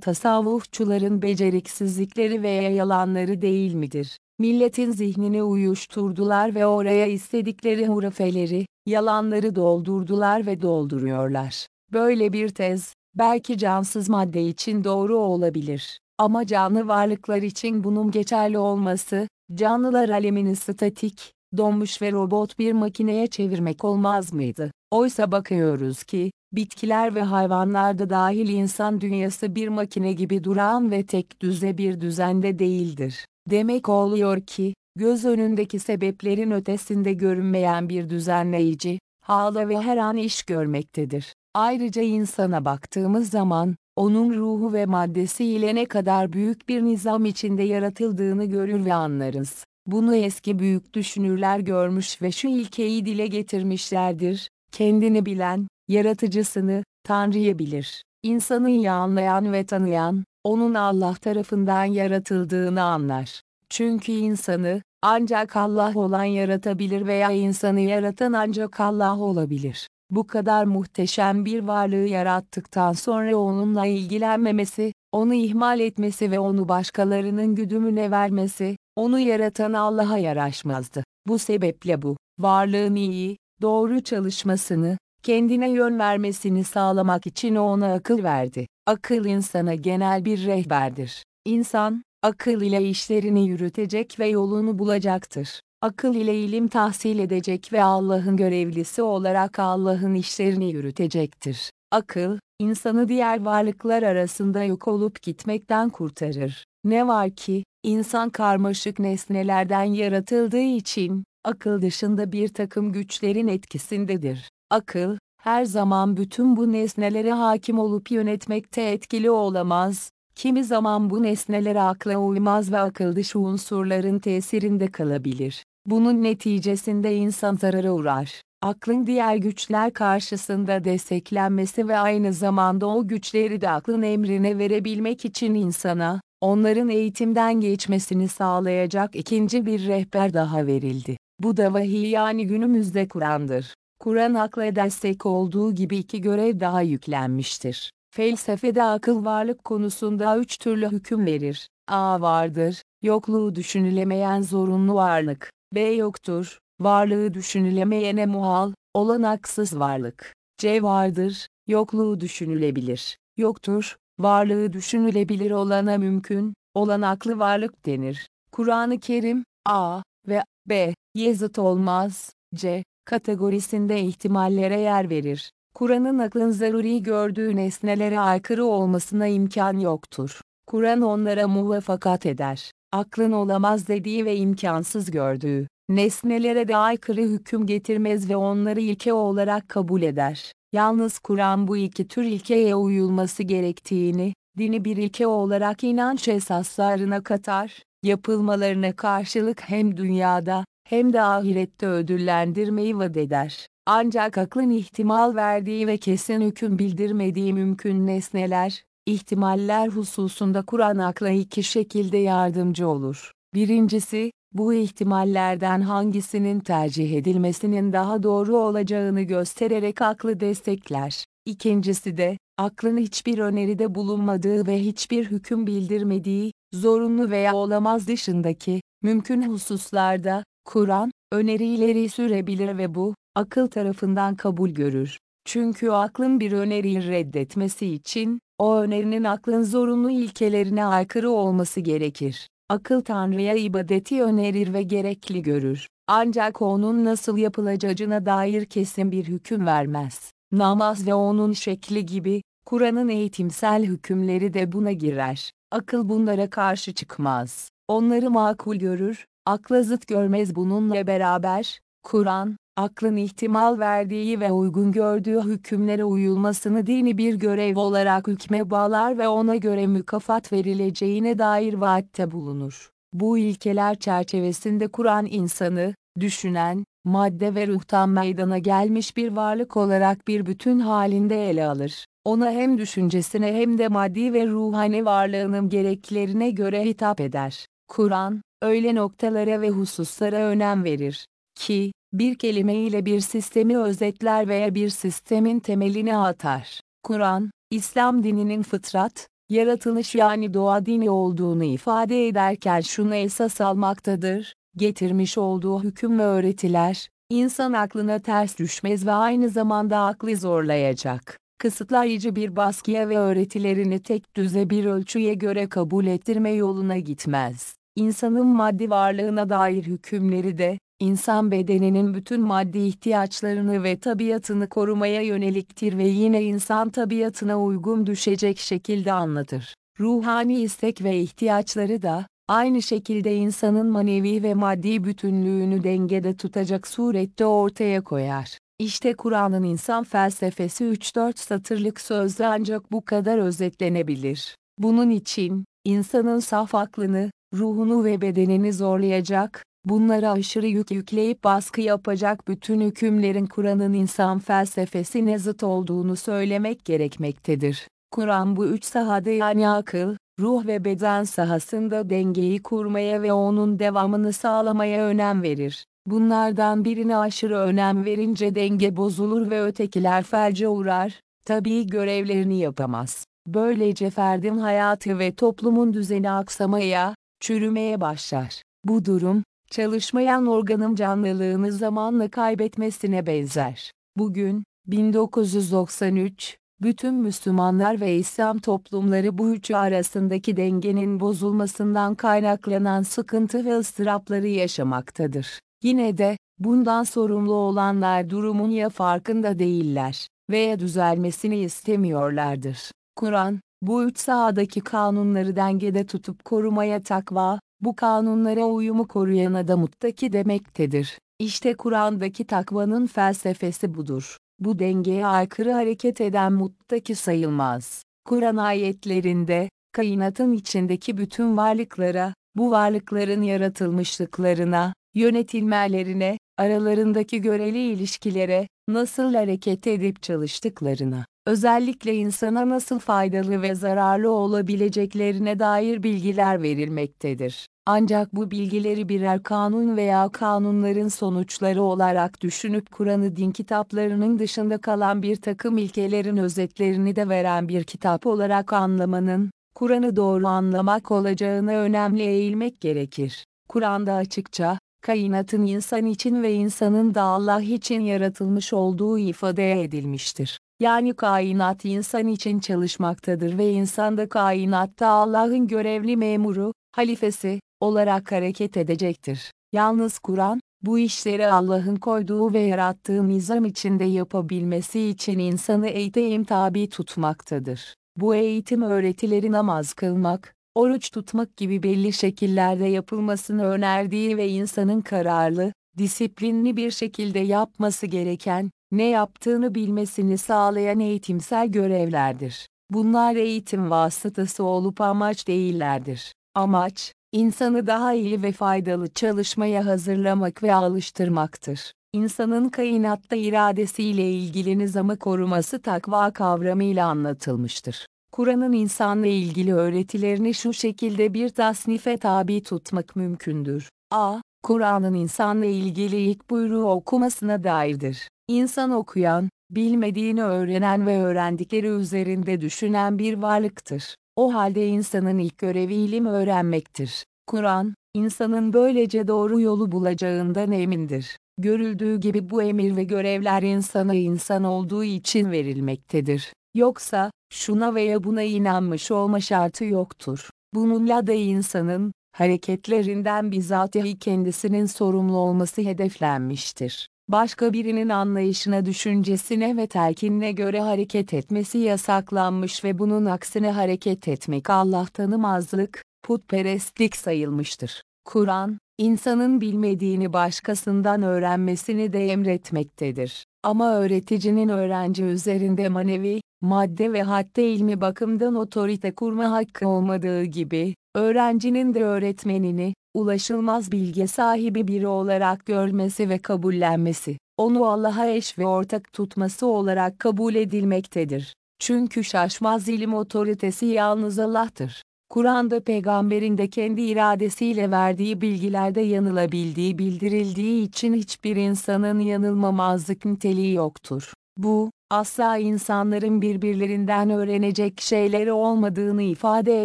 tasavvufçuların beceriksizlikleri veya yalanları değil midir? Milletin zihnini uyuşturdular ve oraya istedikleri hurafeleri, yalanları doldurdular ve dolduruyorlar. Böyle bir tez, belki cansız madde için doğru olabilir. Ama canlı varlıklar için bunun geçerli olması, canlılar alemini statik, donmuş ve robot bir makineye çevirmek olmaz mıydı? Oysa bakıyoruz ki, bitkiler ve hayvanlarda dahil insan dünyası bir makine gibi duran ve tek düze bir düzende değildir. Demek oluyor ki, göz önündeki sebeplerin ötesinde görünmeyen bir düzenleyici, hala ve her an iş görmektedir. Ayrıca insana baktığımız zaman, onun ruhu ve maddesi ile ne kadar büyük bir nizam içinde yaratıldığını görür ve anlarız. Bunu eski büyük düşünürler görmüş ve şu ilkeyi dile getirmişlerdir. Kendini bilen, yaratıcısını, Tanrı'yı bilir. İnsanı iyi anlayan ve tanıyan, onun Allah tarafından yaratıldığını anlar. Çünkü insanı, ancak Allah olan yaratabilir veya insanı yaratan ancak Allah olabilir. Bu kadar muhteşem bir varlığı yarattıktan sonra onunla ilgilenmemesi, onu ihmal etmesi ve onu başkalarının güdümüne vermesi, onu yaratan Allah'a yaraşmazdı. Bu sebeple bu, varlığın iyi, doğru çalışmasını, kendine yön vermesini sağlamak için ona akıl verdi. Akıl insana genel bir rehberdir. İnsan, akıl ile işlerini yürütecek ve yolunu bulacaktır. akıl ile ilim tahsil edecek ve Allah'ın görevlisi olarak Allah'ın işlerini yürütecektir. Akıl, insanı diğer varlıklar arasında yok olup gitmekten kurtarır. Ne var ki, insan karmaşık nesnelerden yaratıldığı için, akıl dışında bir takım güçlerin etkisindedir. Akıl, her zaman bütün bu nesnelere hakim olup yönetmekte etkili olamaz, kimi zaman bu nesnelere akla uymaz ve akıl dışı unsurların tesirinde kalabilir. Bunun neticesinde insan zarara uğrar. Aklın diğer güçler karşısında desteklenmesi ve aynı zamanda o güçleri de aklın emrine verebilmek için insana, onların eğitimden geçmesini sağlayacak ikinci bir rehber daha verildi. Bu da vahiy yani günümüzde Kur'an'dır. Kur'an akla destek olduğu gibi iki görev daha yüklenmiştir. Felsefede akıl varlık konusunda üç türlü hüküm verir. A vardır, yokluğu düşünülemeyen zorunlu varlık. B yoktur, varlığı düşünülemeyene muhal, olanaksız varlık. C vardır, yokluğu düşünülebilir. Yoktur, varlığı düşünülebilir olana mümkün, olanaklı varlık denir. Kur'an-ı Kerim, A ve B, yazıt olmaz, C, kategorisinde ihtimallere yer verir. Kur'an'ın aklın zaruri gördüğü nesnelere aykırı olmasına imkan yoktur. Kur'an onlara muvaffakat eder. Aklın olamaz dediği ve imkansız gördüğü nesnelere de aykırı hüküm getirmez ve onları ilke olarak kabul eder. Yalnız Kur'an bu iki tür ilkeye uyulması gerektiğini, dini bir ilke olarak inanç esaslarına katar, yapılmalarına karşılık hem dünyada, hem de ahirette ödüllendirmeyi vaat eder. Ancak aklın ihtimal verdiği ve kesin hüküm bildirmediği mümkün nesneler, ihtimaller hususunda Kur'an akla iki şekilde yardımcı olur. Birincisi, bu ihtimallerden hangisinin tercih edilmesinin daha doğru olacağını göstererek aklı destekler. İkincisi de, aklın hiçbir öneride bulunmadığı ve hiçbir hüküm bildirmediği, zorunlu veya olamaz dışındaki, mümkün hususlarda, Kur'an, önerileri sürebilir ve bu, akıl tarafından kabul görür. Çünkü aklın bir öneriyi reddetmesi için, o önerinin aklın zorunlu ilkelerine aykırı olması gerekir. Akıl Tanrı'ya ibadeti önerir ve gerekli görür. Ancak onun nasıl yapılacağına dair kesin bir hüküm vermez. Namaz ve onun şekli gibi, Kur'an'ın eğitimsel hükümleri de buna girer. Akıl bunlara karşı çıkmaz. Onları makul görür, akla zıt görmez bununla beraber, Kur'an, aklın ihtimal verdiği ve uygun gördüğü hükümlere uyulmasını dini bir görev olarak hükme bağlar ve ona göre mükafat verileceğine dair vaatte bulunur. Bu ilkeler çerçevesinde Kur'an insanı, düşünen, madde ve ruhtan meydana gelmiş bir varlık olarak bir bütün halinde ele alır. Ona hem düşüncesine hem de maddi ve ruhani varlığının gereklerine göre hitap eder. Kur'an, öyle noktalara ve hususlara önem verir ki, bir kelimeyle bir sistemi özetler veya bir sistemin temelini atar. Kur'an, İslam dininin fıtrat, yaratılış yani doğa dini olduğunu ifade ederken şunu esas almaktadır, getirmiş olduğu hüküm ve öğretiler, insan aklına ters düşmez ve aynı zamanda aklı zorlayacak, kısıtlayıcı bir baskıya ve öğretilerini tek düze bir ölçüye göre kabul ettirme yoluna gitmez. İnsanın maddi varlığına dair hükümleri de, insan bedeninin bütün maddi ihtiyaçlarını ve tabiatını korumaya yöneliktir ve yine insan tabiatına uygun düşecek şekilde anlatır. Ruhani istek ve ihtiyaçları da, aynı şekilde insanın manevi ve maddi bütünlüğünü dengede tutacak surette ortaya koyar. İşte Kur'an'ın insan felsefesi 3-4 satırlık sözde ancak bu kadar özetlenebilir. Bunun için, insanın saf aklını, ruhunu ve bedenini zorlayacak, bunlara aşırı yük yükleyip baskı yapacak bütün hükümlerin Kur'an'ın insan felsefesine zıt olduğunu söylemek gerekmektedir. Kur'an bu üç sahada yani akıl, ruh ve beden sahasında dengeyi kurmaya ve onun devamını sağlamaya önem verir. Bunlardan birine aşırı önem verince denge bozulur ve ötekiler felce uğrar, tabii görevlerini yapamaz. Böylece ferdin hayatı ve toplumun düzeni aksamaya, çürümeye başlar. Bu durum, çalışmayan organın canlılığını zamanla kaybetmesine benzer. Bugün, 1993, bütün Müslümanlar ve İslam toplumları bu üçü arasındaki dengenin bozulmasından kaynaklanan sıkıntı ve ıstırapları yaşamaktadır. Yine de, bundan sorumlu olanlar durumun ya farkında değiller veya düzelmesini istemiyorlardır. Kur'an, bu üç sahadaki kanunları dengede tutup korumaya takva, bu kanunlara uyumu koruyana da muttaki demektedir. İşte Kur'an'daki takvanın felsefesi budur. Bu dengeye aykırı hareket eden muttaki sayılmaz. Kur'an ayetlerinde, kainatın içindeki bütün varlıklara, bu varlıkların yaratılmışlıklarına, yönetilmelerine, aralarındaki göreli ilişkilere, nasıl hareket edip çalıştıklarına, özellikle insana nasıl faydalı ve zararlı olabileceklerine dair bilgiler verilmektedir. Ancak bu bilgileri birer kanun veya kanunların sonuçları olarak düşünüp Kur'an'ı din kitaplarının dışında kalan bir takım ilkelerin özetlerini de veren bir kitap olarak anlamanın, Kur'an'ı doğru anlamak olacağına önemli eğilmek gerekir. Kur'an'da açıkça, kainatın insan için ve insanın da Allah için yaratılmış olduğu ifade edilmiştir. Yani kainat insan için çalışmaktadır ve insan da kainatta Allah'ın görevli memuru, halifesi, olarak hareket edecektir. Yalnız Kur'an, bu işleri Allah'ın koyduğu ve yarattığı nizam içinde yapabilmesi için insanı eğitim tabi tutmaktadır. Bu eğitim öğretileri namaz kılmak, oruç tutmak gibi belli şekillerde yapılmasını önerdiği ve insanın kararlı, disiplinli bir şekilde yapması gereken, ne yaptığını bilmesini sağlayan eğitimsel görevlerdir. Bunlar eğitim vasıtası olup amaç değillerdir. Amaç, insanı daha iyi ve faydalı çalışmaya hazırlamak ve alıştırmaktır. İnsanın kainatta iradesiyle ilgili nizamı koruması takva kavramıyla anlatılmıştır. Kur'an'ın insanla ilgili öğretilerini şu şekilde bir tasnife tabi tutmak mümkündür. a. Kur'an'ın insanla ilgili ilk buyruğu okumasına dairdir. İnsan okuyan, bilmediğini öğrenen ve öğrendikleri üzerinde düşünen bir varlıktır. O halde insanın ilk görevi ilim öğrenmektir. Kur'an, insanın böylece doğru yolu bulacağından emindir. Görüldüğü gibi bu emir ve görevler insana insan olduğu için verilmektedir. Yoksa, şuna veya buna inanmış olma şartı yoktur. Bununla da insanın, hareketlerinden bizatihi kendisinin sorumlu olması hedeflenmiştir. Başka birinin anlayışına, düşüncesine ve telkinine göre hareket etmesi yasaklanmış ve bunun aksine hareket etmek Allah tanımazlık, putperestlik sayılmıştır. Kur'an, insanın bilmediğini başkasından öğrenmesini de emretmektedir. Ama öğreticinin öğrenci üzerinde manevi, madde ve hatta ilmi bakımdan otorite kurma hakkı olmadığı gibi, öğrencinin de öğretmenini, ulaşılmaz bilge sahibi biri olarak görmesi ve kabullenmesi, onu Allah'a eş ve ortak tutması olarak kabul edilmektedir. Çünkü şaşmaz ilim otoritesi yalnız Allah'tır. Kur'an'da peygamberin de kendi iradesiyle verdiği bilgilerde yanılabildiği bildirildiği için hiçbir insanın yanılmamazlık niteliği yoktur. Bu, asla insanların birbirlerinden öğrenecek şeyleri olmadığını ifade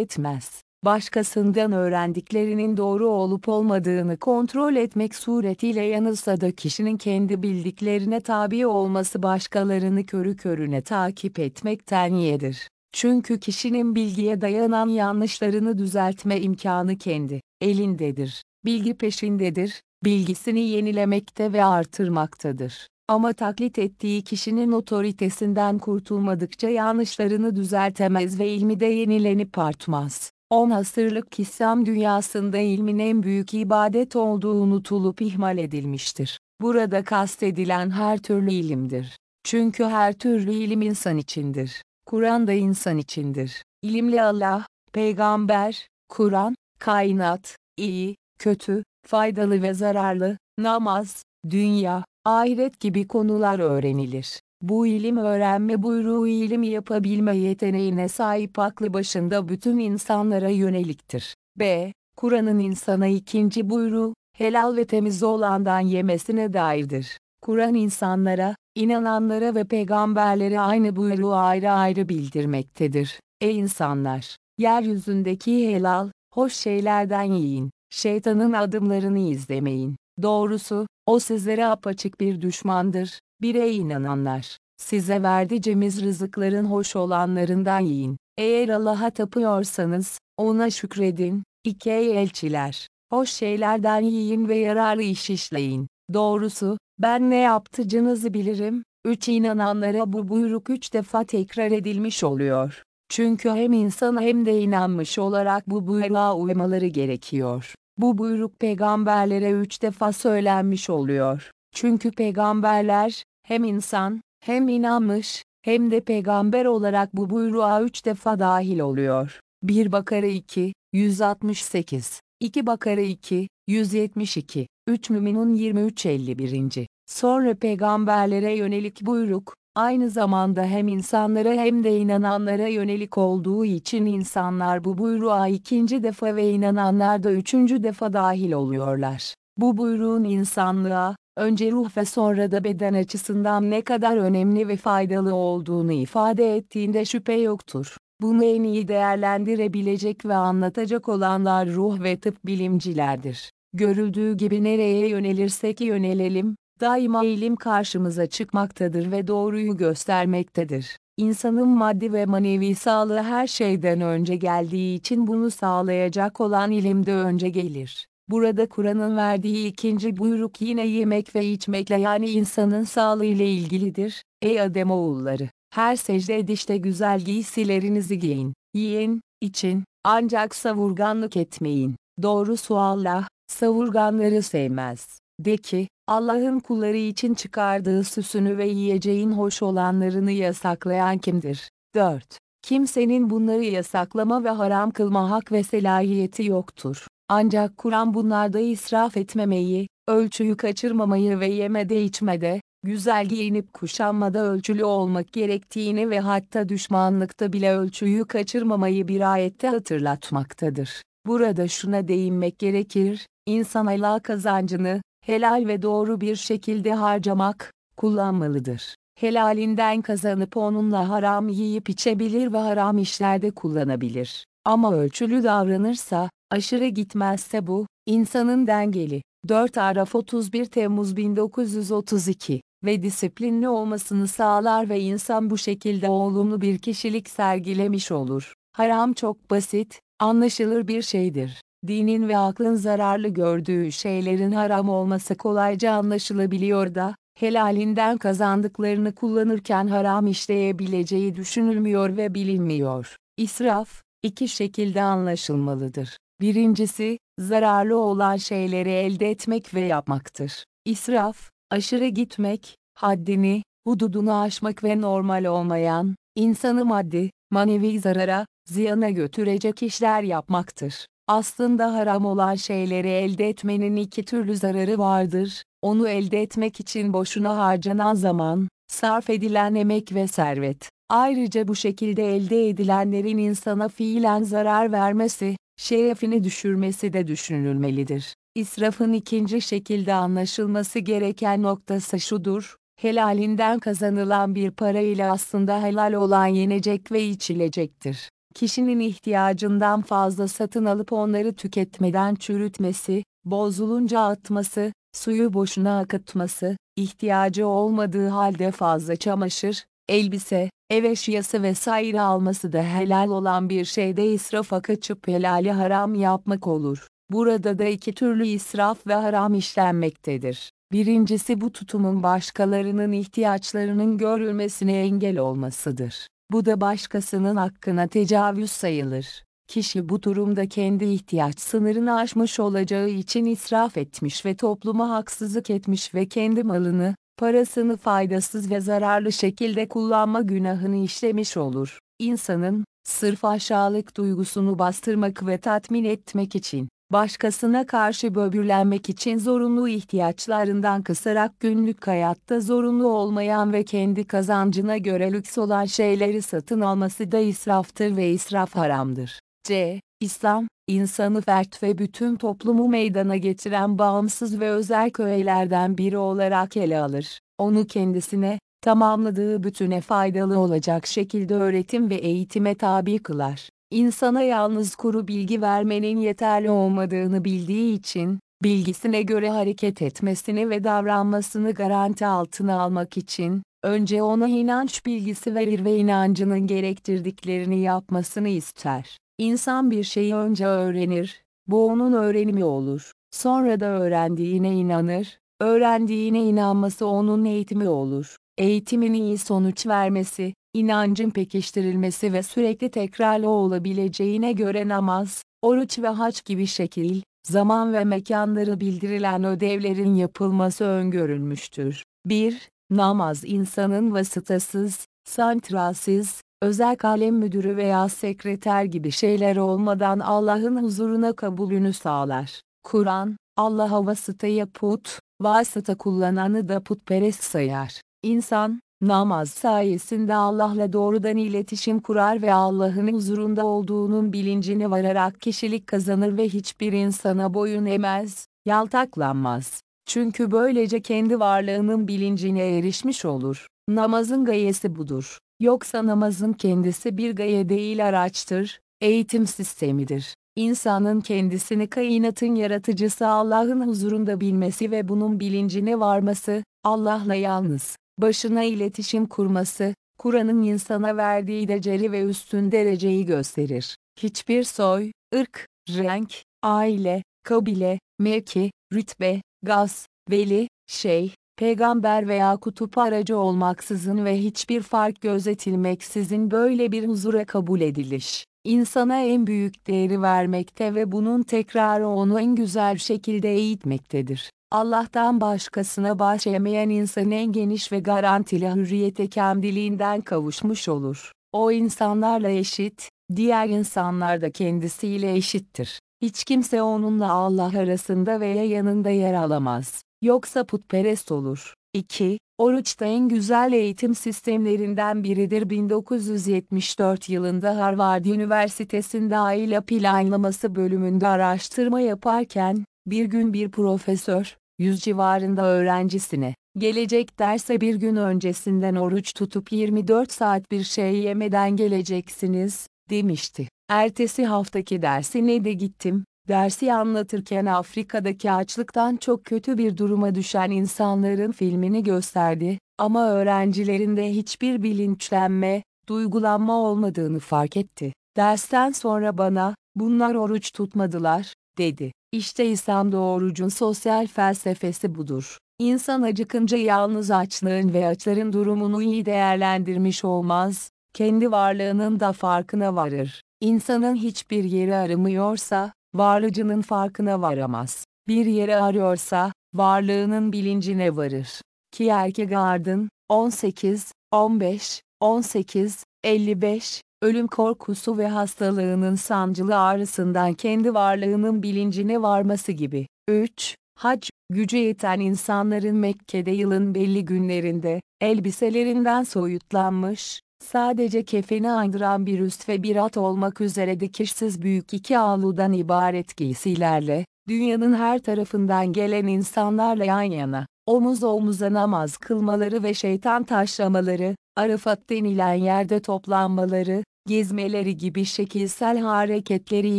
etmez. Başkasından öğrendiklerinin doğru olup olmadığını kontrol etmek suretiyle yanılsa da kişinin kendi bildiklerine tabi olması başkalarını körü körüne takip etmekten iyidir. Çünkü kişinin bilgiye dayanan yanlışlarını düzeltme imkanı kendi elindedir. Bilgi peşindedir, bilgisini yenilemekte ve artırmaktadır. Ama taklit ettiği kişinin otoritesinden kurtulmadıkça yanlışlarını düzeltemez ve ilmi de yenilenip artmaz. 10 asırlık İslam dünyasında ilmin en büyük ibadet olduğu unutulup ihmal edilmiştir. Burada kastedilen her türlü ilimdir. Çünkü her türlü ilim insan içindir. Kur'an da insan içindir. İlimli Allah, peygamber, Kur'an, kainat, iyi, kötü, faydalı ve zararlı, namaz, dünya, ahiret gibi konular öğrenilir. Bu ilim öğrenme buyruğu ilim yapabilme yeteneğine sahip aklı başında bütün insanlara yöneliktir. B. Kur'an'ın insana ikinci buyruğu, helal ve temiz olandan yemesine dairdir. Kur'an insanlara, inananlara ve peygamberlere aynı buyruğu ayrı ayrı bildirmektedir. Ey insanlar! Yeryüzündeki helal, hoş şeylerden yiyin. Şeytanın adımlarını izlemeyin. Doğrusu, o sizlere apaçık bir düşmandır. Bir ey inananlar! Size verdiğimiz rızıkların hoş olanlarından yiyin. Eğer Allah'a tapıyorsanız, ona şükredin. İki elçiler! Hoş şeylerden yiyin ve yararlı iş işleyin. Doğrusu, ben ne yaptıcınızı bilirim. Üç inananlara bu buyruk üç defa tekrar edilmiş oluyor. Çünkü hem insan hem de inanmış olarak bu buyruğa uymaları gerekiyor. Bu buyruk peygamberlere üç defa söylenmiş oluyor. Çünkü peygamberler, hem insan, hem inanmış, hem de peygamber olarak bu buyruğa üç defa dahil oluyor. 1 Bakara 2, 168, 2 Bakara 2, 172, 3 Müminun 23-51. Sonra peygamberlere yönelik buyruk, aynı zamanda hem insanlara hem de inananlara yönelik olduğu için insanlar bu buyruğa ikinci defa ve inananlar da üçüncü defa dahil oluyorlar. Bu buyruğun insanlığa, önce ruh ve sonra da beden açısından ne kadar önemli ve faydalı olduğunu ifade ettiğinde şüphe yoktur. Bunu en iyi değerlendirebilecek ve anlatacak olanlar ruh ve tıp bilimcilerdir. Görüldüğü gibi nereye yönelirsek yönelelim, daima ilim karşımıza çıkmaktadır ve doğruyu göstermektedir. İnsanın maddi ve manevi sağlığı her şeyden önce geldiği için bunu sağlayacak olan ilim de önce gelir. Burada Kur'an'ın verdiği ikinci buyruk yine yemek ve içmekle yani insanın sağlığı ile ilgilidir. Ey Ademoğulları! Her secde edişte güzel giysilerinizi giyin, yiyin, için, ancak savurganlık etmeyin. Doğrusu Allah, savurganları sevmez. De ki, Allah'ın kulları için çıkardığı süsünü ve yiyeceğin hoş olanlarını yasaklayan kimdir? 4. Kimsenin bunları yasaklama ve haram kılma hak ve selahiyeti yoktur. Ancak Kur'an bunlarda israf etmemeyi, ölçüyü kaçırmamayı ve yemede içmede, güzel giyinip kuşanmada ölçülü olmak gerektiğini ve hatta düşmanlıkta bile ölçüyü kaçırmamayı bir ayette hatırlatmaktadır. Burada şuna değinmek gerekir, insan Allah kazancını, helal ve doğru bir şekilde harcamak, kullanmalıdır. Helalinden kazanıp onunla haram yiyip içebilir ve haram işlerde kullanabilir. Ama ölçülü davranırsa, aşırı gitmezse bu, insanın dengeli. 4 Araf 31 Temmuz 1932 ve disiplinli olmasını sağlar ve insan bu şekilde olumlu bir kişilik sergilemiş olur. Haram çok basit, anlaşılır bir şeydir. Dinin ve aklın zararlı gördüğü şeylerin haram olması kolayca anlaşılabiliyor da, helalinden kazandıklarını kullanırken haram işleyebileceği düşünülmüyor ve bilinmiyor. İsraf, iki şekilde anlaşılmalıdır. Birincisi, zararlı olan şeyleri elde etmek ve yapmaktır. İsraf, aşırı gitmek, haddini, hududunu aşmak ve normal olmayan, insanı maddi, manevi zarara, ziyana götürecek işler yapmaktır. Aslında haram olan şeyleri elde etmenin iki türlü zararı vardır. Onu elde etmek için boşuna harcanan zaman, sarf edilen emek ve servet. Ayrıca bu şekilde elde edilenlerin insana fiilen zarar vermesi, şerefini düşürmesi de düşünülmelidir. İsrafın ikinci şekilde anlaşılması gereken noktası şudur, helalinden kazanılan bir para ile aslında helal olan yenecek ve içilecektir. Kişinin ihtiyacından fazla satın alıp onları tüketmeden çürütmesi, bozulunca atması, suyu boşuna akıtması, ihtiyacı olmadığı halde fazla çamaşır, elbise, ev eşyası vesaire alması da helal olan bir şeyde israfa kaçıp helali haram yapmak olur. Burada da iki türlü israf ve haram işlenmektedir. Birincisi bu tutumun başkalarının ihtiyaçlarının görülmesine engel olmasıdır. Bu da başkasının hakkına tecavüz sayılır. Kişi bu durumda kendi ihtiyaç sınırını aşmış olacağı için israf etmiş ve topluma haksızlık etmiş ve kendi malını, parasını faydasız ve zararlı şekilde kullanma günahını işlemiş olur. İnsanın, sırf aşağılık duygusunu bastırmak ve tatmin etmek için, başkasına karşı böbürlenmek için zorunlu ihtiyaçlarından kısarak günlük hayatta zorunlu olmayan ve kendi kazancına göre lüks olan şeyleri satın alması da israftır ve israf haramdır. C. İslam, insanı fert ve bütün toplumu meydana getiren bağımsız ve özel köylerden biri olarak ele alır. Onu kendisine, tamamladığı bütüne faydalı olacak şekilde öğretim ve eğitime tabi kılar. İnsana yalnız kuru bilgi vermenin yeterli olmadığını bildiği için, bilgisine göre hareket etmesini ve davranmasını garanti altına almak için, önce ona inanç bilgisi verir ve inancının gerektirdiklerini yapmasını ister. İnsan bir şeyi önce öğrenir, Bu onun öğrenimi olur. Sonra da öğrendiğine inanır, öğrendiğine inanması onun eğitimi olur. Eğitimin iyi sonuç vermesi, inancın pekiştirilmesi ve sürekli tekrarlı olabileceğine göre namaz, oruç ve haç gibi şekil, zaman ve mekanları bildirilen ödevlerin yapılması öngörülmüştür. 1. Namaz insanın vasıtasız, santralsiz, özel kalem müdürü veya sekreter gibi şeyler olmadan Allah'ın huzuruna kabulünü sağlar. Kur'an, Allah'a vasıta yaput, vasıta kullananı da putperest sayar. İnsan, namaz sayesinde Allah'la doğrudan iletişim kurar ve Allah'ın huzurunda olduğunun bilincine vararak kişilik kazanır ve hiçbir insana boyun emez, yaltaklanmaz. Çünkü böylece kendi varlığının bilincine erişmiş olur. Namazın gayesi budur. Yoksa namazın kendisi bir gaye değil araçtır, eğitim sistemidir. İnsanın kendisini kainatın yaratıcısı Allah'ın huzurunda bilmesi ve bunun bilincine varması, Allah'la yalnız, başına iletişim kurması, Kur'an'ın insana verdiği deceli ve üstün dereceyi gösterir. Hiçbir soy, ırk, renk, aile, kabile, mevki, rütbe, gaz, veli, şey, peygamber veya kutup aracı olmaksızın ve hiçbir fark gözetilmeksizin böyle bir huzura kabul ediliş, insana en büyük değeri vermekte ve bunun tekrarı onu en güzel şekilde eğitmektedir. Allah'tan başkasına baş insan en geniş ve garantili hürriyete kemdiliğinden kavuşmuş olur. O insanlarla eşit, diğer insanlar da kendisiyle eşittir. Hiç kimse onunla Allah arasında veya yanında yer alamaz. Yoksa putperest olur. 2. Oruç da en güzel eğitim sistemlerinden biridir. 1974 yılında Harvard Üniversitesi'nde aile planlaması bölümünde araştırma yaparken, bir gün bir profesör, 100 civarında öğrencisine, gelecek derse bir gün öncesinden oruç tutup 24 saat bir şey yemeden geleceksiniz, demişti. Ertesi haftaki dersine de gittim, dersi anlatırken Afrika'daki açlıktan çok kötü bir duruma düşen insanların filmini gösterdi ama öğrencilerinde hiçbir bilinçlenme, duygulanma olmadığını fark etti. Dersten sonra bana, bunlar oruç tutmadılar, dedi. İşte İslam'da orucun sosyal felsefesi budur. İnsan acıkınca yalnız açlığın ve açların durumunu iyi değerlendirmiş olmaz, kendi varlığının da farkına varır. İnsanın hiçbir yeri aramıyorsa, varlıcının farkına varamaz. Bir yeri arıyorsa, varlığının bilincine varır. Kierkegaard'ın 18, 15, 18, 55, ölüm korkusu ve hastalığının sancılı ağrısından kendi varlığının bilincine varması gibi. 3. Hac, gücü yeten insanların Mekke'de yılın belli günlerinde, elbiselerinden soyutlanmış, sadece kefeni andıran bir üst ve bir at olmak üzere dikişsiz büyük iki avludan ibaret giysilerle, dünyanın her tarafından gelen insanlarla yan yana, omuz omuza namaz kılmaları ve şeytan taşlamaları, Arafat denilen yerde toplanmaları, gezmeleri gibi şekilsel hareketleri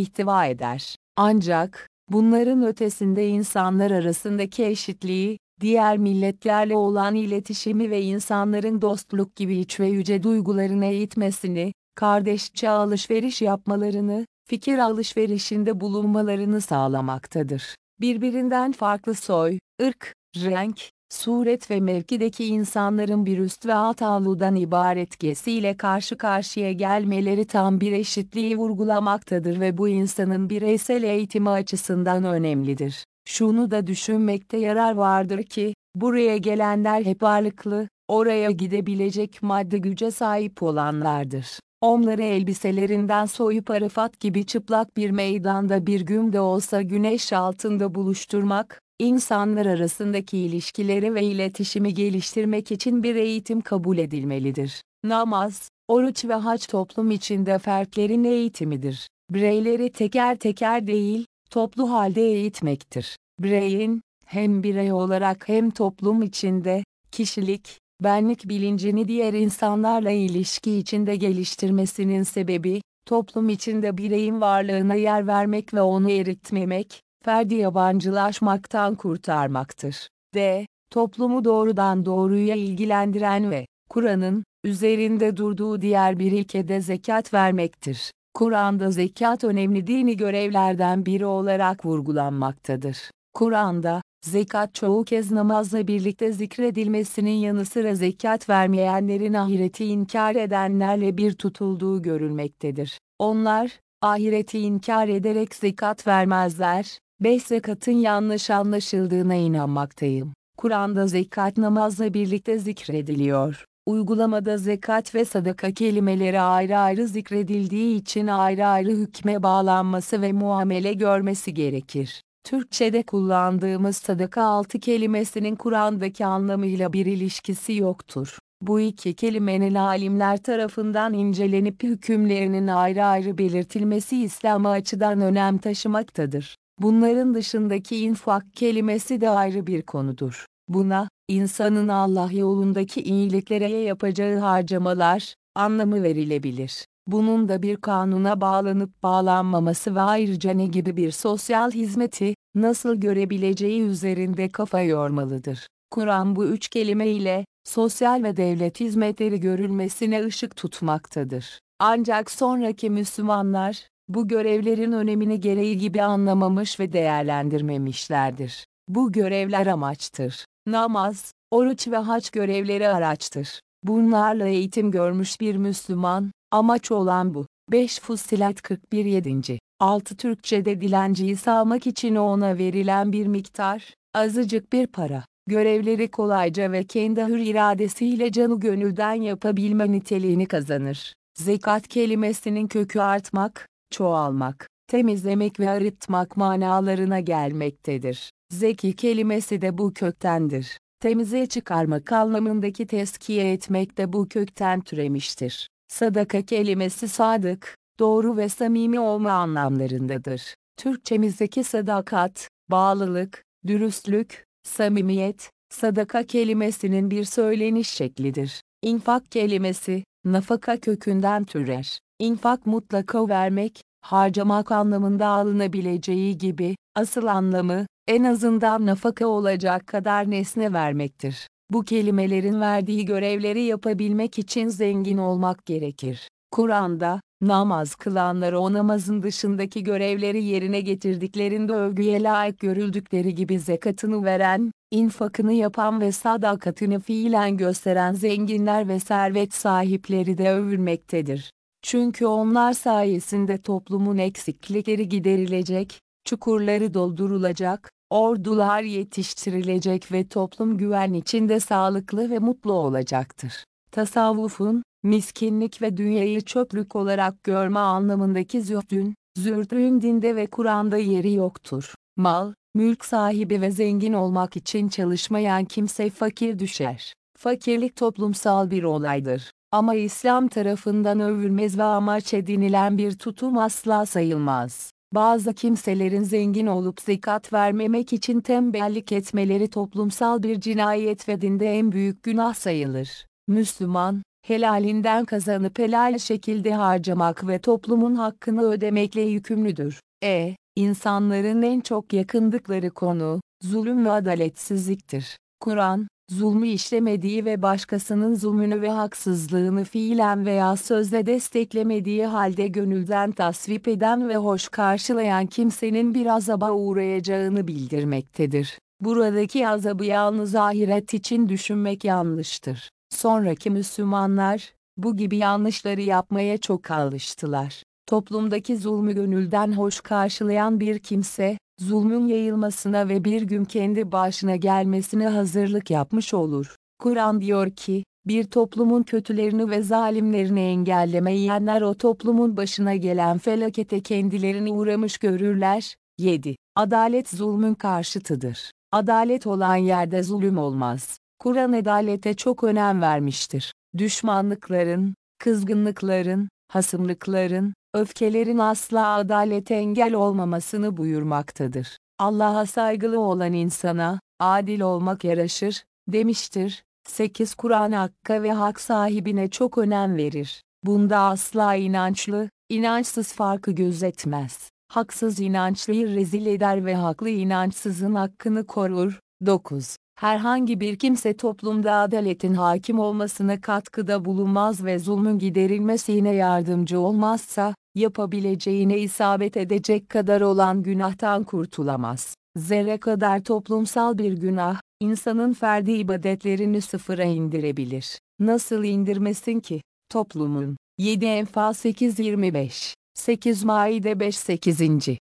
ihtiva eder. Ancak, bunların ötesinde insanlar arasındaki eşitliği, diğer milletlerle olan iletişimi ve insanların dostluk gibi iç ve yüce duygularını eğitmesini, kardeşçe alışveriş yapmalarını, fikir alışverişinde bulunmalarını sağlamaktadır. Birbirinden farklı soy, ırk, renk, suret ve mevkideki insanların bir üst ve alt avludan ibaret gesiyle karşı karşıya gelmeleri tam bir eşitliği vurgulamaktadır ve bu insanın bireysel eğitimi açısından önemlidir. Şunu da düşünmekte yarar vardır ki, buraya gelenler hep varlıklı, oraya gidebilecek madde güce sahip olanlardır. Onları elbiselerinden soyup Arafat gibi çıplak bir meydanda bir gün de olsa güneş altında buluşturmak, insanlar arasındaki ilişkileri ve iletişimi geliştirmek için bir eğitim kabul edilmelidir. Namaz, oruç ve hac toplum içinde fertlerin eğitimidir. Bireyleri teker teker değil, toplu halde eğitmektir. Bireyin, hem birey olarak hem toplum içinde, kişilik, benlik bilincini diğer insanlarla ilişki içinde geliştirmesinin sebebi, toplum içinde bireyin varlığına yer vermek ve onu eritmemek, ferdi yabancılaşmaktan kurtarmaktır. D. Toplumu doğrudan doğruya ilgilendiren ve Kur'an'ın üzerinde durduğu diğer bir ilkede zekat vermektir. Kur'an'da zekat önemli dini görevlerden biri olarak vurgulanmaktadır. Kur'an'da, zekat çoğu kez namazla birlikte zikredilmesinin yanı sıra zekat vermeyenlerin ahireti inkar edenlerle bir tutulduğu görülmektedir. Onlar, ahireti inkar ederek zekat vermezler, beş zekatın yanlış anlaşıldığına inanmaktayım. Kur'an'da zekat namazla birlikte zikrediliyor. Uygulamada zekat ve sadaka kelimeleri ayrı ayrı zikredildiği için ayrı ayrı hükme bağlanması ve muamele görmesi gerekir. Türkçe'de kullandığımız sadaka altı kelimesinin Kur'an'daki anlamıyla bir ilişkisi yoktur. Bu iki kelimenin alimler tarafından incelenip hükümlerinin ayrı ayrı belirtilmesi İslam açıdan önem taşımaktadır. Bunların dışındaki infak kelimesi de ayrı bir konudur. Buna, insanın Allah yolundaki iyiliklere yapacağı harcamalar, anlamı verilebilir. Bunun da bir kanuna bağlanıp bağlanmaması ve ayrıca ne gibi bir sosyal hizmeti, nasıl görebileceği üzerinde kafa yormalıdır. Kur'an bu üç kelime ile, sosyal ve devlet hizmetleri görülmesine ışık tutmaktadır. Ancak sonraki Müslümanlar, bu görevlerin önemini gereği gibi anlamamış ve değerlendirmemişlerdir. Bu görevler amaçtır. Namaz, oruç ve haç görevleri araçtır. Bunlarla eğitim görmüş bir Müslüman, amaç olan bu. 5 Fussilat 41 7. 6 Türkçe'de dilenciyi sağmak için ona verilen bir miktar, azıcık bir para. Görevleri kolayca ve kendi hür iradesiyle canı gönülden yapabilme niteliğini kazanır. Zekat kelimesinin kökü artmak, çoğalmak, temizlemek ve arıtmak manalarına gelmektedir. Zeki kelimesi de bu köktendir. Temize çıkarmak anlamındaki teskiye etmek de bu kökten türemiştir. Sadaka kelimesi sadık, doğru ve samimi olma anlamlarındadır. Türkçemizdeki sadakat, bağlılık, dürüstlük, samimiyet, sadaka kelimesinin bir söyleniş şeklidir. İnfak kelimesi, nafaka kökünden türer. İnfak mutlaka vermek, harcamak anlamında alınabileceği gibi, asıl anlamı, en azından nafaka olacak kadar nesne vermektir. Bu kelimelerin verdiği görevleri yapabilmek için zengin olmak gerekir. Kur'an'da, namaz kılanları o namazın dışındaki görevleri yerine getirdiklerinde övgüye layık görüldükleri gibi zekatını veren, infakını yapan ve sadakatini fiilen gösteren zenginler ve servet sahipleri de övülmektedir. Çünkü onlar sayesinde toplumun eksiklikleri giderilecek, çukurları doldurulacak, ordular yetiştirilecek ve toplum güven içinde sağlıklı ve mutlu olacaktır. Tasavvufun, miskinlik ve dünyayı çöplük olarak görme anlamındaki zühdün, zürdün dinde ve Kur'an'da yeri yoktur. Mal, mülk sahibi ve zengin olmak için çalışmayan kimse fakir düşer. Fakirlik toplumsal bir olaydır. Ama İslam tarafından övülmez ve amaç edinilen bir tutum asla sayılmaz. Bazı kimselerin zengin olup zekat vermemek için tembellik etmeleri toplumsal bir cinayet ve dinde en büyük günah sayılır. Müslüman, helalinden kazanıp helal şekilde harcamak ve toplumun hakkını ödemekle yükümlüdür. E, insanların en çok yakındıkları konu, zulüm ve adaletsizliktir. Kur'an, zulmü işlemediği ve başkasının zulmünü ve haksızlığını fiilen veya sözle desteklemediği halde gönülden tasvip eden ve hoş karşılayan kimsenin bir azaba uğrayacağını bildirmektedir. Buradaki azabı yalnız ahiret için düşünmek yanlıştır. Sonraki Müslümanlar, bu gibi yanlışları yapmaya çok alıştılar. Toplumdaki zulmü gönülden hoş karşılayan bir kimse, zulmün yayılmasına ve bir gün kendi başına gelmesine hazırlık yapmış olur. Kur'an diyor ki, bir toplumun kötülerini ve zalimlerini engellemeyenler o toplumun başına gelen felakete kendilerini uğramış görürler. 7. Adalet zulmün karşıtıdır. Adalet olan yerde zulüm olmaz. Kur'an adalete çok önem vermiştir. Düşmanlıkların, kızgınlıkların, hasımlıkların, öfkelerin asla adalete engel olmamasını buyurmaktadır. Allah'a saygılı olan insana, adil olmak yaraşır, demiştir. 8 Kur'an hakka ve hak sahibine çok önem verir. Bunda asla inançlı, inançsız farkı gözetmez. Haksız inançlıyı rezil eder ve haklı inançsızın hakkını korur. 9. Herhangi bir kimse toplumda adaletin hakim olmasına katkıda bulunmaz ve zulmün giderilmesine yardımcı olmazsa, yapabileceğine isabet edecek kadar olan günahtan kurtulamaz. Zerre kadar toplumsal bir günah, insanın ferdi ibadetlerini sıfıra indirebilir. Nasıl indirmesin ki? Toplumun 7 Enfal 8-25 8 Maide 5 8.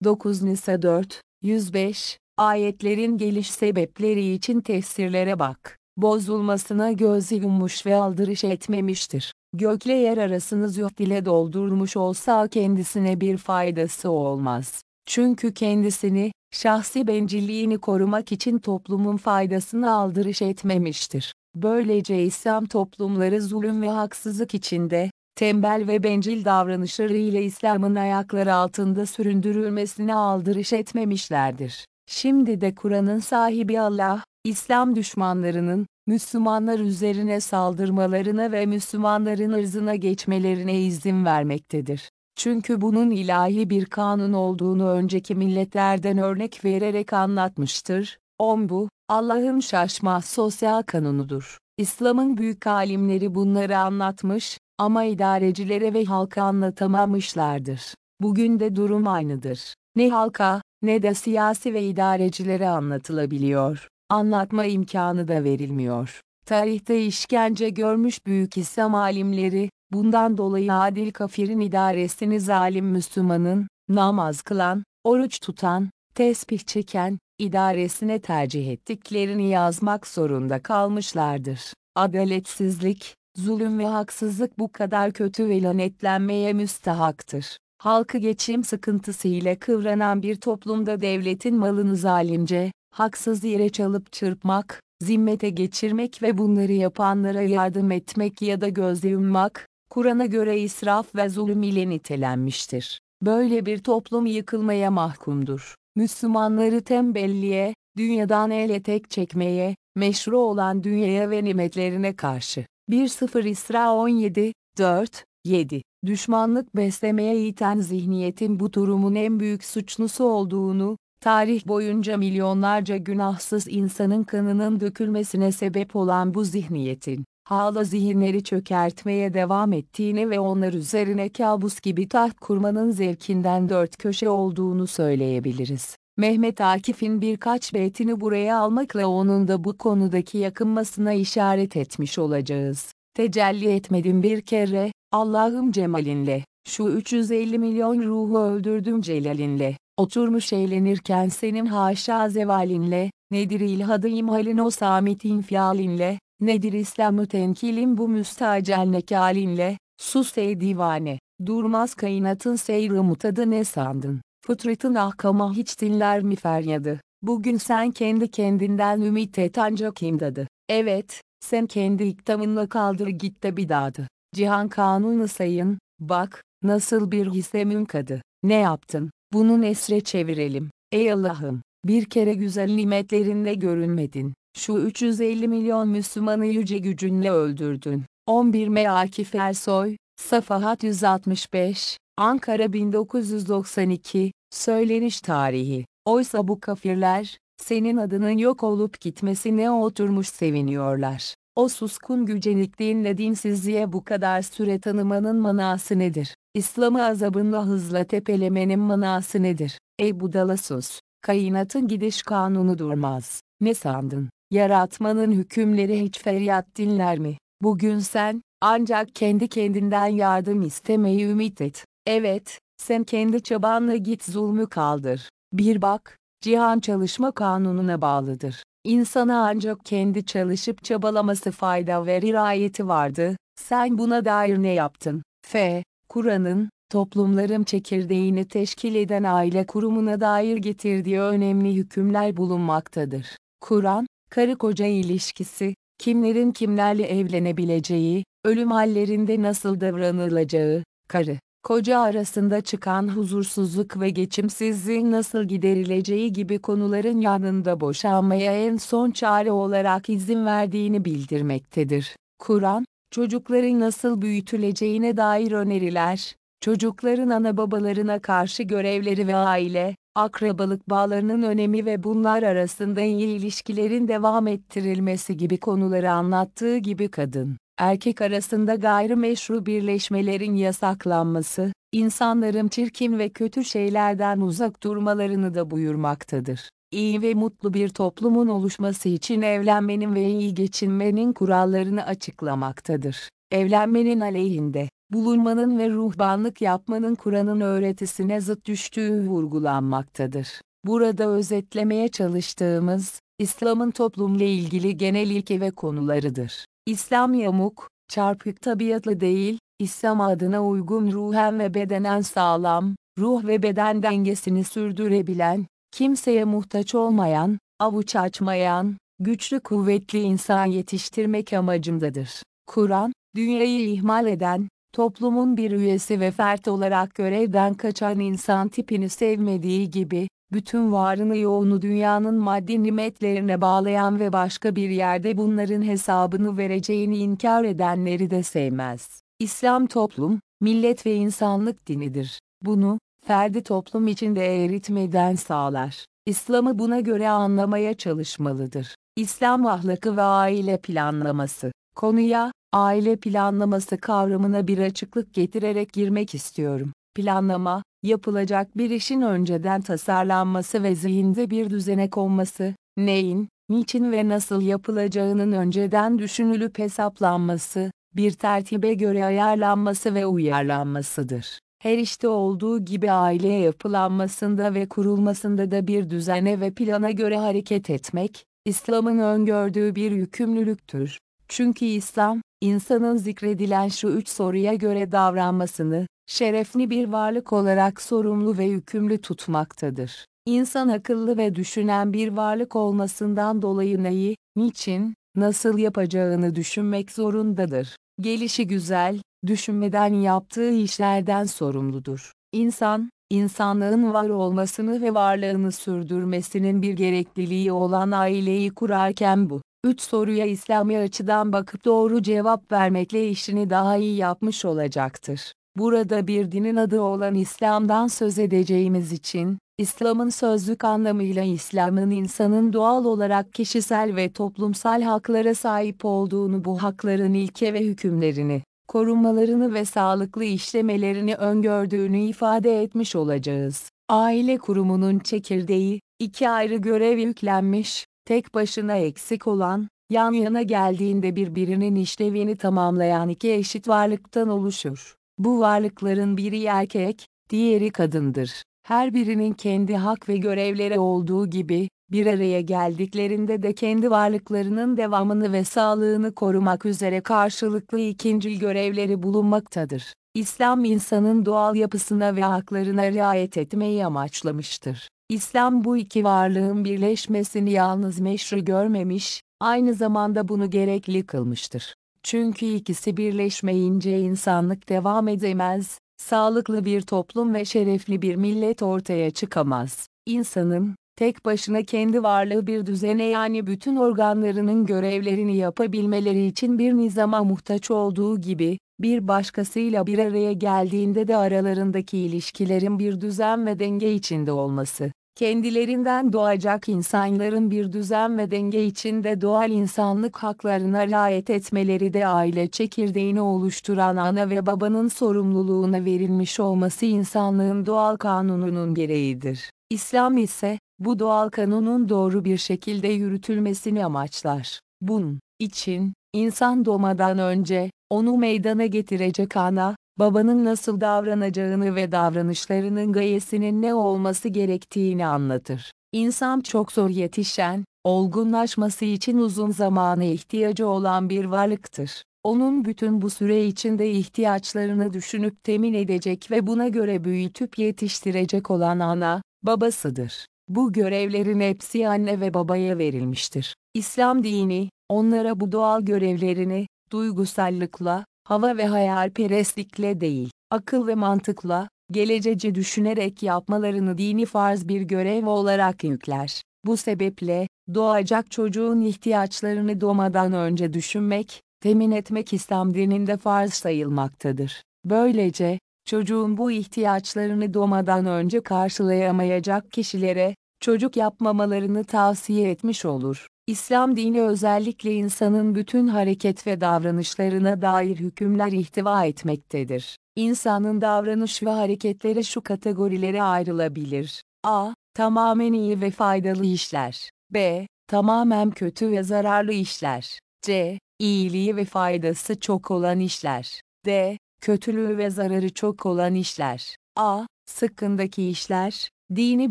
9 Nisa 4 105 Ayetlerin geliş sebepleri için tefsirlere bak. Bozulmasına göz yummuş ve aldırış etmemiştir. Gökle yer arasını zühd ile doldurmuş olsa kendisine bir faydası olmaz. Çünkü kendisini, şahsi bencilliğini korumak için toplumun faydasını aldırış etmemiştir. Böylece İslam toplumları zulüm ve haksızlık içinde, tembel ve bencil davranışlarıyla İslam'ın ayakları altında süründürülmesine aldırış etmemişlerdir. Şimdi de Kur'an'ın sahibi Allah, İslam düşmanlarının, Müslümanlar üzerine saldırmalarına ve Müslümanların ırzına geçmelerine izin vermektedir. Çünkü bunun ilahi bir kanun olduğunu önceki milletlerden örnek vererek anlatmıştır. On bu, Allah'ın şaşmaz sosyal kanunudur. İslam'ın büyük alimleri bunları anlatmış, ama idarecilere ve halka anlatamamışlardır. Bugün de durum aynıdır. Ne halka, ne de siyasi ve idarecilere anlatılabiliyor. Anlatma imkanı da verilmiyor. Tarihte işkence görmüş büyük İslam alimleri, bundan dolayı adil kafirin idaresini zalim Müslümanın, namaz kılan, oruç tutan, tesbih çeken, idaresine tercih ettiklerini yazmak zorunda kalmışlardır. Adaletsizlik, zulüm ve haksızlık bu kadar kötü ve lanetlenmeye müstahaktır. Halkı geçim sıkıntısı ile kıvranan bir toplumda devletin malını zalimce, haksız yere çalıp çırpmak, zimmete geçirmek ve bunları yapanlara yardım etmek ya da gözle yummak, Kur'an'a göre israf ve zulüm ile nitelenmiştir. Böyle bir toplum yıkılmaya mahkumdur. Müslümanları tembelliğe, dünyadan el etek çekmeye, meşru olan dünyaya ve nimetlerine karşı. 1-0 İsra 17, 4, 7 Düşmanlık beslemeye iten zihniyetin bu durumun en büyük suçlusu olduğunu, tarih boyunca milyonlarca günahsız insanın kanının dökülmesine sebep olan bu zihniyetin, hala zihinleri çökertmeye devam ettiğini ve onlar üzerine kabus gibi taht kurmanın zevkinden dört köşe olduğunu söyleyebiliriz. Mehmet Akif'in birkaç beytini buraya almakla onun da bu konudaki yakınmasına işaret etmiş olacağız. Tecelli etmedim bir kere, Allah'ım cemalinle, şu 350 milyon ruhu öldürdüm celalinle, oturmuş eğlenirken senin haşa zevalinle, nedir ilhadı imhalin o samit infialinle, nedir İslam'ı tenkilin bu müstacel nekalinle, sus ey divane, durmaz kainatın seyri mutadı ne sandın, fıtratın ahkama hiç dinler mi feryadı, bugün sen kendi kendinden ümit et ancak imdadı, evet, sen kendi iktamınla kaldır git de bidadı. Cihan kanunu sayın, bak, nasıl bir hisse münkadı. Ne yaptın? Bunu nesre çevirelim. Ey Allah'ım, bir kere güzel nimetlerinle görünmedin. Şu 350 milyon Müslümanı yüce gücünle öldürdün. 11 M. Akif Ersoy, Safahat 165, Ankara 1992, Söyleniş Tarihi. Oysa bu kafirler, senin adının yok olup gitmesine oturmuş seviniyorlar. O suskun gücenikliğinle dinsizliğe bu kadar süre tanımanın manası nedir? İslam'ı azabınla hızla tepelemenin manası nedir? Ey budala sus! Kainatın gidiş kanunu durmaz. Ne sandın? Yaratmanın hükümleri hiç feryat dinler mi? Bugün sen, ancak kendi kendinden yardım istemeyi ümit et. Evet, sen kendi çabanla git zulmü kaldır. Bir bak, cihan çalışma kanununa bağlıdır. İnsana ancak kendi çalışıp çabalaması fayda verir ayeti vardı. Sen buna dair ne yaptın? F. Kur'an'ın, toplumların çekirdeğini teşkil eden aile kurumuna dair getirdiği önemli hükümler bulunmaktadır. Kur'an, karı koca ilişkisi, kimlerin kimlerle evlenebileceği, ölüm hallerinde nasıl davranılacağı, karı, koca arasında çıkan huzursuzluk ve geçimsizliğin nasıl giderileceği gibi konuların yanında boşanmaya en son çare olarak izin verdiğini bildirmektedir. Kur'an, çocukların nasıl büyütüleceğine dair öneriler, çocukların ana babalarına karşı görevleri ve aile, akrabalık bağlarının önemi ve bunlar arasında iyi ilişkilerin devam ettirilmesi gibi konuları anlattığı gibi kadın, erkek arasında gayrimeşru birleşmelerin yasaklanması, insanların çirkin ve kötü şeylerden uzak durmalarını da buyurmaktadır. İyi ve mutlu bir toplumun oluşması için evlenmenin ve iyi geçinmenin kurallarını açıklamaktadır. Evlenmenin aleyhinde, bulunmanın ve ruhbanlık yapmanın Kur'an'ın öğretisine zıt düştüğü vurgulanmaktadır. Burada özetlemeye çalıştığımız, İslam'ın toplumla ilgili genel ilke ve konularıdır. İslam yamuk, çarpık tabiatlı değil, İslam adına uygun ruhen ve bedenen sağlam, ruh ve beden dengesini sürdürebilen, kimseye muhtaç olmayan, avuç açmayan, güçlü kuvvetli insan yetiştirmek amacındadır. Kur'an, dünyayı ihmal eden, toplumun bir üyesi ve fert olarak görevden kaçan insan tipini sevmediği gibi, bütün varını yoğunu dünyanın maddi nimetlerine bağlayan ve başka bir yerde bunların hesabını vereceğini inkar edenleri de sevmez. İslam toplum, millet ve insanlık dinidir. Bunu, ferdi toplum içinde eritmeden sağlar. İslam'ı buna göre anlamaya çalışmalıdır. İslam ahlakı ve aile planlaması. Konuya, aile planlaması kavramına bir açıklık getirerek girmek istiyorum. Planlama, yapılacak bir işin önceden tasarlanması ve zihinde bir düzene konması, neyin, niçin ve nasıl yapılacağının önceden düşünülüp hesaplanması, bir tertibe göre ayarlanması ve uyarlanmasıdır. Her işte olduğu gibi aile yapılanmasında ve kurulmasında da bir düzene ve plana göre hareket etmek, İslam'ın öngördüğü bir yükümlülüktür. Çünkü İslam, insanın zikredilen şu üç soruya göre davranmasını, şerefli bir varlık olarak sorumlu ve yükümlü tutmaktadır. İnsan akıllı ve düşünen bir varlık olmasından dolayı neyi, niçin, nasıl yapacağını düşünmek zorundadır. Gelişi güzel, düşünmeden yaptığı işlerden sorumludur. İnsan, insanlığın var olmasını ve varlığını sürdürmesinin bir gerekliliği olan aileyi kurarken bu, üç soruya İslami açıdan bakıp doğru cevap vermekle işini daha iyi yapmış olacaktır. Burada bir dinin adı olan İslam'dan söz edeceğimiz için, İslam'ın sözlük anlamıyla İslam'ın insanın doğal olarak kişisel ve toplumsal haklara sahip olduğunu bu hakların ilke ve hükümlerini, korunmalarını ve sağlıklı işlemelerini öngördüğünü ifade etmiş olacağız. Aile kurumunun çekirdeği, iki ayrı görev yüklenmiş, tek başına eksik olan, yan yana geldiğinde birbirinin işlevini tamamlayan iki eşit varlıktan oluşur. Bu varlıkların biri erkek, diğeri kadındır. Her birinin kendi hak ve görevleri olduğu gibi, bir araya geldiklerinde de kendi varlıklarının devamını ve sağlığını korumak üzere karşılıklı ikincil görevleri bulunmaktadır. İslam insanın doğal yapısına ve haklarına riayet etmeyi amaçlamıştır. İslam bu iki varlığın birleşmesini yalnız meşru görmemiş, aynı zamanda bunu gerekli kılmıştır. Çünkü ikisi birleşmeyince insanlık devam edemez, sağlıklı bir toplum ve şerefli bir millet ortaya çıkamaz. İnsanın, tek başına kendi varlığı bir düzene yani bütün organlarının görevlerini yapabilmeleri için bir nizama muhtaç olduğu gibi, bir başkasıyla bir araya geldiğinde de aralarındaki ilişkilerin bir düzen ve denge içinde olması, kendilerinden doğacak insanların bir düzen ve denge içinde doğal insanlık haklarına riayet etmeleri de aile çekirdeğini oluşturan ana ve babanın sorumluluğuna verilmiş olması insanlığın doğal kanununun gereğidir. İslam ise, bu doğal kanunun doğru bir şekilde yürütülmesini amaçlar. Bunun için, insan doğmadan önce, onu meydana getirecek ana, babanın nasıl davranacağını ve davranışlarının gayesinin ne olması gerektiğini anlatır. İnsan çok zor yetişen, olgunlaşması için uzun zamana ihtiyacı olan bir varlıktır. Onun bütün bu süre içinde ihtiyaçlarını düşünüp temin edecek ve buna göre büyütüp yetiştirecek olan ana, babasıdır. Bu görevlerin hepsi anne ve babaya verilmiştir. İslam dini, onlara bu doğal görevlerini, duygusallıkla, hava ve hayalperestlikle değil, akıl ve mantıkla, gelececi düşünerek yapmalarını dini farz bir görev olarak yükler. Bu sebeple, doğacak çocuğun ihtiyaçlarını doğmadan önce düşünmek, temin etmek İslam dininde farz sayılmaktadır. Böylece, çocuğun bu ihtiyaçlarını doğmadan önce karşılayamayacak kişilere, çocuk yapmamalarını tavsiye etmiş olur. İslam dini özellikle insanın bütün hareket ve davranışlarına dair hükümler ihtiva etmektedir. İnsanın davranış ve hareketleri şu kategorilere ayrılabilir. A. Tamamen iyi ve faydalı işler. B. Tamamen kötü ve zararlı işler. C. İyiliği ve faydası çok olan işler. D. Kötülüğü ve zararı çok olan işler. A. Sıkkındaki işler, dini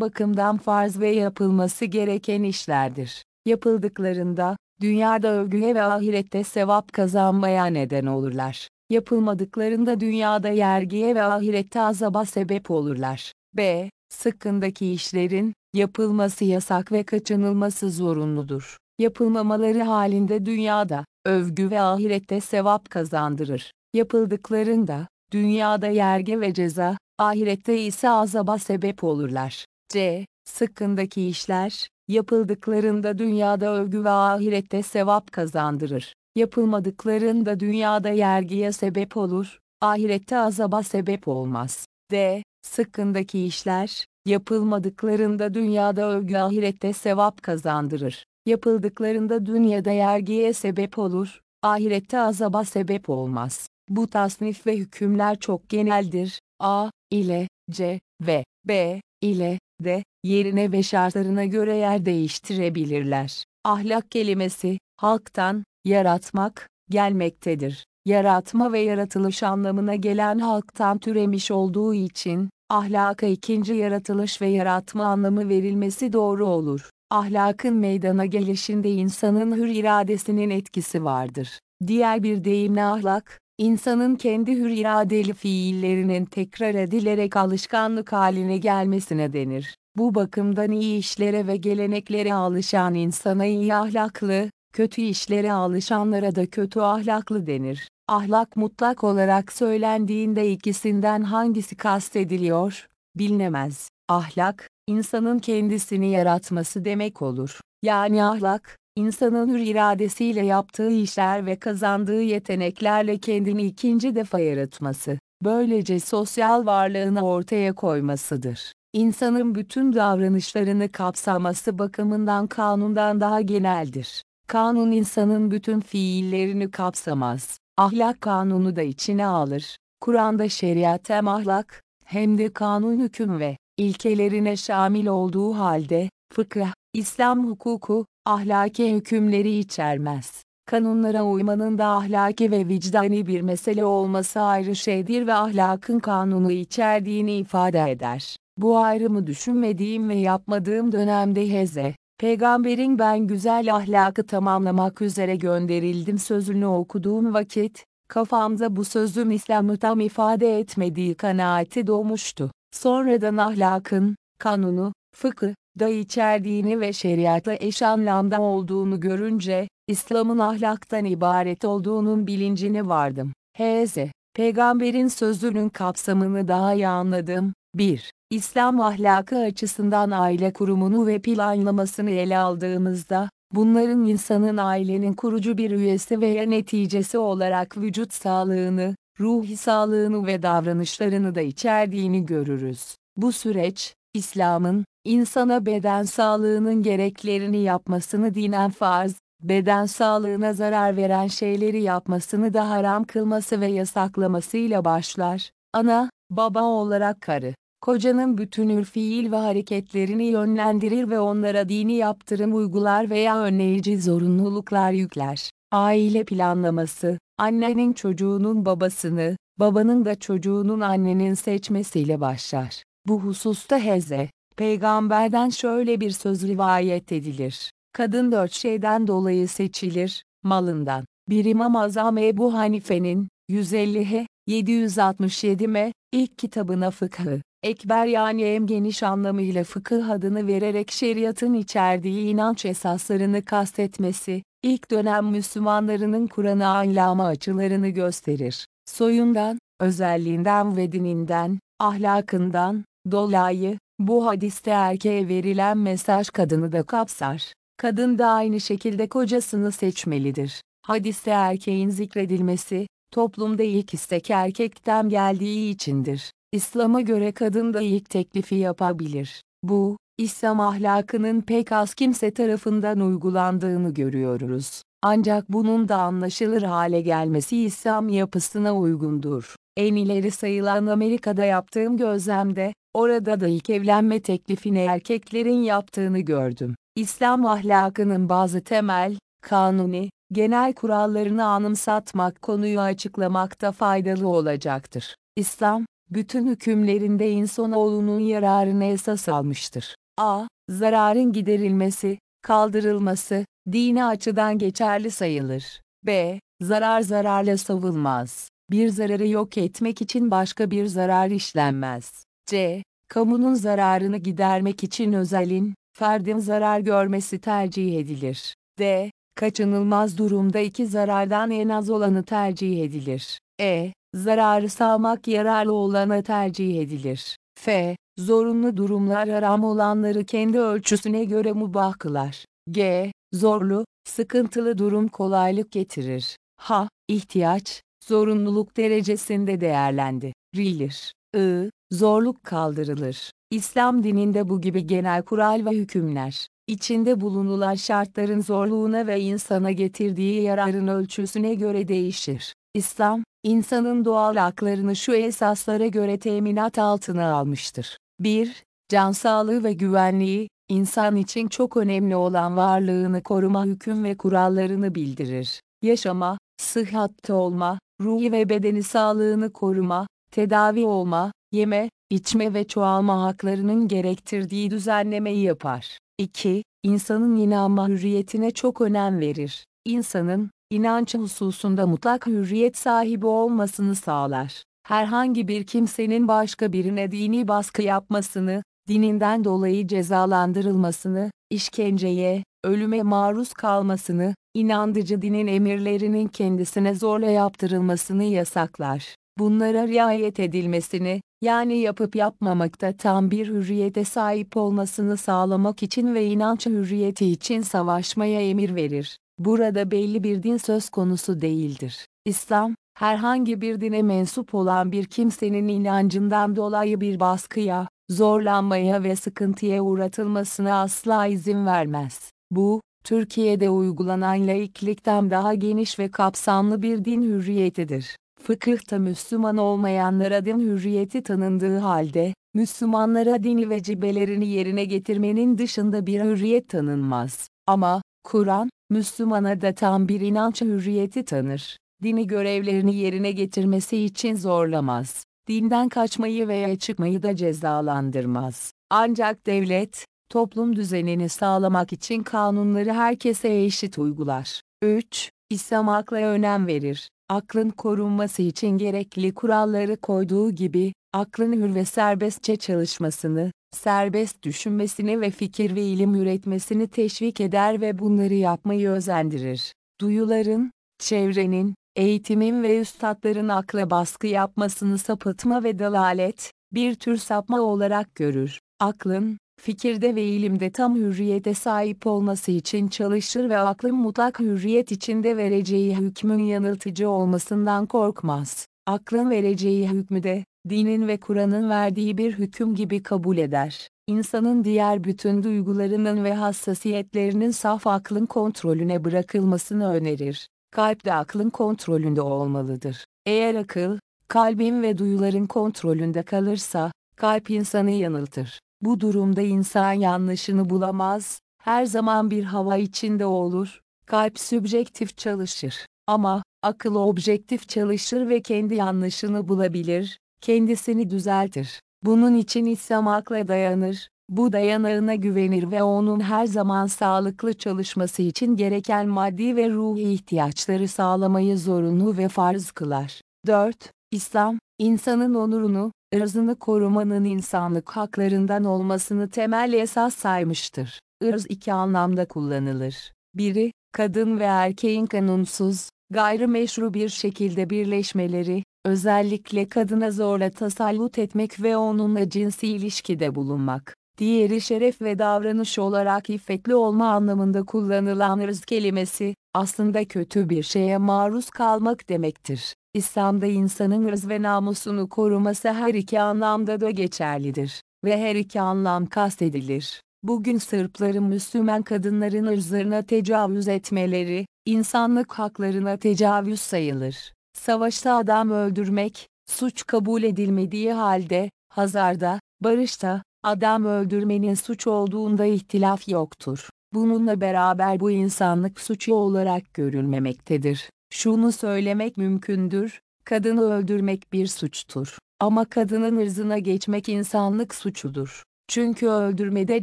bakımdan farz ve yapılması gereken işlerdir. Yapıldıklarında, dünyada övgüye ve ahirette sevap kazanmaya neden olurlar. Yapılmadıklarında dünyada yergiye ve ahirette azaba sebep olurlar. B. Sıkkındaki işlerin, yapılması yasak ve kaçınılması zorunludur. Yapılmamaları halinde dünyada, övgü ve ahirette sevap kazandırır. Yapıldıklarında, dünyada yerge ve ceza, ahirette ise azaba sebep olurlar. C. Sıkkındaki işler, yapıldıklarında dünyada övgü ve ahirette sevap kazandırır. Yapılmadıklarında dünyada yergiye sebep olur, ahirette azaba sebep olmaz. D. Sıkkındaki işler, yapılmadıklarında dünyada övgü ahirette sevap kazandırır. Yapıldıklarında dünyada yergiye sebep olur, ahirette azaba sebep olmaz. Bu tasnif ve hükümler çok geneldir. A ile C ve B ile D yerine ve şartlarına göre yer değiştirebilirler. Ahlak kelimesi halktan yaratmak gelmektedir. Yaratma ve yaratılış anlamına gelen halktan türemiş olduğu için ahlaka ikinci yaratılış ve yaratma anlamı verilmesi doğru olur. Ahlakın meydana gelişinde insanın hür iradesinin etkisi vardır. Diğer bir deyimle ahlak, insanın kendi hür iradeli fiillerinin tekrar edilerek alışkanlık haline gelmesine denir. Bu bakımdan iyi işlere ve geleneklere alışan insana iyi ahlaklı, kötü işlere alışanlara da kötü ahlaklı denir. Ahlak mutlak olarak söylendiğinde ikisinden hangisi kastediliyor, bilinemez. Ahlak, insanın kendisini yaratması demek olur. Yani ahlak, insanın hür iradesiyle yaptığı işler ve kazandığı yeteneklerle kendini ikinci defa yaratması, böylece sosyal varlığını ortaya koymasıdır. İnsanın bütün davranışlarını kapsaması bakımından kanundan daha geneldir. Kanun insanın bütün fiillerini kapsamaz. Ahlak kanunu da içine alır. Kur'an'da şeriat hem ahlak, hem de kanun hüküm ve ilkelerine şamil olduğu halde, fıkıh, İslam hukuku, ahlaki hükümleri içermez. Kanunlara uymanın da ahlaki ve vicdani bir mesele olması ayrı şeydir ve ahlakın kanunu içerdiğini ifade eder. Bu ayrımı düşünmediğim ve yapmadığım dönemde Heze, Peygamberin ben güzel ahlakı tamamlamak üzere gönderildim sözünü okuduğum vakit, kafamda bu sözüm İslam'ı tam ifade etmediği kanaati doğmuştu. Sonradan ahlakın, kanunu, fıkı, da içerdiğini ve şeriatla eş anlamda olduğunu görünce, İslam'ın ahlaktan ibaret olduğunun bilincine vardım. H.Z. Peygamberin sözünün kapsamını daha iyi anladım. 1. İslam ahlakı açısından aile kurumunu ve planlamasını ele aldığımızda, bunların insanın ailenin kurucu bir üyesi veya neticesi olarak vücut sağlığını, ruhi sağlığını ve davranışlarını da içerdiğini görürüz. Bu süreç, İslam'ın, insana beden sağlığının gereklerini yapmasını dinen farz, beden sağlığına zarar veren şeyleri yapmasını da haram kılması ve yasaklamasıyla başlar. Ana, baba olarak karı, kocanın bütün fiil ve hareketlerini yönlendirir ve onlara dini yaptırım uygular veya önleyici zorunluluklar yükler. Aile planlaması, annenin çocuğunun babasını, babanın da çocuğunun annenin seçmesiyle başlar. Bu hususta Heze, peygamberden şöyle bir söz rivayet edilir. Kadın dört şeyden dolayı seçilir, malından. Bir İmam Azam Ebu Hanife'nin, 150 H, 767 M, ilk kitabına fıkhı, ekber yani en geniş anlamıyla fıkıh adını vererek şeriatın içerdiği inanç esaslarını kastetmesi, ilk dönem Müslümanlarının Kur'an'a anlama açılarını gösterir. Soyundan, özelliğinden ve dininden, ahlakından, dolayı, bu hadiste erkeğe verilen mesaj kadını da kapsar. Kadın da aynı şekilde kocasını seçmelidir. Hadiste erkeğin zikredilmesi, toplumda ilk istek erkekten geldiği içindir. İslam'a göre kadın da ilk teklifi yapabilir. Bu, İslam ahlakının pek az kimse tarafından uygulandığını görüyoruz. Ancak bunun da anlaşılır hale gelmesi İslam yapısına uygundur. En ileri sayılan Amerika'da yaptığım gözlemde, orada da ilk evlenme teklifini erkeklerin yaptığını gördüm. İslam ahlakının bazı temel, kanuni, genel kurallarını anımsatmak konuyu açıklamakta faydalı olacaktır. İslam, bütün hükümlerinde insanoğlunun yararını esas almıştır. a. Zararın giderilmesi, kaldırılması, dini açıdan geçerli sayılır. b. Zarar zararla savılmaz. Bir zararı yok etmek için başka bir zarar işlenmez. c. Kamunun zararını gidermek için özelin, ferdin zarar görmesi tercih edilir. d. Kaçınılmaz durumda iki zarardan en az olanı tercih edilir. e. Zararı sağmak yararlı olana tercih edilir. f. Zorunlu durumlar haram olanları kendi ölçüsüne göre mubah kılar. G. Zorlu, sıkıntılı durum kolaylık getirir. H. İhtiyaç, zorunluluk derecesinde değerlendirilir. I. Zorluk kaldırılır. İslam dininde bu gibi genel kural ve hükümler, içinde bulunulan şartların zorluğuna ve insana getirdiği yararın ölçüsüne göre değişir. İslam, insanın doğal haklarını şu esaslara göre teminat altına almıştır. 1. Can sağlığı ve güvenliği, insan için çok önemli olan varlığını koruma hüküm ve kurallarını bildirir. Yaşama, sıhhatli olma, ruhi ve bedeni sağlığını koruma, tedavi olma, yeme, içme ve çoğalma haklarının gerektirdiği düzenlemeyi yapar. 2. İnsanın inanma hürriyetine çok önem verir. İnsanın, inanç hususunda mutlak hürriyet sahibi olmasını sağlar. Herhangi bir kimsenin başka birine dini baskı yapmasını, dininden dolayı cezalandırılmasını, işkenceye, ölüme maruz kalmasını, inandıcı dinin emirlerinin kendisine zorla yaptırılmasını yasaklar. Bunlara riayet edilmesini, yani yapıp yapmamakta tam bir hürriyete sahip olmasını sağlamak için ve inanç hürriyeti için savaşmaya emir verir. Burada belli bir din söz konusu değildir. İslam, herhangi bir dine mensup olan bir kimsenin inancından dolayı bir baskıya, zorlanmaya ve sıkıntıya uğratılmasına asla izin vermez. Bu, Türkiye'de uygulanan laiklikten daha geniş ve kapsamlı bir din hürriyetidir. Fıkıhta Müslüman olmayanlara din hürriyeti tanındığı halde, Müslümanlara dini vecibelerini yerine getirmenin dışında bir hürriyet tanınmaz. Ama, Kur'an, Müslümana da tam bir inanç hürriyeti tanır. Dini görevlerini yerine getirmesi için zorlamaz. Dinden kaçmayı veya çıkmayı da cezalandırmaz. Ancak devlet, toplum düzenini sağlamak için kanunları herkese eşit uygular. 3. İslam akla önem verir. Aklın korunması için gerekli kuralları koyduğu gibi, aklın hür ve serbestçe çalışmasını, serbest düşünmesini ve fikir ve ilim üretmesini teşvik eder ve bunları yapmayı özendirir. Duyuların, çevrenin, eğitimin ve üstadların akla baskı yapmasını sapıtma ve dalalet, bir tür sapma olarak görür. Aklın, fikirde ve ilimde tam hürriyete sahip olması için çalışır ve aklın mutlak hürriyet içinde vereceği hükmün yanıltıcı olmasından korkmaz. Aklın vereceği hükmü de, dinin ve Kur'an'ın verdiği bir hüküm gibi kabul eder. İnsanın diğer bütün duygularının ve hassasiyetlerinin saf aklın kontrolüne bırakılmasını önerir. Kalp de aklın kontrolünde olmalıdır. Eğer akıl, kalbin ve duyuların kontrolünde kalırsa, kalp insanı yanıltır. Bu durumda insan yanlışını bulamaz, her zaman bir hava içinde olur, kalp sübjektif çalışır. Ama, akıl objektif çalışır ve kendi yanlışını bulabilir, kendisini düzeltir. Bunun için İslam akla dayanır, bu dayanağına güvenir ve onun her zaman sağlıklı çalışması için gereken maddi ve ruhi ihtiyaçları sağlamayı zorunlu ve farz kılar. 4. İslam, insanın onurunu, ırzını korumanın insanlık haklarından olmasını temel esas saymıştır. Irz iki anlamda kullanılır. Biri, kadın ve erkeğin kanunsuz, gayrimeşru bir şekilde birleşmeleri, özellikle kadına zorla tasallut etmek ve onunla cinsi ilişkide bulunmak. diğeri şeref ve davranış olarak iffetli olma anlamında kullanılan ırz kelimesi, aslında kötü bir şeye maruz kalmak demektir. İslam'da insanın ırz ve namusunu koruması her iki anlamda da geçerlidir ve her iki anlam kastedilir. Bugün Sırpların Müslüman kadınların ırzlarına tecavüz etmeleri, insanlık haklarına tecavüz sayılır. Savaşta adam öldürmek, suç kabul edilmediği halde, Hazarda, barışta, adam öldürmenin suç olduğunda ihtilaf yoktur. Bununla beraber bu insanlık suçu olarak görülmemektedir. Şunu söylemek mümkündür, kadını öldürmek bir suçtur. Ama kadının ırzına geçmek insanlık suçudur. Çünkü öldürmede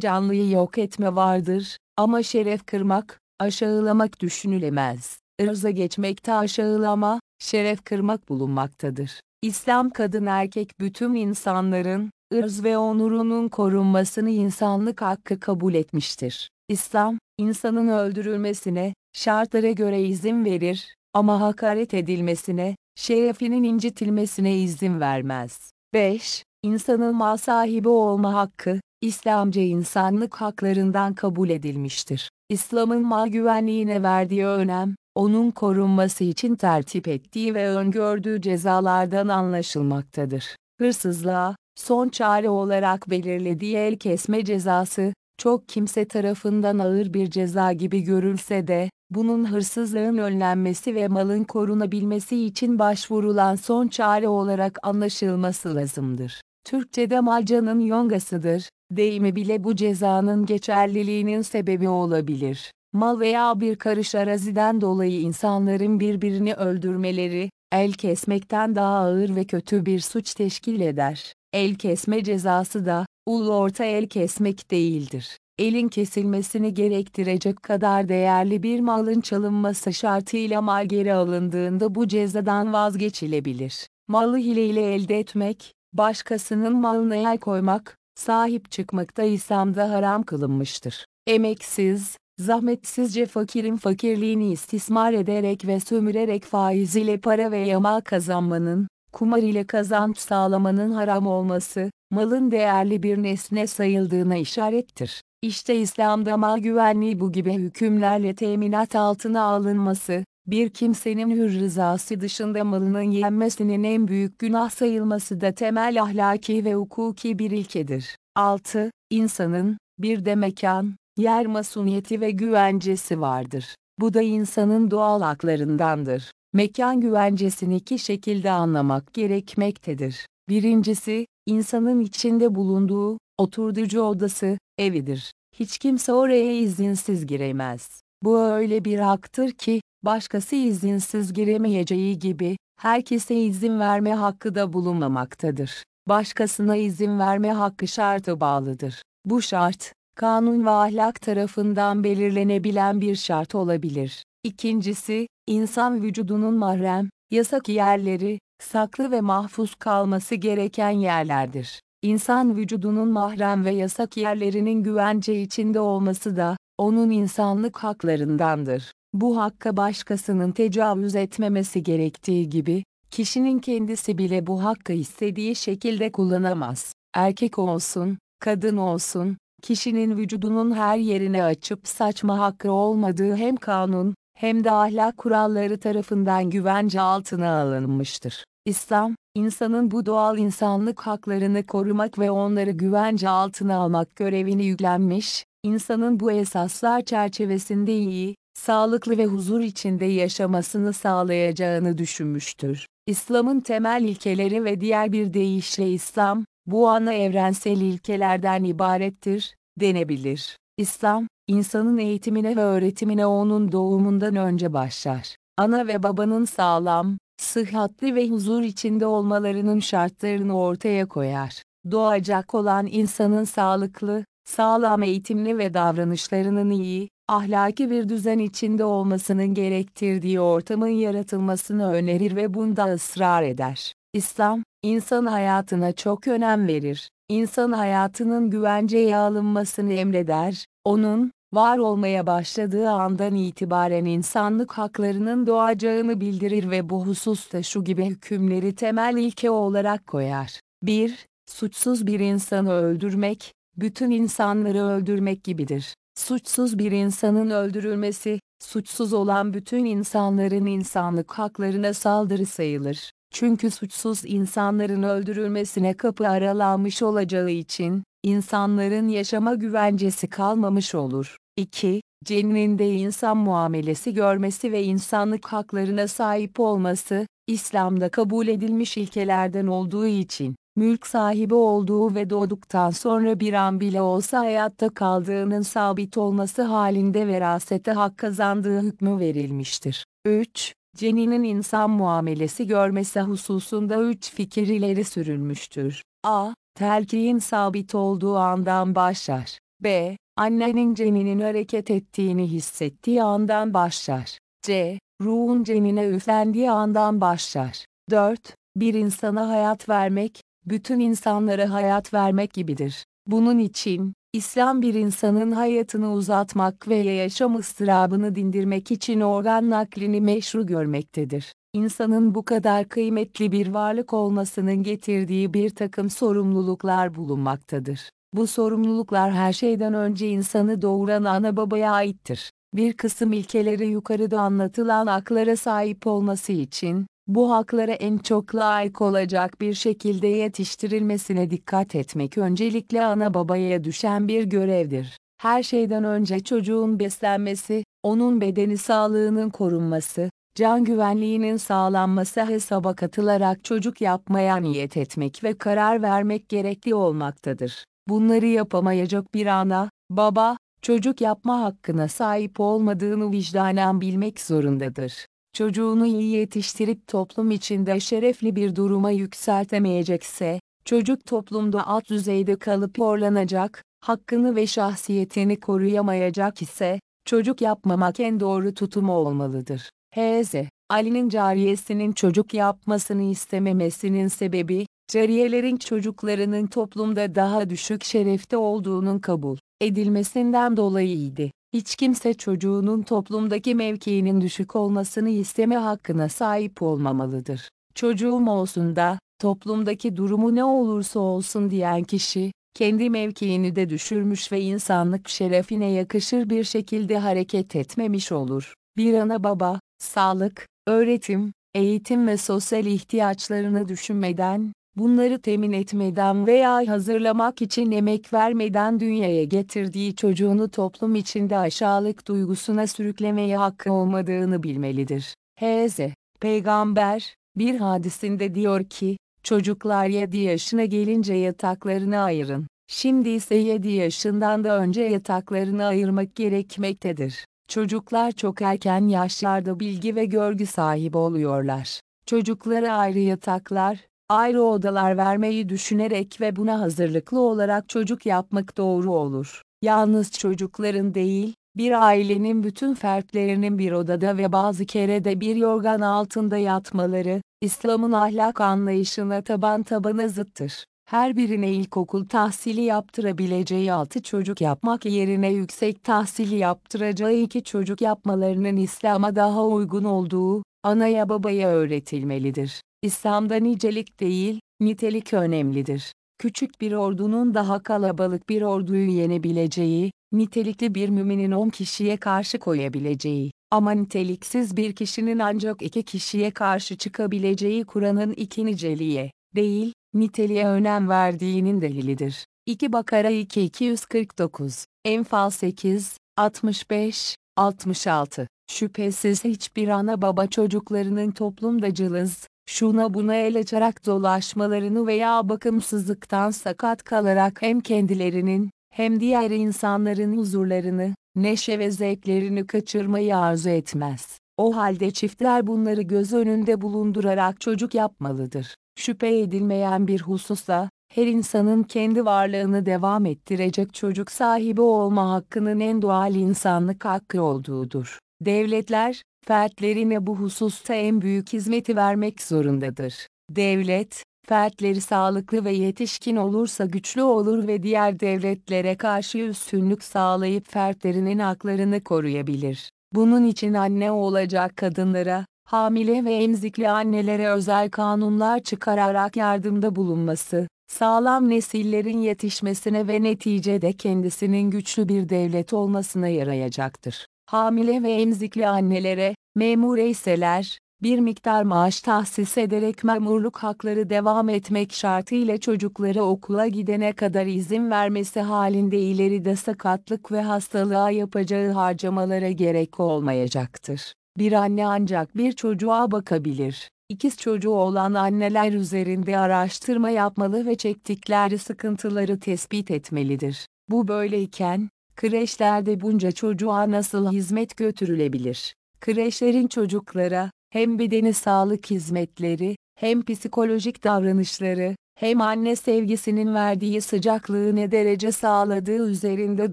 canlıyı yok etme vardır, ama şeref kırmak, aşağılamak düşünülemez. Irza geçmekte aşağılama, şeref kırmak bulunmaktadır. İslam kadın erkek bütün insanların, ırz ve onurunun korunmasını insanlık hakkı kabul etmiştir. İslam, insanın öldürülmesine, şartlara göre izin verir, ama hakaret edilmesine, şerefinin incitilmesine izin vermez. 5. İnsanın mal sahibi olma hakkı, İslamca insanlık haklarından kabul edilmiştir. İslam'ın mal güvenliğine verdiği önem, onun korunması için tertip ettiği ve öngördüğü cezalardan anlaşılmaktadır. Hırsızlığa, son çare olarak belirlediği el kesme cezası, çok kimse tarafından ağır bir ceza gibi görülse de, bunun hırsızlığın önlenmesi ve malın korunabilmesi için başvurulan son çare olarak anlaşılması lazımdır. Türkçe'de malcanın yongasıdır, deyimi bile bu cezanın geçerliliğinin sebebi olabilir. Mal veya bir karış araziden dolayı insanların birbirini öldürmeleri, el kesmekten daha ağır ve kötü bir suç teşkil eder. El kesme cezası da, ulu orta el kesmek değildir. Elin kesilmesini gerektirecek kadar değerli bir malın çalınması şartıyla mal geri alındığında bu cezadan vazgeçilebilir. Malı hileyle elde etmek, başkasının malına el koymak, sahip çıkmak da İslam'da haram kılınmıştır. Emeksiz, zahmetsizce fakirin fakirliğini istismar ederek ve sömürerek faiz ile para ve yama kazanmanın, kumar ile kazanç sağlamanın haram olması, malın değerli bir nesne sayıldığına işarettir. İşte İslam'da mal güvenliği bu gibi hükümlerle teminat altına alınması, bir kimsenin hür rızası dışında malının yenmesinin en büyük günah sayılması da temel ahlaki ve hukuki bir ilkedir. 6. İnsanın, bir de mekan, yer masuniyeti ve güvencesi vardır. Bu da insanın doğal haklarındandır. Mekan güvencesini iki şekilde anlamak gerekmektedir. Birincisi, insanın içinde bulunduğu, oturduğu odası, evidir. Hiç kimse oraya izinsiz giremez. Bu öyle bir haktır ki, başkası izinsiz giremeyeceği gibi, herkese izin verme hakkı da bulunmamaktadır. Başkasına izin verme hakkı şartı bağlıdır. Bu şart, kanun ve ahlak tarafından belirlenebilen bir şart olabilir. İkincisi, insan vücudunun mahrem, yasak yerleri, saklı ve mahfuz kalması gereken yerlerdir. İnsan vücudunun mahrem ve yasak yerlerinin güvence içinde olması da, onun insanlık haklarındandır. Bu hakka başkasının tecavüz etmemesi gerektiği gibi, kişinin kendisi bile bu hakkı istediği şekilde kullanamaz. Erkek olsun, kadın olsun, kişinin vücudunun her yerine açıp saçma hakkı olmadığı hem kanun, hem de ahlak kuralları tarafından güvence altına alınmıştır. İslam, insanın bu doğal insanlık haklarını korumak ve onları güvence altına almak görevini yüklenmiş, insanın bu esaslar çerçevesinde iyi, sağlıklı ve huzur içinde yaşamasını sağlayacağını düşünmüştür. İslam'ın temel ilkeleri ve diğer bir deyişle İslam, bu ana evrensel ilkelerden ibarettir, denebilir. İslam, insanın eğitimine ve öğretimine onun doğumundan önce başlar. Ana ve babanın sağlam, sıhhatli ve huzur içinde olmalarının şartlarını ortaya koyar. Doğacak olan insanın sağlıklı, sağlam eğitimli ve davranışlarının iyi, ahlaki bir düzen içinde olmasının gerektirdiği ortamın yaratılmasını önerir ve bunda ısrar eder. İslam, insan hayatına çok önem verir. İnsan hayatının güvenceye alınmasını emreder, onun, var olmaya başladığı andan itibaren insanlık haklarının doğacağını bildirir ve bu hususta şu gibi hükümleri temel ilke olarak koyar. 1. Suçsuz bir insanı öldürmek, bütün insanları öldürmek gibidir. Suçsuz bir insanın öldürülmesi, suçsuz olan bütün insanların insanlık haklarına saldırı sayılır. Çünkü suçsuz insanların öldürülmesine kapı aralanmış olacağı için, insanların yaşama güvencesi kalmamış olur. 2. Ceninin de insan muamelesi görmesi ve insanlık haklarına sahip olması, İslam'da kabul edilmiş ilkelerden olduğu için, mülk sahibi olduğu ve doğduktan sonra bir an bile olsa hayatta kaldığının sabit olması halinde verasete hak kazandığı hükmü verilmiştir. 3. Ceninin insan muamelesi görmesi hususunda üç fikir ileri sürülmüştür. A. Telkiğin sabit olduğu andan başlar. B. Annenin ceninin hareket ettiğini hissettiği andan başlar. C. Ruhun cenine üflendiği andan başlar. 4. Bir insana hayat vermek, bütün insanlara hayat vermek gibidir. Bunun için, İslam bir insanın hayatını uzatmak ve yaşam ıstırabını dindirmek için organ naklini meşru görmektedir. İnsanın bu kadar kıymetli bir varlık olmasının getirdiği bir takım sorumluluklar bulunmaktadır. Bu sorumluluklar her şeyden önce insanı doğuran ana babaya aittir. Bir kısım ilkeleri yukarıda anlatılan haklara sahip olması için, bu haklara en çok layık olacak bir şekilde yetiştirilmesine dikkat etmek öncelikle ana babaya düşen bir görevdir. Her şeyden önce çocuğun beslenmesi, onun bedeni sağlığının korunması, can güvenliğinin sağlanması hesaba katılarak çocuk yapmaya niyet etmek ve karar vermek gerekli olmaktadır. Bunları yapamayacak bir ana, baba, çocuk yapma hakkına sahip olmadığını vicdanen bilmek zorundadır. Çocuğunu iyi yetiştirip toplum içinde şerefli bir duruma yükseltemeyecekse, çocuk toplumda alt düzeyde kalıp horlanacak, hakkını ve şahsiyetini koruyamayacak ise, çocuk yapmamak en doğru tutumu olmalıdır. H.Z. Ali'nin cariyesinin çocuk yapmasını istememesinin sebebi, cariyelerin çocuklarının toplumda daha düşük şerefte olduğunun kabul edilmesinden dolayıydı. Hiç kimse çocuğunun toplumdaki mevkiinin düşük olmasını isteme hakkına sahip olmamalıdır. Çocuğum olsun da, toplumdaki durumu ne olursa olsun diyen kişi, kendi mevkiini de düşürmüş ve insanlık şerefine yakışır bir şekilde hareket etmemiş olur. Bir ana baba, sağlık, öğretim, eğitim ve sosyal ihtiyaçlarını düşünmeden, bunları temin etmeden veya hazırlamak için emek vermeden dünyaya getirdiği çocuğunu toplum içinde aşağılık duygusuna sürüklemeye hakkı olmadığını bilmelidir. H.Z. Peygamber, bir hadisinde diyor ki, çocuklar 7 yaşına gelince yataklarını ayırın. Şimdi ise 7 yaşından da önce yataklarını ayırmak gerekmektedir. Çocuklar çok erken yaşlarda bilgi ve görgü sahibi oluyorlar. Çocuklara ayrı yataklar, ayrı odalar vermeyi düşünerek ve buna hazırlıklı olarak çocuk yapmak doğru olur. Yalnız çocukların değil, bir ailenin bütün fertlerinin bir odada ve bazı kere de bir yorgan altında yatmaları, İslam'ın ahlak anlayışına taban tabana zıttır. Her birine ilkokul tahsili yaptırabileceği altı çocuk yapmak yerine yüksek tahsili yaptıracağı iki çocuk yapmalarının İslam'a daha uygun olduğu, anaya babaya öğretilmelidir. İslam'da nicelik değil, nitelik önemlidir. Küçük bir ordunun daha kalabalık bir orduyu yenebileceği, nitelikli bir müminin 10 kişiye karşı koyabileceği, ama niteliksiz bir kişinin ancak iki kişiye karşı çıkabileceği Kur'an'ın iki niceliğe, değil, niteliğe önem verdiğinin delilidir. 2 Bakara 2 249, Enfal 8, 65, 66. Şüphesiz hiçbir ana baba çocuklarının toplumda cılız, şuna buna el açarak dolaşmalarını veya bakımsızlıktan sakat kalarak hem kendilerinin, hem diğer insanların huzurlarını, neşe ve zevklerini kaçırmayı arzu etmez. O halde çiftler bunları göz önünde bulundurarak çocuk yapmalıdır. Şüphe edilmeyen bir hususta, her insanın kendi varlığını devam ettirecek çocuk sahibi olma hakkının en doğal insanlık hakkı olduğudur. Devletler, fertlerine bu hususta en büyük hizmeti vermek zorundadır. Devlet, fertleri sağlıklı ve yetişkin olursa güçlü olur ve diğer devletlere karşı üstünlük sağlayıp fertlerinin haklarını koruyabilir. Bunun için anne olacak kadınlara, hamile ve emzikli annelere özel kanunlar çıkararak yardımda bulunması, sağlam nesillerin yetişmesine ve neticede kendisinin güçlü bir devlet olmasına yarayacaktır. Hamile ve emzikli annelere, memureyseler, bir miktar maaş tahsis ederek memurluk hakları devam etmek şartıyla çocukları okula gidene kadar izin vermesi halinde ileride sakatlık ve hastalığa yapacağı harcamalara gerek olmayacaktır. Bir anne ancak bir çocuğa bakabilir. İkiz çocuğu olan anneler üzerinde araştırma yapmalı ve çektikleri sıkıntıları tespit etmelidir. Bu böyleyken, kreşlerde bunca çocuğa nasıl hizmet götürülebilir? Kreşlerin çocuklara, hem bedeni sağlık hizmetleri, hem psikolojik davranışları, hem anne sevgisinin verdiği sıcaklığı ne derece sağladığı üzerinde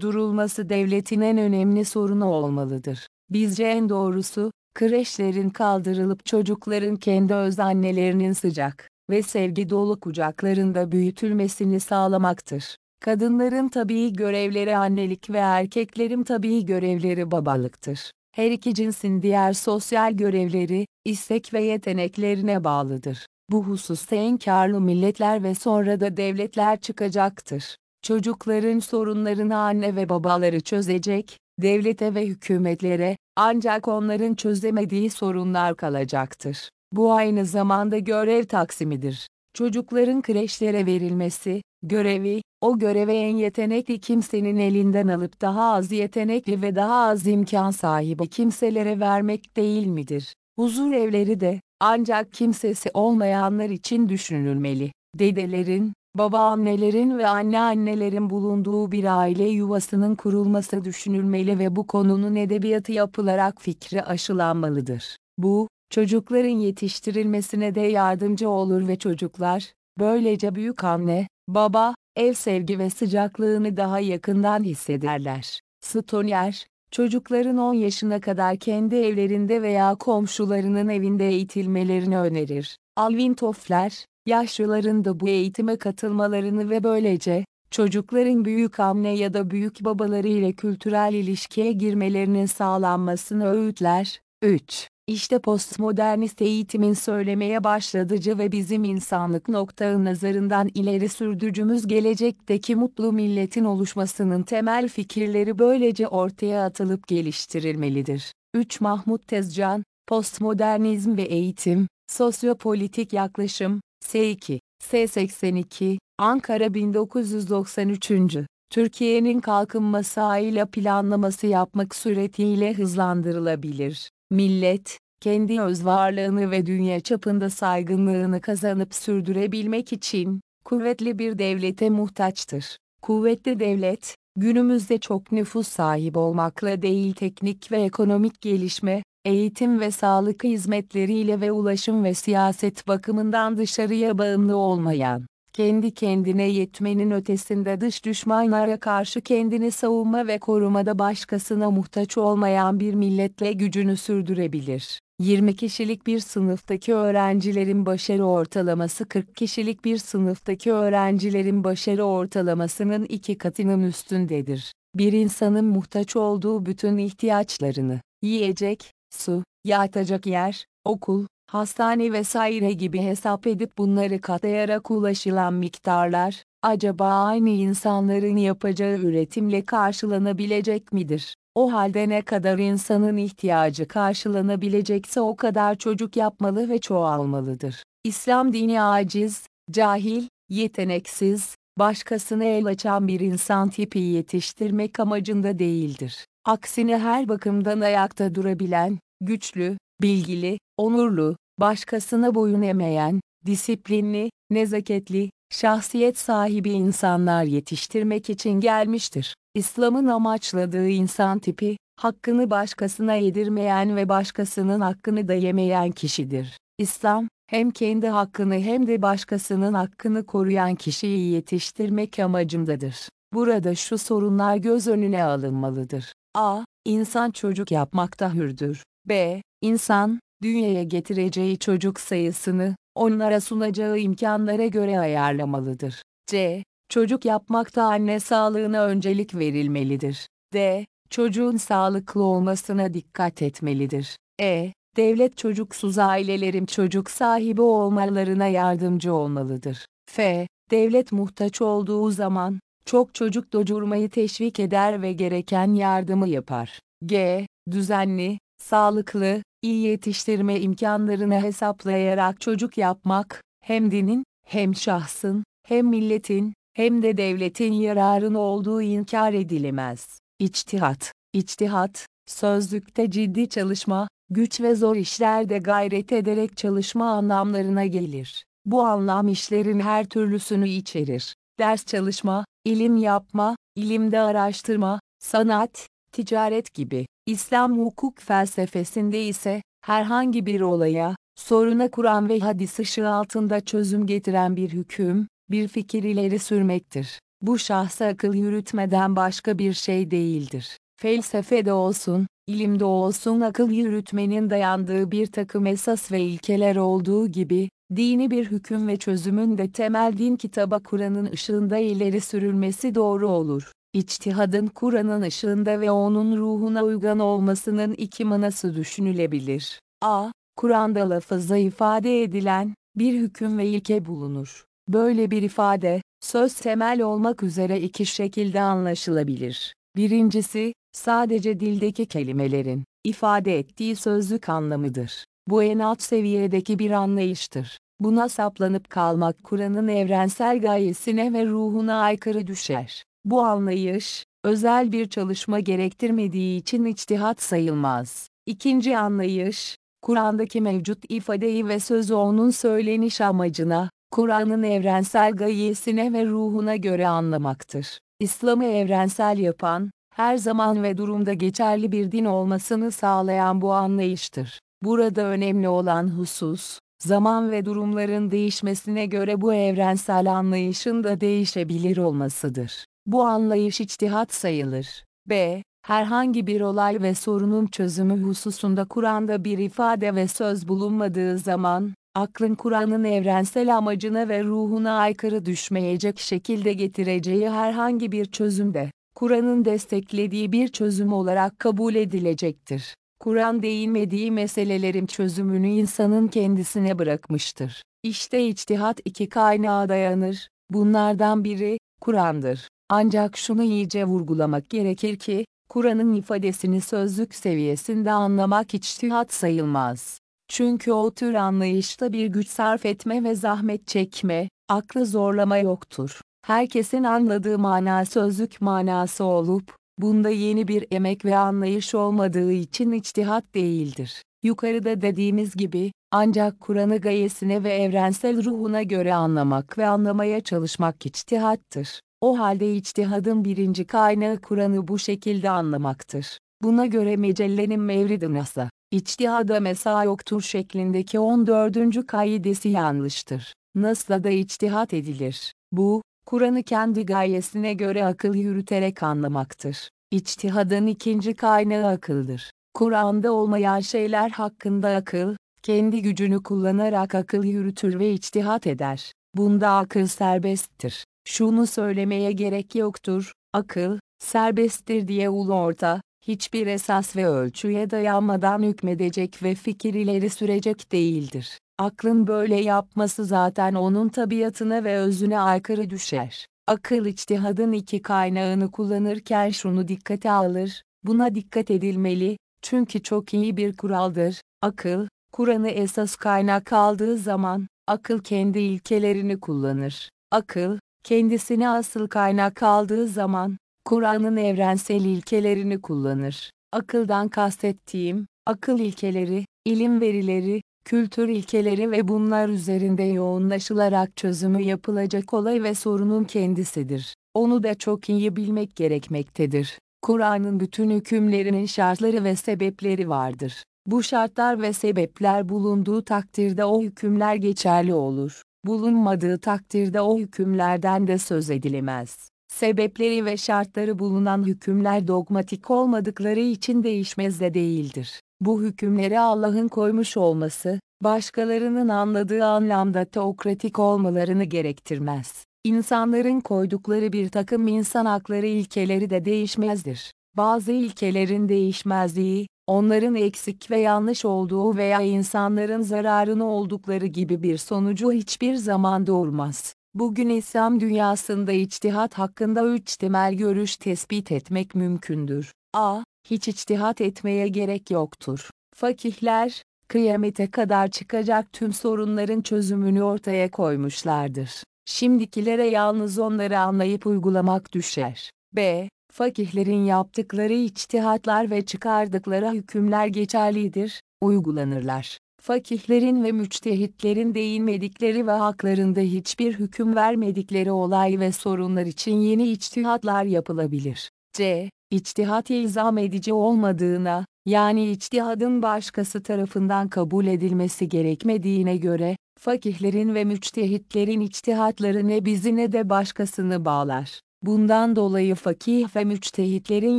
durulması devletin en önemli sorunu olmalıdır. Bizce en doğrusu, kreşlerin kaldırılıp çocukların kendi öz annelerinin sıcak ve sevgi dolu kucaklarında büyütülmesini sağlamaktır. Kadınların tabii görevleri annelik ve erkeklerin tabii görevleri babalıktır. Her iki cinsin diğer sosyal görevleri, istek ve yeteneklerine bağlıdır. Bu hususta en karlı milletler ve sonra da devletler çıkacaktır. Çocukların sorunlarını anne ve babaları çözecek, devlete ve hükümetlere, ancak onların çözemediği sorunlar kalacaktır. Bu aynı zamanda görev taksimidir. Çocukların kreşlere verilmesi, görevi, o göreve en yetenekli kimsenin elinden alıp daha az yetenekli ve daha az imkan sahibi kimselere vermek değil midir? Huzur evleri de, ancak kimsesi olmayanlar için düşünülmeli. Dedelerin, babaannelerin ve anneannelerin bulunduğu bir aile yuvasının kurulması düşünülmeli ve bu konunun edebiyatı yapılarak fikri aşılanmalıdır. Bu, çocukların yetiştirilmesine de yardımcı olur ve çocuklar, böylece büyük anne, baba, ev sevgi ve sıcaklığını daha yakından hissederler. Stoner, çocukların 10 yaşına kadar kendi evlerinde veya komşularının evinde eğitilmelerini önerir. Alvin Toffler, yaşlıların da bu eğitime katılmalarını ve böylece, çocukların büyük anne ya da büyük babaları ile kültürel ilişkiye girmelerinin sağlanmasını öğütler. 3. İşte postmodernist eğitimin söylemeye başladıcı ve bizim insanlık noktağı nazarından ileri sürdücümüz gelecekteki mutlu milletin oluşmasının temel fikirleri böylece ortaya atılıp geliştirilmelidir. 3. Mahmut Tezcan, Postmodernizm ve Eğitim, Sosyopolitik Yaklaşım, S2, S82, Ankara 1993. Türkiye'nin kalkınması aile planlaması yapmak suretiyle hızlandırılabilir. Millet, kendi öz varlığını ve dünya çapında saygınlığını kazanıp sürdürebilmek için, kuvvetli bir devlete muhtaçtır. Kuvvetli devlet, günümüzde çok nüfus sahibi olmakla değil teknik ve ekonomik gelişme, eğitim ve sağlık hizmetleriyle ve ulaşım ve siyaset bakımından dışarıya bağımlı olmayan, kendi kendine yetmenin ötesinde dış düşmanlara karşı kendini savunma ve korumada başkasına muhtaç olmayan bir milletle gücünü sürdürebilir. 20 kişilik bir sınıftaki öğrencilerin başarı ortalaması 40 kişilik bir sınıftaki öğrencilerin başarı ortalamasının iki katının üstündedir. Bir insanın muhtaç olduğu bütün ihtiyaçlarını, yiyecek, su, yatacak yer, okul, hastane vesaire gibi hesap edip bunları katlayarak ulaşılan miktarlar, acaba aynı insanların yapacağı üretimle karşılanabilecek midir? O halde ne kadar insanın ihtiyacı karşılanabilecekse o kadar çocuk yapmalı ve çoğalmalıdır. İslam dini aciz, cahil, yeteneksiz, başkasına el açan bir insan tipi yetiştirmek amacında değildir. Aksine her bakımdan ayakta durabilen, güçlü, bilgili, onurlu, başkasına boyun emeyen, disiplinli, nezaketli, şahsiyet sahibi insanlar yetiştirmek için gelmiştir. İslam'ın amaçladığı insan tipi, hakkını başkasına yedirmeyen ve başkasının hakkını da yemeyen kişidir. İslam, hem kendi hakkını hem de başkasının hakkını koruyan kişiyi yetiştirmek amacındadır. Burada şu sorunlar göz önüne alınmalıdır. A. İnsan çocuk yapmakta hürdür. B. İnsan, dünyaya getireceği çocuk sayısını, onlara sunacağı imkanlara göre ayarlamalıdır. C. Çocuk yapmakta anne sağlığına öncelik verilmelidir. D. Çocuğun sağlıklı olmasına dikkat etmelidir. E. Devlet çocuksuz ailelerin çocuk sahibi olmalarına yardımcı olmalıdır. F. devlet muhtaç olduğu zaman, çok çocuk doğurmayı teşvik eder ve gereken yardımı yapar. G. Düzenli, sağlıklı, iyi yetiştirme imkanlarını hesaplayarak çocuk yapmak, hem dinin, hem şahsın, hem milletin, hem de devletin yararına olduğu inkar edilemez. İçtihat, İçtihat, sözlükte ciddi çalışma, güç ve zor işlerde gayret ederek çalışma anlamlarına gelir. Bu anlam işlerin her türlüsünü içerir. Ders çalışma, ilim yapma, ilimde araştırma, sanat, ticaret gibi. İslam hukuk felsefesinde ise, herhangi bir olaya, soruna Kur'an ve hadis ışığı altında çözüm getiren bir hüküm, bir fikir ileri sürmektir. Bu şahsa akıl yürütmeden başka bir şey değildir. Felsefede olsun, ilimde olsun akıl yürütmenin dayandığı bir takım esas ve ilkeler olduğu gibi, dini bir hüküm ve çözümün de temel din kitaba Kur'an'ın ışığında ileri sürülmesi doğru olur. İçtihadın Kur'an'ın ışığında ve onun ruhuna uygun olmasının iki manası düşünülebilir. a. Kur'an'da lafızla ifade edilen, bir hüküm ve ilke bulunur. Böyle bir ifade, söz temel olmak üzere iki şekilde anlaşılabilir. Birincisi, sadece dildeki kelimelerin, ifade ettiği sözlük anlamıdır. Bu en alt seviyedeki bir anlayıştır. Buna saplanıp kalmak Kur'an'ın evrensel gayesine ve ruhuna aykırı düşer. Bu anlayış, özel bir çalışma gerektirmediği için içtihat sayılmaz. İkinci anlayış, Kur'an'daki mevcut ifadeyi ve sözü onun söyleniş amacına, Kur'an'ın evrensel gayesine ve ruhuna göre anlamaktır. İslam'ı evrensel yapan, her zaman ve durumda geçerli bir din olmasını sağlayan bu anlayıştır. Burada önemli olan husus, zaman ve durumların değişmesine göre bu evrensel anlayışın da değişebilir olmasıdır. Bu anlayış içtihat sayılır. B. Herhangi bir olay ve sorunun çözümü hususunda Kur'an'da bir ifade ve söz bulunmadığı zaman, aklın Kur'an'ın evrensel amacına ve ruhuna aykırı düşmeyecek şekilde getireceği herhangi bir çözümde, Kur'an'ın desteklediği bir çözüm olarak kabul edilecektir. Kur'an değinmediği meselelerin çözümünü insanın kendisine bırakmıştır. İşte içtihat iki kaynağa dayanır. Bunlardan biri, Kur'an'dır. Ancak şunu iyice vurgulamak gerekir ki, Kur'an'ın ifadesini sözlük seviyesinde anlamak içtihat sayılmaz. Çünkü o tür anlayışta bir güç sarf etme ve zahmet çekme, aklı zorlama yoktur. Herkesin anladığı mana sözlük manası olup, bunda yeni bir emek ve anlayış olmadığı için içtihat değildir. Yukarıda dediğimiz gibi, ancak Kur'an'ı gayesine ve evrensel ruhuna göre anlamak ve anlamaya çalışmak içtihattır. O halde içtihadın birinci kaynağı Kur'an'ı bu şekilde anlamaktır. Buna göre mecellenin mevridi nasa, içtihada mesa yoktur şeklindeki 14. kaidesi yanlıştır. Nasla da içtihat edilir. Bu, Kur'an'ı kendi gayesine göre akıl yürüterek anlamaktır. İçtihadın ikinci kaynağı akıldır. Kur'an'da olmayan şeyler hakkında akıl, kendi gücünü kullanarak akıl yürütür ve içtihat eder. Bunda akıl serbesttir. Şunu söylemeye gerek yoktur, akıl, serbesttir diye ulu orta, hiçbir esas ve ölçüye dayanmadan hükmedecek ve fikir ileri sürecek değildir. Aklın böyle yapması zaten onun tabiatına ve özüne aykırı düşer. Akıl içtihadın iki kaynağını kullanırken şunu dikkate alır, buna dikkat edilmeli, çünkü çok iyi bir kuraldır. Akıl, Kur'an'ı esas kaynak aldığı zaman, akıl kendi ilkelerini kullanır. Akıl, kendisini asıl kaynak aldığı zaman, Kur'an'ın evrensel ilkelerini kullanır. Akıldan kastettiğim, akıl ilkeleri, ilim verileri, kültür ilkeleri ve bunlar üzerinde yoğunlaşılarak çözümü yapılacak olay ve sorunun kendisidir. Onu da çok iyi bilmek gerekmektedir. Kur'an'ın bütün hükümlerinin şartları ve sebepleri vardır. Bu şartlar ve sebepler bulunduğu takdirde o hükümler geçerli olur. Bulunmadığı takdirde o hükümlerden de söz edilemez. Sebepleri ve şartları bulunan hükümler dogmatik olmadıkları için değişmez de değildir. Bu hükümleri Allah'ın koymuş olması, başkalarının anladığı anlamda teokratik olmalarını gerektirmez. İnsanların koydukları bir takım insan hakları ilkeleri de değişmezdir. Bazı ilkelerin değişmezliği, onların eksik ve yanlış olduğu veya insanların zararına oldukları gibi bir sonucu hiçbir zaman doğurmaz. Bugün İslam dünyasında içtihat hakkında üç temel görüş tespit etmek mümkündür. A. Hiç içtihat etmeye gerek yoktur. Fakihler, kıyamete kadar çıkacak tüm sorunların çözümünü ortaya koymuşlardır. Şimdikilere yalnız onları anlayıp uygulamak düşer. B. Fakihlerin yaptıkları içtihatlar ve çıkardıkları hükümler geçerlidir, uygulanırlar. Fakihlerin ve müçtehitlerin değinmedikleri ve haklarında hiçbir hüküm vermedikleri olay ve sorunlar için yeni içtihatlar yapılabilir. C. İçtihat ilzam edici olmadığına, yani içtihadın başkası tarafından kabul edilmesi gerekmediğine göre, fakihlerin ve müçtehitlerin içtihatları ne bizi ne de başkasını bağlar. Bundan dolayı fakih ve müçtehitlerin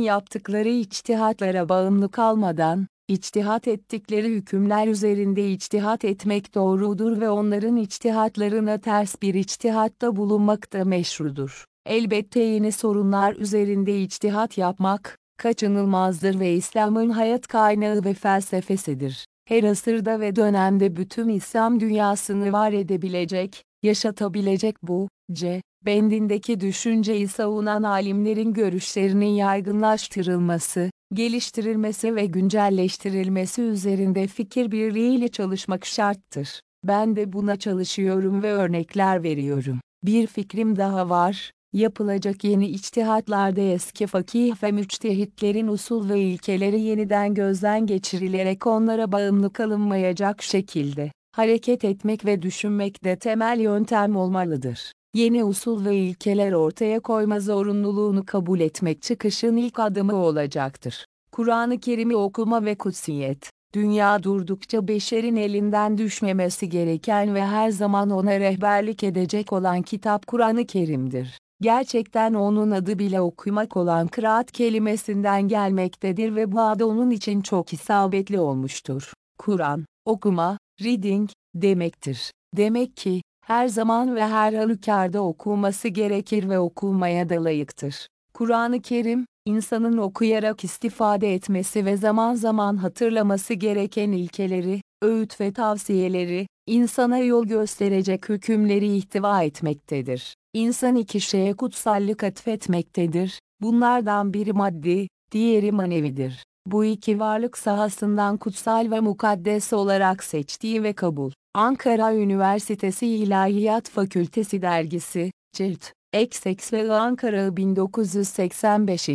yaptıkları içtihatlara bağımlı kalmadan, içtihat ettikleri hükümler üzerinde içtihat etmek doğrudur ve onların içtihatlarına ters bir içtihatta bulunmak da meşrudur. Elbette yeni sorunlar üzerinde içtihat yapmak, kaçınılmazdır ve İslam'ın hayat kaynağı ve felsefesidir. Her asırda ve dönemde bütün İslam dünyasını var edebilecek, yaşatabilecek bu, c. bendindeki düşünceyi savunan alimlerin görüşlerinin yaygınlaştırılması, geliştirilmesi ve güncelleştirilmesi üzerinde fikir birliğiyle çalışmak şarttır. Ben de buna çalışıyorum ve örnekler veriyorum. Bir fikrim daha var, yapılacak yeni içtihatlarda eski fakih ve müçtehitlerin usul ve ilkeleri yeniden gözden geçirilerek onlara bağımlı kalınmayacak şekilde hareket etmek ve düşünmek de temel yöntem olmalıdır. Yeni usul ve ilkeler ortaya koyma zorunluluğunu kabul etmek çıkışın ilk adımı olacaktır. Kur'an-ı Kerim'i okuma ve kutsiyet, dünya durdukça beşerin elinden düşmemesi gereken ve her zaman ona rehberlik edecek olan kitap Kur'an-ı Kerim'dir. Gerçekten onun adı bile okumak olan kıraat kelimesinden gelmektedir ve bu adı onun için çok isabetli olmuştur. Kur'an, okuma, reading, demektir. Demek ki, her zaman ve her halükarda okunması gerekir ve okunmaya da layıktır. Kur'an-ı Kerim, insanın okuyarak istifade etmesi ve zaman zaman hatırlaması gereken ilkeleri, öğüt ve tavsiyeleri, insana yol gösterecek hükümleri ihtiva etmektedir. İnsan iki şeye kutsallık atfetmektedir, bunlardan biri maddi, diğeri manevidir. Bu iki varlık sahasından kutsal ve mukaddes olarak seçtiği ve kabul. Ankara Üniversitesi İlahiyat Fakültesi Dergisi, Cilt, XX ve Ankara 1985.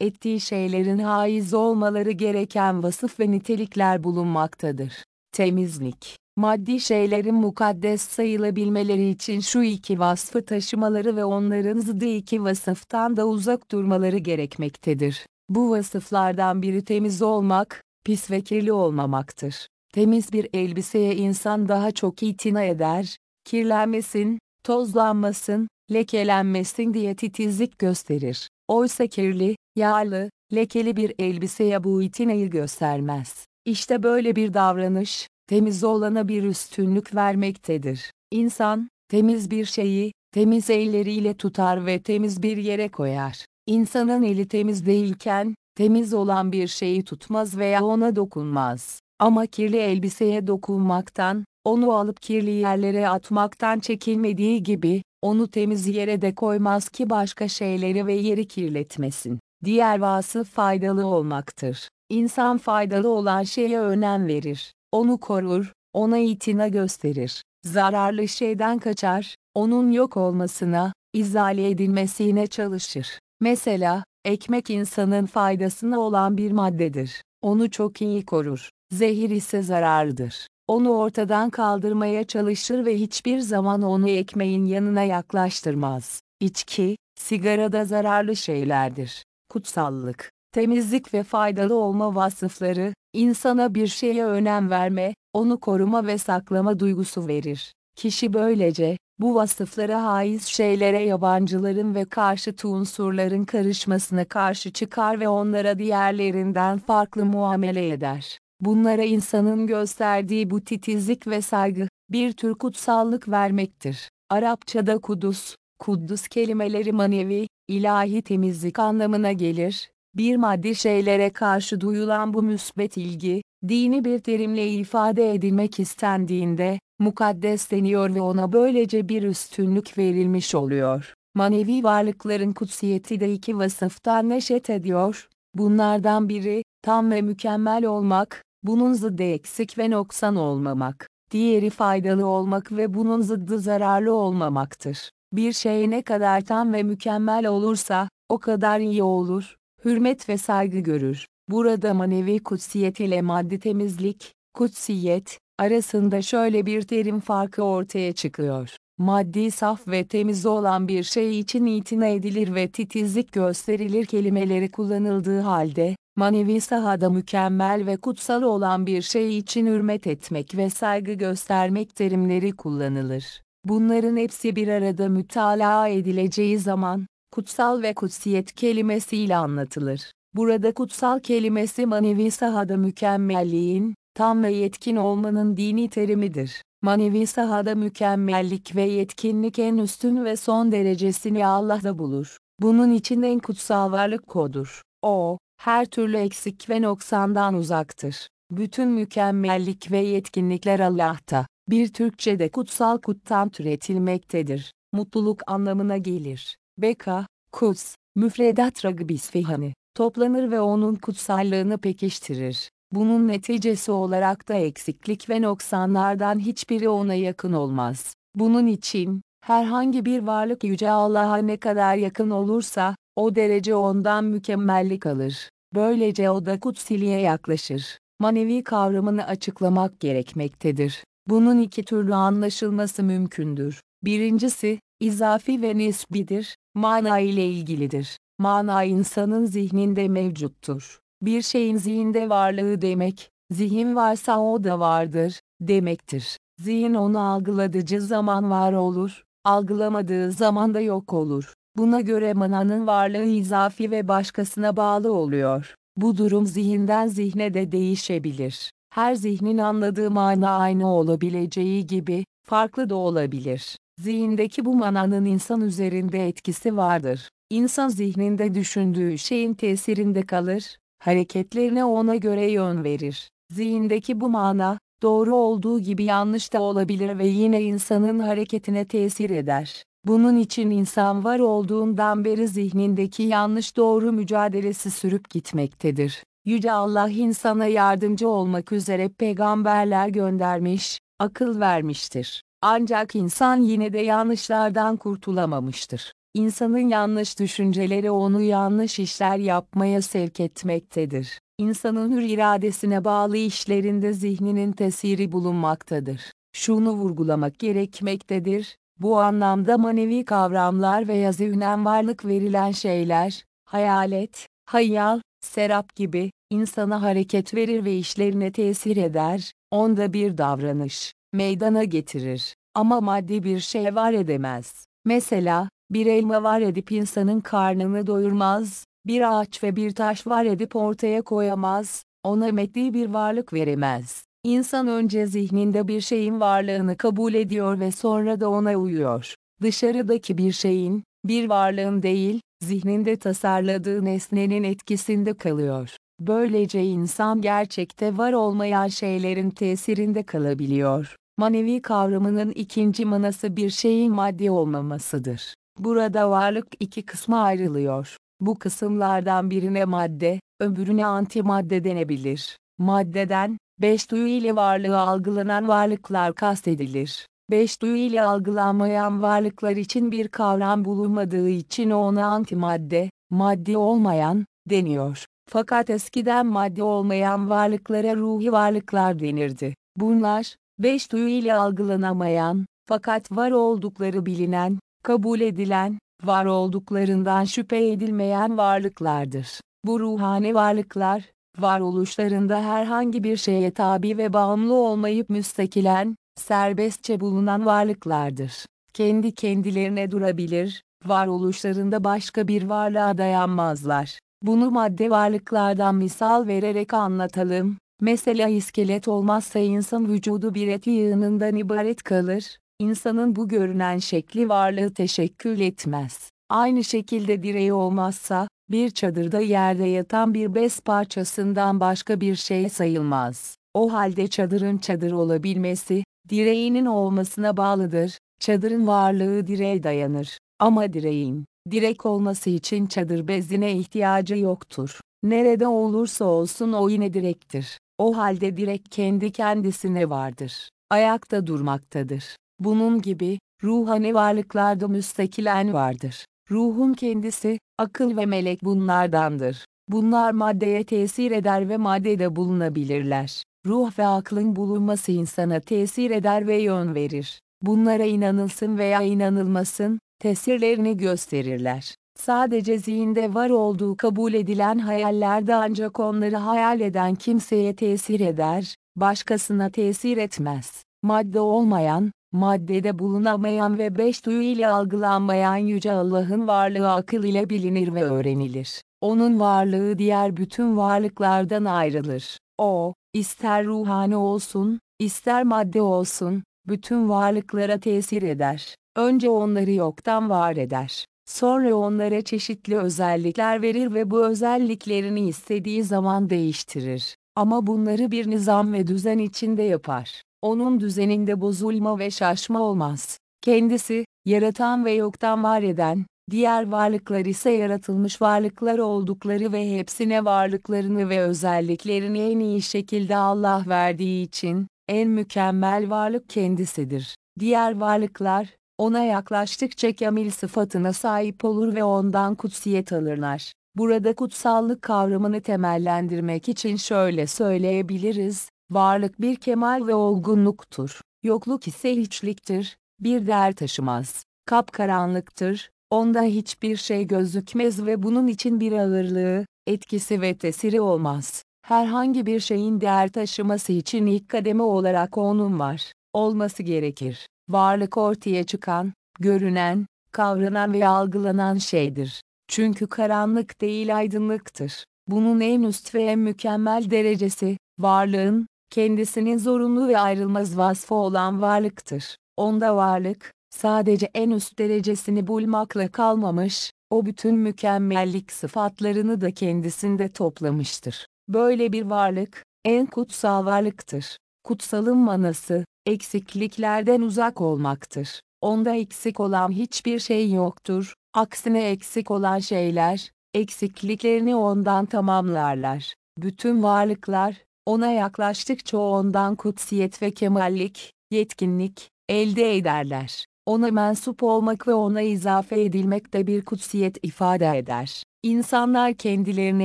Ettiği şeylerin haiz olmaları gereken vasıf ve nitelikler bulunmaktadır. Temizlik maddi şeylerin mukaddes sayılabilmeleri için şu iki vasfı taşımaları ve onların zıddı iki vasıftan da uzak durmaları gerekmektedir. Bu vasıflardan biri temiz olmak, pis ve kirli olmamaktır. Temiz bir elbiseye insan daha çok itina eder, kirlenmesin, tozlanmasın, lekelenmesin diye titizlik gösterir. Oysa kirli, yağlı, lekeli bir elbiseye bu itinayı göstermez. İşte böyle bir davranış, temiz olana bir üstünlük vermektedir. İnsan, temiz bir şeyi, temiz elleriyle tutar ve temiz bir yere koyar. İnsanın eli temiz değilken, temiz olan bir şeyi tutmaz veya ona dokunmaz. Ama kirli elbiseye dokunmaktan, onu alıp kirli yerlere atmaktan çekinmediği gibi, onu temiz yere de koymaz ki başka şeyleri ve yeri kirletmesin. Diğer vasıf faydalı olmaktır. İnsan faydalı olan şeye önem verir onu korur, ona itina gösterir. Zararlı şeyden kaçar, onun yok olmasına, izale edilmesine çalışır. Mesela, ekmek insanın faydasına olan bir maddedir. Onu çok iyi korur. Zehir ise zarardır. Onu ortadan kaldırmaya çalışır ve hiçbir zaman onu ekmeğin yanına yaklaştırmaz. İçki, sigara da zararlı şeylerdir. Kutsallık, temizlik ve faydalı olma vasıfları, insana bir şeye önem verme, onu koruma ve saklama duygusu verir. Kişi böylece, bu vasıflara haiz şeylere yabancıların ve karşıt unsurların karışmasına karşı çıkar ve onlara diğerlerinden farklı muamele eder. Bunlara insanın gösterdiği bu titizlik ve saygı, bir tür kutsallık vermektir. Arapçada kudus, kuddus kelimeleri manevi, ilahi temizlik anlamına gelir, bir maddi şeylere karşı duyulan bu müsbet ilgi, dini bir terimle ifade edilmek istendiğinde, mukaddes deniyor ve ona böylece bir üstünlük verilmiş oluyor. Manevi varlıkların kutsiyeti de iki vasıftan neşet ediyor. Bunlardan biri, tam ve mükemmel olmak, bunun zıddı eksik ve noksan olmamak. Diğeri faydalı olmak ve bunun zıddı zararlı olmamaktır. Bir şey ne kadar tam ve mükemmel olursa, o kadar iyi olur, hürmet ve saygı görür. Burada manevi kutsiyet ile maddi temizlik, kutsiyet, arasında şöyle bir terim farkı ortaya çıkıyor. Maddi saf ve temiz olan bir şey için itina edilir ve titizlik gösterilir kelimeleri kullanıldığı halde, manevi sahada mükemmel ve kutsal olan bir şey için hürmet etmek ve saygı göstermek terimleri kullanılır. Bunların hepsi bir arada mütalaa edileceği zaman, kutsal ve kutsiyet kelimesiyle anlatılır. Burada kutsal kelimesi manevi sahada mükemmelliğin, tam ve yetkin olmanın dini terimidir. Manevi sahada mükemmellik ve yetkinlik en üstün ve son derecesini Allah'da bulur. Bunun için en kutsal varlık kodur. O, her türlü eksik ve noksandan uzaktır. Bütün mükemmellik ve yetkinlikler Allah'ta. Bir Türkçe'de kutsal kuttan türetilmektedir. Mutluluk anlamına gelir. Beka, kuts, müfredat ragıbis fehani, toplanır ve onun kutsallığını pekiştirir. Bunun neticesi olarak da eksiklik ve noksanlardan hiçbiri ona yakın olmaz. Bunun için, herhangi bir varlık Yüce Allah'a ne kadar yakın olursa, o derece ondan mükemmellik alır. Böylece o da kutsiliğe yaklaşır. Manevi kavramını açıklamak gerekmektedir. Bunun iki türlü anlaşılması mümkündür. Birincisi, izafi ve nisbidir, mana ile ilgilidir. Mana insanın zihninde mevcuttur. Bir şeyin zihinde varlığı demek, zihin varsa o da vardır, demektir. Zihin onu algıladığı zaman var olur, algılamadığı zaman da yok olur. Buna göre mananın varlığı izafi ve başkasına bağlı oluyor. Bu durum zihinden zihne de değişebilir. Her zihnin anladığı mana aynı olabileceği gibi, farklı da olabilir. Zihindeki bu mananın insan üzerinde etkisi vardır. İnsan zihninde düşündüğü şeyin tesirinde kalır, hareketlerine ona göre yön verir. Zihindeki bu mana, doğru olduğu gibi yanlış da olabilir ve yine insanın hareketine tesir eder. Bunun için insan var olduğundan beri zihnindeki yanlış doğru mücadelesi sürüp gitmektedir. Yüce Allah insana yardımcı olmak üzere peygamberler göndermiş, akıl vermiştir. Ancak insan yine de yanlışlardan kurtulamamıştır. İnsanın yanlış düşünceleri onu yanlış işler yapmaya sevk etmektedir. İnsanın hür iradesine bağlı işlerinde zihninin tesiri bulunmaktadır. Şunu vurgulamak gerekmektedir, bu anlamda manevi kavramlar veya zihnen varlık verilen şeyler, hayalet, hayal, serap gibi, insana hareket verir ve işlerine tesir eder, onda bir davranış, meydana getirir. Ama maddi bir şey var edemez. Mesela, bir elma var edip insanın karnını doyurmaz, bir ağaç ve bir taş var edip ortaya koyamaz, ona maddi bir varlık veremez. İnsan önce zihninde bir şeyin varlığını kabul ediyor ve sonra da ona uyuyor. Dışarıdaki bir şeyin, bir varlığın değil, zihninde tasarladığı nesnenin etkisinde kalıyor. Böylece insan gerçekte var olmayan şeylerin tesirinde kalabiliyor. Manevi kavramının ikinci manası bir şeyin maddi olmamasıdır. Burada varlık iki kısma ayrılıyor. Bu kısımlardan birine madde, öbürüne antimadde denebilir. Maddeden, beş duyu ile varlığı algılanan varlıklar kastedilir. Beş duyu ile algılanmayan varlıklar için bir kavram bulunmadığı için ona antimadde, maddi olmayan, deniyor. Fakat eskiden madde olmayan varlıklara ruhi varlıklar denirdi. Bunlar, beş duyu ile algılanamayan, fakat var oldukları bilinen, kabul edilen, var olduklarından şüphe edilmeyen varlıklardır. Bu ruhani varlıklar, varoluşlarında herhangi bir şeye tabi ve bağımlı olmayıp müstakilen, serbestçe bulunan varlıklardır. Kendi kendilerine durabilir, varoluşlarında başka bir varlığa dayanmazlar. Bunu madde varlıklardan misal vererek anlatalım. Mesela iskelet olmazsa insan vücudu bir et yığınından ibaret kalır, İnsanın bu görünen şekli varlığı teşekkül etmez. Aynı şekilde direği olmazsa, bir çadırda yerde yatan bir bez parçasından başka bir şey sayılmaz. O halde çadırın çadır olabilmesi, direğinin olmasına bağlıdır. Çadırın varlığı direğe dayanır. Ama direğin, direk olması için çadır bezine ihtiyacı yoktur. Nerede olursa olsun o yine direktir. O halde direk kendi kendisine vardır. Ayakta durmaktadır. Bunun gibi, ruhani varlıklarda müstakilen vardır. Ruhun kendisi, akıl ve melek bunlardandır. Bunlar maddeye tesir eder ve maddede bulunabilirler. Ruh ve aklın bulunması insana tesir eder ve yön verir. Bunlara inanılsın veya inanılmasın, tesirlerini gösterirler. Sadece zihinde var olduğu kabul edilen hayallerde ancak onları hayal eden kimseye tesir eder, başkasına tesir etmez. Madde olmayan, maddede bulunamayan ve beş duyu ile algılanmayan Yüce Allah'ın varlığı akıl ile bilinir ve öğrenilir. Onun varlığı diğer bütün varlıklardan ayrılır. O, ister ruhani olsun, ister madde olsun, bütün varlıklara tesir eder. Önce onları yoktan var eder. Sonra onlara çeşitli özellikler verir ve bu özelliklerini istediği zaman değiştirir. Ama bunları bir nizam ve düzen içinde yapar. Onun düzeninde bozulma ve şaşma olmaz. Kendisi, yaratan ve yoktan var eden, diğer varlıklar ise yaratılmış varlıklar oldukları ve hepsine varlıklarını ve özelliklerini en iyi şekilde Allah verdiği için, en mükemmel varlık kendisidir. Diğer varlıklar, ona yaklaştıkça kamil sıfatına sahip olur ve ondan kutsiyet alırlar. Burada kutsallık kavramını temellendirmek için şöyle söyleyebiliriz, varlık bir kemal ve olgunluktur. Yokluk ise hiçliktir, bir değer taşımaz. Kapkaranlıktır, onda hiçbir şey gözükmez ve bunun için bir ağırlığı, etkisi ve tesiri olmaz. Herhangi bir şeyin değer taşıması için ilk kademe olarak onun var, olması gerekir. Varlık ortaya çıkan, görünen, kavranan ve algılanan şeydir. Çünkü karanlık değil aydınlıktır. Bunun en üst ve en mükemmel derecesi, varlığın, kendisinin zorunlu ve ayrılmaz vasfı olan varlıktır. Onda varlık, sadece en üst derecesini bulmakla kalmamış, o bütün mükemmellik sıfatlarını da kendisinde toplamıştır. Böyle bir varlık, en kutsal varlıktır. Kutsalın manası, eksikliklerden uzak olmaktır. Onda eksik olan hiçbir şey yoktur, aksine eksik olan şeyler, eksikliklerini ondan tamamlarlar. Bütün varlıklar, ona yaklaştıkça ondan kutsiyet ve kemallik, yetkinlik, elde ederler. Ona mensup olmak ve ona izafe edilmek de bir kutsiyet ifade eder. İnsanlar kendilerini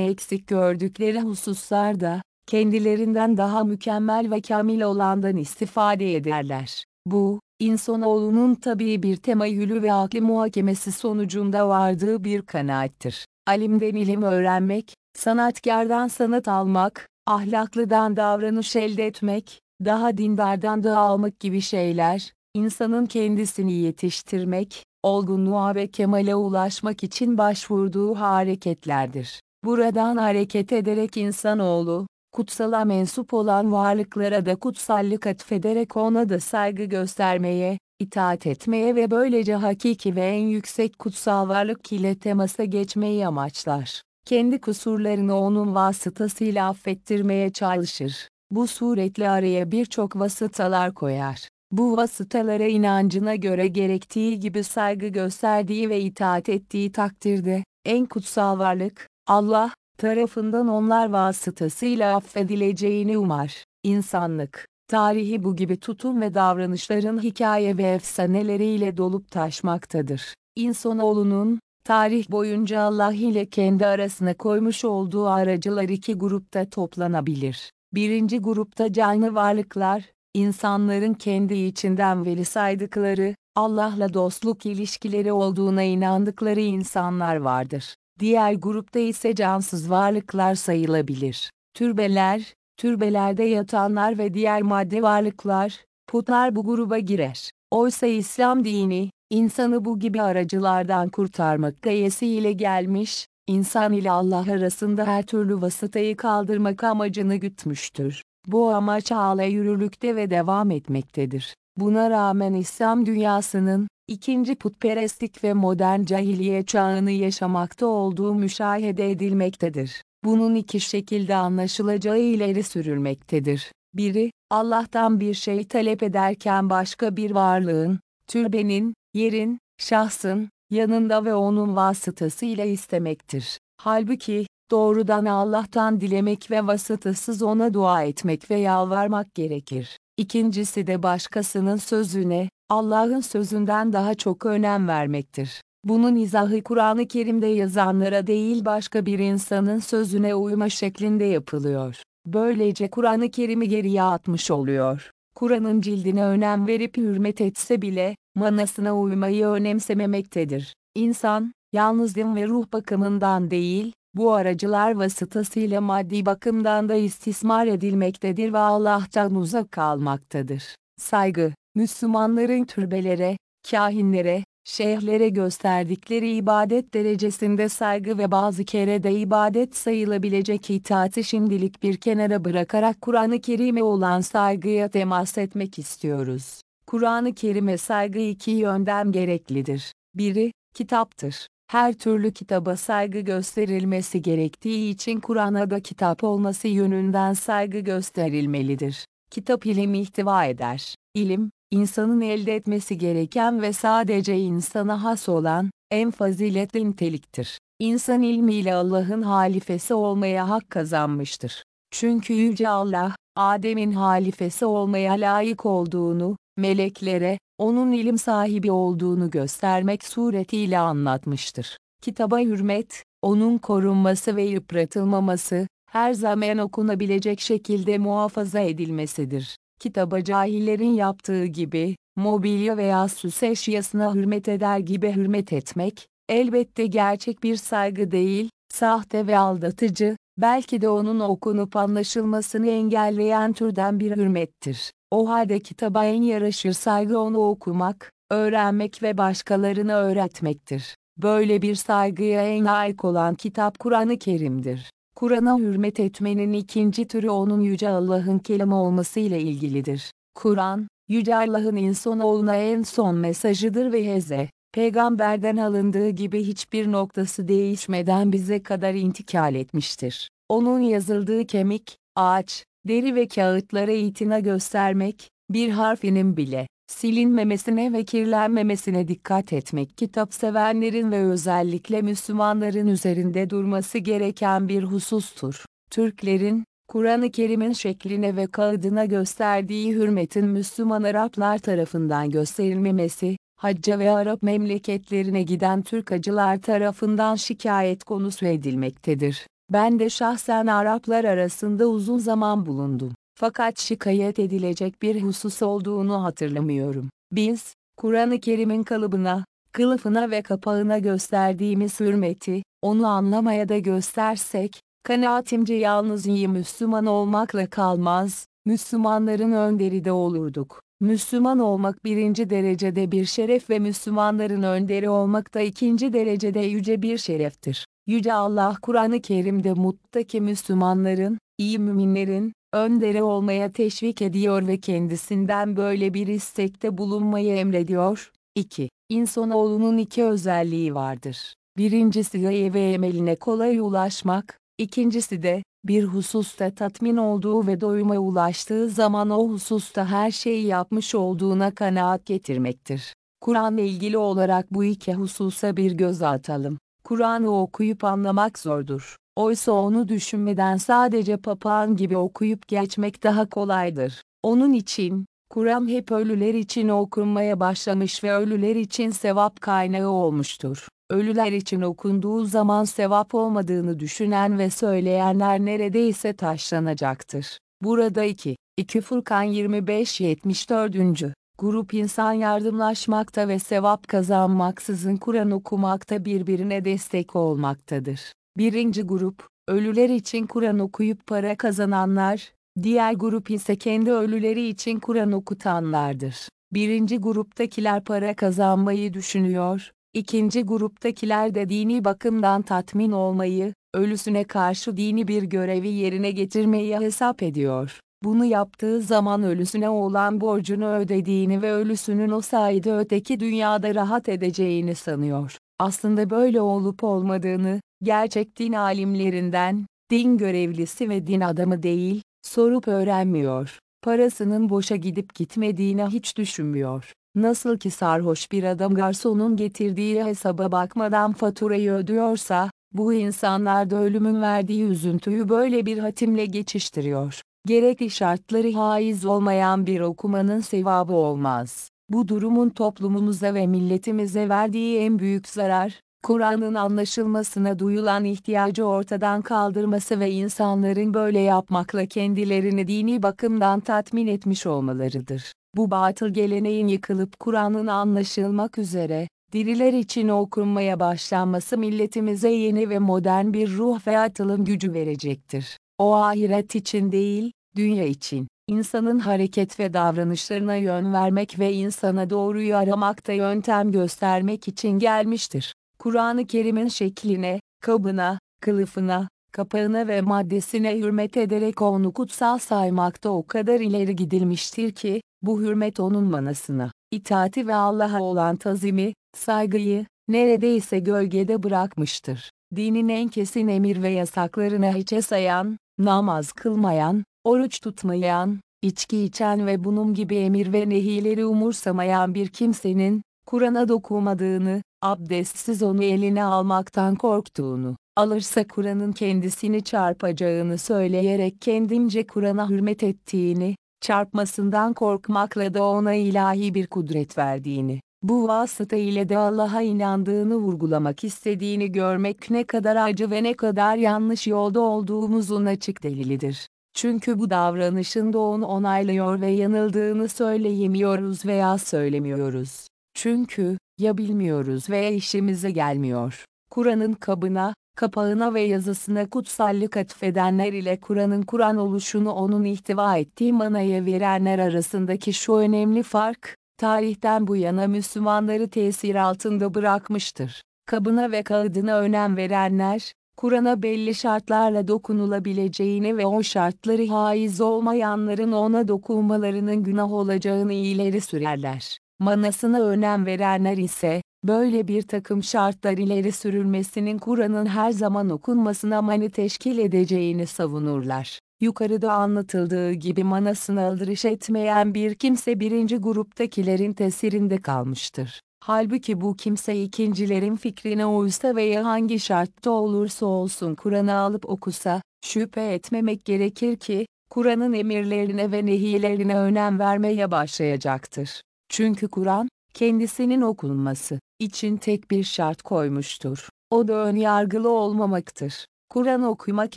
eksik gördükleri hususlarda, kendilerinden daha mükemmel ve kamil olandan istifade ederler. Bu, insanoğlunun tabii bir temayülü ve akli muhakemesi sonucunda vardığı bir kanaattir. Alimden ilim öğrenmek, sanatkardan sanat almak, ahlaklıdan davranış elde etmek, daha dindardan da almak gibi şeyler, insanın kendisini yetiştirmek, olgunluğa ve kemale ulaşmak için başvurduğu hareketlerdir. Buradan hareket ederek insanoğlu, kutsala mensup olan varlıklara da kutsallık atfederek ona da saygı göstermeye, itaat etmeye ve böylece hakiki ve en yüksek kutsal varlık ile temasa geçmeyi amaçlar. Kendi kusurlarını onun vasıtasıyla affettirmeye çalışır. Bu suretle araya birçok vasıtalar koyar. Bu vasıtalara inancına göre gerektiği gibi saygı gösterdiği ve itaat ettiği takdirde, en kutsal varlık, Allah, tarafından onlar vasıtasıyla affedileceğini umar. İnsanlık, tarihi bu gibi tutum ve davranışların hikaye ve efsaneleriyle dolup taşmaktadır. İnsanoğlunun, tarih boyunca Allah ile kendi arasına koymuş olduğu aracılar iki grupta toplanabilir. Birinci grupta canlı varlıklar, insanların kendi içinden veli saydıkları, Allah'la dostluk ilişkileri olduğuna inandıkları insanlar vardır. Diğer grupta ise cansız varlıklar sayılabilir. Türbeler, türbelerde yatanlar ve diğer madde varlıklar, putlar bu gruba girer. Oysa İslam dini, insanı bu gibi aracılardan kurtarmak gayesiyle gelmiş, insan ile Allah arasında her türlü vasıtayı kaldırmak amacını gütmüştür. Bu amaç hala yürürlükte ve devam etmektedir. Buna rağmen İslam dünyasının, ikinci putperestlik ve modern cahiliye çağını yaşamakta olduğu müşahede edilmektedir. Bunun iki şekilde anlaşılacağı ileri sürülmektedir. Biri, Allah'tan bir şey talep ederken başka bir varlığın, türbenin, yerin, şahsın, yanında ve onun vasıtasıyla istemektir. Halbuki, doğrudan Allah'tan dilemek ve vasıtasız ona dua etmek ve yalvarmak gerekir. İkincisi de başkasının sözüne, Allah'ın sözünden daha çok önem vermektir. Bunun izahı Kur'an-ı Kerim'de yazanlara değil başka bir insanın sözüne uyma şeklinde yapılıyor. Böylece Kur'an-ı Kerim'i geriye atmış oluyor. Kur'an'ın cildine önem verip hürmet etse bile, manasına uymayı önemsememektedir. İnsan, yalnız din ve ruh bakımından değil, bu aracılar vasıtasıyla maddi bakımdan da istismar edilmektedir ve Allah'tan uzak kalmaktadır. Saygı, Müslümanların türbelere, kahinlere, şeyhlere gösterdikleri ibadet derecesinde saygı ve bazı kere de ibadet sayılabilecek itaati şimdilik bir kenara bırakarak Kur'an-ı Kerim'e olan saygıya temas etmek istiyoruz. Kur'an-ı Kerim'e saygı iki yönden gereklidir. Biri, kitaptır. Her türlü kitaba saygı gösterilmesi gerektiği için Kur'an'a da kitap olması yönünden saygı gösterilmelidir. Kitap ilim ihtiva eder. İlim, insanın elde etmesi gereken ve sadece insana has olan, en faziletli niteliktir. İnsan ilmiyle Allah'ın halifesi olmaya hak kazanmıştır. Çünkü Yüce Allah, Adem'in halifesi olmaya layık olduğunu, meleklere, onun ilim sahibi olduğunu göstermek suretiyle anlatmıştır. Kitaba hürmet, onun korunması ve yıpratılmaması, her zaman okunabilecek şekilde muhafaza edilmesidir. Kitaba cahillerin yaptığı gibi, mobilya veya süs eşyasına hürmet eder gibi hürmet etmek, elbette gerçek bir saygı değil, sahte ve aldatıcı, belki de onun okunup anlaşılmasını engelleyen türden bir hürmettir. O halde kitaba en yaraşır saygı onu okumak, öğrenmek ve başkalarına öğretmektir. Böyle bir saygıya en layık olan kitap Kur'an-ı Kerim'dir. Kur'an'a hürmet etmenin ikinci türü onun Yüce Allah'ın kelamı olması ile ilgilidir. Kur'an, Yüce Allah'ın insanoğluna en son mesajıdır ve heze, peygamberden alındığı gibi hiçbir noktası değişmeden bize kadar intikal etmiştir. Onun yazıldığı kemik, ağaç, deri ve kağıtlara itina göstermek, bir harfinin bile silinmemesine ve kirlenmemesine dikkat etmek kitap sevenlerin ve özellikle Müslümanların üzerinde durması gereken bir husustur. Türklerin, Kur'an-ı Kerim'in şekline ve kağıdına gösterdiği hürmetin Müslüman Araplar tarafından gösterilmemesi, hacca ve Arap memleketlerine giden Türk hacılar tarafından şikayet konusu edilmektedir. Ben de şahsen Araplar arasında uzun zaman bulundum. Fakat şikayet edilecek bir husus olduğunu hatırlamıyorum. Biz, Kur'an-ı Kerim'in kalıbına, kılıfına ve kapağına gösterdiğimiz hürmeti, onu anlamaya da göstersek, kanaatimce yalnız iyi Müslüman olmakla kalmaz, Müslümanların önderi de olurduk. Müslüman olmak birinci derecede bir şeref ve Müslümanların önderi olmak da ikinci derecede yüce bir şereftir. Yüce Allah Kur'an-ı Kerim'de muttaki Müslümanların, iyi müminlerin, önderi olmaya teşvik ediyor ve kendisinden böyle bir istekte bulunmayı emrediyor. 2. İnsanoğlunun iki özelliği vardır. Birincisi gaye ve emeline kolay ulaşmak, ikincisi de, bir hususta tatmin olduğu ve doyuma ulaştığı zaman o hususta her şeyi yapmış olduğuna kanaat getirmektir. Kur'an'la ilgili olarak bu iki hususa bir göz atalım. Kur'an'ı okuyup anlamak zordur. Oysa onu düşünmeden sadece papağan gibi okuyup geçmek daha kolaydır. Onun için, Kur'an hep ölüler için okunmaya başlamış ve ölüler için sevap kaynağı olmuştur. Ölüler için okunduğu zaman sevap olmadığını düşünen ve söyleyenler neredeyse taşlanacaktır. Burada 2. 2 Furkan 25-74. Grup insan yardımlaşmakta ve sevap kazanmaksızın Kur'an okumakta birbirine destek olmaktadır. Birinci grup, ölüler için Kur'an okuyup para kazananlar, diğer grup ise kendi ölüleri için Kur'an okutanlardır. Birinci gruptakiler para kazanmayı düşünüyor, ikinci gruptakiler de dini bakımdan tatmin olmayı, ölüsüne karşı dini bir görevi yerine getirmeyi hesap ediyor. Bunu yaptığı zaman ölüsüne olan borcunu ödediğini ve ölüsünün o sayede öteki dünyada rahat edeceğini sanıyor. Aslında böyle olup olmadığını, gerçek din alimlerinden, din görevlisi ve din adamı değil, sorup öğrenmiyor. Parasının boşa gidip gitmediğini hiç düşünmüyor. Nasıl ki sarhoş bir adam garsonun getirdiği hesaba bakmadan faturayı ödüyorsa, bu insanlar da ölümün verdiği üzüntüyü böyle bir hatimle geçiştiriyor. Gerekli şartları haiz olmayan bir okumanın sevabı olmaz. Bu durumun toplumumuza ve milletimize verdiği en büyük zarar, Kur'an'ın anlaşılmasına duyulan ihtiyacı ortadan kaldırması ve insanların böyle yapmakla kendilerini dini bakımdan tatmin etmiş olmalarıdır. Bu batıl geleneğin yıkılıp Kur'an'ın anlaşılmak üzere, diriler için okunmaya başlanması milletimize yeni ve modern bir ruh ve atılım gücü verecektir. O ahiret için değil, dünya için. İnsanın hareket ve davranışlarına yön vermek ve insana doğruyu aramakta yöntem göstermek için gelmiştir. Kur'an-ı Kerim'in şekline, kabına, kılıfına, kapağına ve maddesine hürmet ederek onu kutsal saymakta o kadar ileri gidilmiştir ki, bu hürmet onun manasına, itaati ve Allah'a olan tazimi, saygıyı, neredeyse gölgede bırakmıştır. Dinin en kesin emir ve yasaklarını hiçe sayan, namaz kılmayan, oruç tutmayan, içki içen ve bunun gibi emir ve nehileri umursamayan bir kimsenin, Kur'an'a dokunmadığını, abdestsiz onu eline almaktan korktuğunu, alırsa Kur'an'ın kendisini çarpacağını söyleyerek kendince Kur'an'a hürmet ettiğini, çarpmasından korkmakla da ona ilahi bir kudret verdiğini, bu vasıta ile de Allah'a inandığını vurgulamak istediğini görmek ne kadar acı ve ne kadar yanlış yolda olduğumuzun açık delilidir. Çünkü bu davranışında onu onaylıyor ve yanıldığını söyleyemiyoruz veya söylemiyoruz. Çünkü, ya bilmiyoruz veya işimize gelmiyor. Kur'an'ın kabına, kapağına ve yazısına kutsallık atfedenler ile Kur'an'ın Kur'an oluşunu onun ihtiva ettiği manaya verenler arasındaki şu önemli fark, tarihten bu yana Müslümanları tesir altında bırakmıştır. Kabına ve kağıdına önem verenler, Kur'an'a belli şartlarla dokunulabileceğini ve o şartları haiz olmayanların ona dokunmalarının günah olacağını ileri sürerler. Manasına önem verenler ise, böyle bir takım şartlar ileri sürülmesinin Kur'an'ın her zaman okunmasına mani teşkil edeceğini savunurlar. Yukarıda anlatıldığı gibi manasına aldırış etmeyen bir kimse birinci gruptakilerin tesirinde kalmıştır. Halbuki bu kimse ikincilerin fikrine uysa veya hangi şartta olursa olsun Kur'an'ı alıp okusa, şüphe etmemek gerekir ki, Kur'an'ın emirlerine ve nehilerine önem vermeye başlayacaktır. Çünkü Kur'an, kendisinin okunması için tek bir şart koymuştur. O da ön yargılı olmamaktır. Kur'an okumak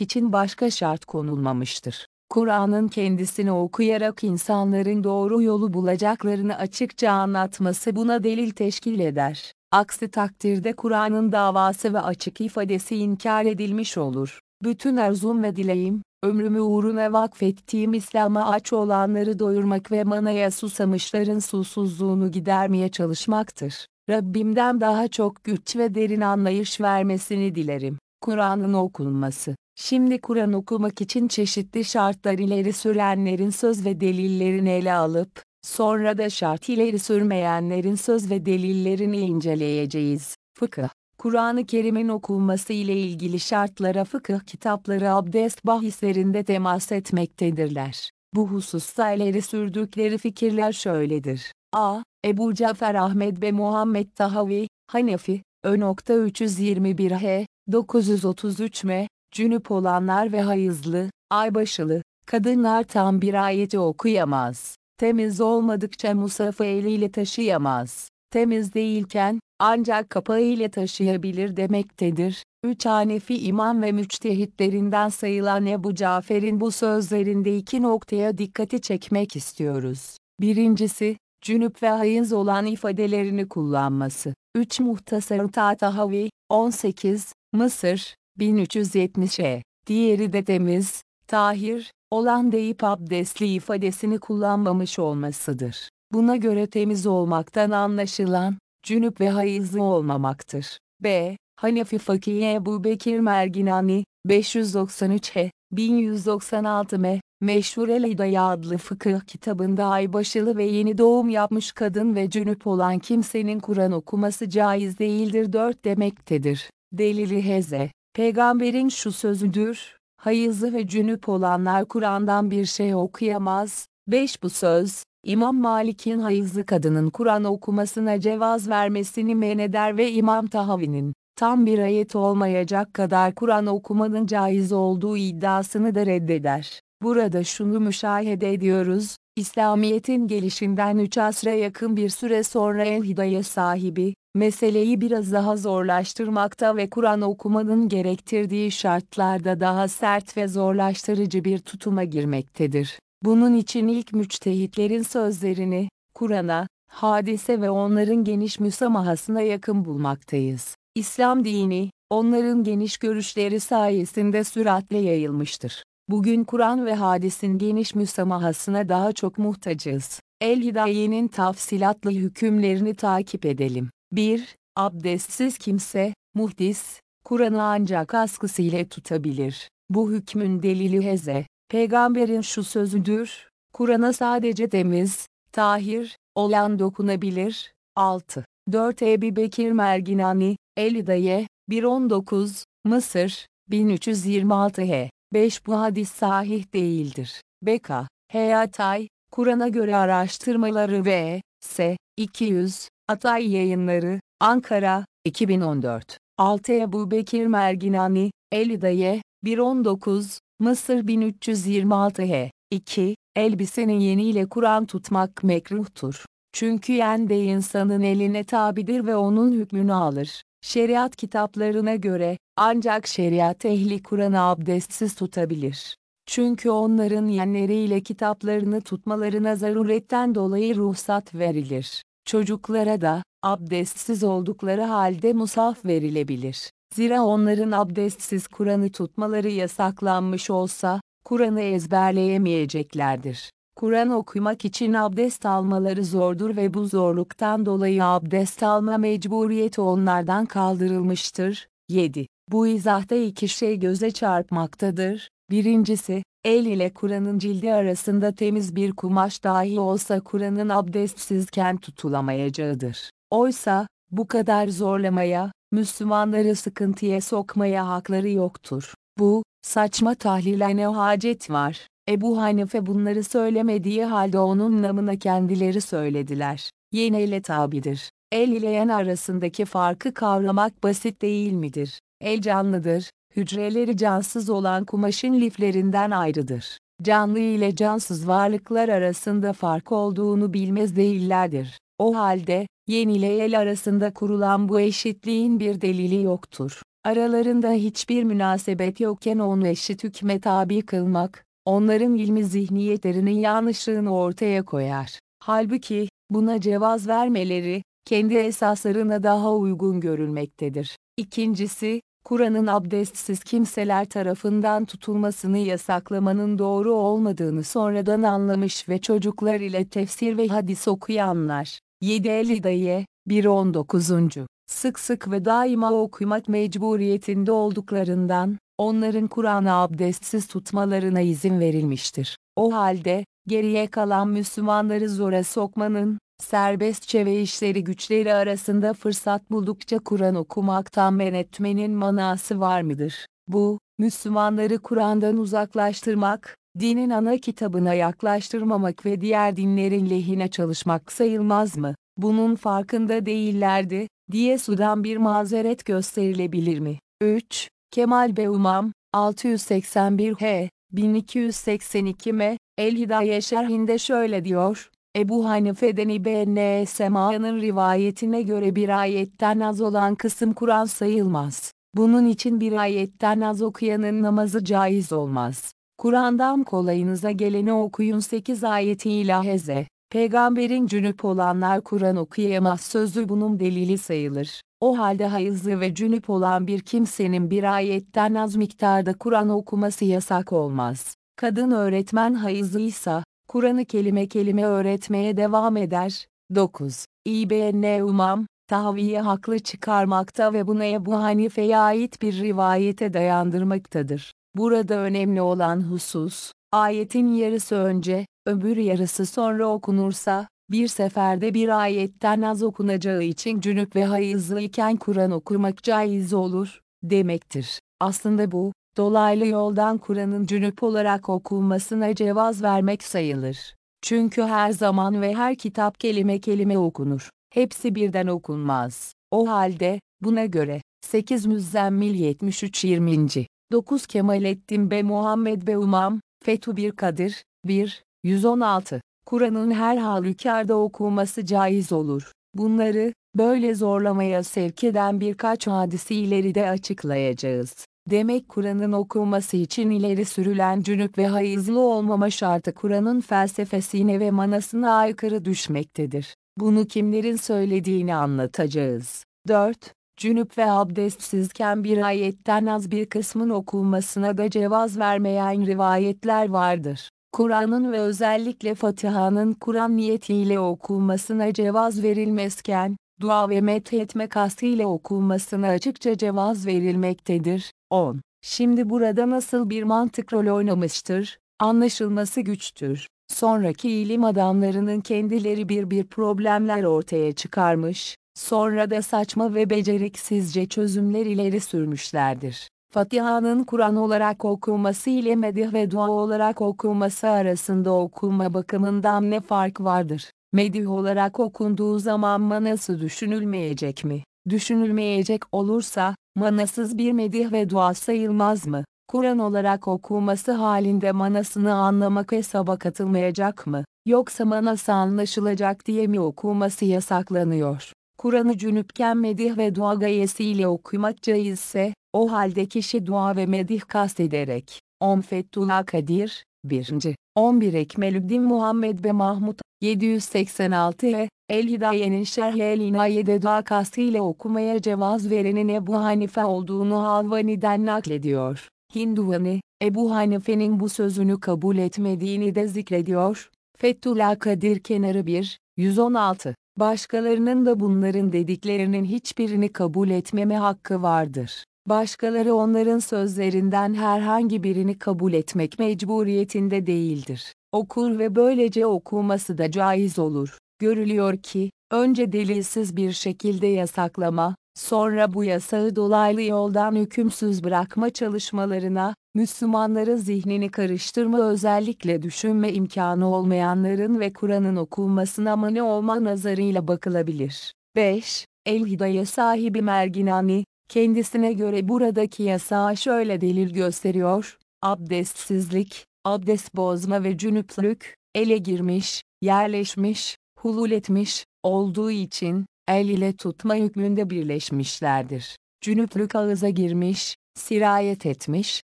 için başka şart konulmamıştır. Kur'an'ın kendisini okuyarak insanların doğru yolu bulacaklarını açıkça anlatması buna delil teşkil eder. Aksi takdirde Kur'an'ın davası ve açık ifadesi inkar edilmiş olur. Bütün arzum ve dileğim, ömrümü uğruna vakfettiğim İslam'a aç olanları doyurmak ve manaya susamışların susuzluğunu gidermeye çalışmaktır. Rabbimden daha çok güç ve derin anlayış vermesini dilerim. Kur'an'ın okunması. Şimdi Kur'an okumak için çeşitli şartlar ileri sürenlerin söz ve delillerini ele alıp, sonra da şart ileri sürmeyenlerin söz ve delillerini inceleyeceğiz. Fıkıh Kur'an-ı Kerim'in okunması ile ilgili şartlara fıkıh kitapları abdest bahislerinde temas etmektedirler. Bu hususta ileri sürdükleri fikirler şöyledir. A. Ebu Cafer Ahmed ve Muhammed Tahavi, Hanefi, Ö. h 933 m, cünüp olanlar ve hayızlı, aybaşılı, kadınlar tam bir ayeti okuyamaz. Temiz olmadıkça musafı eliyle taşıyamaz. Temiz değilken, ancak kapağı ile taşıyabilir demektedir. Üç Hanefi imam ve müçtehitlerinden sayılan Ebu Cafer'in bu sözlerinde iki noktaya dikkati çekmek istiyoruz. Birincisi, cünüp ve hayız olan ifadelerini kullanması. 3 Muhtasar Tatahavi, 18, Mısır, 1370'e. Diğeri de temiz, tahir, olan deyip abdestli ifadesini kullanmamış olmasıdır. Buna göre temiz olmaktan anlaşılan, cünüp ve hayızlı olmamaktır. B. Hanefi Fakihi Ebu Bekir Merginani, 593 H, 1196 M, Meşhur El adlı fıkıh kitabında aybaşılı ve yeni doğum yapmış kadın ve cünüp olan kimsenin Kur'an okuması caiz değildir 4 demektedir. Delili Heze, peygamberin şu sözüdür, hayızlı ve cünüp olanlar Kur'an'dan bir şey okuyamaz. 5 Bu söz, İmam Malik'in hayızlı kadının Kur'an okumasına cevaz vermesini men eder ve İmam Tahavi'nin, tam bir ayet olmayacak kadar Kur'an okumanın caiz olduğu iddiasını da reddeder. Burada şunu müşahede ediyoruz, İslamiyet'in gelişinden 3 asra yakın bir süre sonra El Hidaye sahibi, meseleyi biraz daha zorlaştırmakta ve Kur'an okumanın gerektirdiği şartlarda daha sert ve zorlaştırıcı bir tutuma girmektedir. Bunun için ilk müçtehitlerin sözlerini, Kur'an'a, hadise ve onların geniş müsamahasına yakın bulmaktayız. İslam dini, onların geniş görüşleri sayesinde süratle yayılmıştır. Bugün Kur'an ve hadisin geniş müsamahasına daha çok muhtacız. El-Hidaye'nin tafsilatlı hükümlerini takip edelim. 1. Abdestsiz kimse, muhdis, Kur'an'ı ancak askısı ile tutabilir. Bu hükmün delili Heze, peygamberin şu sözüdür, Kur'an'a sadece temiz, tahir, olan dokunabilir. 6. 4 Ebi Bekir Merginani, El-Hidaye, 119, Mısır, 1326 H. 5 Bu hadis sahih değildir. Beka, Heyatay, Kur'an'a göre araştırmaları ve S. 200, Atay Yayınları, Ankara, 2014. 6 Ebu Bekir Merginani, Elidaye, 119, Mısır 1326 H. 2. Elbisenin yeniyle Kur'an tutmak mekruhtur. Çünkü yen de insanın eline tabidir ve onun hükmünü alır. Şeriat kitaplarına göre, ancak şeriat ehli Kur'an'ı abdestsiz tutabilir. Çünkü onların yenleriyle kitaplarını tutmalarına zaruretten dolayı ruhsat verilir. Çocuklara da, abdestsiz oldukları halde musaf verilebilir. Zira onların abdestsiz Kur'an'ı tutmaları yasaklanmış olsa, Kur'an'ı ezberleyemeyeceklerdir. Kur'an okumak için abdest almaları zordur ve bu zorluktan dolayı abdest alma mecburiyeti onlardan kaldırılmıştır. 7. Bu izahta iki şey göze çarpmaktadır. Birincisi, el ile Kur'an'ın cildi arasında temiz bir kumaş dahi olsa Kur'an'ın abdestsizken tutulamayacağıdır. Oysa, bu kadar zorlamaya, Müslümanları sıkıntıya sokmaya hakları yoktur. Bu, saçma tahlile ne hacet var? Ebu Hanife bunları söylemediği halde onun namına kendileri söylediler. Yine ile tabidir. El ile yen arasındaki farkı kavramak basit değil midir? El canlıdır, hücreleri cansız olan kumaşın liflerinden ayrıdır. Canlı ile cansız varlıklar arasında fark olduğunu bilmez değillerdir. O halde, yen ile el arasında kurulan bu eşitliğin bir delili yoktur. Aralarında hiçbir münasebet yokken onu eşit hükme tabi kılmak, onların ilmi zihniyetlerinin yanlışlığını ortaya koyar. Halbuki, buna cevaz vermeleri, kendi esaslarına daha uygun görülmektedir. İkincisi, Kur'an'ın abdestsiz kimseler tarafından tutulmasını yasaklamanın doğru olmadığını sonradan anlamış ve çocuklar ile tefsir ve hadis okuyanlar. 750 dayı, 1.19. Sık sık ve daima okumak mecburiyetinde olduklarından, onların Kur'an'ı abdestsiz tutmalarına izin verilmiştir. O halde, geriye kalan Müslümanları zora sokmanın, serbestçe ve işleri güçleri arasında fırsat buldukça Kur'an okumaktan men etmenin manası var mıdır? Bu, Müslümanları Kur'an'dan uzaklaştırmak, dinin ana kitabına yaklaştırmamak ve diğer dinlerin lehine çalışmak sayılmaz mı? Bunun farkında değillerdi, diye sudan bir mazeret gösterilebilir mi? 3. Kemal Beumam, 681 H. 1282 M. El-Hidaye şerhinde şöyle diyor, Ebu Hanife'den İbn Sema'nın rivayetine göre bir ayetten az olan kısım Kur'an sayılmaz. Bunun için bir ayetten az okuyanın namazı caiz olmaz. Kur'an'dan kolayınıza geleni okuyun 8 ayeti ilaheze. Peygamberin cünüp olanlar Kur'an okuyamaz sözü bunun delili sayılır. O halde hayızlı ve cünüp olan bir kimsenin bir ayetten az miktarda Kur'an okuması yasak olmaz. Kadın öğretmen hayızlıysa, Kur'an'ı kelime kelime öğretmeye devam eder. 9. İbn Umam, Tahviye haklı çıkarmakta ve bunu Ebu Hanife'ye ait bir rivayete dayandırmaktadır. Burada önemli olan husus, ayetin yarısı önce, öbür yarısı sonra okunursa, bir seferde bir ayetten az okunacağı için cünüp ve hayızlı iken Kur'an okumak caiz olur, demektir. Aslında bu, dolaylı yoldan Kur'an'ın cünüp olarak okunmasına cevaz vermek sayılır. Çünkü her zaman ve her kitap kelime kelime okunur. Hepsi birden okunmaz. O halde, buna göre, 8 Müzzemmil 73 20. 9 Kemalettin Be Muhammed Be Umam, Fethu Bir Kadir, 1, 116. Kur'an'ın her halükarda okunması caiz olur. Bunları, böyle zorlamaya sevk eden birkaç hadisi ileride açıklayacağız. Demek Kur'an'ın okunması için ileri sürülen cünüp ve hayızlı olmama şartı Kur'an'ın felsefesine ve manasına aykırı düşmektedir. Bunu kimlerin söylediğini anlatacağız. 4. Cünüp ve abdestsizken bir ayetten az bir kısmın okunmasına da cevaz vermeyen rivayetler vardır. Kur'an'ın ve özellikle Fatiha'nın Kur'an niyetiyle okunmasına cevaz verilmezken, dua ve methetme kastıyla okunmasına açıkça cevaz verilmektedir. 10. Şimdi burada nasıl bir mantık rol oynamıştır, anlaşılması güçtür. Sonraki ilim adamlarının kendileri bir bir problemler ortaya çıkarmış, sonra da saçma ve beceriksizce çözümler ileri sürmüşlerdir. Fatiha'nın Kur'an olarak okunması ile medih ve dua olarak okunması arasında okuma bakımından ne fark vardır? Medih olarak okunduğu zaman manası düşünülmeyecek mi? Düşünülmeyecek olursa, manasız bir medih ve dua sayılmaz mı? Kur'an olarak okunması halinde manasını anlamak hesaba katılmayacak mı? Yoksa manası anlaşılacak diye mi okunması yasaklanıyor? Kur'an'ı cünüpken medih ve dua gayesiyle okumak caizse, o halde kişi dua ve medih kastederek, On Fethullah Kadir, 1. 11 Ekmelüddin Muhammed ve Mahmud, 786 e, El-Hidaye'nin Şerh El-İnaye'de dua kastıyla okumaya cevaz verenin Ebu Hanife olduğunu Halvani'den naklediyor. Hinduvani, Ebu Hanife'nin bu sözünü kabul etmediğini de zikrediyor. Fethullah Kadir kenarı 1, 116. Başkalarının da bunların dediklerinin hiçbirini kabul etmeme hakkı vardır. Başkaları onların sözlerinden herhangi birini kabul etmek mecburiyetinde değildir. Okur ve böylece okuması da caiz olur. Görülüyor ki, önce delilsiz bir şekilde yasaklama, sonra bu yasağı dolaylı yoldan hükümsüz bırakma çalışmalarına, Müslümanların zihnini karıştırma özellikle düşünme imkanı olmayanların ve Kur'an'ın okunmasına mani olma nazarıyla bakılabilir. 5. El-Hidaye sahibi Merginani, kendisine göre buradaki yasağa şöyle delil gösteriyor, abdestsizlik, abdest bozma ve cünüplük, ele girmiş, yerleşmiş, hulul etmiş, olduğu için, el ile tutma hükmünde birleşmişlerdir. Cünüplük ağıza girmiş, sirayet etmiş,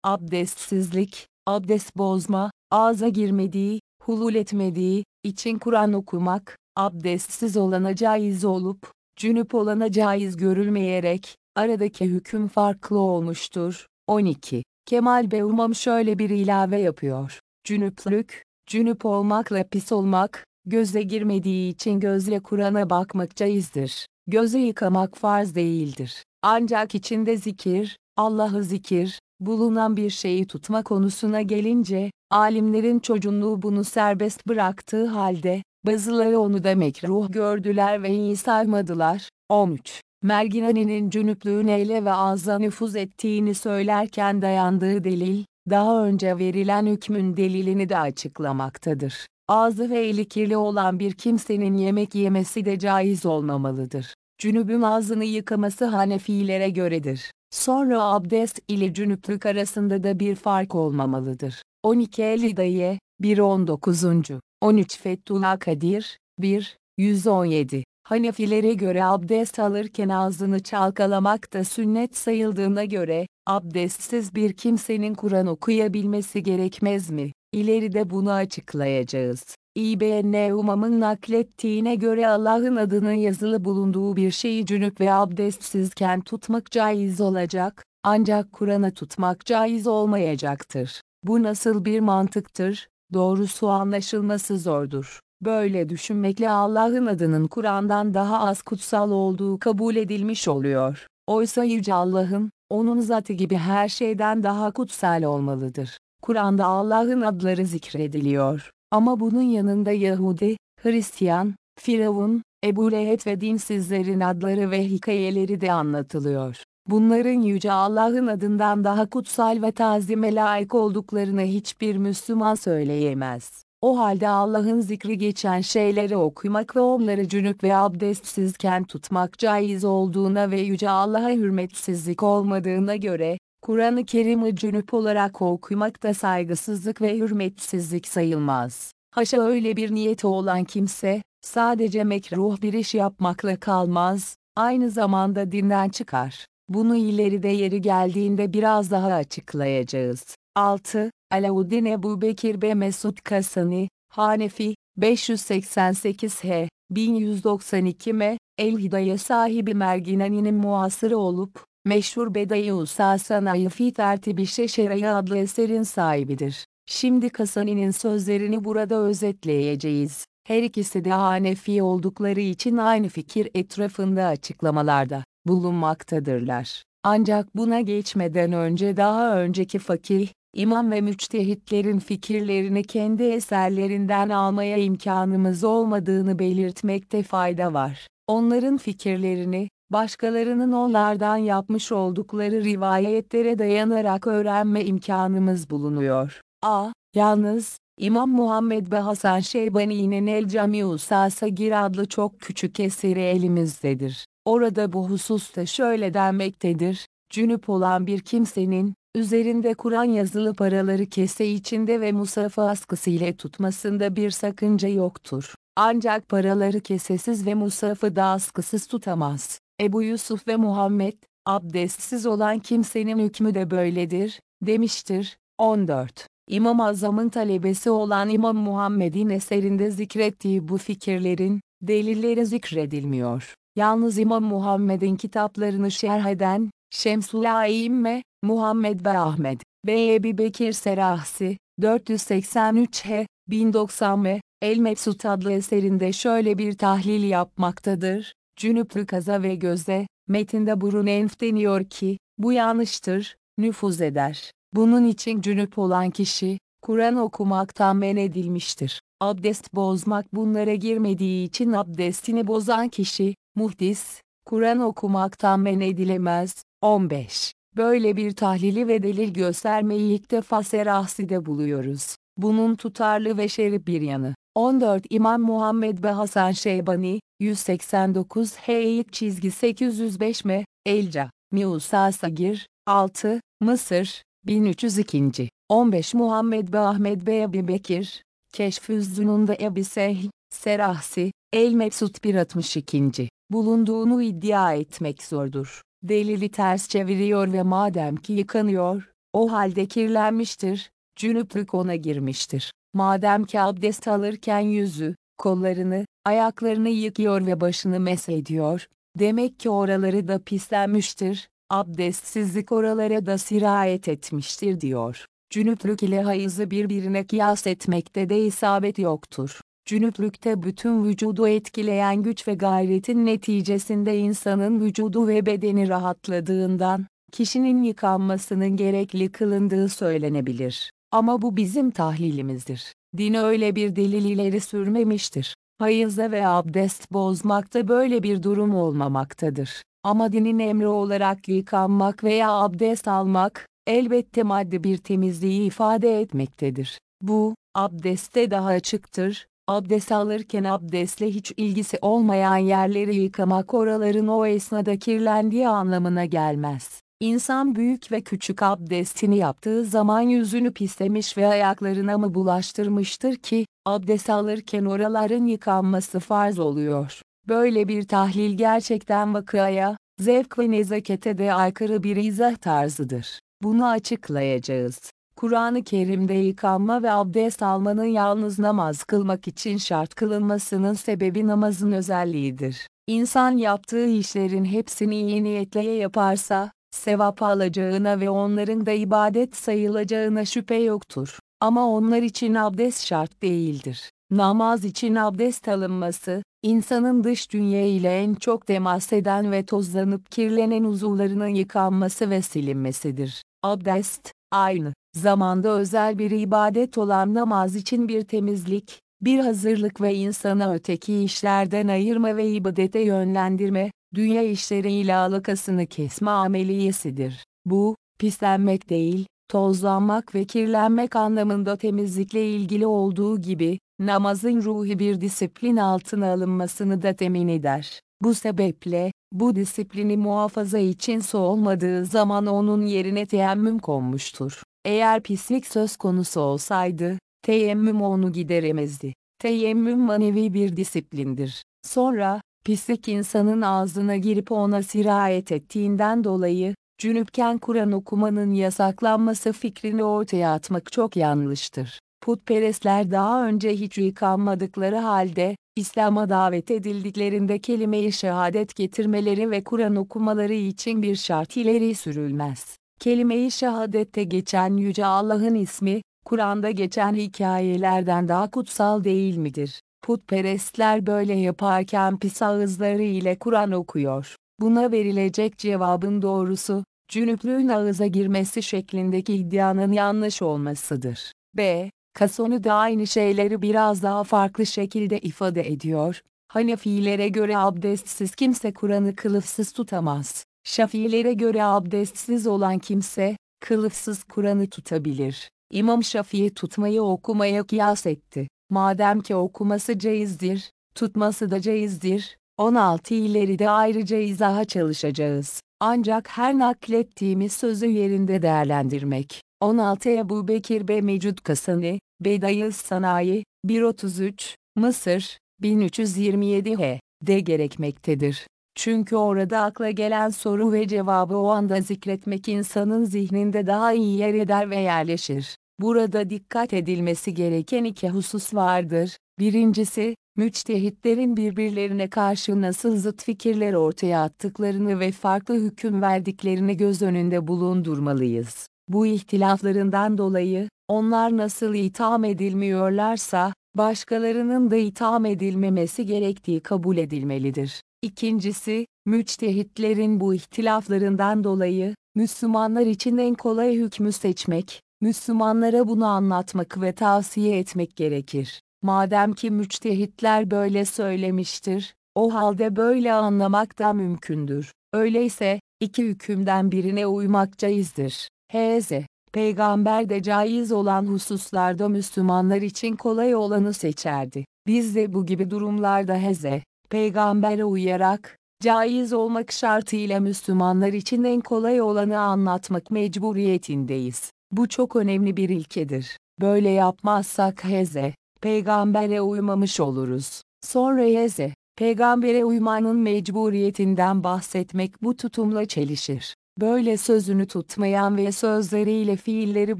abdestsizlik, abdest bozma, ağza girmediği, hulul etmediği, için Kur'an okumak, abdestsiz olana caiz olup, cünüp olana caiz görülmeyerek, aradaki hüküm farklı olmuştur. 12. Kemal Beumam şöyle bir ilave yapıyor. Cünüplük, cünüp olmakla pis olmak, göze girmediği için gözle Kur'an'a bakmak caizdir. Gözü yıkamak farz değildir. Ancak içinde zikir, Allah'ı zikir, bulunan bir şeyi tutma konusuna gelince, alimlerin çocuğunluğu bunu serbest bıraktığı halde, bazıları onu da mekruh gördüler ve iyi saymadılar. 13. Merginani'nin cünüplüğün ele ve ağza nüfuz ettiğini söylerken dayandığı delil, daha önce verilen hükmün delilini de açıklamaktadır. Ağzı ve eli kirli olan bir kimsenin yemek yemesi de caiz olmamalıdır. Cünübün ağzını yıkaması Hanefilere göredir. Sonra abdest ile cünüplük arasında da bir fark olmamalıdır. 12 El-Hidaye, 1-19. 13 Fethullah Kadir, 1, 117. Hanefilere göre abdest alırken ağzını çalkalamak da sünnet sayıldığına göre, abdestsiz bir kimsenin Kur'an okuyabilmesi gerekmez mi? İleride bunu açıklayacağız. İBN Umam'ın naklettiğine göre Allah'ın adının yazılı bulunduğu bir şeyi cünüp ve abdestsizken tutmak caiz olacak, ancak Kur'an'ı tutmak caiz olmayacaktır. Bu nasıl bir mantıktır? Doğrusu anlaşılması zordur. Böyle düşünmekle Allah'ın adının Kur'an'dan daha az kutsal olduğu kabul edilmiş oluyor. Oysa Yüce Allah'ın, onun zatı gibi her şeyden daha kutsal olmalıdır. Kur'an'da Allah'ın adları zikrediliyor. Ama bunun yanında Yahudi, Hristiyan, Firavun, Ebu Leheb ve dinsizlerin adları ve hikayeleri de anlatılıyor. Bunların Yüce Allah'ın adından daha kutsal ve tazime layık olduklarını hiçbir Müslüman söyleyemez. O halde Allah'ın zikri geçen şeyleri okumak ve onları cünüp ve abdestsizken tutmak caiz olduğuna ve Yüce Allah'a hürmetsizlik olmadığına göre, Kur'an-ı Kerim'i cünüp olarak okumak da saygısızlık ve hürmetsizlik sayılmaz. Haşa öyle bir niyeti olan kimse, sadece mekruh bir iş yapmakla kalmaz, aynı zamanda dinden çıkar. Bunu ileride yeri geldiğinde biraz daha açıklayacağız. 6. Alauddin Ebu Bekir B. Mesud Kasani, Hanefi, 588 H. 1192 M. El-Hidaye sahibi Merginani'nin muasırı olup, meşhur Bedayi Usa Sanayi Fi Tertibi Şeşeraya adlı eserin sahibidir. Şimdi Kasani'nin sözlerini burada özetleyeceğiz. Her ikisi de Hanefi oldukları için aynı fikir etrafında açıklamalarda bulunmaktadırlar. Ancak buna geçmeden önce daha önceki fakih, imam ve müçtehitlerin fikirlerini kendi eserlerinden almaya imkanımız olmadığını belirtmekte fayda var. Onların fikirlerini, başkalarının onlardan yapmış oldukları rivayetlere dayanarak öğrenme imkanımız bulunuyor. A. Yalnız, İmam Muhammed ve Hasan Şeybani'nin El Camiu Sasagir adlı çok küçük eseri elimizdedir. Orada bu hususta şöyle denmektedir, cünüp olan bir kimsenin, üzerinde Kur'an yazılı paraları kese içinde ve musafı askısı ile tutmasında bir sakınca yoktur. Ancak paraları kesesiz ve musafı da askısız tutamaz. Ebu Yusuf ve Muhammed, abdestsiz olan kimsenin hükmü de böyledir, demiştir. 14. İmam Azam'ın talebesi olan İmam Muhammed'in eserinde zikrettiği bu fikirlerin, delilleri zikredilmiyor. Yalnız İmam Muhammed'in kitaplarını şerh eden, Şemsul Aimme, Muhammed ve Ahmed, B. Ebi Bekir Serahsi, 483 H, 1090 M, El Mebsut adlı eserinde şöyle bir tahlil yapmaktadır. Cünüplü kaza ve göze, metinde burun enf deniyor ki, bu yanlıştır, nüfuz eder. Bunun için cünüp olan kişi, Kur'an okumaktan men edilmiştir. Abdest bozmak bunlara girmediği için abdestini bozan kişi, muhdis, Kur'an okumaktan men edilemez. 15. Böyle bir tahlili ve delil göstermeyi ilk defa Serahsi'de buluyoruz. Bunun tutarlı ve şerif bir yanı. 14 İmam Muhammed ve Hasan Şeybani, 189 H ilk çizgi 805 M, Elca, Miusa Sagir, 6, Mısır, 1302. 15 Muhammed ve Ahmed ve Ebi Bekir, Keşfüzzünun'da Ebi Sehl, Serahsi, El Mebsut 162. Bulunduğunu iddia etmek zordur. Delili ters çeviriyor ve madem ki yıkanıyor, o halde kirlenmiştir, cünüplük ona girmiştir. Madem ki abdest alırken yüzü, kollarını, ayaklarını yıkıyor ve başını mesediyor, demek ki oraları da pislenmiştir, abdestsizlik oralara da sirayet etmiştir diyor. Cünüplük ile hayızı birbirine kıyas etmekte de isabet yoktur. Cünüplükte bütün vücudu etkileyen güç ve gayretin neticesinde insanın vücudu ve bedeni rahatladığından, kişinin yıkanmasının gerekli kılındığı söylenebilir. Ama bu bizim tahlilimizdir. Din öyle bir delil ileri sürmemiştir. Hayızda ve abdest bozmakta böyle bir durum olmamaktadır. Ama dinin emri olarak yıkanmak veya abdest almak, elbette maddi bir temizliği ifade etmektedir. Bu, abdeste daha açıktır, abdest alırken abdestle hiç ilgisi olmayan yerleri yıkamak oraların o esnada kirlendiği anlamına gelmez. İnsan büyük ve küçük abdestini yaptığı zaman yüzünü pislemiş ve ayaklarına mı bulaştırmıştır ki, abdest alırken oraların yıkanması farz oluyor. Böyle bir tahlil gerçekten vakaya, zevk ve nezakete de aykırı bir izah tarzıdır. Bunu açıklayacağız. Kur'an-ı Kerim'de yıkanma ve abdest almanın yalnız namaz kılmak için şart kılınmasının sebebi namazın özelliğidir. İnsan yaptığı işlerin hepsini iyi niyetle yaparsa, sevap alacağına ve onların da ibadet sayılacağına şüphe yoktur. Ama onlar için abdest şart değildir. Namaz için abdest alınması, insanın dış dünya ile en çok temas eden ve tozlanıp kirlenen uzuvlarının yıkanması ve silinmesidir. Abdest, aynı zamanda özel bir ibadet olan namaz için bir temizlik, bir hazırlık ve insana öteki işlerden ayırma ve ibadete yönlendirme, dünya işleriyle alakasını kesme ameliyesidir. Bu, pislenmek değil, tozlanmak ve kirlenmek anlamında temizlikle ilgili olduğu gibi, namazın ruhi bir disiplin altına alınmasını da temin eder. Bu sebeple, bu disiplini muhafaza için su olmadığı zaman onun yerine teyemmüm konmuştur. Eğer pislik söz konusu olsaydı, teyemmüm onu gideremezdi. Teyemmüm manevi bir disiplindir. Sonra, pislik insanın ağzına girip ona sirayet ettiğinden dolayı, cünüpken Kur'an okumanın yasaklanması fikrini ortaya atmak çok yanlıştır. Putperestler daha önce hiç yıkanmadıkları halde, İslam'a davet edildiklerinde kelime-i şehadet getirmeleri ve Kur'an okumaları için bir şart ileri sürülmez. Kelime-i şehadette geçen Yüce Allah'ın ismi, Kur'an'da geçen hikayelerden daha kutsal değil midir? Putperestler böyle yaparken pis ağızları ile Kur'an okuyor. Buna verilecek cevabın doğrusu, cünüplüğün ağıza girmesi şeklindeki iddianın yanlış olmasıdır. B. Kasonu da aynı şeyleri biraz daha farklı şekilde ifade ediyor. Hanefilere göre abdestsiz kimse Kur'an'ı kılıfsız tutamaz. Şafilere göre abdestsiz olan kimse, kılıfsız Kur'an'ı tutabilir. İmam Şafii tutmayı okumaya kıyas etti. Madem ki okuması caizdir, tutması da caizdir, 16 ileride ayrıca izaha çalışacağız. Ancak her naklettiğimiz sözü yerinde değerlendirmek. 16 Ebu Bekir B. Mecud Kasani, Bedayı Sanayi, 133, Mısır, 1327 H. de gerekmektedir. Çünkü orada akla gelen soru ve cevabı o anda zikretmek insanın zihninde daha iyi yer eder ve yerleşir. Burada dikkat edilmesi gereken iki husus vardır. Birincisi, müçtehitlerin birbirlerine karşı nasıl zıt fikirler ortaya attıklarını ve farklı hüküm verdiklerini göz önünde bulundurmalıyız. Bu ihtilaflarından dolayı, onlar nasıl itham edilmiyorlarsa, başkalarının da itham edilmemesi gerektiği kabul edilmelidir. İkincisi, müçtehitlerin bu ihtilaflarından dolayı, Müslümanlar için en kolay hükmü seçmek, Müslümanlara bunu anlatmak ve tavsiye etmek gerekir. Madem ki müçtehitler böyle söylemiştir, o halde böyle anlamak da mümkündür. Öyleyse, iki hükümden birine uymak caizdir. H.Z. Peygamber de caiz olan hususlarda Müslümanlar için kolay olanı seçerdi. Biz de bu gibi durumlarda Hz. Peygamber'e uyarak, caiz olmak şartıyla Müslümanlar için en kolay olanı anlatmak mecburiyetindeyiz. Bu çok önemli bir ilkedir. Böyle yapmazsak Hz. Peygamber'e uymamış oluruz. Sonra Hz. Peygamber'e uymanın mecburiyetinden bahsetmek bu tutumla çelişir. Böyle sözünü tutmayan ve sözleriyle fiilleri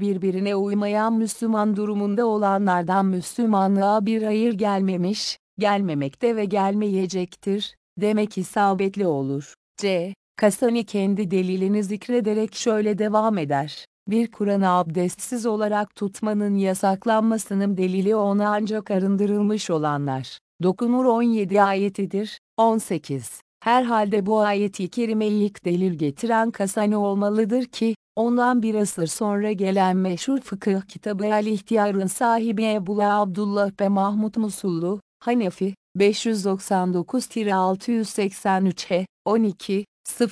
birbirine uymayan Müslüman durumunda olanlardan Müslümanlığa bir hayır gelmemiş, gelmemekte ve gelmeyecektir, demek isabetli olur. C. Kasani kendi delilini zikrederek şöyle devam eder. Bir Kur'an'ı abdestsiz olarak tutmanın yasaklanmasının delili ona ancak arındırılmış olanlar. Dokunur 17 ayetidir, 18. Herhalde bu ayeti kerimeyi ilk delil getiren Kasani olmalıdır ki, ondan bir asır sonra gelen meşhur fıkıh kitabı El-İhtiyar'ın sahibi Ebu Abdullah ve Mahmud Musullu, Hanefi, 599-683 H, 12,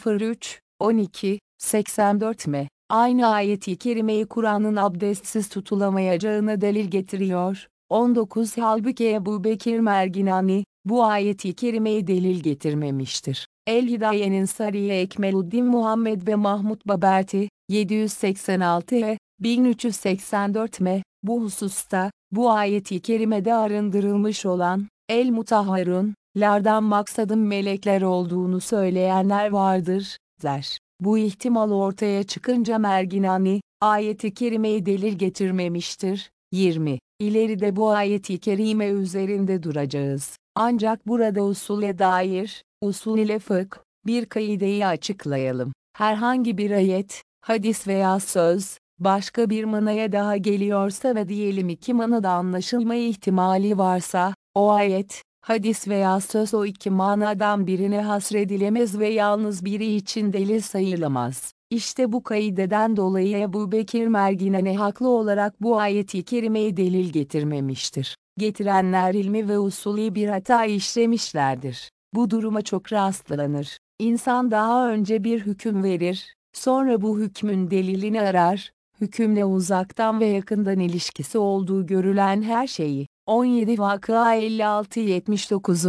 03, 12, 84 M. Aynı ayeti kerimeyi Kur'an'ın abdestsiz tutulamayacağına delil getiriyor. 19 Halbuki Ebu Bekir Merginani, bu ayeti kerimeyi delil getirmemiştir. El-Hidaye'nin Sariye Ekmeluddin Muhammed ve Mahmud Baberti, 786 e, 1384 m, bu hususta, bu ayeti kerimede arındırılmış olan, El-Mutahharun, lardan maksadın melekler olduğunu söyleyenler vardır, der. Bu ihtimal ortaya çıkınca Merginani, ayeti kerimeyi delil getirmemiştir. 20. İleride bu ayeti kerime üzerinde duracağız. Ancak burada usule dair, usul ile fıkh, bir kaideyi açıklayalım. Herhangi bir ayet, hadis veya söz, başka bir manaya daha geliyorsa ve diyelim iki manada anlaşılma ihtimali varsa, o ayet, hadis veya söz o iki manadan birine hasredilemez ve yalnız biri için delil sayılamaz. İşte bu kaideden dolayı Ebu Bekir Merginene haklı olarak bu ayeti kerimeyi delil getirmemiştir. Getirenler ilmi ve usulü bir hata işlemişlerdir. Bu duruma çok rastlanır. İnsan daha önce bir hüküm verir, sonra bu hükmün delilini arar, hükümle uzaktan ve yakından ilişkisi olduğu görülen her şeyi, 17 Vakıa 56 79.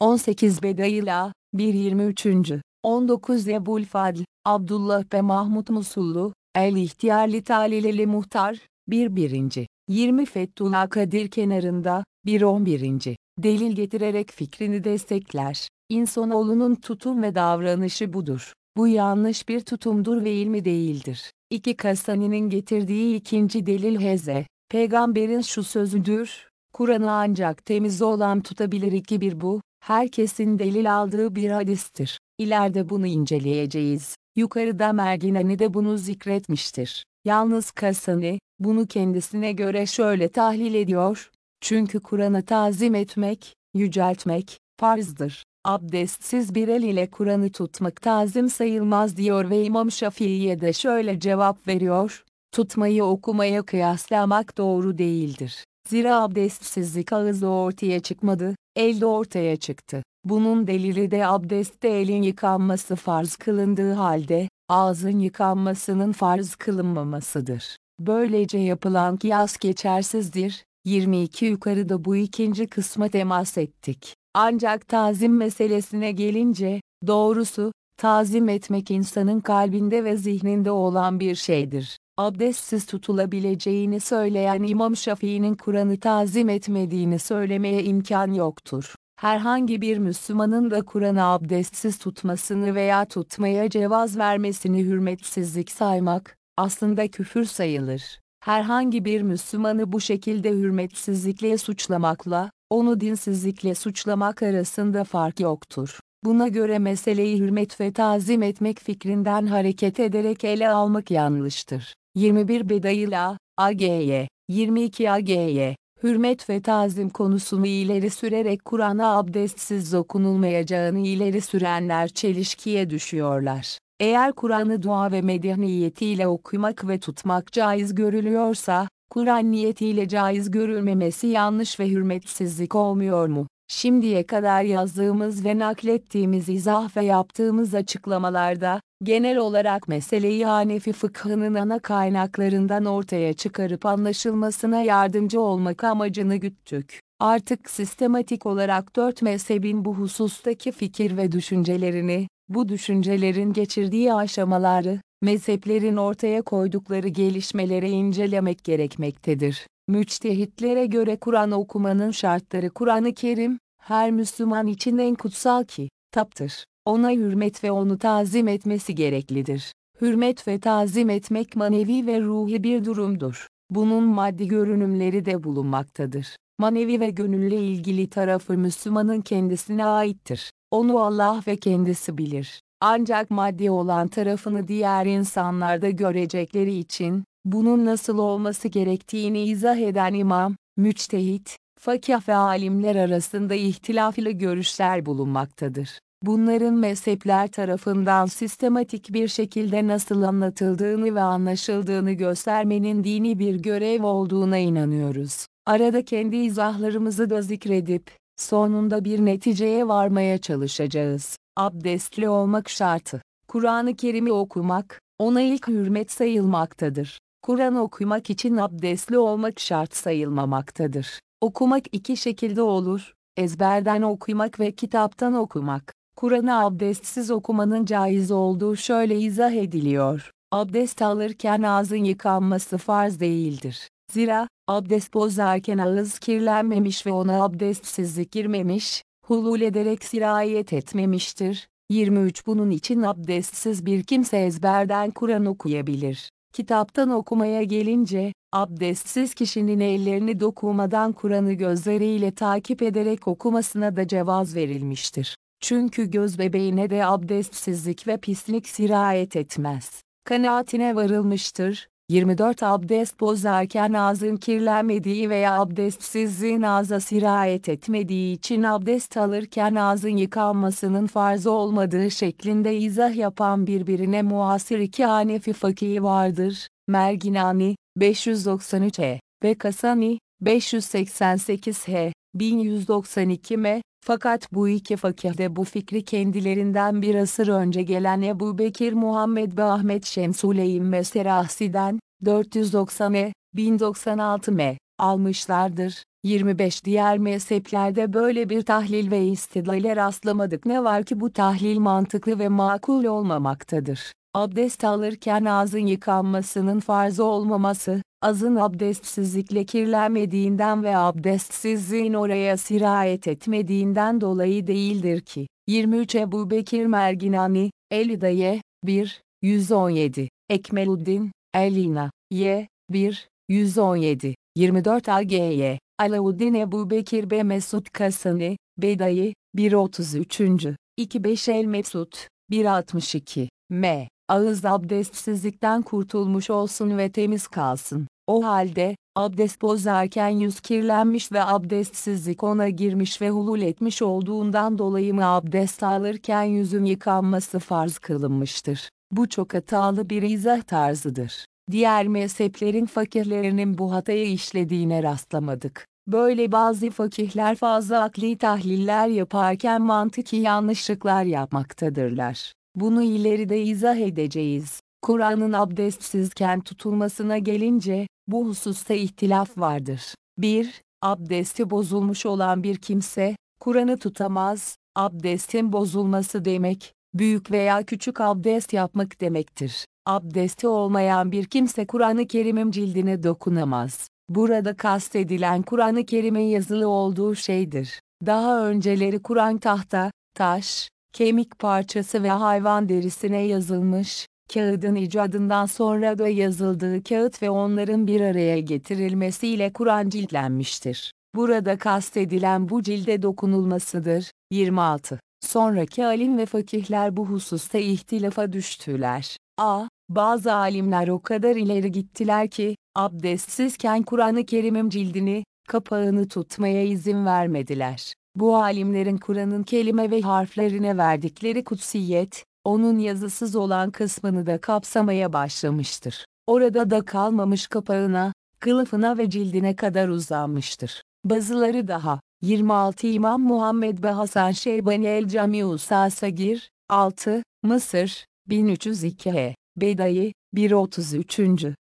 18 Bedayla, 1 19 Ebul Fadl, Abdullah ve Mahmud Musullu, El-İhtiyarli Talileli Muhtar, 1 1. 20 Fethullah Kadir kenarında, 1 11. Delil getirerek fikrini destekler. İnsanoğlunun tutum ve davranışı budur. Bu yanlış bir tutumdur ve ilmi değildir. İki Kasani'nin getirdiği ikinci delil Heze, peygamberin şu sözüdür, Kur'an'ı ancak temiz olan tutabilir iki bir bu, herkesin delil aldığı bir hadistir. İleride bunu inceleyeceğiz. Yukarıda Merginani de bunu zikretmiştir. Yalnız Kasani, bunu kendisine göre şöyle tahlil ediyor, çünkü Kur'an'ı tazim etmek, yüceltmek, farzdır. Abdestsiz bir el ile Kur'an'ı tutmak tazim sayılmaz diyor ve İmam Şafii'ye de şöyle cevap veriyor, tutmayı okumaya kıyaslamak doğru değildir. Zira abdestsizlik ağızda ortaya çıkmadı, elde ortaya çıktı. Bunun delili de abdestte elin yıkanması farz kılındığı halde, ağzın yıkanmasının farz kılınmamasıdır. Böylece yapılan kıyas geçersizdir. 22 yukarıda bu ikinci kısma temas ettik. Ancak tazim meselesine gelince, doğrusu, tazim etmek insanın kalbinde ve zihninde olan bir şeydir. Abdestsiz tutulabileceğini söyleyen İmam Şafii'nin Kur'an'ı tazim etmediğini söylemeye imkan yoktur. Herhangi bir Müslümanın da Kur'an'ı abdestsiz tutmasını veya tutmaya cevaz vermesini hürmetsizlik saymak, aslında küfür sayılır. Herhangi bir Müslümanı bu şekilde hürmetsizlikle suçlamakla, onu dinsizlikle suçlamak arasında fark yoktur. Buna göre meseleyi hürmet ve tazim etmek fikrinden hareket ederek ele almak yanlıştır. 21 Bedayla, AGY, 22 AGY, hürmet ve tazim konusunu ileri sürerek Kur'an'a abdestsiz okunulmayacağını ileri sürenler çelişkiye düşüyorlar. Eğer Kur'an'ı dua ve medih niyetiyle okumak ve tutmak caiz görülüyorsa, Kur'an niyetiyle caiz görülmemesi yanlış ve hürmetsizlik olmuyor mu? Şimdiye kadar yazdığımız ve naklettiğimiz izah ve yaptığımız açıklamalarda, genel olarak meseleyi Hanefi fıkhının ana kaynaklarından ortaya çıkarıp anlaşılmasına yardımcı olmak amacını güttük. Artık sistematik olarak dört mezhebin bu husustaki fikir ve düşüncelerini, bu düşüncelerin geçirdiği aşamaları, mezheplerin ortaya koydukları gelişmeleri incelemek gerekmektedir. Müçtehitlere göre Kur'an okumanın şartları Kur'an-ı Kerim, her Müslüman için en kutsal ki, taptır. Ona hürmet ve onu tazim etmesi gereklidir. Hürmet ve tazim etmek manevi ve ruhi bir durumdur. Bunun maddi görünümleri de bulunmaktadır. Manevi ve gönülle ilgili tarafı Müslümanın kendisine aittir. Onu Allah ve kendisi bilir. Ancak maddi olan tarafını diğer insanlarda görecekleri için, bunun nasıl olması gerektiğini izah eden imam, müçtehit, fakih ve alimler arasında ihtilaflı görüşler bulunmaktadır. Bunların mezhepler tarafından sistematik bir şekilde nasıl anlatıldığını ve anlaşıldığını göstermenin dini bir görev olduğuna inanıyoruz. Arada kendi izahlarımızı da zikredip, sonunda bir neticeye varmaya çalışacağız. Abdestli olmak şartı. Kur'an-ı Kerim'i okumak, ona ilk hürmet sayılmaktadır. Kur'an okumak için abdestli olmak şart sayılmamaktadır. Okumak iki şekilde olur, ezberden okumak ve kitaptan okumak. Kur'an'ı abdestsiz okumanın caiz olduğu şöyle izah ediliyor. Abdest alırken ağzın yıkanması farz değildir. Zira, abdest bozarken ağız kirlenmemiş ve ona abdestsizlik girmemiş, hulul ederek sirayet etmemiştir. 23 Bunun için abdestsiz bir kimse ezberden Kur'an okuyabilir. Kitaptan okumaya gelince, abdestsiz kişinin ellerini dokunmadan Kur'an'ı gözleriyle takip ederek okumasına da cevaz verilmiştir. Çünkü göz bebeğine de abdestsizlik ve pislik sirayet etmez. Kanaatine varılmıştır, 24 abdest bozarken ağzın kirlenmediği veya abdestsizliğin ağza sirayet etmediği için abdest alırken ağzın yıkanmasının farz olmadığı şeklinde izah yapan birbirine muasir iki Hanefi fakihi vardır. Merginani, 593 e, ve Kasani, 588 h, 1192 m, fakat bu iki fakih de bu fikri kendilerinden bir asır önce gelen Ebu Bekir Muhammed ve Ahmet Şemsuleyn ve Serahsi'den, 490 e, 1096 m, almışlardır. 25 diğer mezheplerde böyle bir tahlil ve istidlale rastlamadık ne var ki bu tahlil mantıklı ve makul olmamaktadır. Abdest alırken ağzın yıkanmasının farz olmaması, azın abdestsizlikle kirlenmediğinden ve abdestsizliğin oraya sirayet etmediğinden dolayı değildir ki. 23 Ebu Bekir Merginani, Elidaye, 1, 117, Ekmeluddin, Elina, Y, 1, 117, 24 AGY, Alauddin Ebu Bekir B. Mesud Kasani, Bedayı, 1.33. 25 El Mesud, 1.62. M. Ağız abdestsizlikten kurtulmuş olsun ve temiz kalsın. O halde, abdest bozarken yüz kirlenmiş ve abdestsizlik ona girmiş ve hulul etmiş olduğundan dolayı mı abdest alırken yüzün yıkanması farz kılınmıştır. Bu çok hatalı bir izah tarzıdır. Diğer mezheplerin fakirlerinin bu hatayı işlediğine rastlamadık. Böyle bazı fakihler fazla akli tahliller yaparken mantıki yanlışlıklar yapmaktadırlar. Bunu ileride izah edeceğiz. Kur'an'ın abdestsizken tutulmasına gelince, bu hususta ihtilaf vardır. 1. Abdesti bozulmuş olan bir kimse, Kur'an'ı tutamaz, abdestin bozulması demek, büyük veya küçük abdest yapmak demektir. Abdesti olmayan bir kimse Kur'an-ı Kerim'in cildine dokunamaz. Burada kastedilen Kur'an-ı Kerim'in yazılı olduğu şeydir. Daha önceleri Kur'an tahta, taş, kemik parçası ve hayvan derisine yazılmış, kağıdın icadından sonra da yazıldığı kağıt ve onların bir araya getirilmesiyle Kur'an ciltlenmiştir. Burada kastedilen bu cilde dokunulmasıdır. 26. Sonraki alim ve fakihler bu hususta ihtilafa düştüler. A. Bazı alimler o kadar ileri gittiler ki, abdestsizken Kur'an-ı Kerim'in cildini, kapağını tutmaya izin vermediler. Bu alimlerin Kur'an'ın kelime ve harflerine verdikleri kutsiyet, onun yazısız olan kısmını da kapsamaya başlamıştır. Orada da kalmamış kapağına, kılıfına ve cildine kadar uzanmıştır. Bazıları daha, 26 İmam Muhammed ve Hasan Şeybani El Camiu Sasagir, 6, Mısır, 1302 H. Bedayı, 133.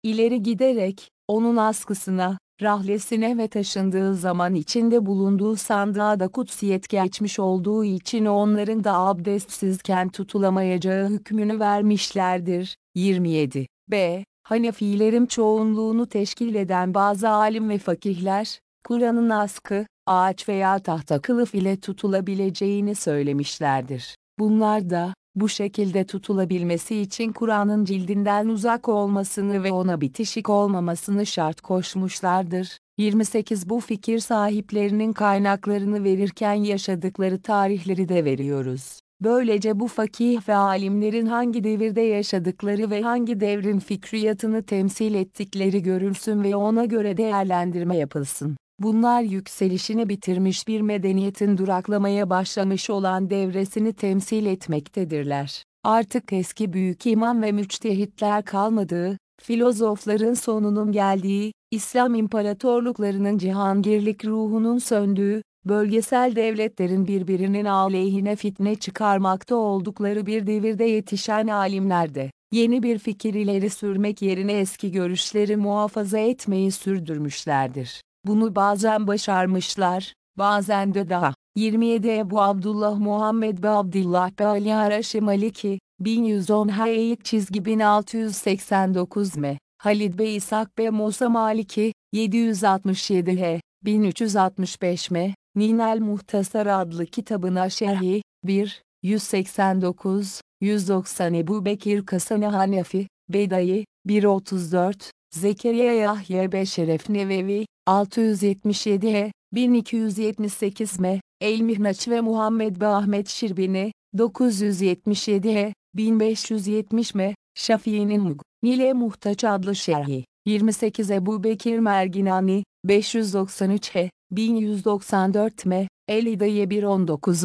ileri giderek, onun askısına, rahlesine ve taşındığı zaman içinde bulunduğu sandığa da kutsiyet geçmiş olduğu için onların da abdestsizken tutulamayacağı hükmünü vermişlerdir. 27. B. Hanefilerin çoğunluğunu teşkil eden bazı alim ve fakihler, Kur'an'ın askı, ağaç veya tahta kılıf ile tutulabileceğini söylemişlerdir. Bunlar da, bu şekilde tutulabilmesi için Kur'an'ın cildinden uzak olmasını ve ona bitişik olmamasını şart koşmuşlardır. 28 Bu fikir sahiplerinin kaynaklarını verirken yaşadıkları tarihleri de veriyoruz. Böylece bu fakih ve alimlerin hangi devirde yaşadıkları ve hangi devrin fikriyatını temsil ettikleri görülsün ve ona göre değerlendirme yapılsın. Bunlar yükselişini bitirmiş bir medeniyetin duraklamaya başlamış olan devresini temsil etmektedirler. Artık eski büyük imam ve müçtehitler kalmadığı, filozofların sonunun geldiği, İslam imparatorluklarının cihangirlik ruhunun söndüğü, bölgesel devletlerin birbirinin aleyhine fitne çıkarmakta oldukları bir devirde yetişen alimlerde, yeni bir fikir ileri sürmek yerine eski görüşleri muhafaza etmeyi sürdürmüşlerdir. Bunu bazen başarmışlar, bazen de daha. 27 Ebu Abdullah Muhammed be Abdullah be Ali Haraşi Maliki, 1110 Hayek çizgi 1689 M. Halid Bey İshak be Musa Maliki, 767 H. 1365 M. Ninel Muhtasar adlı kitabına şerhi, 1, 189, 190 Ebu Bekir Kasane Hanefi, Bedayı, 134, Zekeriya Yahya Beşeref Nevevi, 677 H, 1278 M, El Mihnaç ve Muhammed ve Ahmet Şirbini, 977 H, 1570 M, Şafii'nin Mug, Nile Muhtaç adlı şerhi. 28 Ebu Bekir Merginani, 593 H, 1194 M, El Hidaye 119.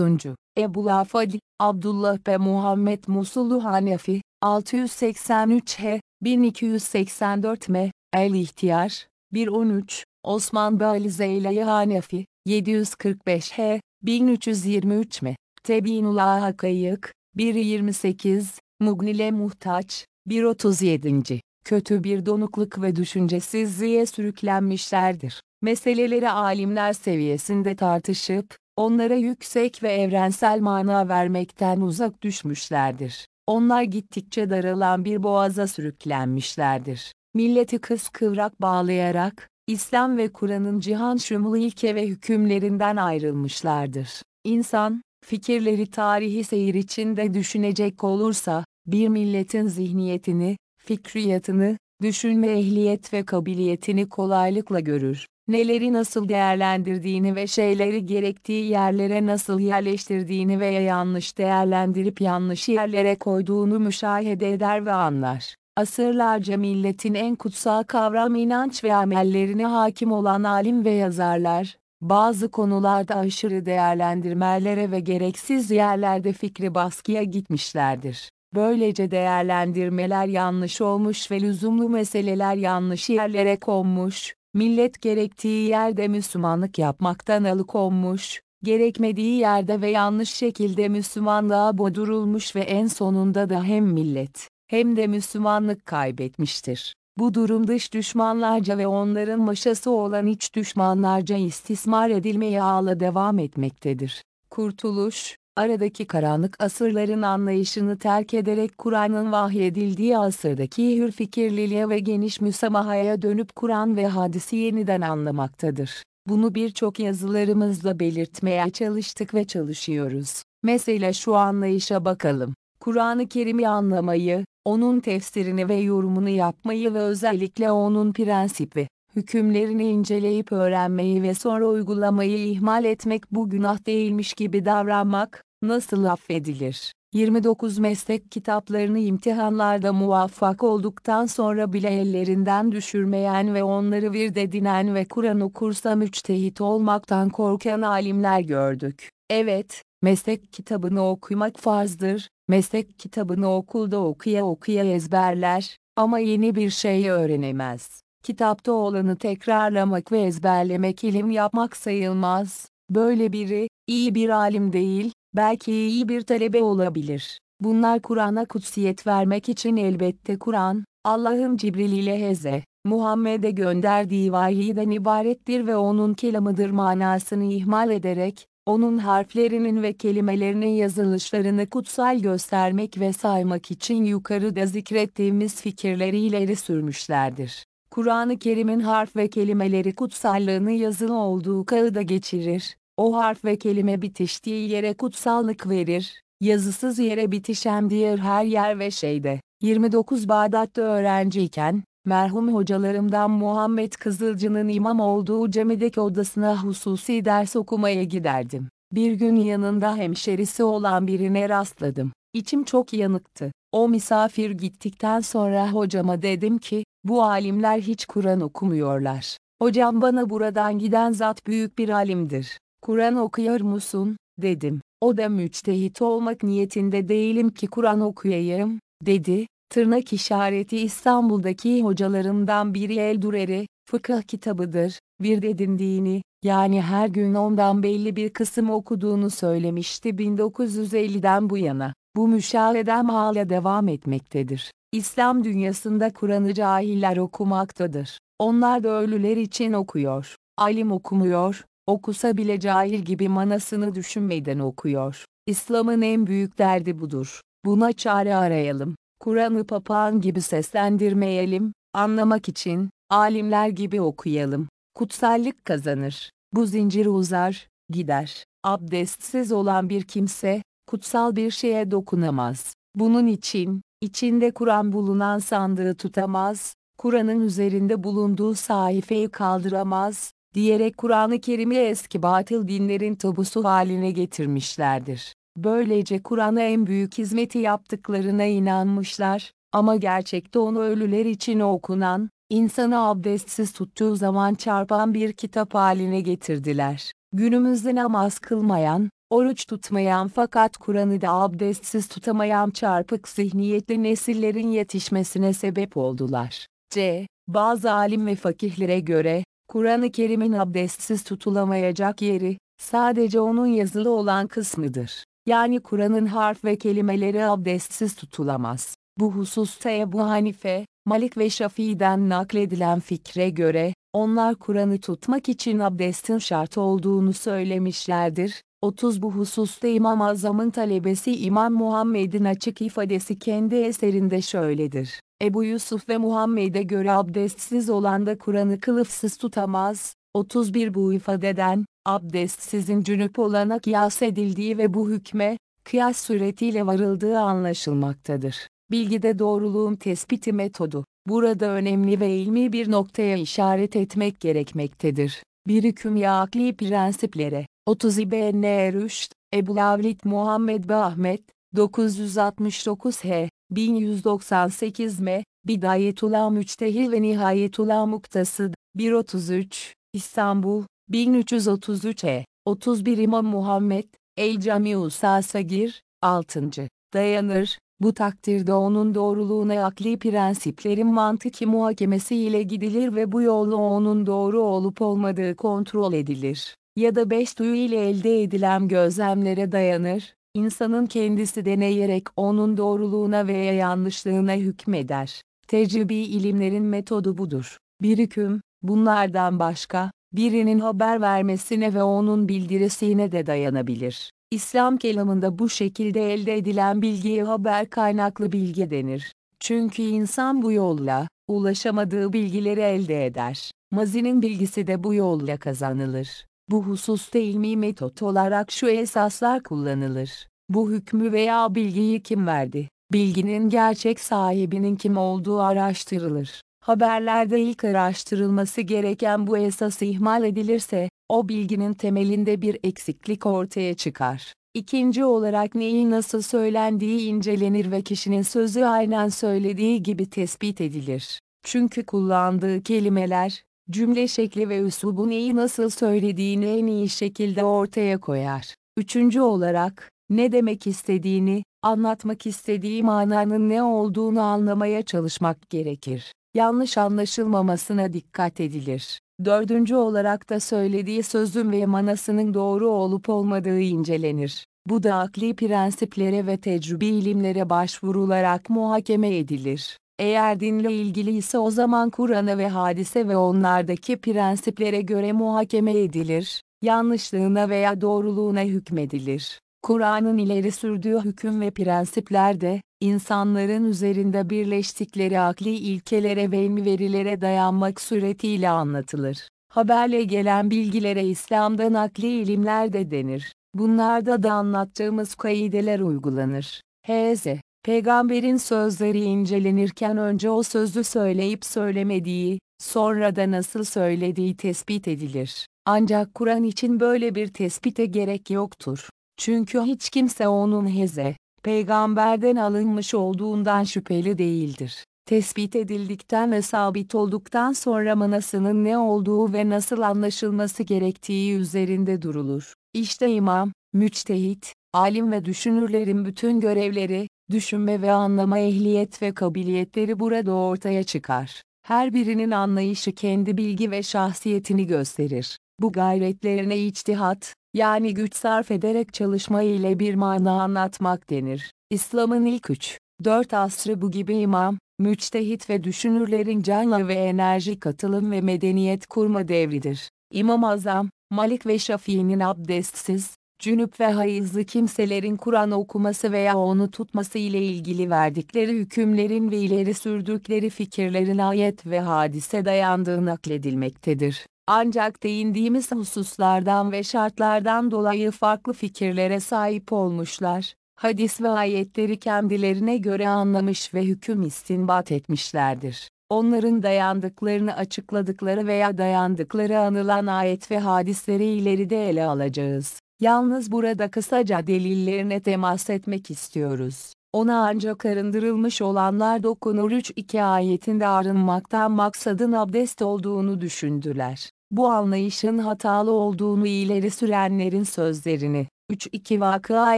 Ebu Afadi, Abdullah ve Muhammed Musulu Hanefi, 683 H, 1284 M, El İhtiyar, 113, Osman Bali Zeyle Hanefi, 745 H, 1323 M, Tebinullah Hakayık, 128, Mugnile Muhtaç, 137. Kötü bir donukluk ve düşüncesizliğe sürüklenmişlerdir. Meseleleri alimler seviyesinde tartışıp, onlara yüksek ve evrensel mana vermekten uzak düşmüşlerdir. Onlar gittikçe daralan bir boğaza sürüklenmişlerdir. Milleti kıskıvrak bağlayarak, İslam ve Kur'an'ın cihan şumulu ilke ve hükümlerinden ayrılmışlardır. İnsan, fikirleri tarihi seyir içinde düşünecek olursa, bir milletin zihniyetini, fikriyatını, düşünme ehliyet ve kabiliyetini kolaylıkla görür. Neleri nasıl değerlendirdiğini ve şeyleri gerektiği yerlere nasıl yerleştirdiğini veya yanlış değerlendirip yanlış yerlere koyduğunu müşahede eder ve anlar. Asırlarca milletin en kutsal kavram inanç ve amellerine hakim olan alim ve yazarlar, bazı konularda aşırı değerlendirmelere ve gereksiz yerlerde fikri baskıya gitmişlerdir. Böylece değerlendirmeler yanlış olmuş ve lüzumlu meseleler yanlış yerlere konmuş, millet gerektiği yerde Müslümanlık yapmaktan alıkonmuş, gerekmediği yerde ve yanlış şekilde Müslümanlığa bodurulmuş ve en sonunda da hem millet, hem de Müslümanlık kaybetmiştir. Bu durum dış düşmanlarca ve onların maşası olan iç düşmanlarca istismar edilmeye ağla devam etmektedir. Kurtuluş, aradaki karanlık asırların anlayışını terk ederek Kur'an'ın vahyedildiği asırdaki hür fikirliliğe ve geniş müsamahaya dönüp Kur'an ve hadisi yeniden anlamaktadır. Bunu birçok yazılarımızla belirtmeye çalıştık ve çalışıyoruz. Mesela şu anlayışa bakalım. Kur'an-ı Kerim'i anlamayı, onun tefsirini ve yorumunu yapmayı ve özellikle onun prensip ve hükümlerini inceleyip öğrenmeyi ve sonra uygulamayı ihmal etmek bu günah değilmiş gibi davranmak, nasıl affedilir? 29 meslek kitaplarını imtihanlarda muvaffak olduktan sonra bile ellerinden düşürmeyen ve onları vird edinen ve Kur'an okursa müçtehit olmaktan korkan alimler gördük. Evet, meslek kitabını okumak farzdır, meslek kitabını okulda okuya okuya ezberler, ama yeni bir şey öğrenemez. Kitapta olanı tekrarlamak ve ezberlemek ilim yapmak sayılmaz. Böyle biri, iyi bir alim değil, belki iyi bir talebe olabilir. Bunlar Kur'an'a kutsiyet vermek için elbette Kur'an, Allah'ın Cibril ile Heze, Muhammed'e gönderdiği vahiyden ibarettir ve onun kelamıdır manasını ihmal ederek, onun harflerinin ve kelimelerinin yazılışlarını kutsal göstermek ve saymak için yukarıda zikrettiğimiz fikirleri ileri sürmüşlerdir. Kur'an-ı Kerim'in harf ve kelimeleri kutsallığını yazılı olduğu kağıda geçirir, o harf ve kelime bitiştiği yere kutsallık verir, yazısız yere bitişen diğer her yer ve şeyde. 29 Bağdat'ta öğrenciyken, merhum hocalarımdan Muhammed Kızılcı'nın imam olduğu camideki odasına hususi ders okumaya giderdim. Bir gün yanında hemşerisi olan birine rastladım. İçim çok yanıktı. O misafir gittikten sonra hocama dedim ki, bu alimler hiç Kur'an okumuyorlar. Hocam bana buradan giden zat büyük bir alimdir. Kur'an okuyor musun? dedim. O da müçtehit olmak niyetinde değilim ki Kur'an okuyayım, dedi. Tırnak işareti İstanbul'daki hocalarımdan biri Eldureri, fıkıh kitabıdır, bir edindiğini, yani her gün ondan belli bir kısım okuduğunu söylemişti 1950'den bu yana. Bu müşahedem hala devam etmektedir. İslam dünyasında Kur'an'ı cahiller okumaktadır. Onlar da ölüler için okuyor. Alim okumuyor, okusa bile cahil gibi manasını düşünmeden okuyor. İslam'ın en büyük derdi budur. Buna çare arayalım. Kur'an'ı papağan gibi seslendirmeyelim, anlamak için, alimler gibi okuyalım. Kutsallık kazanır. Bu zincir uzar, gider. Abdestsiz olan bir kimse, kutsal bir şeye dokunamaz. Bunun için, içinde Kur'an bulunan sandığı tutamaz, Kur'an'ın üzerinde bulunduğu sayfayı kaldıramaz, diyerek Kur'an-ı Kerim'i eski batıl dinlerin tabusu haline getirmişlerdir. Böylece Kur'an'a en büyük hizmeti yaptıklarına inanmışlar, Ama gerçekte onu ölüler için okunan, insanı abdestsiz tuttuğu zaman çarpan bir kitap haline getirdiler. Günümüzde namaz kılmayan, oruç tutmayan fakat Kur'an'ı da abdestsiz tutamayan çarpık zihniyetli nesillerin yetişmesine sebep oldular. C. Bazı alim ve fakihlere göre, Kur'an-ı Kerim'in abdestsiz tutulamayacak yeri, sadece onun yazılı olan kısmıdır. Yani Kur'an'ın harf ve kelimeleri abdestsiz tutulamaz. Bu hususta Ebu Hanife, Malik ve Şafii'den nakledilen fikre göre, onlar Kur'an'ı tutmak için abdestin şart olduğunu söylemişlerdir. 30 Bu hususta İmam Azam'ın talebesi İmam Muhammed'in açık ifadesi kendi eserinde şöyledir. Ebu Yusuf ve Muhammed'e göre abdestsiz olan da Kur'an'ı kılıfsız tutamaz. 31 Bu ifadeden, abdestsizin cünüp olana kıyas edildiği ve bu hükme, kıyas suretiyle varıldığı anlaşılmaktadır. Bilgide doğruluğun tespiti metodu, burada önemli ve ilmi bir noktaya işaret etmek gerekmektedir. Bir hüküm ya akli prensiplere, 30 İbn Rüşd, Ebu Lavlit Muhammed ve Ahmet, 969 H, 1198 M, Bidayetullah Müçtehil ve Nihayetullah Muktasıd, 133, İstanbul, 1333 E, 31 İmam Muhammed, El Camiu Sasagir, 6. Dayanır, bu takdirde onun doğruluğuna akli prensiplerin mantıki muhakemesi ile gidilir ve bu yolla onun doğru olup olmadığı kontrol edilir. Ya da beş duyu ile elde edilen gözlemlere dayanır, insanın kendisi deneyerek onun doğruluğuna veya yanlışlığına hükmeder. Tecrübi ilimlerin metodu budur. Bir hüküm, bunlardan başka, birinin haber vermesine ve onun bildirisine de dayanabilir. İslam kelamında bu şekilde elde edilen bilgiye haber kaynaklı bilgi denir. Çünkü insan bu yolla, ulaşamadığı bilgileri elde eder. Mazinin bilgisi de bu yolla kazanılır. Bu hususta ilmi metot olarak şu esaslar kullanılır. Bu hükmü veya bilgiyi kim verdi? Bilginin gerçek sahibinin kim olduğu araştırılır. Haberlerde ilk araştırılması gereken bu esas ihmal edilirse, o bilginin temelinde bir eksiklik ortaya çıkar. İkinci olarak neyi nasıl söylendiği incelenir ve kişinin sözü aynen söylediği gibi tespit edilir. Çünkü kullandığı kelimeler, cümle şekli ve üslubu neyi nasıl söylediğini en iyi şekilde ortaya koyar. Üçüncü olarak, ne demek istediğini, anlatmak istediği mananın ne olduğunu anlamaya çalışmak gerekir. Yanlış anlaşılmamasına dikkat edilir. Dördüncü olarak da söylediği sözün ve manasının doğru olup olmadığı incelenir. Bu da akli prensiplere ve tecrübi ilimlere başvurularak muhakeme edilir. Eğer dinle ilgili ise o zaman Kur'an'a ve hadise ve onlardaki prensiplere göre muhakeme edilir, yanlışlığına veya doğruluğuna hükmedilir. Kur'an'ın ileri sürdüğü hüküm ve prensipler de, insanların üzerinde birleştikleri akli ilkelere ve ilmi verilere dayanmak suretiyle anlatılır. Haberle gelen bilgilere İslam'dan akli ilimler de denir. Bunlarda da anlattığımız kaideler uygulanır. H.Z. Peygamberin sözleri incelenirken önce o sözü söyleyip söylemediği, sonra da nasıl söylediği tespit edilir. Ancak Kur'an için böyle bir tespite gerek yoktur. Çünkü hiç kimse onun heze, peygamberden alınmış olduğundan şüpheli değildir. Tespit edildikten ve sabit olduktan sonra manasının ne olduğu ve nasıl anlaşılması gerektiği üzerinde durulur. İşte imam, müçtehit, alim ve düşünürlerin bütün görevleri, düşünme ve anlama ehliyet ve kabiliyetleri burada ortaya çıkar. Her birinin anlayışı kendi bilgi ve şahsiyetini gösterir. Bu gayretlerine içtihat, yani güç sarf ederek çalışma ile bir mana anlatmak denir. İslam'ın ilk üç, dört asrı bu gibi imam, müçtehit ve düşünürlerin canla ve enerji katılım ve medeniyet kurma devridir. İmam Azam, Malik ve Şafii'nin abdestsiz, cünüp ve hayızlı kimselerin Kur'an okuması veya onu tutması ile ilgili verdikleri hükümlerin ve ileri sürdükleri fikirlerin ayet ve hadise dayandığı nakledilmektedir. Ancak değindiğimiz hususlardan ve şartlardan dolayı farklı fikirlere sahip olmuşlar. Hadis ve ayetleri kendilerine göre anlamış ve hüküm istinbat etmişlerdir. Onların dayandıklarını açıkladıkları veya dayandıkları anılan ayet ve hadisleri ileride ele alacağız. Yalnız burada kısaca delillerine temas etmek istiyoruz. ona ancak arındırılmış olanlar dokunur 3-2 ayetinde arınmaktan maksadın abdest olduğunu düşündüler. Bu anlayışın hatalı olduğunu ileri sürenlerin sözlerini, 3-2 Vakıa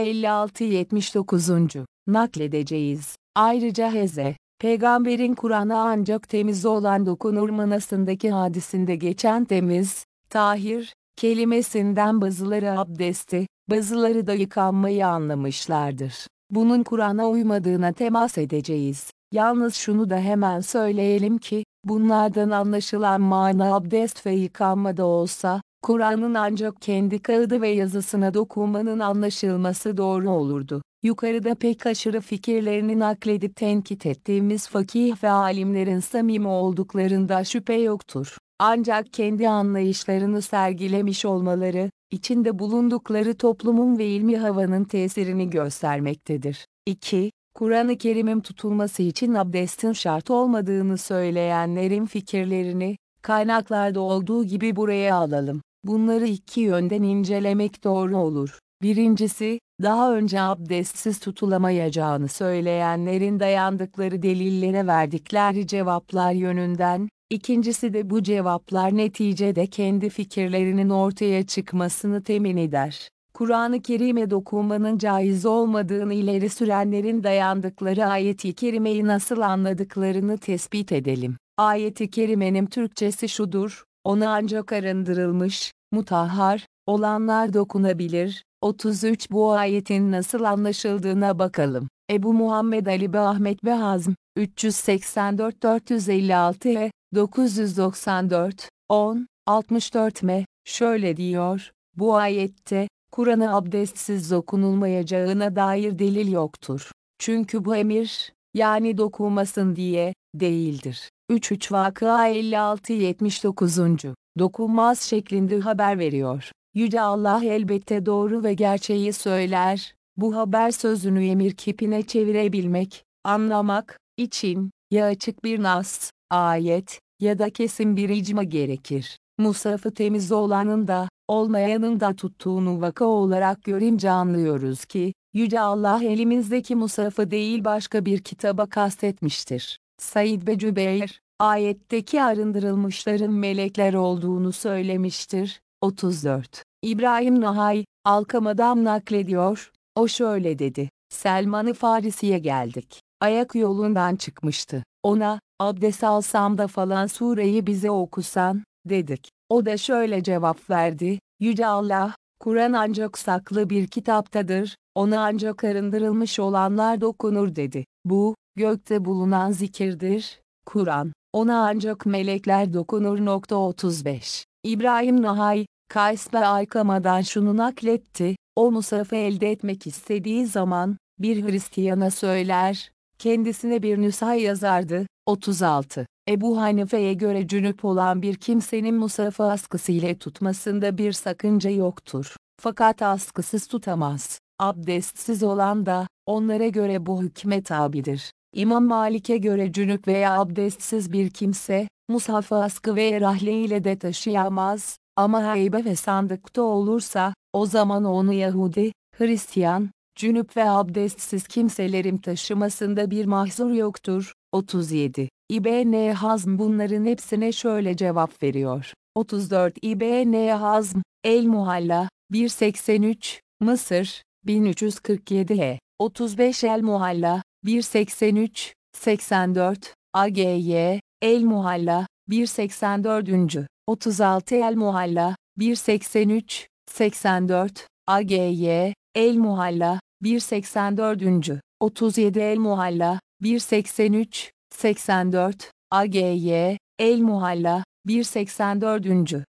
56-79. nakledeceğiz. Ayrıca Heze, peygamberin Kur'an'a ancak temiz olan dokunur manasındaki hadisinde geçen temiz, tahir, kelimesinden bazıları abdesti, bazıları da yıkanmayı anlamışlardır. Bunun Kur'an'a uymadığına temas edeceğiz. Yalnız şunu da hemen söyleyelim ki, bunlardan anlaşılan mana abdest ve yıkanma da olsa, Kur'an'ın ancak kendi kağıdı ve yazısına dokunmanın anlaşılması doğru olurdu. Yukarıda pek aşırı fikirlerini nakledip tenkit ettiğimiz fakih ve alimlerin samimi olduklarında şüphe yoktur. Ancak kendi anlayışlarını sergilemiş olmaları, içinde bulundukları toplumun ve ilmi havanın tesirini göstermektedir. 2. Kur'an-ı Kerim'in tutulması için abdestin şart olmadığını söyleyenlerin fikirlerini, kaynaklarda olduğu gibi buraya alalım. Bunları iki yönden incelemek doğru olur. Birincisi, daha önce abdestsiz tutulamayacağını söyleyenlerin dayandıkları delillere verdikleri cevaplar yönünden, İkincisi de bu cevaplar neticede kendi fikirlerinin ortaya çıkmasını temin eder. Kur'an-ı Kerim'e dokunmanın caiz olmadığını ileri sürenlerin dayandıkları ayet-i kerimeyi nasıl anladıklarını tespit edelim. Ayet-i kerimenin Türkçesi şudur, ona ancak arındırılmış, mutahhar, olanlar dokunabilir. 33 Bu ayetin nasıl anlaşıldığına bakalım. Ebu Muhammed Ali Be Ahmet Be Hazm, 384 456 e 994, 10, 64 m, şöyle diyor, bu ayette, Kur'an'ı abdestsiz dokunulmayacağına dair delil yoktur. Çünkü bu emir, yani dokunmasın diye, değildir. 3-3 Vakıa 56-79. Dokunmaz şeklinde haber veriyor. Yüce Allah elbette doğru ve gerçeği söyler, bu haber sözünü emir kipine çevirebilmek, anlamak, için, ya açık bir nas, ayet ya da kesin bir icma gerekir. Musafı temiz olanın da, olmayanın da tuttuğunu vaka olarak görünce anlıyoruz ki, Yüce Allah elimizdeki musafı değil başka bir kitaba kastetmiştir. Said Becübeyr, ayetteki arındırılmışların melekler olduğunu söylemiştir. 34. İbrahim Nahay, Alkama'dan naklediyor, o şöyle dedi, Selman-ı Farisi'ye geldik, ayak yolundan çıkmıştı, ona, abdest alsam da falan sureyi bize okusan, dedik. O da şöyle cevap verdi, Yüce Allah, Kur'an ancak saklı bir kitaptadır, ona ancak arındırılmış olanlar dokunur dedi. Bu, gökte bulunan zikirdir, Kur'an, ona ancak melekler dokunur. Nokta 35. İbrahim Nahay, Kays ve Aykama'dan şunu nakletti, o Musaf'ı elde etmek istediği zaman, bir Hristiyana söyler, kendisine bir nüsha yazardı, 36. Ebu Hanife'ye göre cünüp olan bir kimsenin musafı askısı ile tutmasında bir sakınca yoktur. Fakat askısız tutamaz. Abdestsiz olan da, onlara göre bu hükme tabidir. İmam Malik'e göre cünüp veya abdestsiz bir kimse, mushafı askı ve rahle ile de taşıyamaz, ama haybe ve sandıkta olursa, o zaman onu Yahudi, Hristiyan, cünüp ve abdestsiz kimselerin taşımasında bir mahzur yoktur. 37. İbn Hazm bunların hepsine şöyle cevap veriyor. 34 İbn Hazm, El Muhalla, 183, Mısır, 1347 H. 35 El Muhalla, 183, 84, AGY, El Muhalla, 184. 36 El Muhalla, 183, 84, AGY, El Muhalla, 184. 37 El Muhalla, 183, 84, AGY, El Muhalla, 184.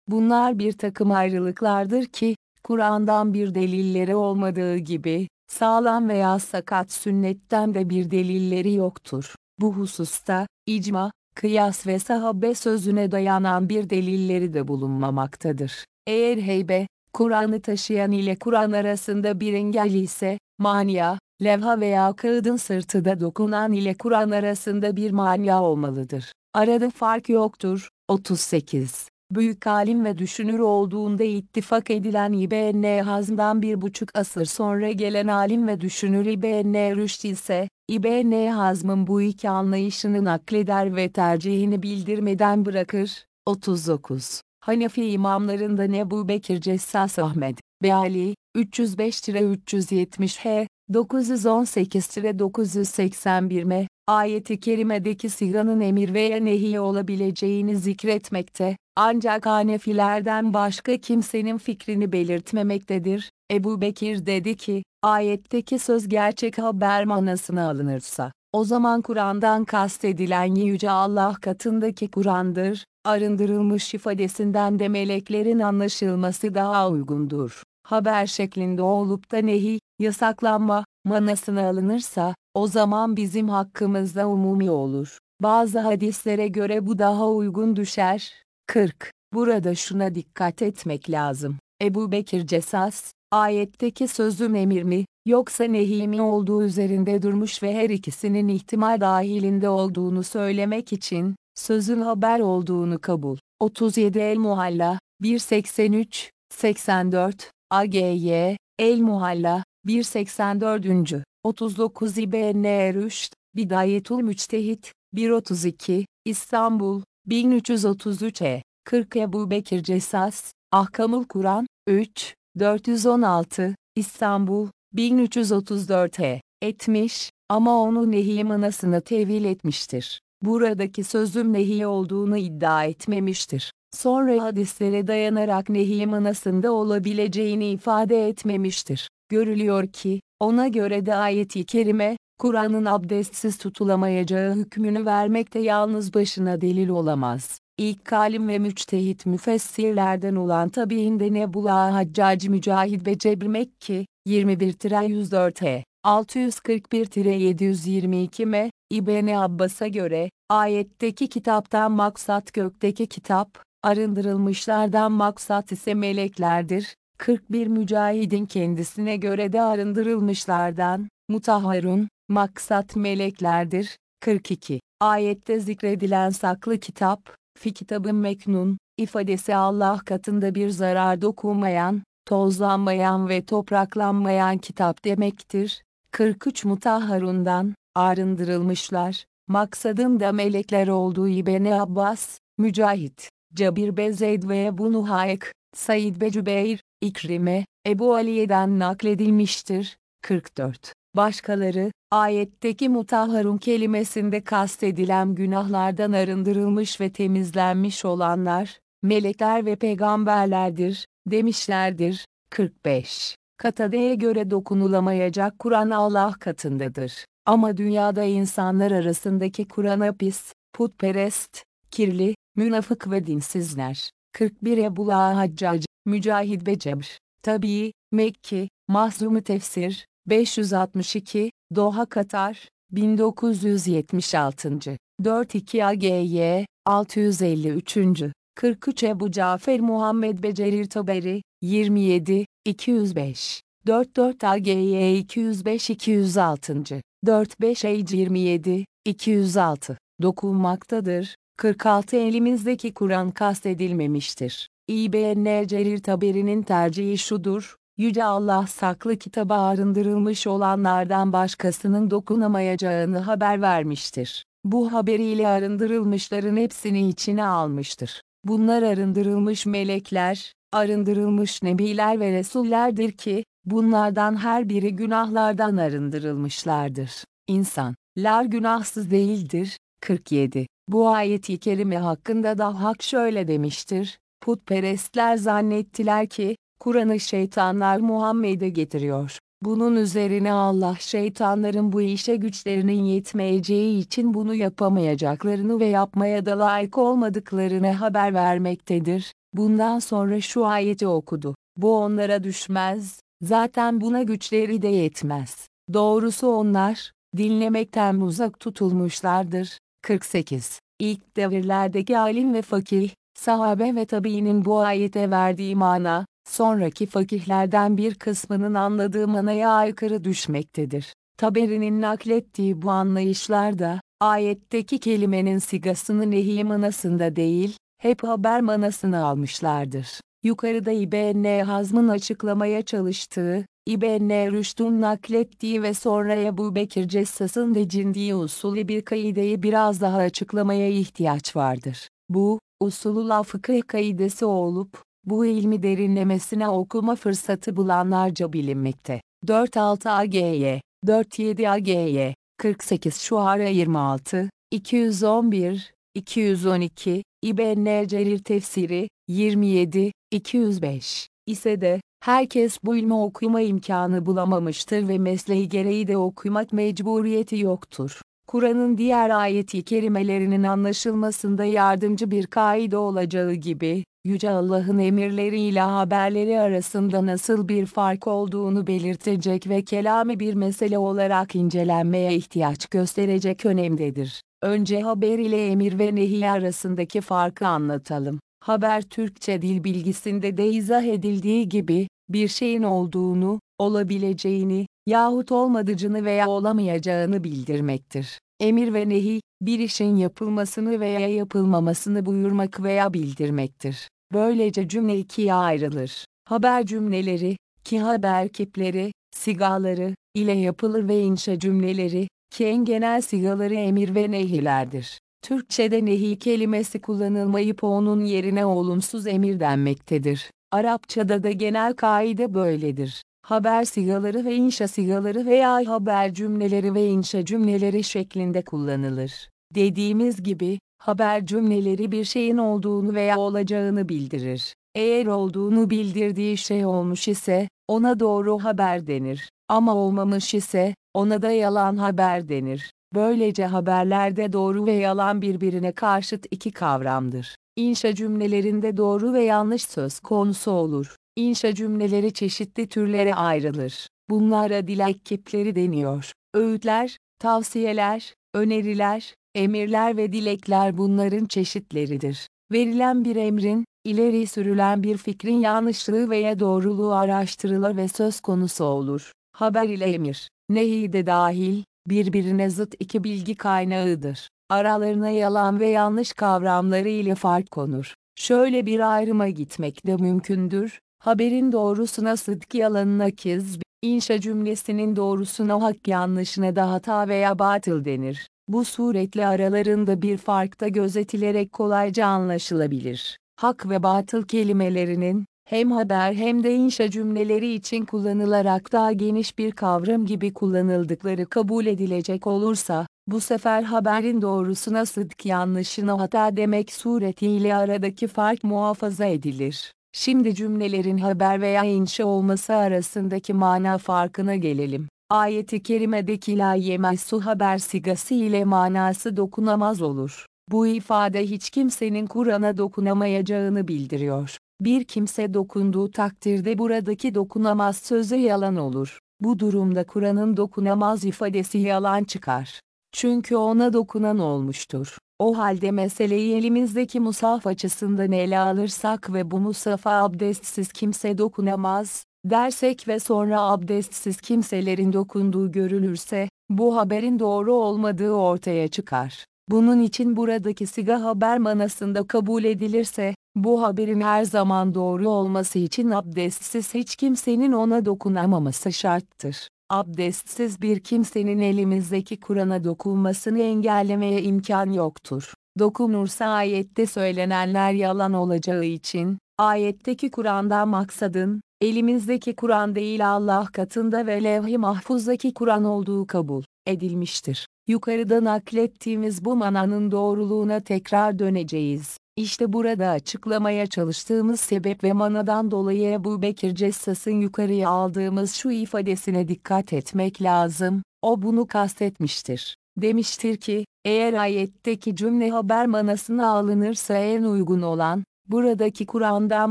Bunlar bir takım ayrılıklardır ki, Kur'an'dan bir delilleri olmadığı gibi, sağlam veya sakat sünnetten de bir delilleri yoktur. Bu hususta, icma, kıyas ve sahabe sözüne dayanan bir delilleri de bulunmamaktadır. Eğer heybe, Kur'an'ı taşıyan ile Kur'an arasında bir engel ise, mania, levha veya kağıdın sırtı da dokunan ile Kur'an arasında bir mania olmalıdır. Arada fark yoktur. 38. büyük alim ve düşünür olduğunda ittifak edilen İbn Hazm'dan bir buçuk asır sonra gelen alim ve düşünür İbn Rüşd ise, İbn Hazm'ın bu iki anlayışını nakleder ve tercihini bildirmeden bırakır. 39. Hanefi imamlarından Ebu Bekir Cessas Ahmet, Beali, 305-370 H, 918-981 M, ayeti kerimedeki siganın emir veya nehi olabileceğini zikretmekte, ancak Hanefilerden başka kimsenin fikrini belirtmemektedir. Ebu Bekir dedi ki, ayetteki söz gerçek haber manasına alınırsa, o zaman Kur'an'dan kastedilen Yüce Allah katındaki Kur'an'dır, arındırılmış ifadesinden de meleklerin anlaşılması daha uygundur. Haber şeklinde olup da nehi, yasaklanma, manasına alınırsa, o zaman bizim hakkımızda umumi olur. Bazı hadislere göre bu daha uygun düşer. 40. Burada şuna dikkat etmek lazım. Ebu Bekir Cesas, ayetteki sözüm emir mi, yoksa nehi mi olduğu üzerinde durmuş ve her ikisinin ihtimal dahilinde olduğunu söylemek için, sözün haber olduğunu kabul. 37 El Muhalla, 183, 84, AGY, El Muhalla, 184. 39 İbn Rüşd, Bidayetul Müçtehit, 132, İstanbul, 1333 E, 40 Ebu Bekir Cesas, Ahkamul Kur'an, 3, 416, İstanbul, 1334 E, etmiş, ama onu nehiye manasına tevil etmiştir. Buradaki sözüm nehiye olduğunu iddia etmemiştir. Sonra hadislere dayanarak nehiye manasında olabileceğini ifade etmemiştir. Görülüyor ki, ona göre de ayeti kerime, Kur'an'ın abdestsiz tutulamayacağı hükmünü vermekte yalnız başına delil olamaz. İlk kalim ve müçtehit müfessirlerden olan tabiinde Nebula Haccac Mücahid ve Cebr Mekki, 21-104 E, 641-722 M, İbn Abbas'a göre, ayetteki kitaptan maksat gökteki kitap, arındırılmışlardan maksat ise meleklerdir. 41 Mücahidin kendisine göre de arındırılmışlardan, mutahharun, maksat meleklerdir. 42. Ayette zikredilen saklı kitap, fi kitabın meknun, ifadesi Allah katında bir zarar dokunmayan, tozlanmayan ve topraklanmayan kitap demektir. 43 Mutahharundan, arındırılmışlar, maksadın da melekler olduğu İbn Abbas, Mücahit, Cabir Bezeyd ve Ebu Nuhayk, Said ve Cübeyr, İkrime, Ebu Aliye'den nakledilmiştir. 44. Başkaları, ayetteki mutahharun kelimesinde kastedilen günahlardan arındırılmış ve temizlenmiş olanlar, melekler ve peygamberlerdir, demişlerdir. 45. Katade'ye göre dokunulamayacak Kur'an Allah katındadır. Ama dünyada insanlar arasındaki Kur'an'a pis, putperest, kirli, münafık ve dinsizler. 41 Ebu Haccac, Mücahid ve Cebr. Tabii, Mekki, Mahzumi Tefsir, 562, Doha Katar, 1976. 42 AGY, 653. 43 Ebu Cafer Muhammed Becerir Taberi, 27, 205. 44 AGY 205 206. 45 Age 27, 206. Dokunmaktadır. 46 Elimizdeki Kur'an kastedilmemiştir. İBN Cerir Taberi'nin tercihi şudur, Yüce Allah saklı kitaba arındırılmış olanlardan başkasının dokunamayacağını haber vermiştir. Bu haberiyle arındırılmışların hepsini içine almıştır. Bunlar arındırılmış melekler, arındırılmış nebiler ve resullerdir ki, bunlardan her biri günahlardan arındırılmışlardır. İnsanlar günahsız değildir. 47. Bu ayeti kerime hakkında da Hak şöyle demiştir, putperestler zannettiler ki, Kur'an'ı şeytanlar Muhammed'e getiriyor. Bunun üzerine Allah şeytanların bu işe güçlerinin yetmeyeceği için bunu yapamayacaklarını ve yapmaya da layık olmadıklarını haber vermektedir. Bundan sonra şu ayeti okudu. Bu onlara düşmez, zaten buna güçleri de yetmez. Doğrusu onlar, dinlemekten uzak tutulmuşlardır. 48. İlk devirlerdeki alim ve fakih, sahabe ve tabiinin bu ayete verdiği mana, sonraki fakihlerden bir kısmının anladığı manaya aykırı düşmektedir. Taberi'nin naklettiği bu anlayışlarda, ayetteki kelimenin sigasını nehiye manasında değil, hep haber manasını almışlardır. Yukarıda İbn Hazm'ın açıklamaya çalıştığı, İbn Rüşd'ün naklettiği ve sonra Ebu Bekir Cessas'ın decindiği usulü bir kaideyi biraz daha açıklamaya ihtiyaç vardır. Bu, usulullah fıkıh kaidesi olup, bu ilmi derinlemesine okuma fırsatı bulanlarca bilinmekte. 4-6 AGY, 4-7 AGY, 48 Şuara 26, 211, 212, İbn Cerir tefsiri, 27, 205 ise de, herkes bu ilmi okuma imkanı bulamamıştır ve mesleği gereği de okumak mecburiyeti yoktur. Kur'an'ın diğer ayeti kerimelerinin anlaşılmasında yardımcı bir kaide olacağı gibi, Yüce Allah'ın emirleriyle haberleri arasında nasıl bir fark olduğunu belirtecek ve kelami bir mesele olarak incelenmeye ihtiyaç gösterecek önemdedir. Önce haber ile emir ve nehi arasındaki farkı anlatalım. Haber Türkçe dil bilgisinde de izah edildiği gibi, bir şeyin olduğunu, olabileceğini, yahut olmadığını veya olamayacağını bildirmektir. Emir ve nehi, bir işin yapılmasını veya yapılmamasını buyurmak veya bildirmektir. Böylece cümle ikiye ayrılır. Haber cümleleri, ki haber kipleri, sigaları, ile yapılır ve inşa cümleleri, ki en genel sigaları emir ve nehilerdir. Türkçe'de nehi kelimesi kullanılmayıp onun yerine olumsuz emir denmektedir. Arapçada da genel kaide böyledir. Haber sigaları ve inşa sigaları veya haber cümleleri ve inşa cümleleri şeklinde kullanılır. Dediğimiz gibi, haber cümleleri bir şeyin olduğunu veya olacağını bildirir. Eğer olduğunu bildirdiği şey olmuş ise, ona doğru haber denir. Ama olmamış ise, ona da yalan haber denir. Böylece haberlerde doğru ve yalan birbirine karşıt iki kavramdır. İnşa cümlelerinde doğru ve yanlış söz konusu olur. İnşa cümleleri çeşitli türlere ayrılır. Bunlara dilek kipleri deniyor. Öğütler, tavsiyeler, öneriler, emirler ve dilekler bunların çeşitleridir. Verilen bir emrin, ileri sürülen bir fikrin yanlışlığı veya doğruluğu araştırılır ve söz konusu olur. Haber ile emir, nehi de dahil, birbirine zıt iki bilgi kaynağıdır. Aralarına yalan ve yanlış kavramları ile fark konur. Şöyle bir ayrıma gitmek de mümkündür. Haberin doğrusuna sıdk yalanına kizb, inşa cümlesinin doğrusuna hak yanlışına da hata veya batıl denir. Bu suretle aralarında bir fark da gözetilerek kolayca anlaşılabilir. Hak ve batıl kelimelerinin, hem haber hem de inşa cümleleri için kullanılarak daha geniş bir kavram gibi kullanıldıkları kabul edilecek olursa, bu sefer haberin doğrusuna sıdk yanlışına hata demek suretiyle aradaki fark muhafaza edilir. Şimdi cümlelerin haber veya inşa olması arasındaki mana farkına gelelim. Ayet-i kerimedeki la yemessu haber sigası ile manası dokunamaz olur. Bu ifade hiç kimsenin Kur'an'a dokunamayacağını bildiriyor. Bir kimse dokunduğu takdirde buradaki dokunamaz sözü yalan olur. Bu durumda Kur'an'ın dokunamaz ifadesi yalan çıkar. Çünkü ona dokunan olmuştur. O halde meseleyi elimizdeki musaf açısından ele alırsak ve bu musafa abdestsiz kimse dokunamaz, dersek ve sonra abdestsiz kimselerin dokunduğu görülürse, bu haberin doğru olmadığı ortaya çıkar. Bunun için buradaki siga haber manasında kabul edilirse, bu haberin her zaman doğru olması için abdestsiz hiç kimsenin ona dokunamaması şarttır. Abdestsiz bir kimsenin elimizdeki Kur'an'a dokunmasını engellemeye imkan yoktur. Dokunursa ayette söylenenler yalan olacağı için, ayetteki Kur'an'dan maksadın, elimizdeki Kur'an değil Allah katında ve levh-i mahfuzdaki Kur'an olduğu kabul edilmiştir. Yukarıda naklettiğimiz bu mananın doğruluğuna tekrar döneceğiz. İşte burada açıklamaya çalıştığımız sebep ve manadan dolayı Ebu Bekir Cessas'ın yukarıya aldığımız şu ifadesine dikkat etmek lazım, o bunu kastetmiştir. Demiştir ki, eğer ayetteki cümle haber manasına alınırsa en uygun olan, buradaki Kur'an'dan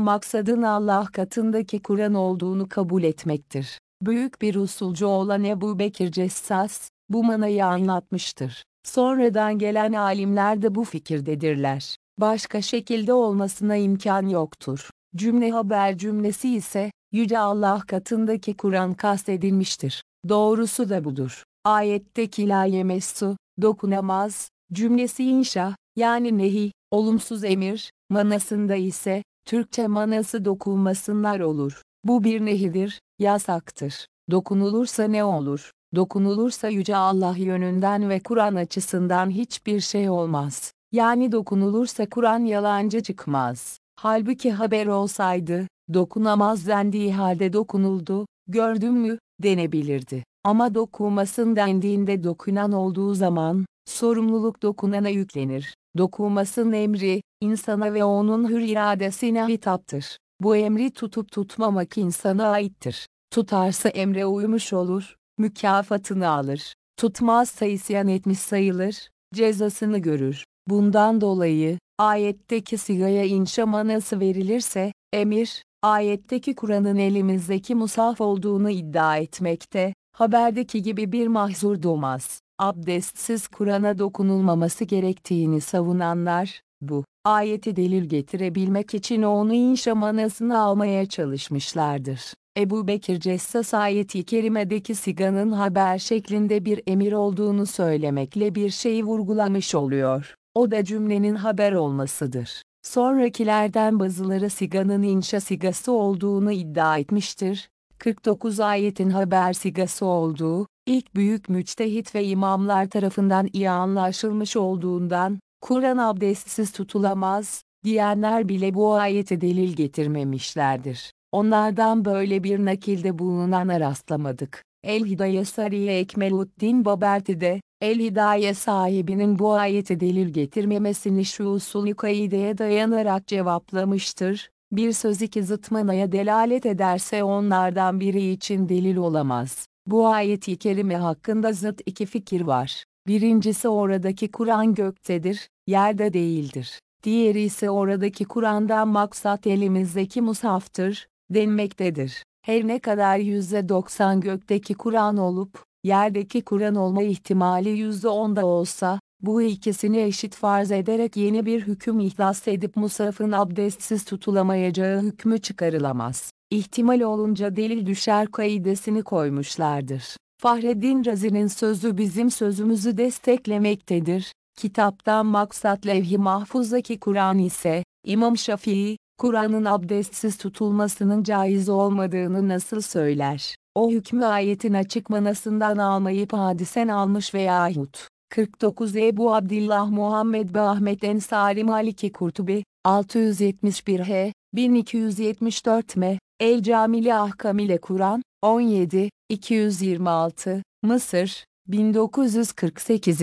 maksadın Allah katındaki Kur'an olduğunu kabul etmektir. Büyük bir usulcu olan Ebu Bekir Cessas, bu manayı anlatmıştır. Sonradan gelen alimler de bu fikirdedirler. Başka şekilde olmasına imkan yoktur. Cümle haber cümlesi ise, Yüce Allah katındaki Kur'an kastedilmiştir. Doğrusu da budur. Ayetteki la yemessu, dokunamaz, cümlesi inşa, yani nehi, olumsuz emir, manasında ise, Türkçe manası dokunmasınlar olur. Bu bir nehidir, yasaktır. Dokunulursa ne olur? Dokunulursa Yüce Allah yönünden ve Kur'an açısından hiçbir şey olmaz. Yani dokunulursa Kur'an yalancı çıkmaz. Halbuki haber olsaydı, dokunamaz dendiği halde dokunuldu, gördün mü, denebilirdi. Ama dokunmasın dendiğinde dokunan olduğu zaman, sorumluluk dokunana yüklenir. Dokunmasın emri, insana ve onun hür iradesine hitaptır. Bu emri tutup tutmamak insana aittir. Tutarsa emre uymuş olur, mükafatını alır. Tutmazsa isyan etmiş sayılır, cezasını görür. Bundan dolayı, ayetteki sigaya inşa manası verilirse, emir, ayetteki Kur'an'ın elimizdeki musaf olduğunu iddia etmekte, haberdeki gibi bir mahzur doğmaz. Abdestsiz Kur'an'a dokunulmaması gerektiğini savunanlar, bu ayeti delil getirebilmek için onu inşa manasını almaya çalışmışlardır. Ebu Bekir Cessas ayeti kerimedeki siganın haber şeklinde bir emir olduğunu söylemekle bir şeyi vurgulamış oluyor. O da cümlenin haber olmasıdır. Sonrakilerden bazıları siganın inşa sigası olduğunu iddia etmiştir. 49 ayetin haber sigası olduğu, ilk büyük müçtehit ve imamlar tarafından iyi anlaşılmış olduğundan, Kur'an abdestsiz tutulamaz, diyenler bile bu ayete delil getirmemişlerdir. Onlardan böyle bir nakilde bulunana rastlamadık. El-Hidaye Sariye Ekmeluddin Baberti de, El-Hidaye sahibinin bu ayete delil getirmemesini şu usulü kaideye dayanarak cevaplamıştır. Bir söz iki zıt manaya delalet ederse onlardan biri için delil olamaz. Bu ayeti kerime hakkında zıt iki fikir var. Birincisi oradaki Kur'an göktedir, yerde değildir. Diğeri ise oradaki Kur'an'dan maksat elimizdeki musaftır, denmektedir. Her ne kadar %90 gökteki Kur'an olup, yerdeki Kur'an olma ihtimali %10'da olsa, bu ikisini eşit farz ederek yeni bir hüküm ihlas edip musafın abdestsiz tutulamayacağı hükmü çıkarılamaz. İhtimal olunca delil düşer kaidesini koymuşlardır. Fahreddin Razi'nin sözü bizim sözümüzü desteklemektedir. Kitaptan maksat levh-i mahfuzdaki Kur'an ise, İmam Şafii, Kur'an'ın abdestsiz tutulmasının caiz olmadığını nasıl söyler? O hükmü ayetin açık manasından almayıp hadisen almış veyahut 49 Ebu Abdillah Muhammed ve Ahmet Ensari Maliki Kurtubi, 671 H, 1274 M, El Camili Ahkamile Kur'an, 17, 226, Mısır, 1948.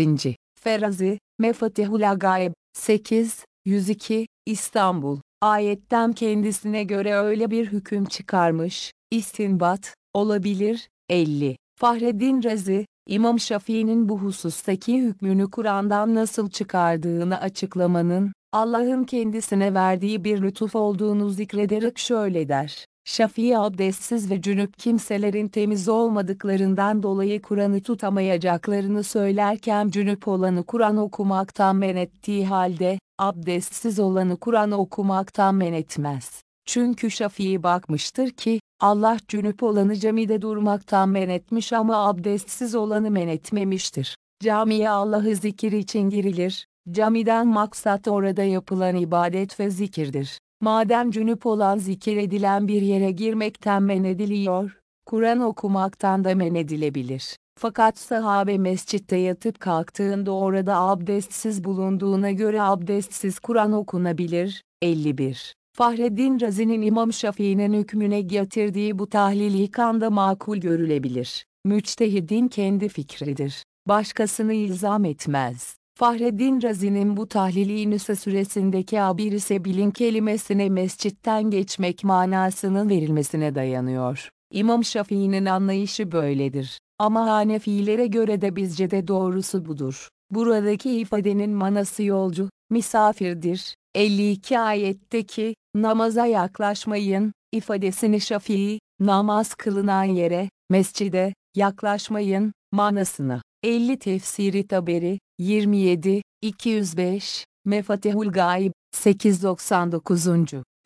Ferazi, Mefatihul Agaib, 8, 102, İstanbul. Ayetten kendisine göre öyle bir hüküm çıkarmış, istinbat, olabilir, 50. Fahreddin Razi, İmam Şafii'nin bu husustaki hükmünü Kur'an'dan nasıl çıkardığını açıklamanın, Allah'ın kendisine verdiği bir lütuf olduğunu zikrederek şöyle der. Şafii abdestsiz ve cünüp kimselerin temiz olmadıklarından dolayı Kur'an'ı tutamayacaklarını söylerken cünüp olanı Kur'an okumaktan men ettiği halde, abdestsiz olanı Kur'an okumaktan men etmez. Çünkü Şafii bakmıştır ki, Allah cünüp olanı camide durmaktan men etmiş ama abdestsiz olanı men etmemiştir. Camiye Allah'ı zikir için girilir, camiden maksat orada yapılan ibadet ve zikirdir. Madem cünüp olan zikir edilen bir yere girmekten men ediliyor, Kur'an okumaktan da men edilebilir. Fakat sahabe mescitte yatıp kalktığında orada abdestsiz bulunduğuna göre abdestsiz Kur'an okunabilir. 51. Fahreddin Razi'nin İmam Şafii'nin hükmüne getirdiği bu tahlil kanda makul görülebilir. Müçtehidin kendi fikridir. Başkasını ilzam etmez. Fahreddin Razi'nin bu tahlili Nisa süresindeki abir ise bilin kelimesine mescitten geçmek manasının verilmesine dayanıyor. İmam Şafii'nin anlayışı böyledir. Ama Hanefilere göre de bizce de doğrusu budur. Buradaki ifadenin manası yolcu, misafirdir. 52 ayetteki, namaza yaklaşmayın, ifadesini Şafii, namaz kılınan yere, mescide, yaklaşmayın, manasını. 50 Tefsiri Taberi, 27, 205, Mefatihul Gaib, 899.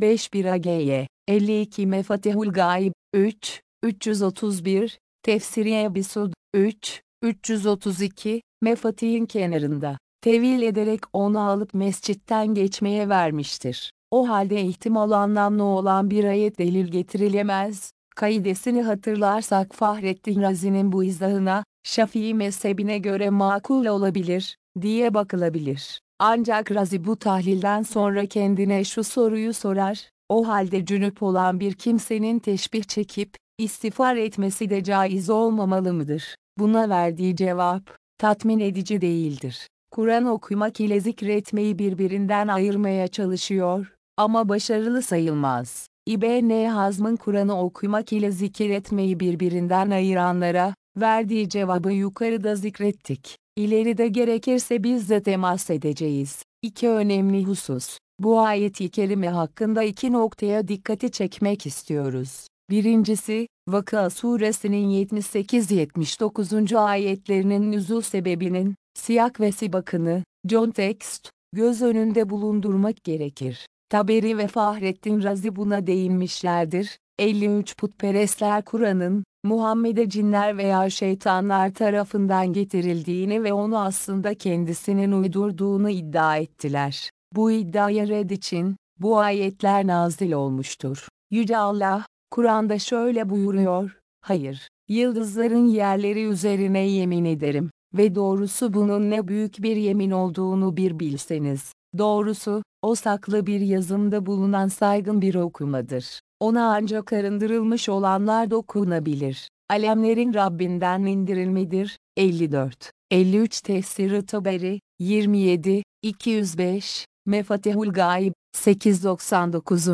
51 AGY, 52 Mefatihul Gaib, 3, 331, Tefsiri Ebisud, 3, 332, Mefatih'in kenarında. tevil ederek onu alıp mescitten geçmeye vermiştir. O halde ihtimal anlamlı olan bir ayet delil getirilemez. Kaidesini hatırlarsak Fahrettin Razi'nin bu izahına, Şafii mezhebine göre makul olabilir, diye bakılabilir. Ancak Razi bu tahlilden sonra kendine şu soruyu sorar, o halde cünüp olan bir kimsenin teşbih çekip, istiğfar etmesi de caiz olmamalı mıdır? Buna verdiği cevap, tatmin edici değildir. Kur'an okumak ile zikretmeyi birbirinden ayırmaya çalışıyor, ama başarılı sayılmaz. İbn Hazm'ın Kur'an'ı okumak ile zikir etmeyi birbirinden ayıranlara, verdiği cevabı yukarıda zikrettik. İleride gerekirse biz de temas edeceğiz. İki önemli husus. Bu ayeti kerime hakkında iki noktaya dikkati çekmek istiyoruz. Birincisi, Vakıa suresinin 78-79. ayetlerinin nüzul sebebinin, siyak ve sibakını, John Text, göz önünde bulundurmak gerekir. Taberi ve Fahrettin Razi buna değinmişlerdir. 53 putperestler Kur'an'ın, Muhammed'e cinler veya şeytanlar tarafından getirildiğini ve onu aslında kendisinin uydurduğunu iddia ettiler. Bu iddiaya red için, bu ayetler nazil olmuştur. Yüce Allah, Kur'an'da şöyle buyuruyor, hayır, yıldızların yerleri üzerine yemin ederim ve doğrusu bunun ne büyük bir yemin olduğunu bir bilseniz. Doğrusu, o saklı bir yazımda bulunan saygın bir okumadır. Ona ancak arındırılmış olanlar dokunabilir. Alemlerin Rabbinden indirilmedir. 54. 53 Tefsiri Taberi, 27, 205, Mefatihul Gaib, 899.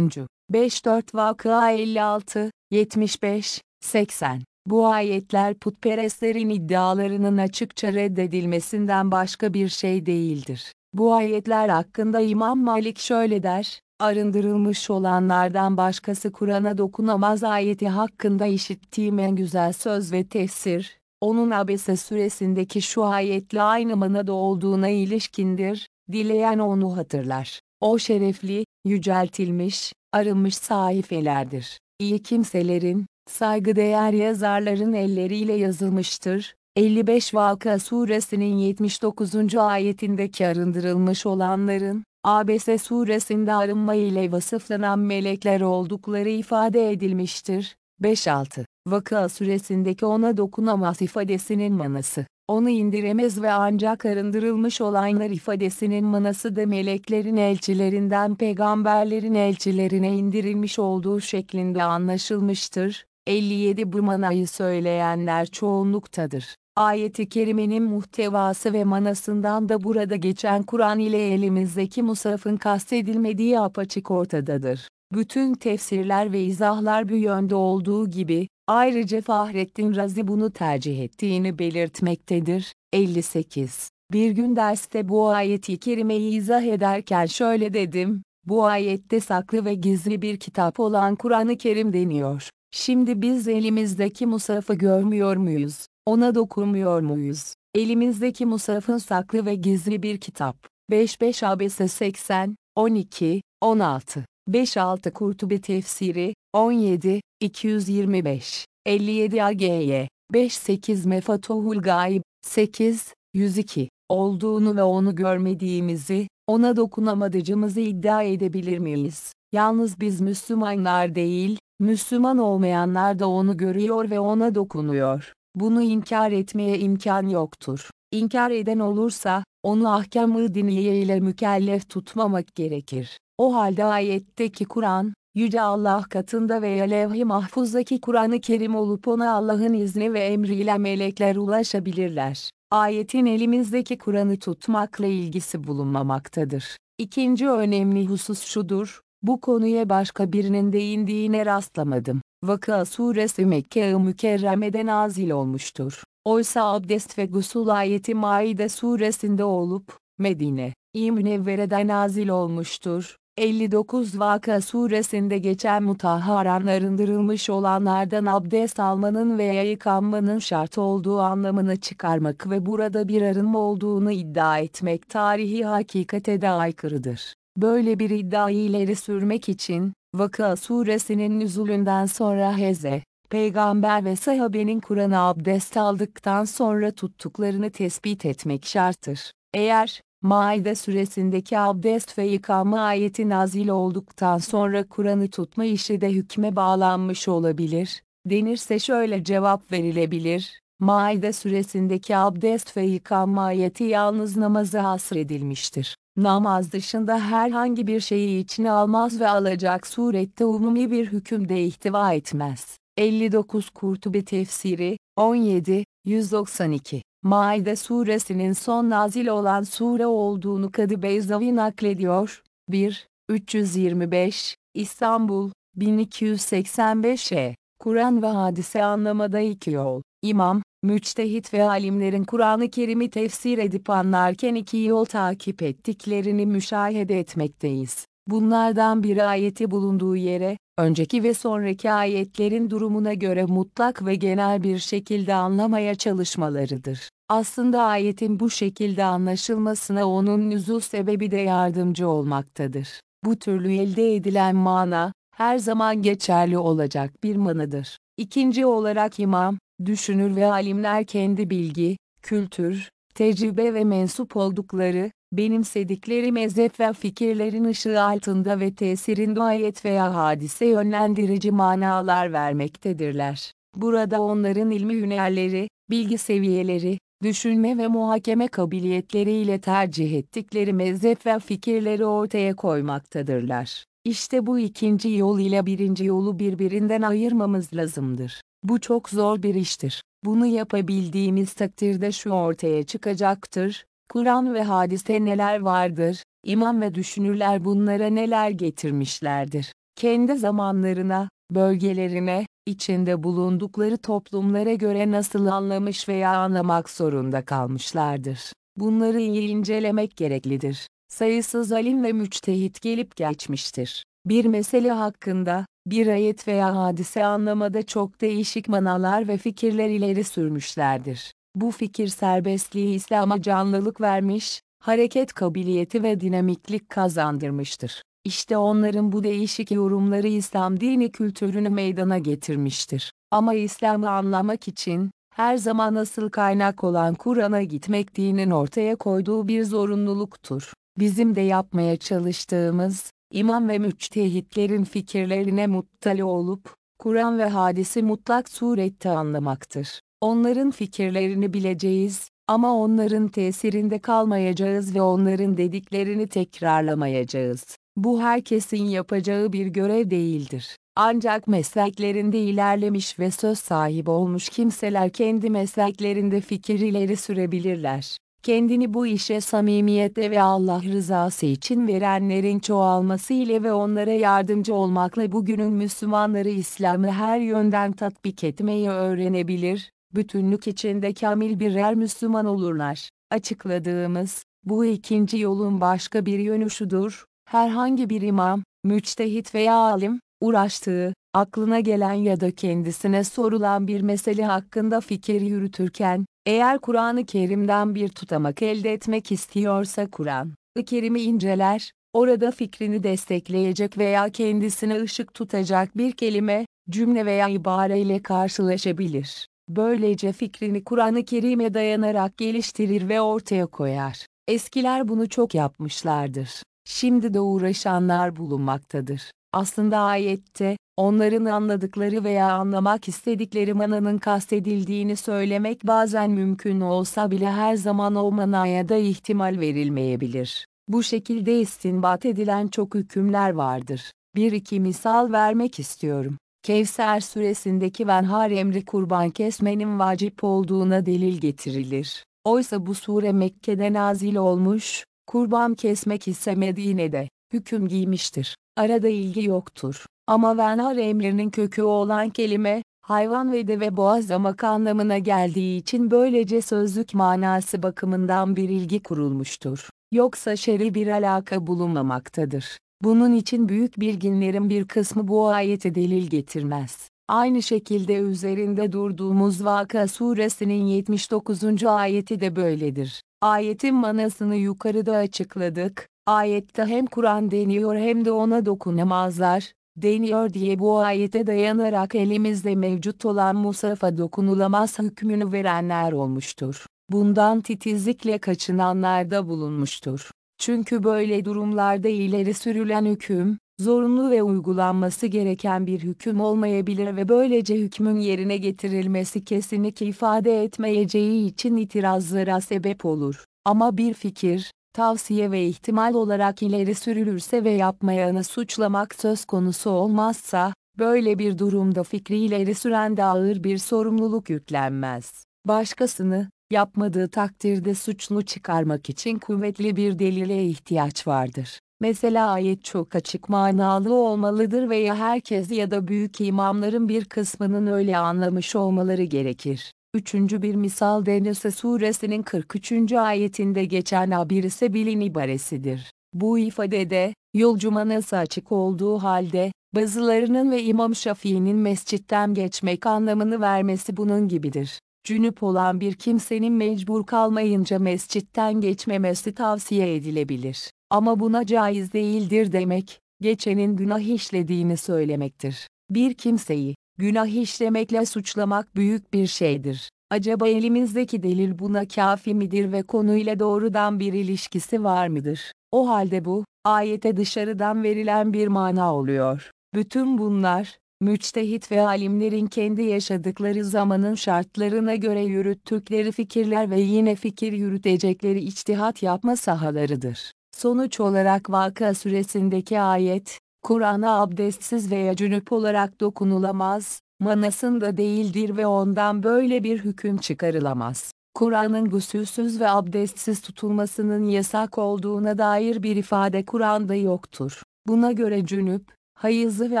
54 Vakıa 56, 75, 80. Bu ayetler putperestlerin iddialarının açıkça reddedilmesinden başka bir şey değildir. Bu ayetler hakkında İmam Malik şöyle der, arındırılmış olanlardan başkası Kur'an'a dokunamaz ayeti hakkında işittiğim en güzel söz ve tefsir, onun Abese suresindeki şu ayetle aynı manada olduğuna ilişkindir, dileyen onu hatırlar. O şerefli, yüceltilmiş, arınmış sahifelerdir. İyi kimselerin, saygıdeğer yazarların elleriyle yazılmıştır. 55 Vaka suresinin 79. ayetindeki arındırılmış olanların, Abese suresinde arınma ile vasıflanan melekler oldukları ifade edilmiştir. 5-6 Vaka suresindeki ona dokunamaz ifadesinin manası, onu indiremez ve ancak arındırılmış olanlar ifadesinin manası da meleklerin elçilerinden peygamberlerin elçilerine indirilmiş olduğu şeklinde anlaşılmıştır. 57 Bu manayı söyleyenler çoğunluktadır. Ayeti kerimenin muhtevası ve manasından da burada geçen Kur'an ile elimizdeki musafın kastedilmediği apaçık ortadadır. Bütün tefsirler ve izahlar bu yönde olduğu gibi, ayrıca Fahrettin Razi bunu tercih ettiğini belirtmektedir. 58. Bir gün derste bu ayeti kerimeyi izah ederken şöyle dedim, bu ayette saklı ve gizli bir kitap olan Kur'an-ı Kerim deniyor. Şimdi biz elimizdeki musafı görmüyor muyuz? Ona dokunmuyor muyuz? Elimizdeki musafın saklı ve gizli bir kitap. 55 Abese 80, 12, 16. 5-6 Kurtubi Tefsiri, 17, 225, 57 AGY, 5-8 Mefatohul Gaib, 8, 102, olduğunu ve onu görmediğimizi, ona dokunamadığımızı iddia edebilir miyiz? Yalnız biz Müslümanlar değil, Müslüman olmayanlar da onu görüyor ve ona dokunuyor. Bunu inkar etmeye imkan yoktur. İnkar eden olursa, onu ahkam-ı diniye ile mükellef tutmamak gerekir. O halde ayetteki Kur'an, Yüce Allah katında veya levh-i mahfuzdaki Kur'an-ı Kerim olup ona Allah'ın izni ve emriyle melekler ulaşabilirler. Ayetin elimizdeki Kur'an'ı tutmakla ilgisi bulunmamaktadır. İkinci önemli husus şudur, bu konuya başka birinin değindiğine rastlamadım. Vakıa suresi Mekke-i Mükerreme'de nazil olmuştur. Oysa abdest ve gusül ayeti Maide suresinde olup, Medine-i Münevvere'de nazil olmuştur. 59 Vaka suresinde geçen mutahharan arındırılmış olanlardan abdest almanın veya yıkanmanın şart olduğu anlamını çıkarmak ve burada bir arınma olduğunu iddia etmek tarihi hakikate de aykırıdır. Böyle bir iddiayı ileri sürmek için, Vaka suresinin nüzulünden sonra Heze, peygamber ve sahabenin Kur'an'a abdest aldıktan sonra tuttuklarını tespit etmek şarttır. Eğer, Maide suresindeki abdest ve yıkama ayeti nazil olduktan sonra Kur'an'ı tutma işi de hükme bağlanmış olabilir, denirse şöyle cevap verilebilir, Maide suresindeki abdest ve yıkama ayeti yalnız namaza hasredilmiştir. Namaz dışında herhangi bir şeyi içine almaz ve alacak surette umumi bir hüküm de ihtiva etmez. 59 Kurtubi Tefsiri, 17, 192 Maide suresinin son nazil olan sure olduğunu Kadı Beyzavi naklediyor. 1, 325, İstanbul, 1285 e. Kur'an ve hadise anlamada iki yol. İmam, müçtehit ve alimlerin Kur'an-ı Kerim'i tefsir edip anlarken iki yol takip ettiklerini müşahede etmekteyiz. Bunlardan biri ayeti bulunduğu yere, önceki ve sonraki ayetlerin durumuna göre mutlak ve genel bir şekilde anlamaya çalışmalarıdır. Aslında ayetin bu şekilde anlaşılmasına onun nüzul sebebi de yardımcı olmaktadır. Bu türlü elde edilen mana, her zaman geçerli olacak bir manadır. İkinci olarak imam, düşünür ve alimler kendi bilgi, kültür, tecrübe ve mensup oldukları, benimsedikleri mezhep ve fikirlerin ışığı altında ve tesirinde ayet veya hadise yönlendirici manalar vermektedirler. Burada onların ilmi hünerleri, bilgi seviyeleri, düşünme ve muhakeme kabiliyetleriyle tercih ettikleri mezhep ve fikirleri ortaya koymaktadırlar. İşte bu ikinci yol ile birinci yolu birbirinden ayırmamız lazımdır. Bu çok zor bir iştir. Bunu yapabildiğimiz takdirde şu ortaya çıkacaktır. Kur'an ve hadiste neler vardır, imam ve düşünürler bunlara neler getirmişlerdir. Kendi zamanlarına, bölgelerine, içinde bulundukları toplumlara göre nasıl anlamış veya anlamak zorunda kalmışlardır. Bunları iyi incelemek gereklidir. Sayısız alim ve müçtehit gelip geçmiştir. Bir mesele hakkında, bir ayet veya hadise anlamada çok değişik manalar ve fikirler ileri sürmüşlerdir. Bu fikir serbestliği İslam'a canlılık vermiş, hareket kabiliyeti ve dinamiklik kazandırmıştır. İşte onların bu değişik yorumları İslam dini kültürünü meydana getirmiştir. Ama İslam'ı anlamak için, her zaman asıl kaynak olan Kur'an'a gitmek dinin ortaya koyduğu bir zorunluluktur. Bizim de yapmaya çalıştığımız, imam ve müçtehitlerin fikirlerine muttali olup, Kur'an ve hadisi mutlak surette anlamaktır. Onların fikirlerini bileceğiz, ama onların tesirinde kalmayacağız ve onların dediklerini tekrarlamayacağız. Bu herkesin yapacağı bir görev değildir. Ancak mesleklerinde ilerlemiş ve söz sahibi olmuş kimseler kendi mesleklerinde fikir ileri sürebilirler. Kendini bu işe samimiyetle ve Allah rızası için verenlerin çoğalması ile ve onlara yardımcı olmakla bugünün Müslümanları İslam'ı her yönden tatbik etmeyi öğrenebilir, bütünlük içinde kamil birer Müslüman olurlar. Açıkladığımız, bu ikinci yolun başka bir yönü şudur, herhangi bir imam, müçtehit veya alim, uğraştığı, aklına gelen ya da kendisine sorulan bir mesele hakkında fikir yürütürken, eğer Kur'an-ı Kerim'den bir tutamak elde etmek istiyorsa Kur'an-ı Kerim'i inceler, orada fikrini destekleyecek veya kendisine ışık tutacak bir kelime, cümle veya ibare ile karşılaşabilir. Böylece fikrini Kur'an-ı Kerim'e dayanarak geliştirir ve ortaya koyar. Eskiler bunu çok yapmışlardır. Şimdi de uğraşanlar bulunmaktadır. Aslında ayette, onların anladıkları veya anlamak istedikleri mananın kastedildiğini söylemek bazen mümkün olsa bile her zaman o manaya da ihtimal verilmeyebilir. Bu şekilde istinbat edilen çok hükümler vardır. Bir iki misal vermek istiyorum. Kevser suresindeki venhar emri kurban kesmenin vacip olduğuna delil getirilir. Oysa bu sure Mekke'de nazil olmuş, kurban kesmek ise Medine'de, hüküm giymiştir. Arada ilgi yoktur. Ama venhar emrinin kökü olan kelime, hayvan ve deve boğazlamak anlamına geldiği için böylece sözlük manası bakımından bir ilgi kurulmuştur. Yoksa şer'i bir alaka bulunmamaktadır. Bunun için büyük bilginlerin bir kısmı bu ayete delil getirmez. Aynı şekilde üzerinde durduğumuz Vaka suresinin 79. ayeti de böyledir. Ayetin manasını yukarıda açıkladık. Ayette hem Kur'an deniyor hem de ona dokunamazlar, deniyor diye bu ayete dayanarak elimizde mevcut olan Musaf'a dokunulamaz hükmünü verenler olmuştur. Bundan titizlikle kaçınanlar da bulunmuştur. Çünkü böyle durumlarda ileri sürülen hüküm, zorunlu ve uygulanması gereken bir hüküm olmayabilir ve böylece hükmün yerine getirilmesi kesinlikle ifade etmeyeceği için itirazlara sebep olur. Ama bir fikir, tavsiye ve ihtimal olarak ileri sürülürse ve yapmayanı suçlamak söz konusu olmazsa, böyle bir durumda fikri ileri süren de ağır bir sorumluluk yüklenmez. Başkasını, yapmadığı takdirde suçlu çıkarmak için kuvvetli bir delile ihtiyaç vardır. Mesela ayet çok açık manalı olmalıdır veya herkes ya da büyük imamların bir kısmının öyle anlamış olmaları gerekir. Üçüncü bir misal Denise suresinin 43. ayetinde geçen abir ise bilin ibaresidir. Bu ifadede, yolcu manası açık olduğu halde, bazılarının ve İmam Şafii'nin mescitten geçmek anlamını vermesi bunun gibidir. Cünüp olan bir kimsenin mecbur kalmayınca mescitten geçmemesi tavsiye edilebilir. Ama buna caiz değildir demek, geçenin günah işlediğini söylemektir. Bir kimseyi, günah işlemekle suçlamak büyük bir şeydir. Acaba elimizdeki delil buna kafi midir ve konuyla doğrudan bir ilişkisi var mıdır? O halde bu, ayete dışarıdan verilen bir mana oluyor. Bütün bunlar, müçtehit ve alimlerin kendi yaşadıkları zamanın şartlarına göre yürüttükleri fikirler ve yine fikir yürütecekleri içtihat yapma sahalarıdır. Sonuç olarak Vaka suresindeki ayet, Kur'an'a abdestsiz veya cünüp olarak dokunulamaz, manasında değildir ve ondan böyle bir hüküm çıkarılamaz. Kur'an'ın gusülsüz ve abdestsiz tutulmasının yasak olduğuna dair bir ifade Kur'an'da yoktur. Buna göre cünüp, hayızlı ve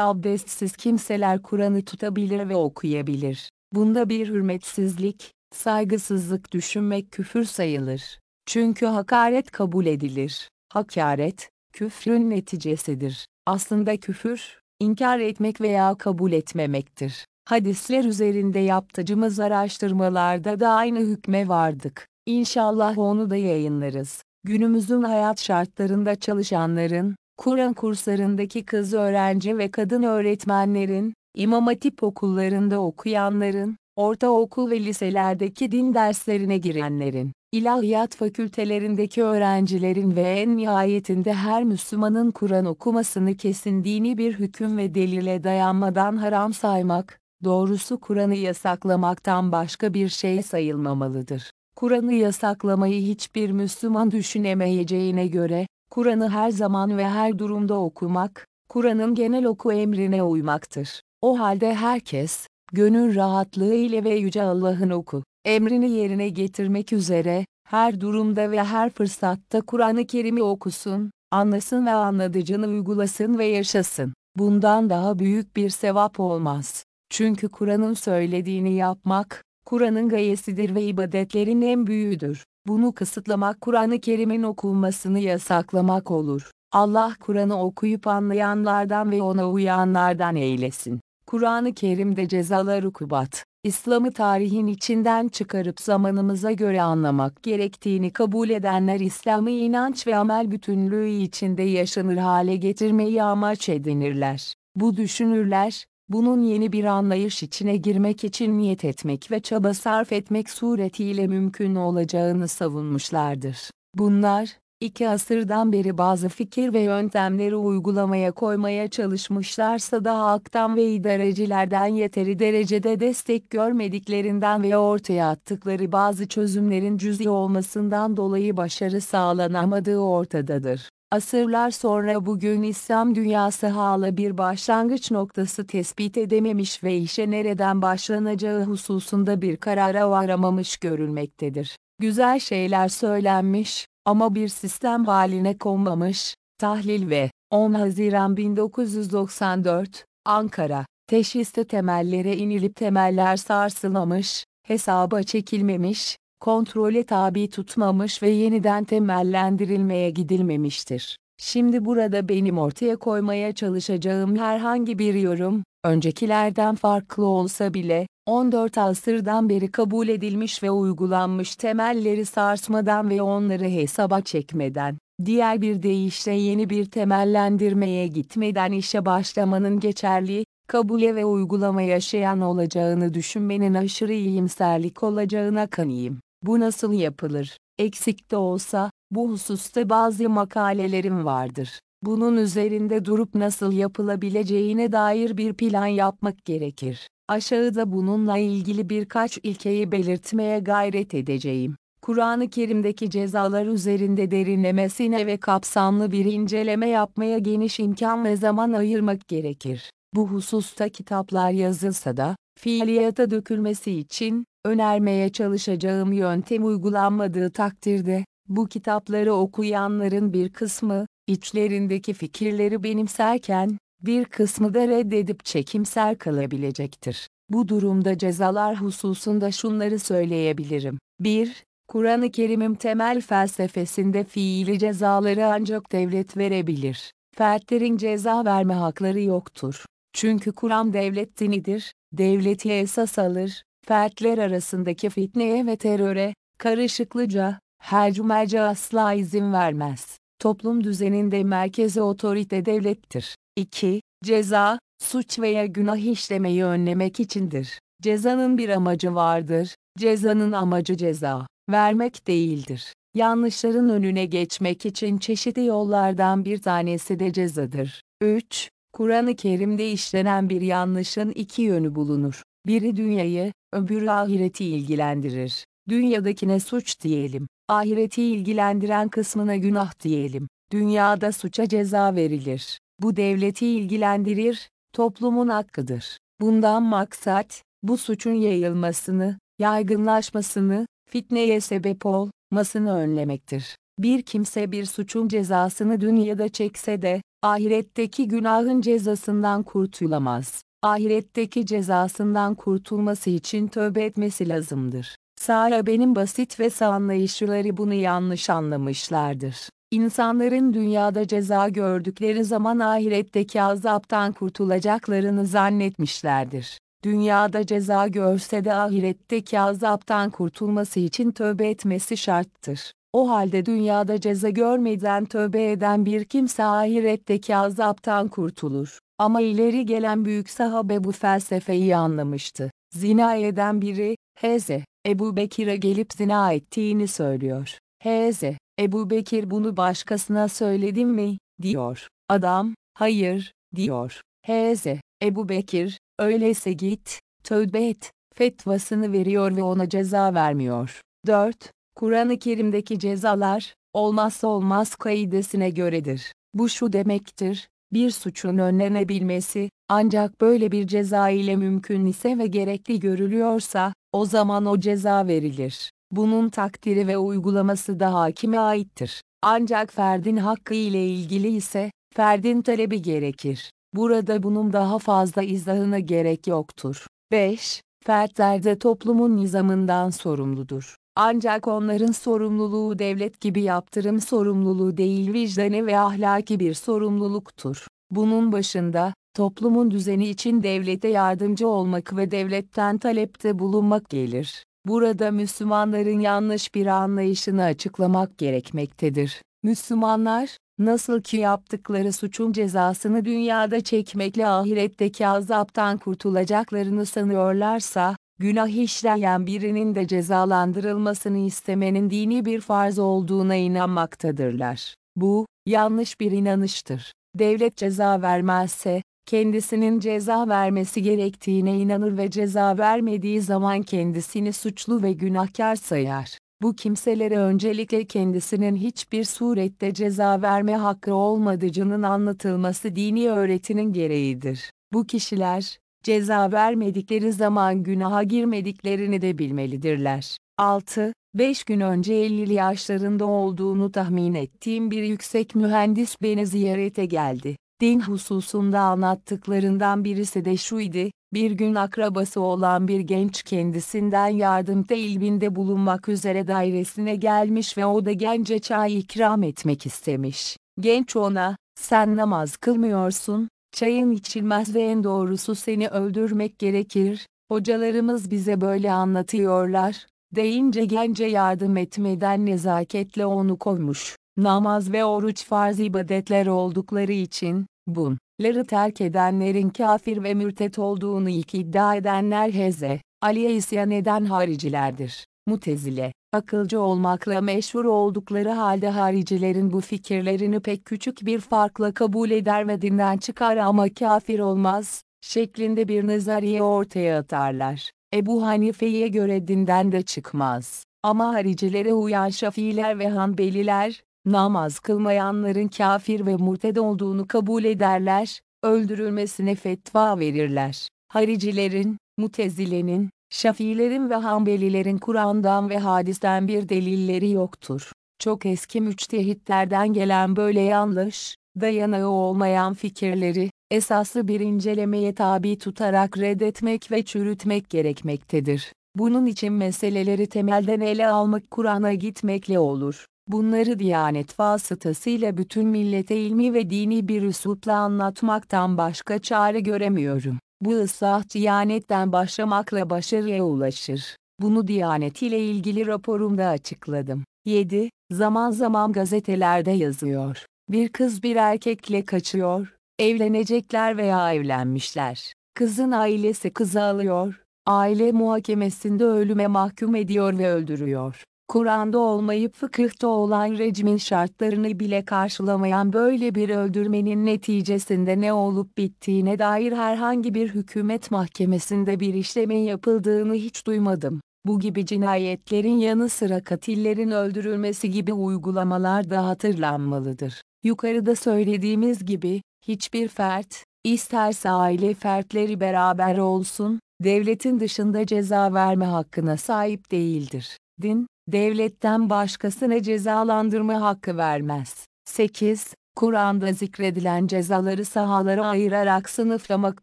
abdestsiz kimseler Kur'an'ı tutabilir ve okuyabilir. Bunda bir hürmetsizlik, saygısızlık düşünmek küfür sayılır. Çünkü hakaret kabul edilir. Hakaret, küfrün neticesidir. Aslında küfür, inkar etmek veya kabul etmemektir. Hadisler üzerinde yaptığımız araştırmalarda da aynı hükme vardık. İnşallah onu da yayınlarız. Günümüzün hayat şartlarında çalışanların, Kur'an kurslarındaki kız öğrenci ve kadın öğretmenlerin, İmam Hatip okullarında okuyanların, ortaokul ve liselerdeki din derslerine girenlerin, ilahiyat fakültelerindeki öğrencilerin ve en nihayetinde her Müslümanın Kur'an okumasını kesin dini bir hüküm ve delile dayanmadan haram saymak, doğrusu Kur'an'ı yasaklamaktan başka bir şey sayılmamalıdır. Kur'an'ı yasaklamayı hiçbir Müslüman düşünemeyeceğine göre, Kur'an'ı her zaman ve her durumda okumak, Kur'an'ın genel oku emrine uymaktır. O halde herkes, gönül rahatlığı ile ve Yüce Allah'ın oku, emrini yerine getirmek üzere, her durumda ve her fırsatta Kur'an-ı Kerim'i okusun, anlasın ve anladıcını uygulasın ve yaşasın. Bundan daha büyük bir sevap olmaz. Çünkü Kur'an'ın söylediğini yapmak, Kur'an'ın gayesidir ve ibadetlerin en büyüğüdür. Bunu kısıtlamak Kur'an-ı Kerim'in okunmasını yasaklamak olur. Allah Kur'an'ı okuyup anlayanlardan ve ona uyanlardan eylesin. Kur'an-ı Kerim'de cezalar ukubat, İslam'ı tarihin içinden çıkarıp zamanımıza göre anlamak gerektiğini kabul edenler İslam'ı inanç ve amel bütünlüğü içinde yaşanır hale getirmeyi amaç edinirler. Bu düşünürler, bunun yeni bir anlayış içine girmek için niyet etmek ve çaba sarf etmek suretiyle mümkün olacağını savunmuşlardır. Bunlar, iki asırdan beri bazı fikir ve yöntemleri uygulamaya koymaya çalışmışlarsa da halktan ve idarecilerden yeteri derecede destek görmediklerinden ve ortaya attıkları bazı çözümlerin cüzi olmasından dolayı başarı sağlanamadığı ortadadır. Asırlar sonra bugün İslam dünyası hala bir başlangıç noktası tespit edememiş ve işe nereden başlanacağı hususunda bir karara varamamış görülmektedir. Güzel şeyler söylenmiş ama bir sistem haline konmamış. Tahlil ve 10 Haziran 1994 Ankara Teşhiste temellere inilip temeller sarsılmamış, hesaba çekilmemiş, kontrole tabi tutmamış ve yeniden temellendirilmeye gidilmemiştir. Şimdi burada benim ortaya koymaya çalışacağım herhangi bir yorum, öncekilerden farklı olsa bile, 14 asırdan beri kabul edilmiş ve uygulanmış temelleri sarsmadan ve onları hesaba çekmeden, diğer bir deyişle yeni bir temellendirmeye gitmeden işe başlamanın geçerli, kabule ve uygulama yaşayan olacağını düşünmenin aşırı iyimserlik olacağına kanıyım. Bu nasıl yapılır? Eksik de olsa, bu hususta bazı makalelerim vardır. Bunun üzerinde durup nasıl yapılabileceğine dair bir plan yapmak gerekir. Aşağıda bununla ilgili birkaç ilkeyi belirtmeye gayret edeceğim. Kur'an-ı Kerim'deki cezalar üzerinde derinlemesine ve kapsamlı bir inceleme yapmaya geniş imkan ve zaman ayırmak gerekir. Bu hususta kitaplar yazılsa da, fiiliyata dökülmesi için, önermeye çalışacağım yöntem uygulanmadığı takdirde, bu kitapları okuyanların bir kısmı, içlerindeki fikirleri benimserken, bir kısmı da reddedip çekimser kalabilecektir. Bu durumda cezalar hususunda şunları söyleyebilirim. 1. Kur'an-ı Kerim'in temel felsefesinde fiili cezaları ancak devlet verebilir. Fertlerin ceza verme hakları yoktur. Çünkü Kur'an devlet dinidir, devleti esas alır, fertler arasındaki fitneye ve teröre, karışıklıca, hercümerce asla izin vermez. Toplum düzeninde merkezi otorite devlettir. 2. Ceza, suç veya günah işlemeyi önlemek içindir. Cezanın bir amacı vardır, cezanın amacı ceza, vermek değildir. Yanlışların önüne geçmek için çeşitli yollardan bir tanesi de cezadır. 3. Kur'an-ı Kerim'de işlenen bir yanlışın iki yönü bulunur. Biri dünyayı, öbürü ahireti ilgilendirir. Dünyadakine suç diyelim, ahireti ilgilendiren kısmına günah diyelim. Dünyada suça ceza verilir. Bu devleti ilgilendirir, toplumun hakkıdır. Bundan maksat, bu suçun yayılmasını, yaygınlaşmasını, fitneye sebep olmasını önlemektir. Bir kimse bir suçun cezasını dünyada çekse de, ahiretteki günahın cezasından kurtulamaz. Ahiretteki cezasından kurtulması için tövbe etmesi lazımdır. Sara benim basit ve anlayışları bunu yanlış anlamışlardır. İnsanların dünyada ceza gördükleri zaman ahiretteki azaptan kurtulacaklarını zannetmişlerdir. Dünyada ceza görse de ahiretteki azaptan kurtulması için tövbe etmesi şarttır. O halde dünyada ceza görmeden tövbe eden bir kimse ahiretteki azaptan kurtulur. Ama ileri gelen büyük sahabe bu felsefeyi anlamıştı. Zina eden biri, Hz. Ebu Bekir'e gelip zina ettiğini söylüyor. Hz. Ebu Bekir bunu başkasına söyledim mi, diyor. Adam, hayır, diyor. Hz. Ebu Bekir, öyleyse git, tövbe et, fetvasını veriyor ve ona ceza vermiyor. 4. Kur'an-ı Kerim'deki cezalar, olmazsa olmaz kaidesine göredir. Bu şu demektir, bir suçun önlenebilmesi, ancak böyle bir ceza ile mümkün ise ve gerekli görülüyorsa, o zaman o ceza verilir. Bunun takdiri ve uygulaması da hakime aittir. Ancak ferdin hakkı ile ilgili ise, ferdin talebi gerekir. Burada bunun daha fazla izahına gerek yoktur. 5. Fertler de toplumun nizamından sorumludur. Ancak onların sorumluluğu devlet gibi yaptırım sorumluluğu değil vicdani ve ahlaki bir sorumluluktur. Bunun başında, toplumun düzeni için devlete yardımcı olmak ve devletten talepte bulunmak gelir. Burada Müslümanların yanlış bir anlayışını açıklamak gerekmektedir. Müslümanlar, nasıl ki yaptıkları suçun cezasını dünyada çekmekle ahiretteki azaptan kurtulacaklarını sanıyorlarsa, günah işleyen birinin de cezalandırılmasını istemenin dini bir farz olduğuna inanmaktadırlar. Bu, yanlış bir inanıştır. Devlet ceza vermezse, kendisinin ceza vermesi gerektiğine inanır ve ceza vermediği zaman kendisini suçlu ve günahkar sayar. Bu kimselere öncelikle kendisinin hiçbir surette ceza verme hakkı olmadığının anlatılması dini öğretinin gereğidir. Bu kişiler, ceza vermedikleri zaman günaha girmediklerini de bilmelidirler. 6. 5 gün önce 50'li yaşlarında olduğunu tahmin ettiğim bir yüksek mühendis beni ziyarete geldi. Din hususunda anlattıklarından birisi de şuydu, bir gün akrabası olan bir genç kendisinden yardım ilbinde bulunmak üzere dairesine gelmiş ve o da gence çay ikram etmek istemiş. Genç ona, sen namaz kılmıyorsun, çayın içilmez ve en doğrusu seni öldürmek gerekir, hocalarımız bize böyle anlatıyorlar, deyince gence yardım etmeden nezaketle onu koymuş. Namaz ve oruç farz ibadetler oldukları için, bunları terk edenlerin kafir ve mürtet olduğunu ilk iddia edenler Heze, Ali'ye isyan eden haricilerdir. Mutezile, akılcı olmakla meşhur oldukları halde haricilerin bu fikirlerini pek küçük bir farkla kabul eder ve dinden çıkar ama kafir olmaz, şeklinde bir nazariye ortaya atarlar. Ebu Hanife'ye göre dinden de çıkmaz. Ama haricilere uyan Şafiiler ve Hanbeliler, namaz kılmayanların kafir ve murted olduğunu kabul ederler, öldürülmesine fetva verirler. Haricilerin, Mutezile'nin, Şafiilerin ve Hanbelilerin Kur'an'dan ve hadisten bir delilleri yoktur. Çok eski müçtehitlerden gelen böyle yanlış, dayanağı olmayan fikirleri, esaslı bir incelemeye tabi tutarak reddetmek ve çürütmek gerekmektedir. Bunun için meseleleri temelden ele almak Kur'an'a gitmekle olur. Bunları Diyanet vasıtasıyla bütün millete ilmi ve dini bir üslupla anlatmaktan başka çare göremiyorum. Bu ıslah Diyanet'ten başlamakla başarıya ulaşır. Bunu Diyanet ile ilgili raporumda açıkladım. 7. Zaman zaman gazetelerde yazıyor. Bir kız bir erkekle kaçıyor, evlenecekler veya evlenmişler. Kızın ailesi kızı alıyor, aile muhakemesinde ölüme mahkum ediyor ve öldürüyor. Kur'an'da olmayıp fıkıhta olan recimin şartlarını bile karşılamayan böyle bir öldürmenin neticesinde ne olup bittiğine dair herhangi bir hükümet mahkemesinde bir işlemin yapıldığını hiç duymadım. Bu gibi cinayetlerin yanı sıra katillerin öldürülmesi gibi uygulamalar da hatırlanmalıdır. Yukarıda söylediğimiz gibi, hiçbir fert, isterse aile fertleri beraber olsun, devletin dışında ceza verme hakkına sahip değildir. Din, devletten başkasına cezalandırma hakkı vermez. 8. Kur'an'da zikredilen cezaları sahalara ayırarak sınıflamak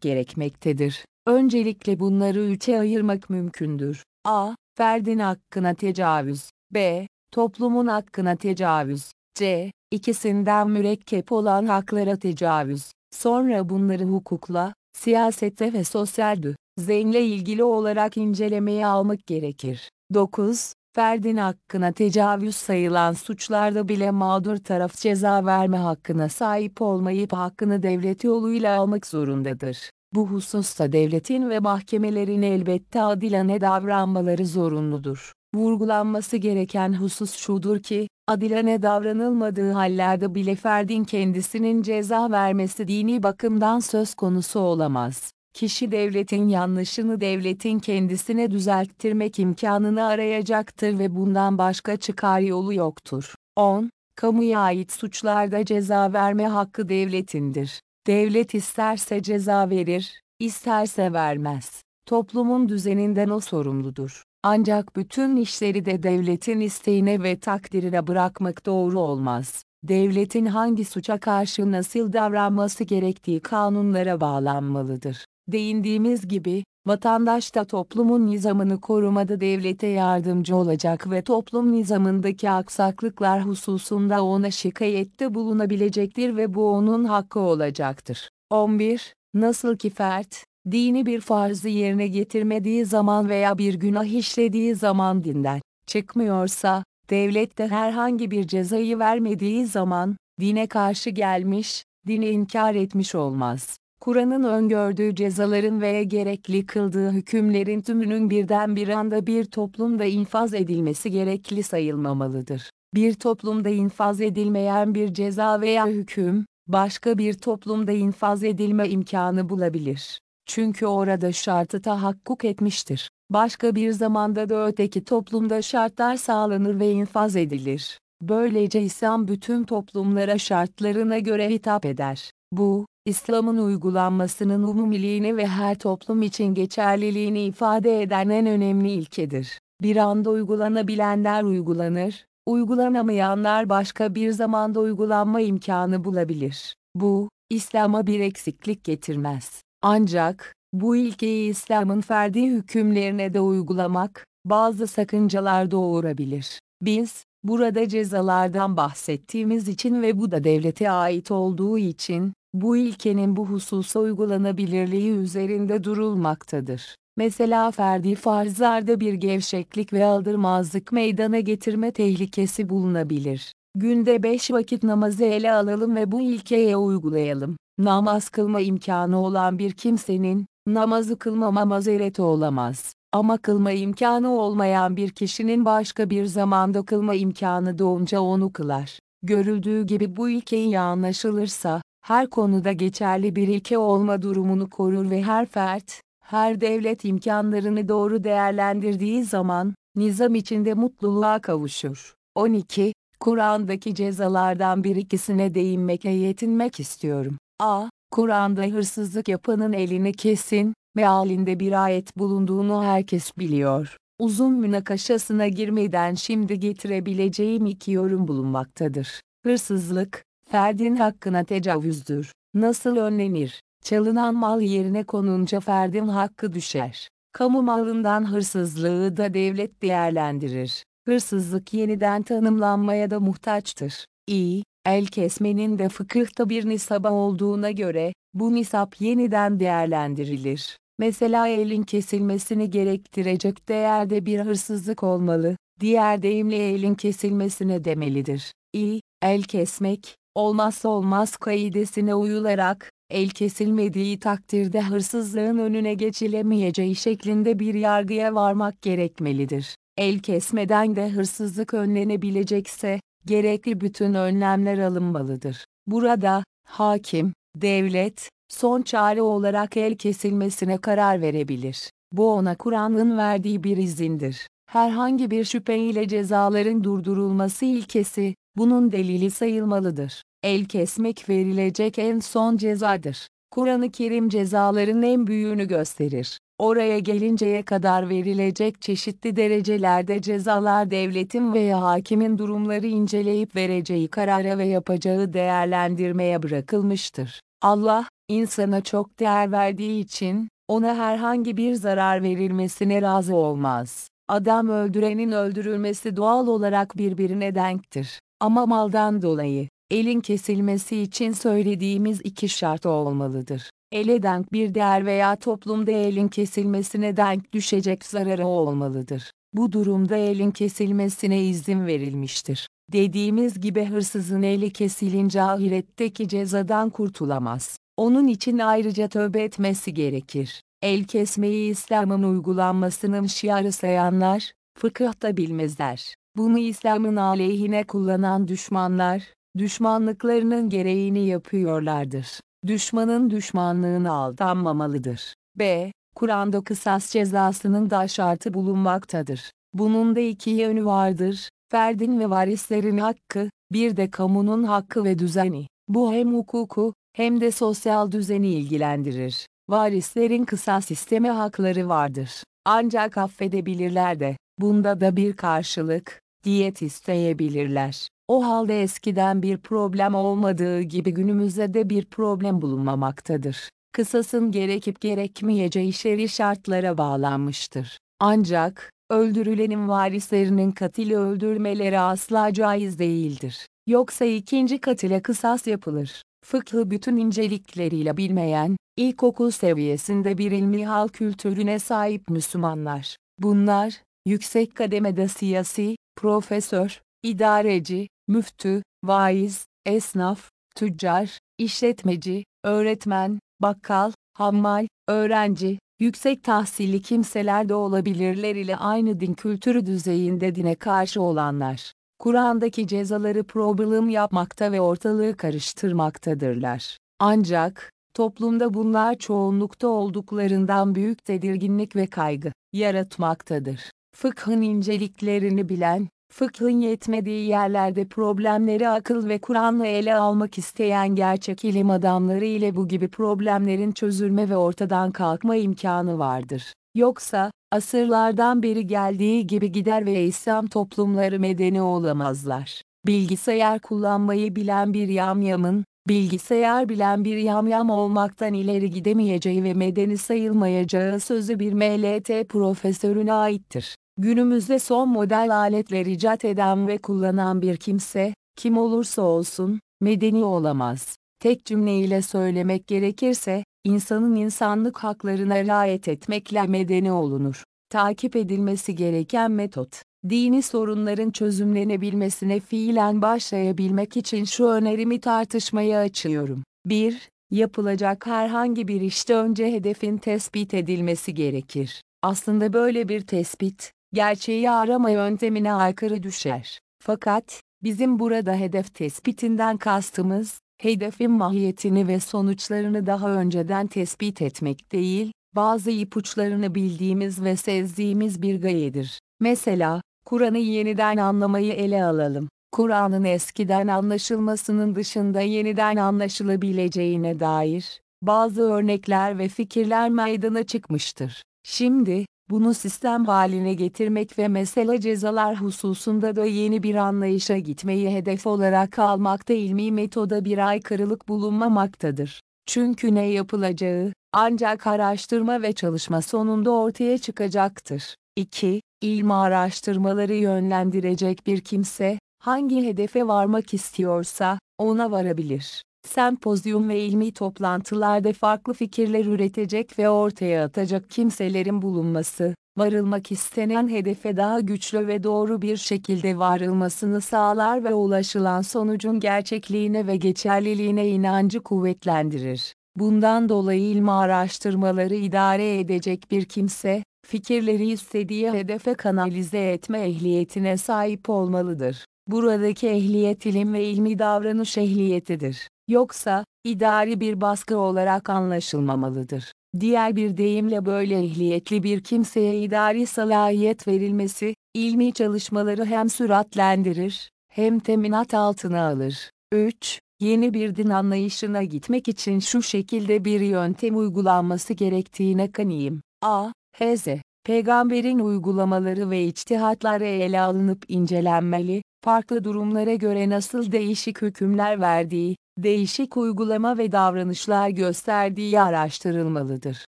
gerekmektedir. Öncelikle bunları üçe ayırmak mümkündür. A. Ferdin hakkına tecavüz. B. Toplumun hakkına tecavüz. C. İkisinden mürekkep olan haklara tecavüz. Sonra bunları hukukla, siyasette ve sosyal düzenle ilgili olarak incelemeye almak gerekir. 9. Ferdin hakkına tecavüz sayılan suçlarda bile mağdur taraf ceza verme hakkına sahip olmayıp hakkını devlet yoluyla almak zorundadır. Bu hususta devletin ve mahkemelerin elbette adilane davranmaları zorunludur. Vurgulanması gereken husus şudur ki, adilane davranılmadığı hallerde bile ferdin kendisinin ceza vermesi dini bakımdan söz konusu olamaz. Kişi devletin yanlışını devletin kendisine düzelttirmek imkanını arayacaktır ve bundan başka çıkar yolu yoktur. 10. Kamuya ait suçlarda ceza verme hakkı devletindir. Devlet isterse ceza verir, isterse vermez. Toplumun düzeninden o sorumludur. Ancak bütün işleri de devletin isteğine ve takdirine bırakmak doğru olmaz. Devletin hangi suça karşı nasıl davranması gerektiği kanunlara bağlanmalıdır. Değindiğimiz gibi, vatandaş da toplumun nizamını korumada devlete yardımcı olacak ve toplum nizamındaki aksaklıklar hususunda ona şikayette bulunabilecektir ve bu onun hakkı olacaktır. 11. Nasıl ki fert, dini bir farzı yerine getirmediği zaman veya bir günah işlediği zaman dinden çıkmıyorsa, devlet de herhangi bir cezayı vermediği zaman, dine karşı gelmiş, dini inkar etmiş olmaz. Kur'an'ın öngördüğü cezaların veya gerekli kıldığı hükümlerin tümünün birden bir anda bir toplumda infaz edilmesi gerekli sayılmamalıdır. Bir toplumda infaz edilmeyen bir ceza veya hüküm, başka bir toplumda infaz edilme imkanı bulabilir. Çünkü orada şartı tahakkuk etmiştir. Başka bir zamanda da öteki toplumda şartlar sağlanır ve infaz edilir. Böylece İslam bütün toplumlara şartlarına göre hitap eder. Bu, İslam'ın uygulanmasının umumiliğini ve her toplum için geçerliliğini ifade eden en önemli ilkedir. Bir anda uygulanabilenler uygulanır, uygulanamayanlar başka bir zamanda uygulanma imkanı bulabilir. Bu, İslam'a bir eksiklik getirmez. Ancak, bu ilkeyi İslam'ın ferdi hükümlerine de uygulamak, bazı sakıncalar doğurabilir. Biz, burada cezalardan bahsettiğimiz için ve bu da devlete ait olduğu için, bu ilkenin bu hususa uygulanabilirliği üzerinde durulmaktadır. Mesela ferdi farzlarda bir gevşeklik ve aldırmazlık meydana getirme tehlikesi bulunabilir. Günde beş vakit namazı ele alalım ve bu ilkeye uygulayalım. Namaz kılma imkanı olan bir kimsenin, namazı kılmama mazereti olamaz. Ama kılma imkanı olmayan bir kişinin başka bir zamanda kılma imkanı doğunca onu kılar. Görüldüğü gibi bu ilke iyi anlaşılırsa, her konuda geçerli bir ilke olma durumunu korur ve her fert, her devlet imkanlarını doğru değerlendirdiği zaman, nizam içinde mutluluğa kavuşur. 12. Kur'an'daki cezalardan bir ikisine değinmekle yetinmek istiyorum. A. Kur'an'da hırsızlık yapanın elini kesin, mealinde bir ayet bulunduğunu herkes biliyor. Uzun münakaşasına girmeden şimdi getirebileceğim iki yorum bulunmaktadır. Hırsızlık, ferdin hakkına tecavüzdür. Nasıl önlenir? Çalınan mal yerine konunca ferdin hakkı düşer. Kamu malından hırsızlığı da devlet değerlendirir. Hırsızlık yeniden tanımlanmaya da muhtaçtır. İ, el kesmenin de fıkıhta bir nisaba olduğuna göre, bu nisap yeniden değerlendirilir. Mesela elin kesilmesini gerektirecek değerde bir hırsızlık olmalı, diğer deyimle elin kesilmesine demelidir. İ, el kesmek, olmazsa olmaz kaidesine uyularak, el kesilmediği takdirde hırsızlığın önüne geçilemeyeceği şeklinde bir yargıya varmak gerekmelidir. El kesmeden de hırsızlık önlenebilecekse, gerekli bütün önlemler alınmalıdır. Burada, hakim, devlet, son çare olarak el kesilmesine karar verebilir. Bu ona Kur'an'ın verdiği bir izindir. Herhangi bir şüpheyle cezaların durdurulması ilkesi, bunun delili sayılmalıdır. El kesmek verilecek en son cezadır. Kur'an-ı Kerim cezaların en büyüğünü gösterir. Oraya gelinceye kadar verilecek çeşitli derecelerde cezalar devletin veya hakimin durumları inceleyip vereceği karara ve yapacağı değerlendirmeye bırakılmıştır. Allah, insana çok değer verdiği için, ona herhangi bir zarar verilmesine razı olmaz. Adam öldürenin öldürülmesi doğal olarak birbirine denktir. Ama maldan dolayı, elin kesilmesi için söylediğimiz iki şart olmalıdır. Ele denk bir değer veya toplumda elin kesilmesine denk düşecek zararı olmalıdır. Bu durumda elin kesilmesine izin verilmiştir. Dediğimiz gibi hırsızın eli kesilince ahiretteki cezadan kurtulamaz. Onun için ayrıca tövbe etmesi gerekir. El kesmeyi İslam'ın uygulanmasının şiarı sayanlar, fıkıhta bilmezler. Bunu İslam'ın aleyhine kullanan düşmanlar, düşmanlıklarının gereğini yapıyorlardır. Düşmanın düşmanlığına aldanmamalıdır. B. Kur'an'da kısas cezasının da şartı bulunmaktadır. Bunun da iki yönü vardır. Ferdin ve varislerin hakkı, bir de kamunun hakkı ve düzeni. Bu hem hukuku, hem de sosyal düzeni ilgilendirir. Varislerin kısas sisteme hakları vardır. Ancak affedebilirler de, bunda da bir karşılık, diyet isteyebilirler. O halde eskiden bir problem olmadığı gibi günümüzde de bir problem bulunmamaktadır. Kısasın gerekip gerekmeyeceği şer'i şartlara bağlanmıştır. Ancak, öldürülenin varislerinin katili öldürmeleri asla caiz değildir. Yoksa ikinci katile kısas yapılır. Fıkhı bütün incelikleriyle bilmeyen, ilkokul seviyesinde bir ilmi hal kültürüne sahip Müslümanlar. Bunlar, yüksek kademede siyasi, profesör, idareci, müftü, vaiz, esnaf, tüccar, işletmeci, öğretmen, bakkal, hammal, öğrenci, yüksek tahsilli kimseler de olabilirler ile aynı din kültürü düzeyinde dine karşı olanlar. Kur'an'daki cezaları problem yapmakta ve ortalığı karıştırmaktadırlar. Ancak, toplumda bunlar çoğunlukta olduklarından büyük tedirginlik ve kaygı yaratmaktadır. Fıkhın inceliklerini bilen, fıkhın yetmediği yerlerde problemleri akıl ve Kur'an'la ele almak isteyen gerçek ilim adamları ile bu gibi problemlerin çözülme ve ortadan kalkma imkanı vardır. Yoksa, asırlardan beri geldiği gibi gider ve İslam toplumları medeni olamazlar. Bilgisayar kullanmayı bilen bir yamyamın, bilgisayar bilen bir yamyam olmaktan ileri gidemeyeceği ve medeni sayılmayacağı sözü bir MLT profesörüne aittir. Günümüzde son model aletler icat eden ve kullanan bir kimse, kim olursa olsun, medeni olamaz. Tek cümleyle söylemek gerekirse, insanın insanlık haklarına riayet etmekle medeni olunur. Takip edilmesi gereken metot, dini sorunların çözümlenebilmesine fiilen başlayabilmek için şu önerimi tartışmaya açıyorum. 1. Yapılacak herhangi bir işte önce hedefin tespit edilmesi gerekir. Aslında böyle bir tespit, gerçeği arama yöntemine aykırı düşer. Fakat, bizim burada hedef tespitinden kastımız, hedefin mahiyetini ve sonuçlarını daha önceden tespit etmek değil, bazı ipuçlarını bildiğimiz ve sezdiğimiz bir gayedir. Mesela, Kur'an'ı yeniden anlamayı ele alalım. Kur'an'ın eskiden anlaşılmasının dışında yeniden anlaşılabileceğine dair bazı örnekler ve fikirler meydana çıkmıştır. Şimdi, bunu sistem haline getirmek ve mesele cezalar hususunda da yeni bir anlayışa gitmeyi hedef olarak almakta ilmi metoda bir aykırılık bulunmamaktadır. Çünkü ne yapılacağı, ancak araştırma ve çalışma sonunda ortaya çıkacaktır. 2. İlmi araştırmaları yönlendirecek bir kimse, hangi hedefe varmak istiyorsa, ona varabilir. Sempozyum ve ilmi toplantılarda farklı fikirler üretecek ve ortaya atacak kimselerin bulunması, varılmak istenen hedefe daha güçlü ve doğru bir şekilde varılmasını sağlar ve ulaşılan sonucun gerçekliğine ve geçerliliğine inancı kuvvetlendirir. Bundan dolayı ilmi araştırmaları idare edecek bir kimse, fikirleri istediği hedefe kanalize etme ehliyetine sahip olmalıdır. Buradaki ehliyet ilim ve ilmi davranış ehliyetidir. Yoksa, idari bir baskı olarak anlaşılmamalıdır. Diğer bir deyimle böyle ehliyetli bir kimseye idari salahiyet verilmesi, ilmi çalışmaları hem süratlendirir, hem teminat altına alır. 3. Yeni bir din anlayışına gitmek için şu şekilde bir yöntem uygulanması gerektiğine kaniyim. A. Hz. Peygamberin uygulamaları ve içtihatları ele alınıp incelenmeli, farklı durumlara göre nasıl değişik hükümler verdiği, değişik uygulama ve davranışlar gösterdiği araştırılmalıdır.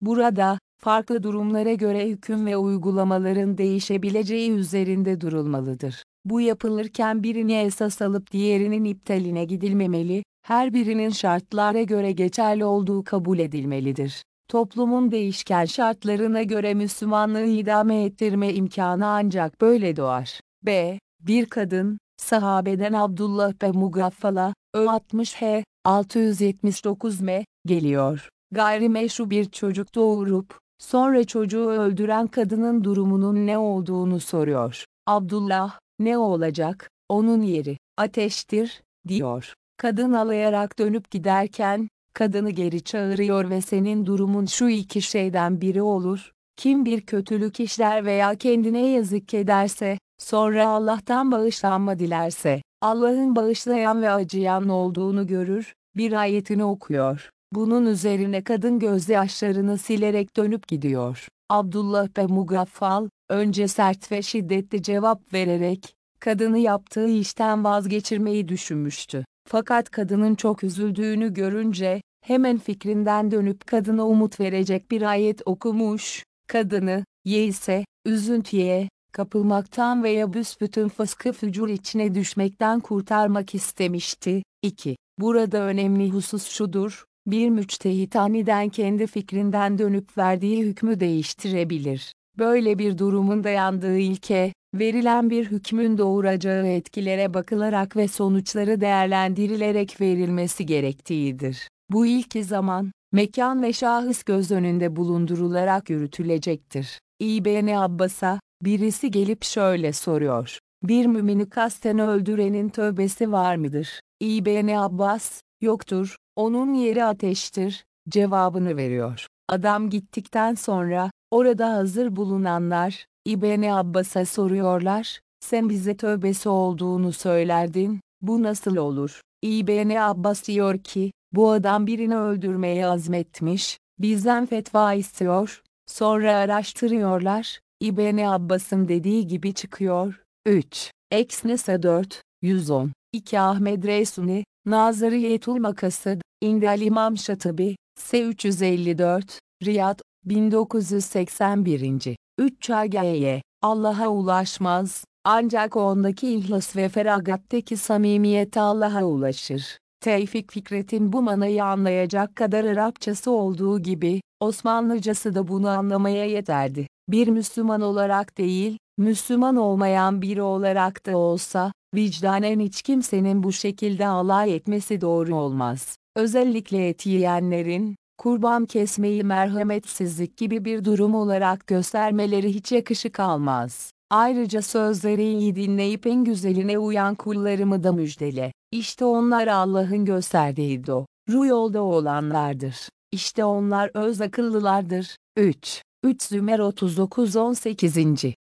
Burada, farklı durumlara göre hüküm ve uygulamaların değişebileceği üzerinde durulmalıdır. Bu yapılırken birini esas alıp diğerinin iptaline gidilmemeli, her birinin şartlara göre geçerli olduğu kabul edilmelidir. Toplumun değişken şartlarına göre Müslümanlığı idame ettirme imkanı ancak böyle doğar. B. Bir kadın, sahabeden Abdullah ve Mugaffala, Ö60H, 679M, geliyor. Gayrimeşru bir çocuk doğurup, sonra çocuğu öldüren kadının durumunun ne olduğunu soruyor. Abdullah, ne olacak, onun yeri, ateştir, diyor. Kadın alayarak dönüp giderken, kadını geri çağırıyor ve senin durumun şu iki şeyden biri olur, kim bir kötülük işler veya kendine yazık ederse, sonra Allah'tan bağışlanma dilerse, Allah'ın bağışlayan ve acıyan olduğunu görür, bir ayetini okuyor. Bunun üzerine kadın gözyaşlarını silerek dönüp gidiyor. Abdullah ve Mugaffal, önce sert ve şiddetli cevap vererek, kadını yaptığı işten vazgeçirmeyi düşünmüştü. Fakat kadının çok üzüldüğünü görünce, hemen fikrinden dönüp kadına umut verecek bir ayet okumuş, kadını, ye ise, üzüntüye, kapılmaktan veya büsbütün fıskı fücur içine düşmekten kurtarmak istemişti. 2. Burada önemli husus şudur, bir müçtehit aniden kendi fikrinden dönüp verdiği hükmü değiştirebilir. Böyle bir durumun dayandığı ilke, verilen bir hükmün doğuracağı etkilere bakılarak ve sonuçları değerlendirilerek verilmesi gerektiğidir. Bu ilki zaman, mekan ve şahıs göz önünde bulundurularak yürütülecektir. İbn Abbas'a, birisi gelip şöyle soruyor. Bir mümini kasten öldürenin tövbesi var mıdır? İbn Abbas, yoktur, onun yeri ateştir, cevabını veriyor. Adam gittikten sonra, orada hazır bulunanlar, İbn Abbas'a soruyorlar, sen bize tövbesi olduğunu söylerdin, bu nasıl olur? İbn Abbas diyor ki, bu adam birini öldürmeye azmetmiş, bizden fetva istiyor, sonra araştırıyorlar, İbn Abbas'ın dediği gibi çıkıyor. 3. Eksnesa 4, 110. 2 Ahmed Resuni, Nazariyetul Makasıd, İndal İmam Şatıbi, S354, Riyad, 1981. 3 Çageye, Allah'a ulaşmaz, ancak ondaki ihlas ve feragatteki samimiyet Allah'a ulaşır. Tevfik Fikret'in bu manayı anlayacak kadar Arapçası olduğu gibi, Osmanlıcası da bunu anlamaya yeterdi. Bir Müslüman olarak değil, Müslüman olmayan biri olarak da olsa, vicdanen hiç kimsenin bu şekilde alay etmesi doğru olmaz. Özellikle et yiyenlerin, kurban kesmeyi merhametsizlik gibi bir durum olarak göstermeleri hiç yakışık almaz. Ayrıca sözleri iyi dinleyip en güzeline uyan kullarımı da müjdele. İşte onlar Allah'ın gösterdiği doğru yolda olanlardır. İşte onlar öz akıllılardır. 3. 3 Zümer 39 18.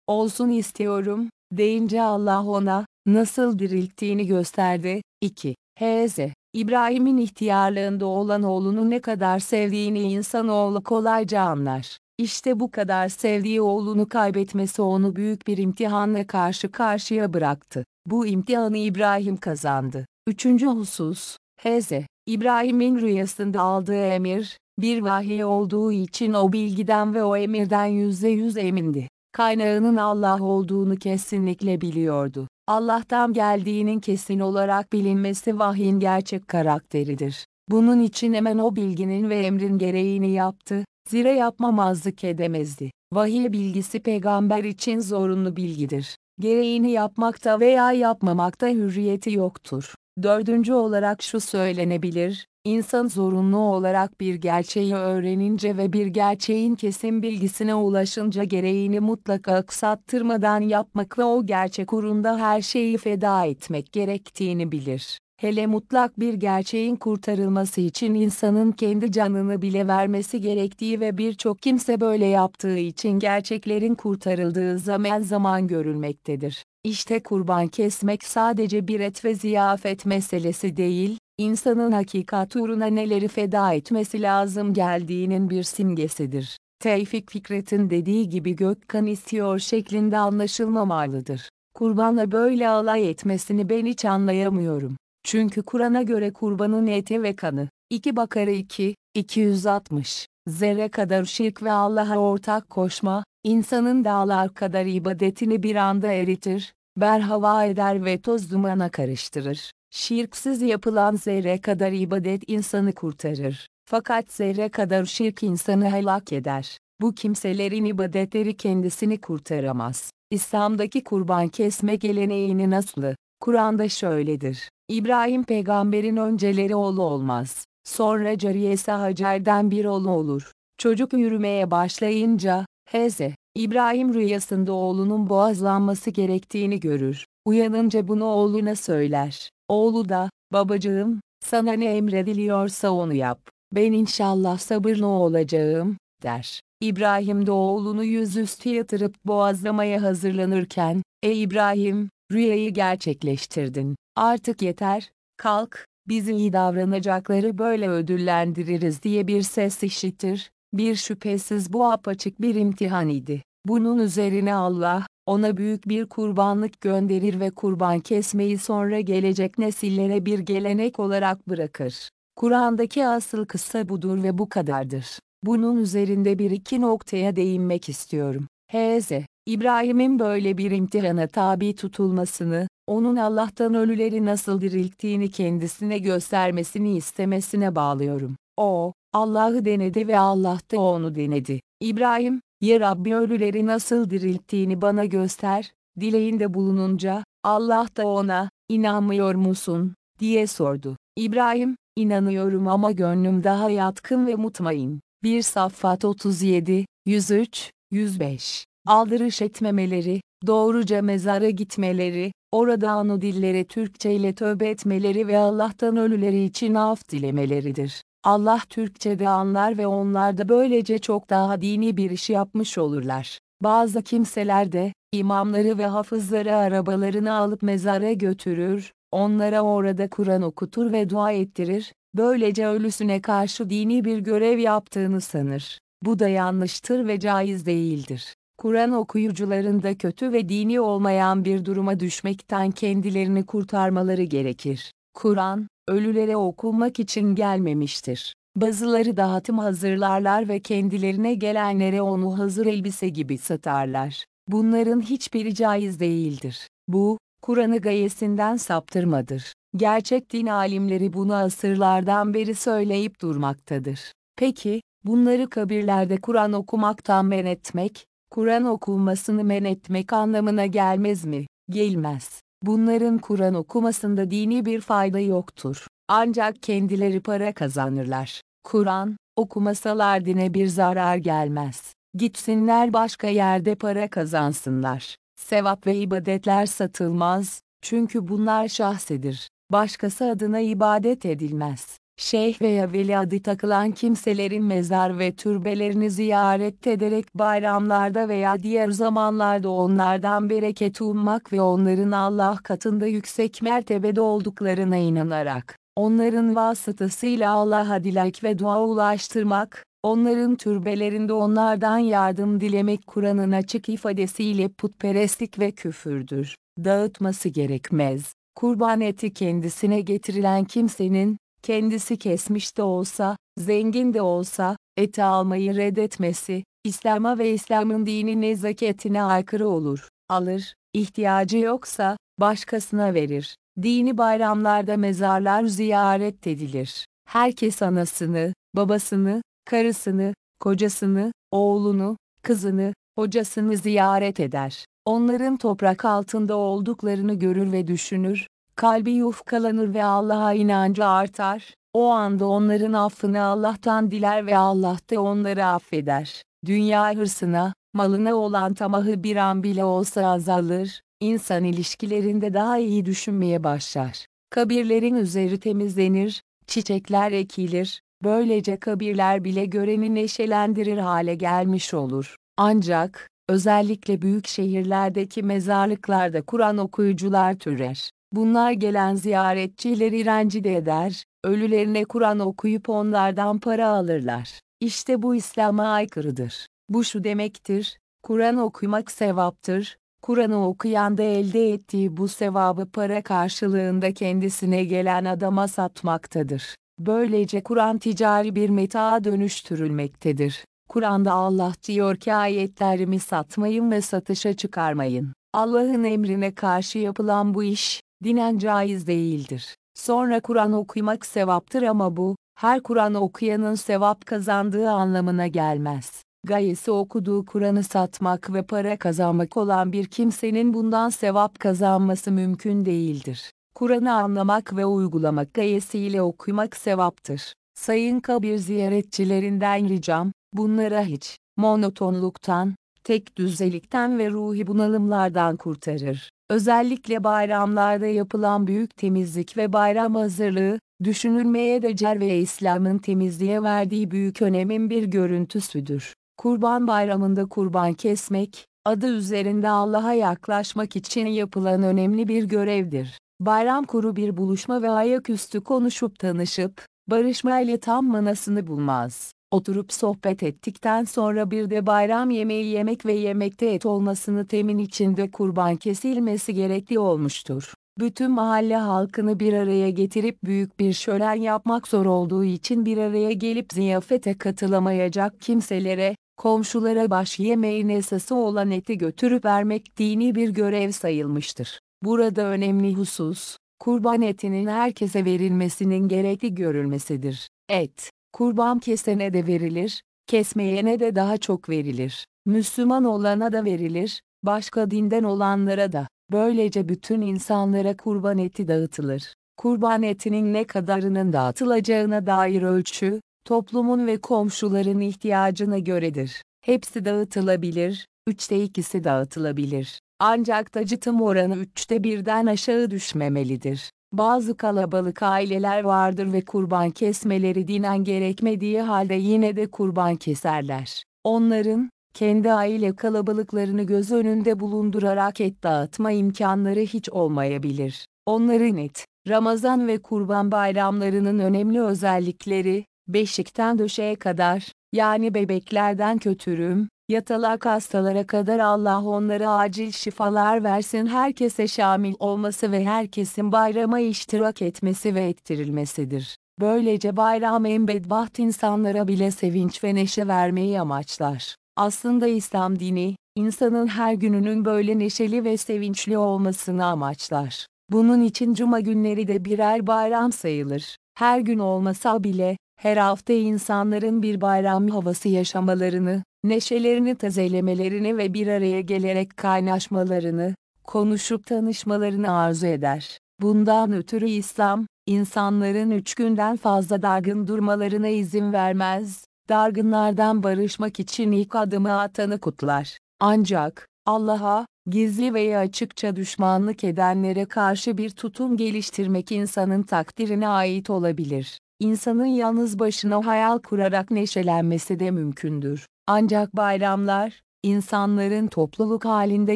Olsun istiyorum, deyince Allah ona, nasıl dirilttiğini gösterdi. 2. H.Z. İbrahim'in ihtiyarlığında olan oğlunu ne kadar sevdiğini insanoğlu kolayca anlar. İşte bu kadar sevdiği oğlunu kaybetmesi onu büyük bir imtihanla karşı karşıya bıraktı. Bu imtihanı İbrahim kazandı. Üçüncü husus, Hz. İbrahim'in rüyasında aldığı emir, bir vahiy olduğu için o bilgiden ve o emirden yüzde yüz emindi. Kaynağının Allah olduğunu kesinlikle biliyordu. Allah'tan geldiğinin kesin olarak bilinmesi vahyin gerçek karakteridir. Bunun için hemen o bilginin ve emrin gereğini yaptı, zira yapmamazlık edemezdi. Vahiy bilgisi peygamber için zorunlu bilgidir. Gereğini yapmakta veya yapmamakta hürriyeti yoktur. Dördüncü olarak şu söylenebilir, insan zorunlu olarak bir gerçeği öğrenince ve bir gerçeğin kesin bilgisine ulaşınca gereğini mutlaka aksattırmadan yapmak ve o gerçek uğrunda her şeyi feda etmek gerektiğini bilir. Hele mutlak bir gerçeğin kurtarılması için insanın kendi canını bile vermesi gerektiği ve birçok kimse böyle yaptığı için gerçeklerin kurtarıldığı zaman zaman görülmektedir. İşte kurban kesmek sadece bir et ve ziyafet meselesi değil, insanın hakikat uğruna neleri feda etmesi lazım geldiğinin bir simgesidir. Tevfik Fikret'in dediği gibi Gökkan istiyor şeklinde anlaşılmamalıdır. Kurbanla böyle alay etmesini ben hiç anlayamıyorum. Çünkü Kur'an'a göre kurbanın eti ve kanı, 2 Bakara 2, 260, zerre kadar şirk ve Allah'a ortak koşma, insanın dağlar kadar ibadetini bir anda eritir, berhava eder ve toz dumana karıştırır. Şirksiz yapılan zerre kadar ibadet insanı kurtarır. Fakat zerre kadar şirk insanı helak eder. Bu kimselerin ibadetleri kendisini kurtaramaz. İslam'daki kurban kesme geleneğinin aslı, Kur'an'da şöyledir. İbrahim peygamberin önceleri oğlu olmaz. Sonra cariyesi Hacer'den bir oğlu olur. Çocuk yürümeye başlayınca, Hz. İbrahim rüyasında oğlunun boğazlanması gerektiğini görür. Uyanınca bunu oğluna söyler. Oğlu da, babacığım, sana ne emrediliyorsa onu yap. Ben inşallah sabırlı olacağım, der. İbrahim de oğlunu yüzüstü yatırıp boğazlamaya hazırlanırken, Ey İbrahim, rüyayı gerçekleştirdin. Artık yeter, kalk, bizi iyi davranacakları böyle ödüllendiririz diye bir ses işitir. Bir şüphesiz bu apaçık bir imtihan idi. Bunun üzerine Allah, ona büyük bir kurbanlık gönderir ve kurban kesmeyi sonra gelecek nesillere bir gelenek olarak bırakır. Kur'an'daki asıl kıssa budur ve bu kadardır. Bunun üzerinde bir iki noktaya değinmek istiyorum. H.Z. İbrahim'in böyle bir imtihana tabi tutulmasını, onun Allah'tan ölüleri nasıl dirilttiğini kendisine göstermesini istemesine bağlıyorum. O, Allah'ı denedi ve Allah da onu denedi. İbrahim, ya Rabbi ölüleri nasıl dirilttiğini bana göster, dileğinde bulununca, Allah da ona, inanmıyor musun, diye sordu. İbrahim, inanıyorum ama gönlüm daha yatkın ve mutmain. 1 Saffat 37, 103, 105 aldırış etmemeleri, doğruca mezara gitmeleri, orada anu dillere Türkçe ile tövbe etmeleri ve Allah'tan ölüleri için af dilemeleridir. Allah Türkçe'de anlar ve onlar da böylece çok daha dini bir iş yapmış olurlar. Bazı kimseler de, imamları ve hafızları arabalarını alıp mezara götürür, onlara orada Kur'an okutur ve dua ettirir, böylece ölüsüne karşı dini bir görev yaptığını sanır. Bu da yanlıştır ve caiz değildir. Kur'an okuyucuların da kötü ve dini olmayan bir duruma düşmekten kendilerini kurtarmaları gerekir. Kur'an, ölülere okunmak için gelmemiştir. Bazıları dağıtım hazırlarlar ve kendilerine gelenlere onu hazır elbise gibi satarlar. Bunların hiçbiri caiz değildir. Bu, Kur'an'ı gayesinden saptırmadır. Gerçek din alimleri bunu asırlardan beri söyleyip durmaktadır. Peki, bunları kabirlerde Kur'an okumaktan men etmek, Kur'an okunmasını men etmek anlamına gelmez mi? Gelmez. Bunların Kur'an okumasında dini bir fayda yoktur. Ancak kendileri para kazanırlar. Kur'an, okumasalar dine bir zarar gelmez. Gitsinler başka yerde para kazansınlar. Sevap ve ibadetler satılmaz, çünkü bunlar şahsedir. Başkası adına ibadet edilmez. Şeyh veya veli adı takılan kimselerin mezar ve türbelerini ziyaret ederek bayramlarda veya diğer zamanlarda onlardan bereket ummak ve onların Allah katında yüksek mertebede olduklarına inanarak, onların vasıtasıyla Allah'a dilek ve dua ulaştırmak, onların türbelerinde onlardan yardım dilemek Kur'an'ın açık ifadesiyle putperestlik ve küfürdür. Dağıtması gerekmez. Kurban eti kendisine getirilen kimsenin, kendisi kesmiş de olsa, zengin de olsa, eti almayı reddetmesi, İslam'a ve İslam'ın dini nezaketine aykırı olur. Alır, ihtiyacı yoksa, başkasına verir. Dini bayramlarda mezarlar ziyaret edilir. Herkes anasını, babasını, karısını, kocasını, oğlunu, kızını, hocasını ziyaret eder. Onların toprak altında olduklarını görür ve düşünür, kalbi yufkalanır ve Allah'a inancı artar, o anda onların affını Allah'tan diler ve Allah da onları affeder. Dünya hırsına, malına olan tamahı bir an bile olsa azalır, insan ilişkilerinde daha iyi düşünmeye başlar. Kabirlerin üzeri temizlenir, çiçekler ekilir, böylece kabirler bile göreni neşelendirir hale gelmiş olur. Ancak, özellikle büyük şehirlerdeki mezarlıklarda Kur'an okuyucular türer. Bunlar gelen ziyaretçileri rencide eder, ölülerine Kur'an okuyup onlardan para alırlar. İşte bu İslam'a aykırıdır. Bu şu demektir, Kur'an okumak sevaptır, Kur'an'ı okuyan da elde ettiği bu sevabı para karşılığında kendisine gelen adama satmaktadır. Böylece Kur'an ticari bir metaa dönüştürülmektedir. Kur'an'da Allah diyor ki ayetlerimi satmayın ve satışa çıkarmayın. Allah'ın emrine karşı yapılan bu iş, dinen caiz değildir. Sonra Kur'an okumak sevaptır ama bu, her Kur'an okuyanın sevap kazandığı anlamına gelmez. Gayesi okuduğu Kur'an'ı satmak ve para kazanmak olan bir kimsenin bundan sevap kazanması mümkün değildir. Kur'an'ı anlamak ve uygulamak gayesiyle okumak sevaptır. Sayın kabir ziyaretçilerinden ricam, bunlara hiç, monotonluktan, tek düzelikten ve ruhi bunalımlardan kurtarır. Özellikle bayramlarda yapılan büyük temizlik ve bayram hazırlığı, düşünülmeye değer ve İslam'ın temizliğe verdiği büyük önemin bir görüntüsüdür. Kurban bayramında kurban kesmek, adı üzerinde Allah'a yaklaşmak için yapılan önemli bir görevdir. Bayram kuru bir buluşma ve ayaküstü konuşup tanışıp, barışma ile tam manasını bulmaz. Oturup sohbet ettikten sonra bir de bayram yemeği yemek ve yemekte et olmasını temin içinde kurban kesilmesi gerekli olmuştur. Bütün mahalle halkını bir araya getirip büyük bir şölen yapmak zor olduğu için bir araya gelip ziyafete katılamayacak kimselere, komşulara baş yemeğin esası olan eti götürüp vermek dini bir görev sayılmıştır. Burada önemli husus, kurban etinin herkese verilmesinin gerekli görülmesidir. Et, kurban kesene de verilir, kesmeyene de daha çok verilir. Müslüman olana da verilir, başka dinden olanlara da. Böylece bütün insanlara kurban eti dağıtılır. Kurban etinin ne kadarının dağıtılacağına dair ölçü, toplumun ve komşuların ihtiyacına göredir. Hepsi dağıtılabilir, üçte ikisi dağıtılabilir. Ancak dağıtım oranı üçte birden aşağı düşmemelidir. Bazı kalabalık aileler vardır ve kurban kesmeleri dinen gerekmediği halde yine de kurban keserler. Onların, kendi aile kalabalıklarını göz önünde bulundurarak et dağıtma imkanları hiç olmayabilir. Onların et, Ramazan ve Kurban bayramlarının önemli özellikleri, beşikten döşeye kadar, yani bebeklerden kötürüm, yatalak hastalara kadar Allah onlara acil şifalar versin herkese şamil olması ve herkesin bayrama iştirak etmesi ve ettirilmesidir. Böylece bayram en bedbaht insanlara bile sevinç ve neşe vermeyi amaçlar. Aslında İslam dini, insanın her gününün böyle neşeli ve sevinçli olmasını amaçlar. Bunun için cuma günleri de birer bayram sayılır. Her gün olmasa bile, her hafta insanların bir bayram havası yaşamalarını, neşelerini tazelemelerini ve bir araya gelerek kaynaşmalarını, konuşup tanışmalarını arzu eder. Bundan ötürü İslam, insanların üç günden fazla dargın durmalarına izin vermez, dargınlardan barışmak için ilk adımı atanı kutlar. Ancak, Allah'a, gizli veya açıkça düşmanlık edenlere karşı bir tutum geliştirmek insanın takdirine ait olabilir. İnsanın yalnız başına hayal kurarak neşelenmesi de mümkündür. Ancak bayramlar, insanların topluluk halinde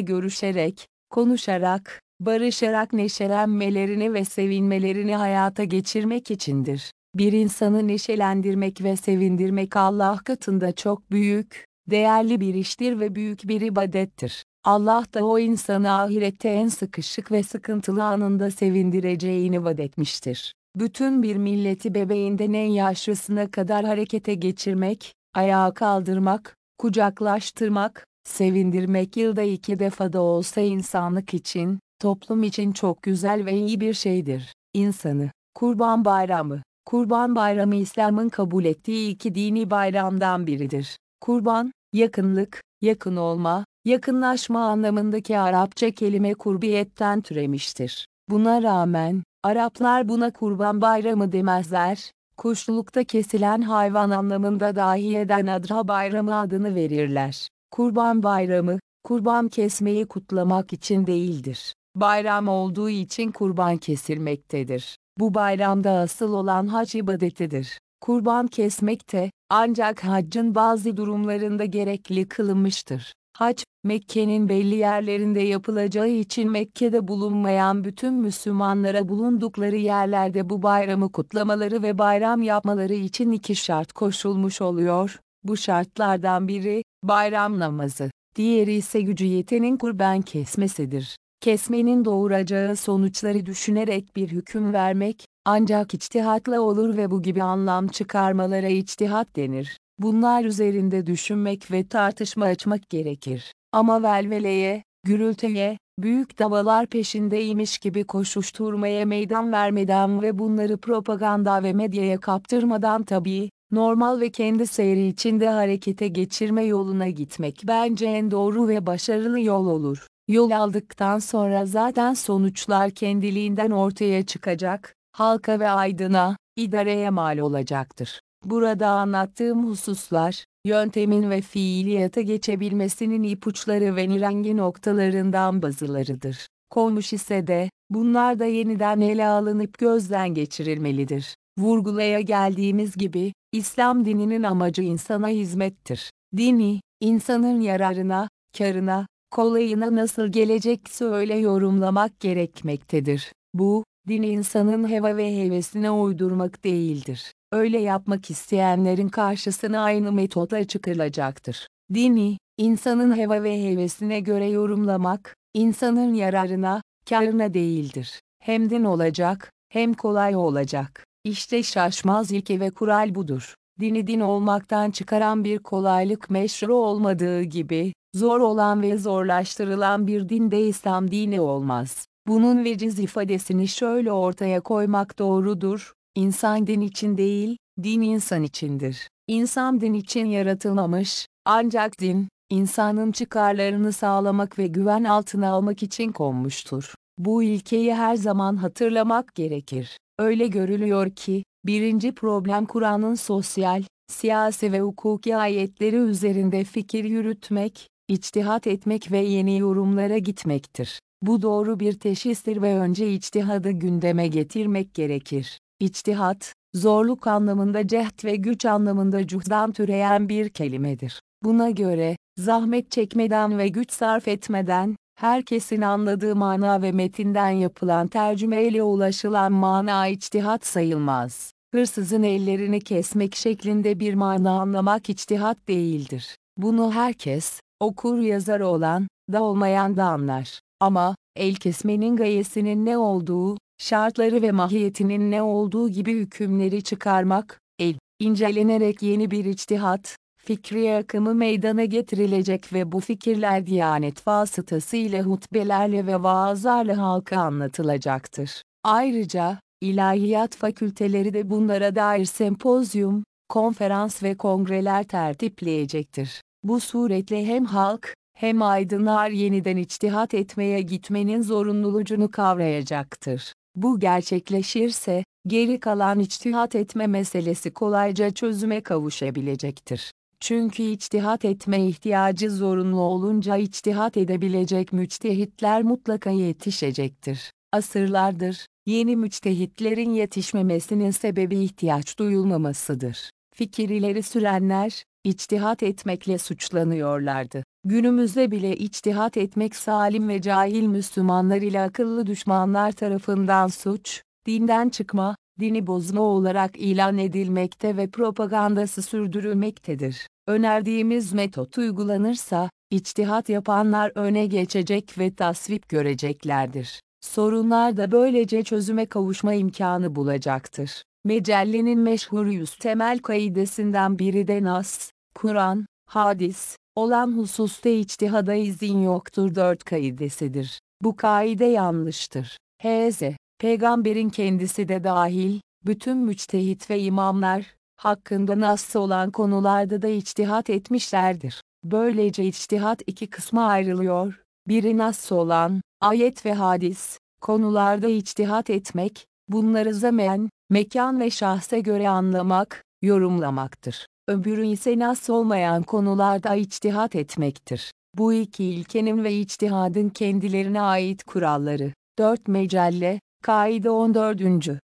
görüşerek, konuşarak, barışarak neşelenmelerini ve sevinmelerini hayata geçirmek içindir. Bir insanı neşelendirmek ve sevindirmek Allah katında çok büyük, değerli bir iştir ve büyük bir ibadettir. Allah da o insanı ahirette en sıkışık ve sıkıntılı anında sevindireceğini vaat etmiştir. Bütün bir milleti bebeğinden en yaşlısına kadar harekete geçirmek, ayağa kaldırmak, kucaklaştırmak, sevindirmek yılda iki defa da olsa insanlık için, toplum için çok güzel ve iyi bir şeydir. İnsanı, Kurban Bayramı Kurban Bayramı İslam'ın kabul ettiği iki dini bayramdan biridir. Kurban, yakınlık, yakın olma, yakınlaşma anlamındaki Arapça kelime kurbiyetten türemiştir. Buna rağmen, Araplar buna kurban bayramı demezler, kuşlukta kesilen hayvan anlamında dahi eden Adra bayramı adını verirler. Kurban bayramı, kurban kesmeyi kutlamak için değildir. Bayram olduğu için kurban kesilmektedir. Bu bayramda asıl olan hac ibadetidir. Kurban kesmekte, ancak haccın bazı durumlarında gerekli kılınmıştır. Hac, Mekke'nin belli yerlerinde yapılacağı için Mekke'de bulunmayan bütün Müslümanlara bulundukları yerlerde bu bayramı kutlamaları ve bayram yapmaları için iki şart koşulmuş oluyor. Bu şartlardan biri, bayram namazı, diğeri ise gücü yetenin kurban kesmesidir. Kesmenin doğuracağı sonuçları düşünerek bir hüküm vermek, ancak içtihatla olur ve bu gibi anlam çıkarmalara içtihat denir. Bunlar üzerinde düşünmek ve tartışma açmak gerekir. Ama velveleye, gürültüye, büyük davalar peşindeymiş gibi koşuşturmaya meydan vermeden ve bunları propaganda ve medyaya kaptırmadan tabii, normal ve kendi seyri içinde harekete geçirme yoluna gitmek bence en doğru ve başarılı yol olur. Yol aldıktan sonra zaten sonuçlar kendiliğinden ortaya çıkacak, halka ve aydına, idareye mal olacaktır. Burada anlattığım hususlar, yöntemin ve fiiliyata geçebilmesinin ipuçları ve nirengi noktalarından bazılarıdır. Konmuş ise de, bunlar da yeniden ele alınıp gözden geçirilmelidir. Vurgulaya geldiğimiz gibi, İslam dininin amacı insana hizmettir. Dini, insanın yararına, karına, kolayına nasıl gelecekse öyle yorumlamak gerekmektedir. Bu, din insanın heva ve hevesine uydurmak değildir. Öyle yapmak isteyenlerin karşısına aynı metotla çıkılacaktır. Dini, insanın heva ve hevesine göre yorumlamak, insanın yararına, karına değildir. Hem din olacak, hem kolay olacak. İşte şaşmaz ilke ve kural budur. Dini din olmaktan çıkaran bir kolaylık meşru olmadığı gibi, zor olan ve zorlaştırılan bir din de İslam dini olmaz. Bunun veciz ifadesini şöyle ortaya koymak doğrudur, İnsan din için değil, din insan içindir. İnsan din için yaratılmamış, ancak din, insanın çıkarlarını sağlamak ve güven altına almak için konmuştur. Bu ilkeyi her zaman hatırlamak gerekir. Öyle görülüyor ki, birinci problem Kur'an'ın sosyal, siyasi ve hukuki ayetleri üzerinde fikir yürütmek, içtihat etmek ve yeni yorumlara gitmektir. Bu doğru bir teşhistir ve önce içtihadı gündeme getirmek gerekir. İçtihat, zorluk anlamında cehd ve güç anlamında cuhdan türeyen bir kelimedir. Buna göre, zahmet çekmeden ve güç sarf etmeden, herkesin anladığı mana ve metinden yapılan tercümeyle ulaşılan mana içtihat sayılmaz. Hırsızın ellerini kesmek şeklinde bir mana anlamak içtihat değildir. Bunu herkes, okur yazar olan, da olmayan da anlar. Ama, el kesmenin gayesinin ne olduğu, şartları ve mahiyetinin ne olduğu gibi hükümleri çıkarmak, el, incelenerek yeni bir içtihat, fikri akımı meydana getirilecek ve bu fikirler diyanet vasıtasıyla hutbelerle ve vaazlarla halka anlatılacaktır. Ayrıca, ilahiyat fakülteleri de bunlara dair sempozyum, konferans ve kongreler tertipleyecektir. Bu suretle hem halk, hem aydınlar yeniden içtihat etmeye gitmenin zorunluluğunu kavrayacaktır. Bu gerçekleşirse, geri kalan içtihat etme meselesi kolayca çözüme kavuşabilecektir. Çünkü içtihat etme ihtiyacı zorunlu olunca içtihat edebilecek müçtehitler mutlaka yetişecektir. Asırlardır, yeni müçtehitlerin yetişmemesinin sebebi ihtiyaç duyulmamasıdır. Fikir ileri sürenler, içtihat etmekle suçlanıyorlardı. Günümüzde bile içtihat etmek salim ve cahil Müslümanlar ile akıllı düşmanlar tarafından suç, dinden çıkma, dini bozma olarak ilan edilmekte ve propagandası sürdürülmektedir. Önerdiğimiz metot uygulanırsa, içtihat yapanlar öne geçecek ve tasvip göreceklerdir. Sorunlar da böylece çözüme kavuşma imkanı bulacaktır. Mecellenin meşhur yüz temel kaidesinden biri de Nas, Kur'an, hadis, olan hususta içtihada izin yoktur dört kaidesidir. Bu kaide yanlıştır. H.Z. Peygamberin kendisi de dahil, bütün müçtehit ve imamlar, hakkında nasıl olan konularda da içtihat etmişlerdir. Böylece içtihat iki kısma ayrılıyor. Biri nasıl olan, ayet ve hadis, konularda içtihat etmek, bunları zaman, mekan ve şahse göre anlamak, yorumlamaktır. Öbürü ise nas olmayan konularda içtihat etmektir. Bu iki ilkenin ve içtihadın kendilerine ait kuralları. 4 Mecelle, Kaide 14.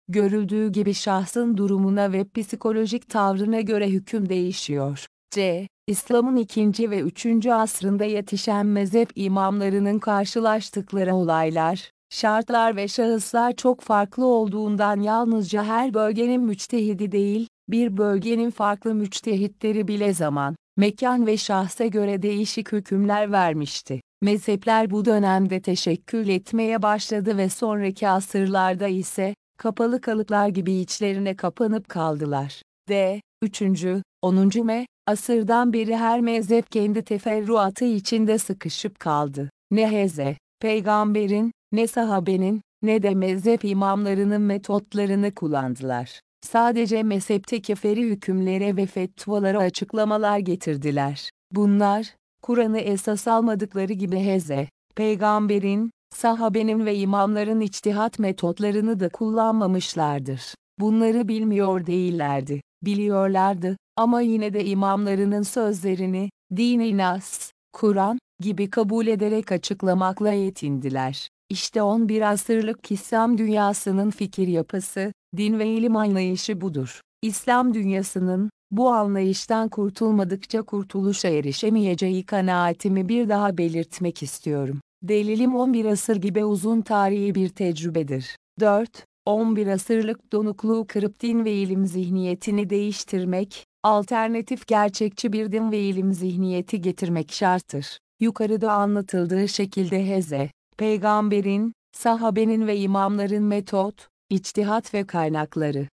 Görüldüğü gibi şahsın durumuna ve psikolojik tavrına göre hüküm değişiyor. C. İslam'ın ikinci ve üçüncü asrında yetişen mezhep imamlarının karşılaştıkları olaylar, şartlar ve şahıslar çok farklı olduğundan yalnızca her bölgenin müçtehidi değil, bir bölgenin farklı müçtehitleri bile zaman, mekan ve şahsa göre değişik hükümler vermişti. Mezhepler bu dönemde teşekkül etmeye başladı ve sonraki asırlarda ise, kapalı kalıplar gibi içlerine kapanıp kaldılar. D. 3. 10. me, asırdan beri her mezhep kendi teferruatı içinde sıkışıp kaldı. Ne heze, peygamberin, ne sahabenin, ne de mezhep imamlarının metotlarını kullandılar. Sadece mezhepteki feri hükümlere ve fetvalara açıklamalar getirdiler. Bunlar, Kur'an'ı esas almadıkları gibi heze, peygamberin, sahabenin ve imamların içtihat metotlarını da kullanmamışlardır. Bunları bilmiyor değillerdi, biliyorlardı ama yine de imamlarının sözlerini, din-i nas, Kur'an gibi kabul ederek açıklamakla yetindiler. İşte 11 asırlık İslam dünyasının fikir yapısı, din ve ilim anlayışı budur. İslam dünyasının, bu anlayıştan kurtulmadıkça kurtuluşa erişemeyeceği kanaatimi bir daha belirtmek istiyorum. Delilim 11 asır gibi uzun tarihi bir tecrübedir. 4. 11 asırlık donukluğu kırıp din ve ilim zihniyetini değiştirmek, alternatif gerçekçi bir din ve ilim zihniyeti getirmek şarttır. Yukarıda anlatıldığı şekilde Heze, peygamberin, sahabenin ve imamların metot, içtihat ve kaynakları,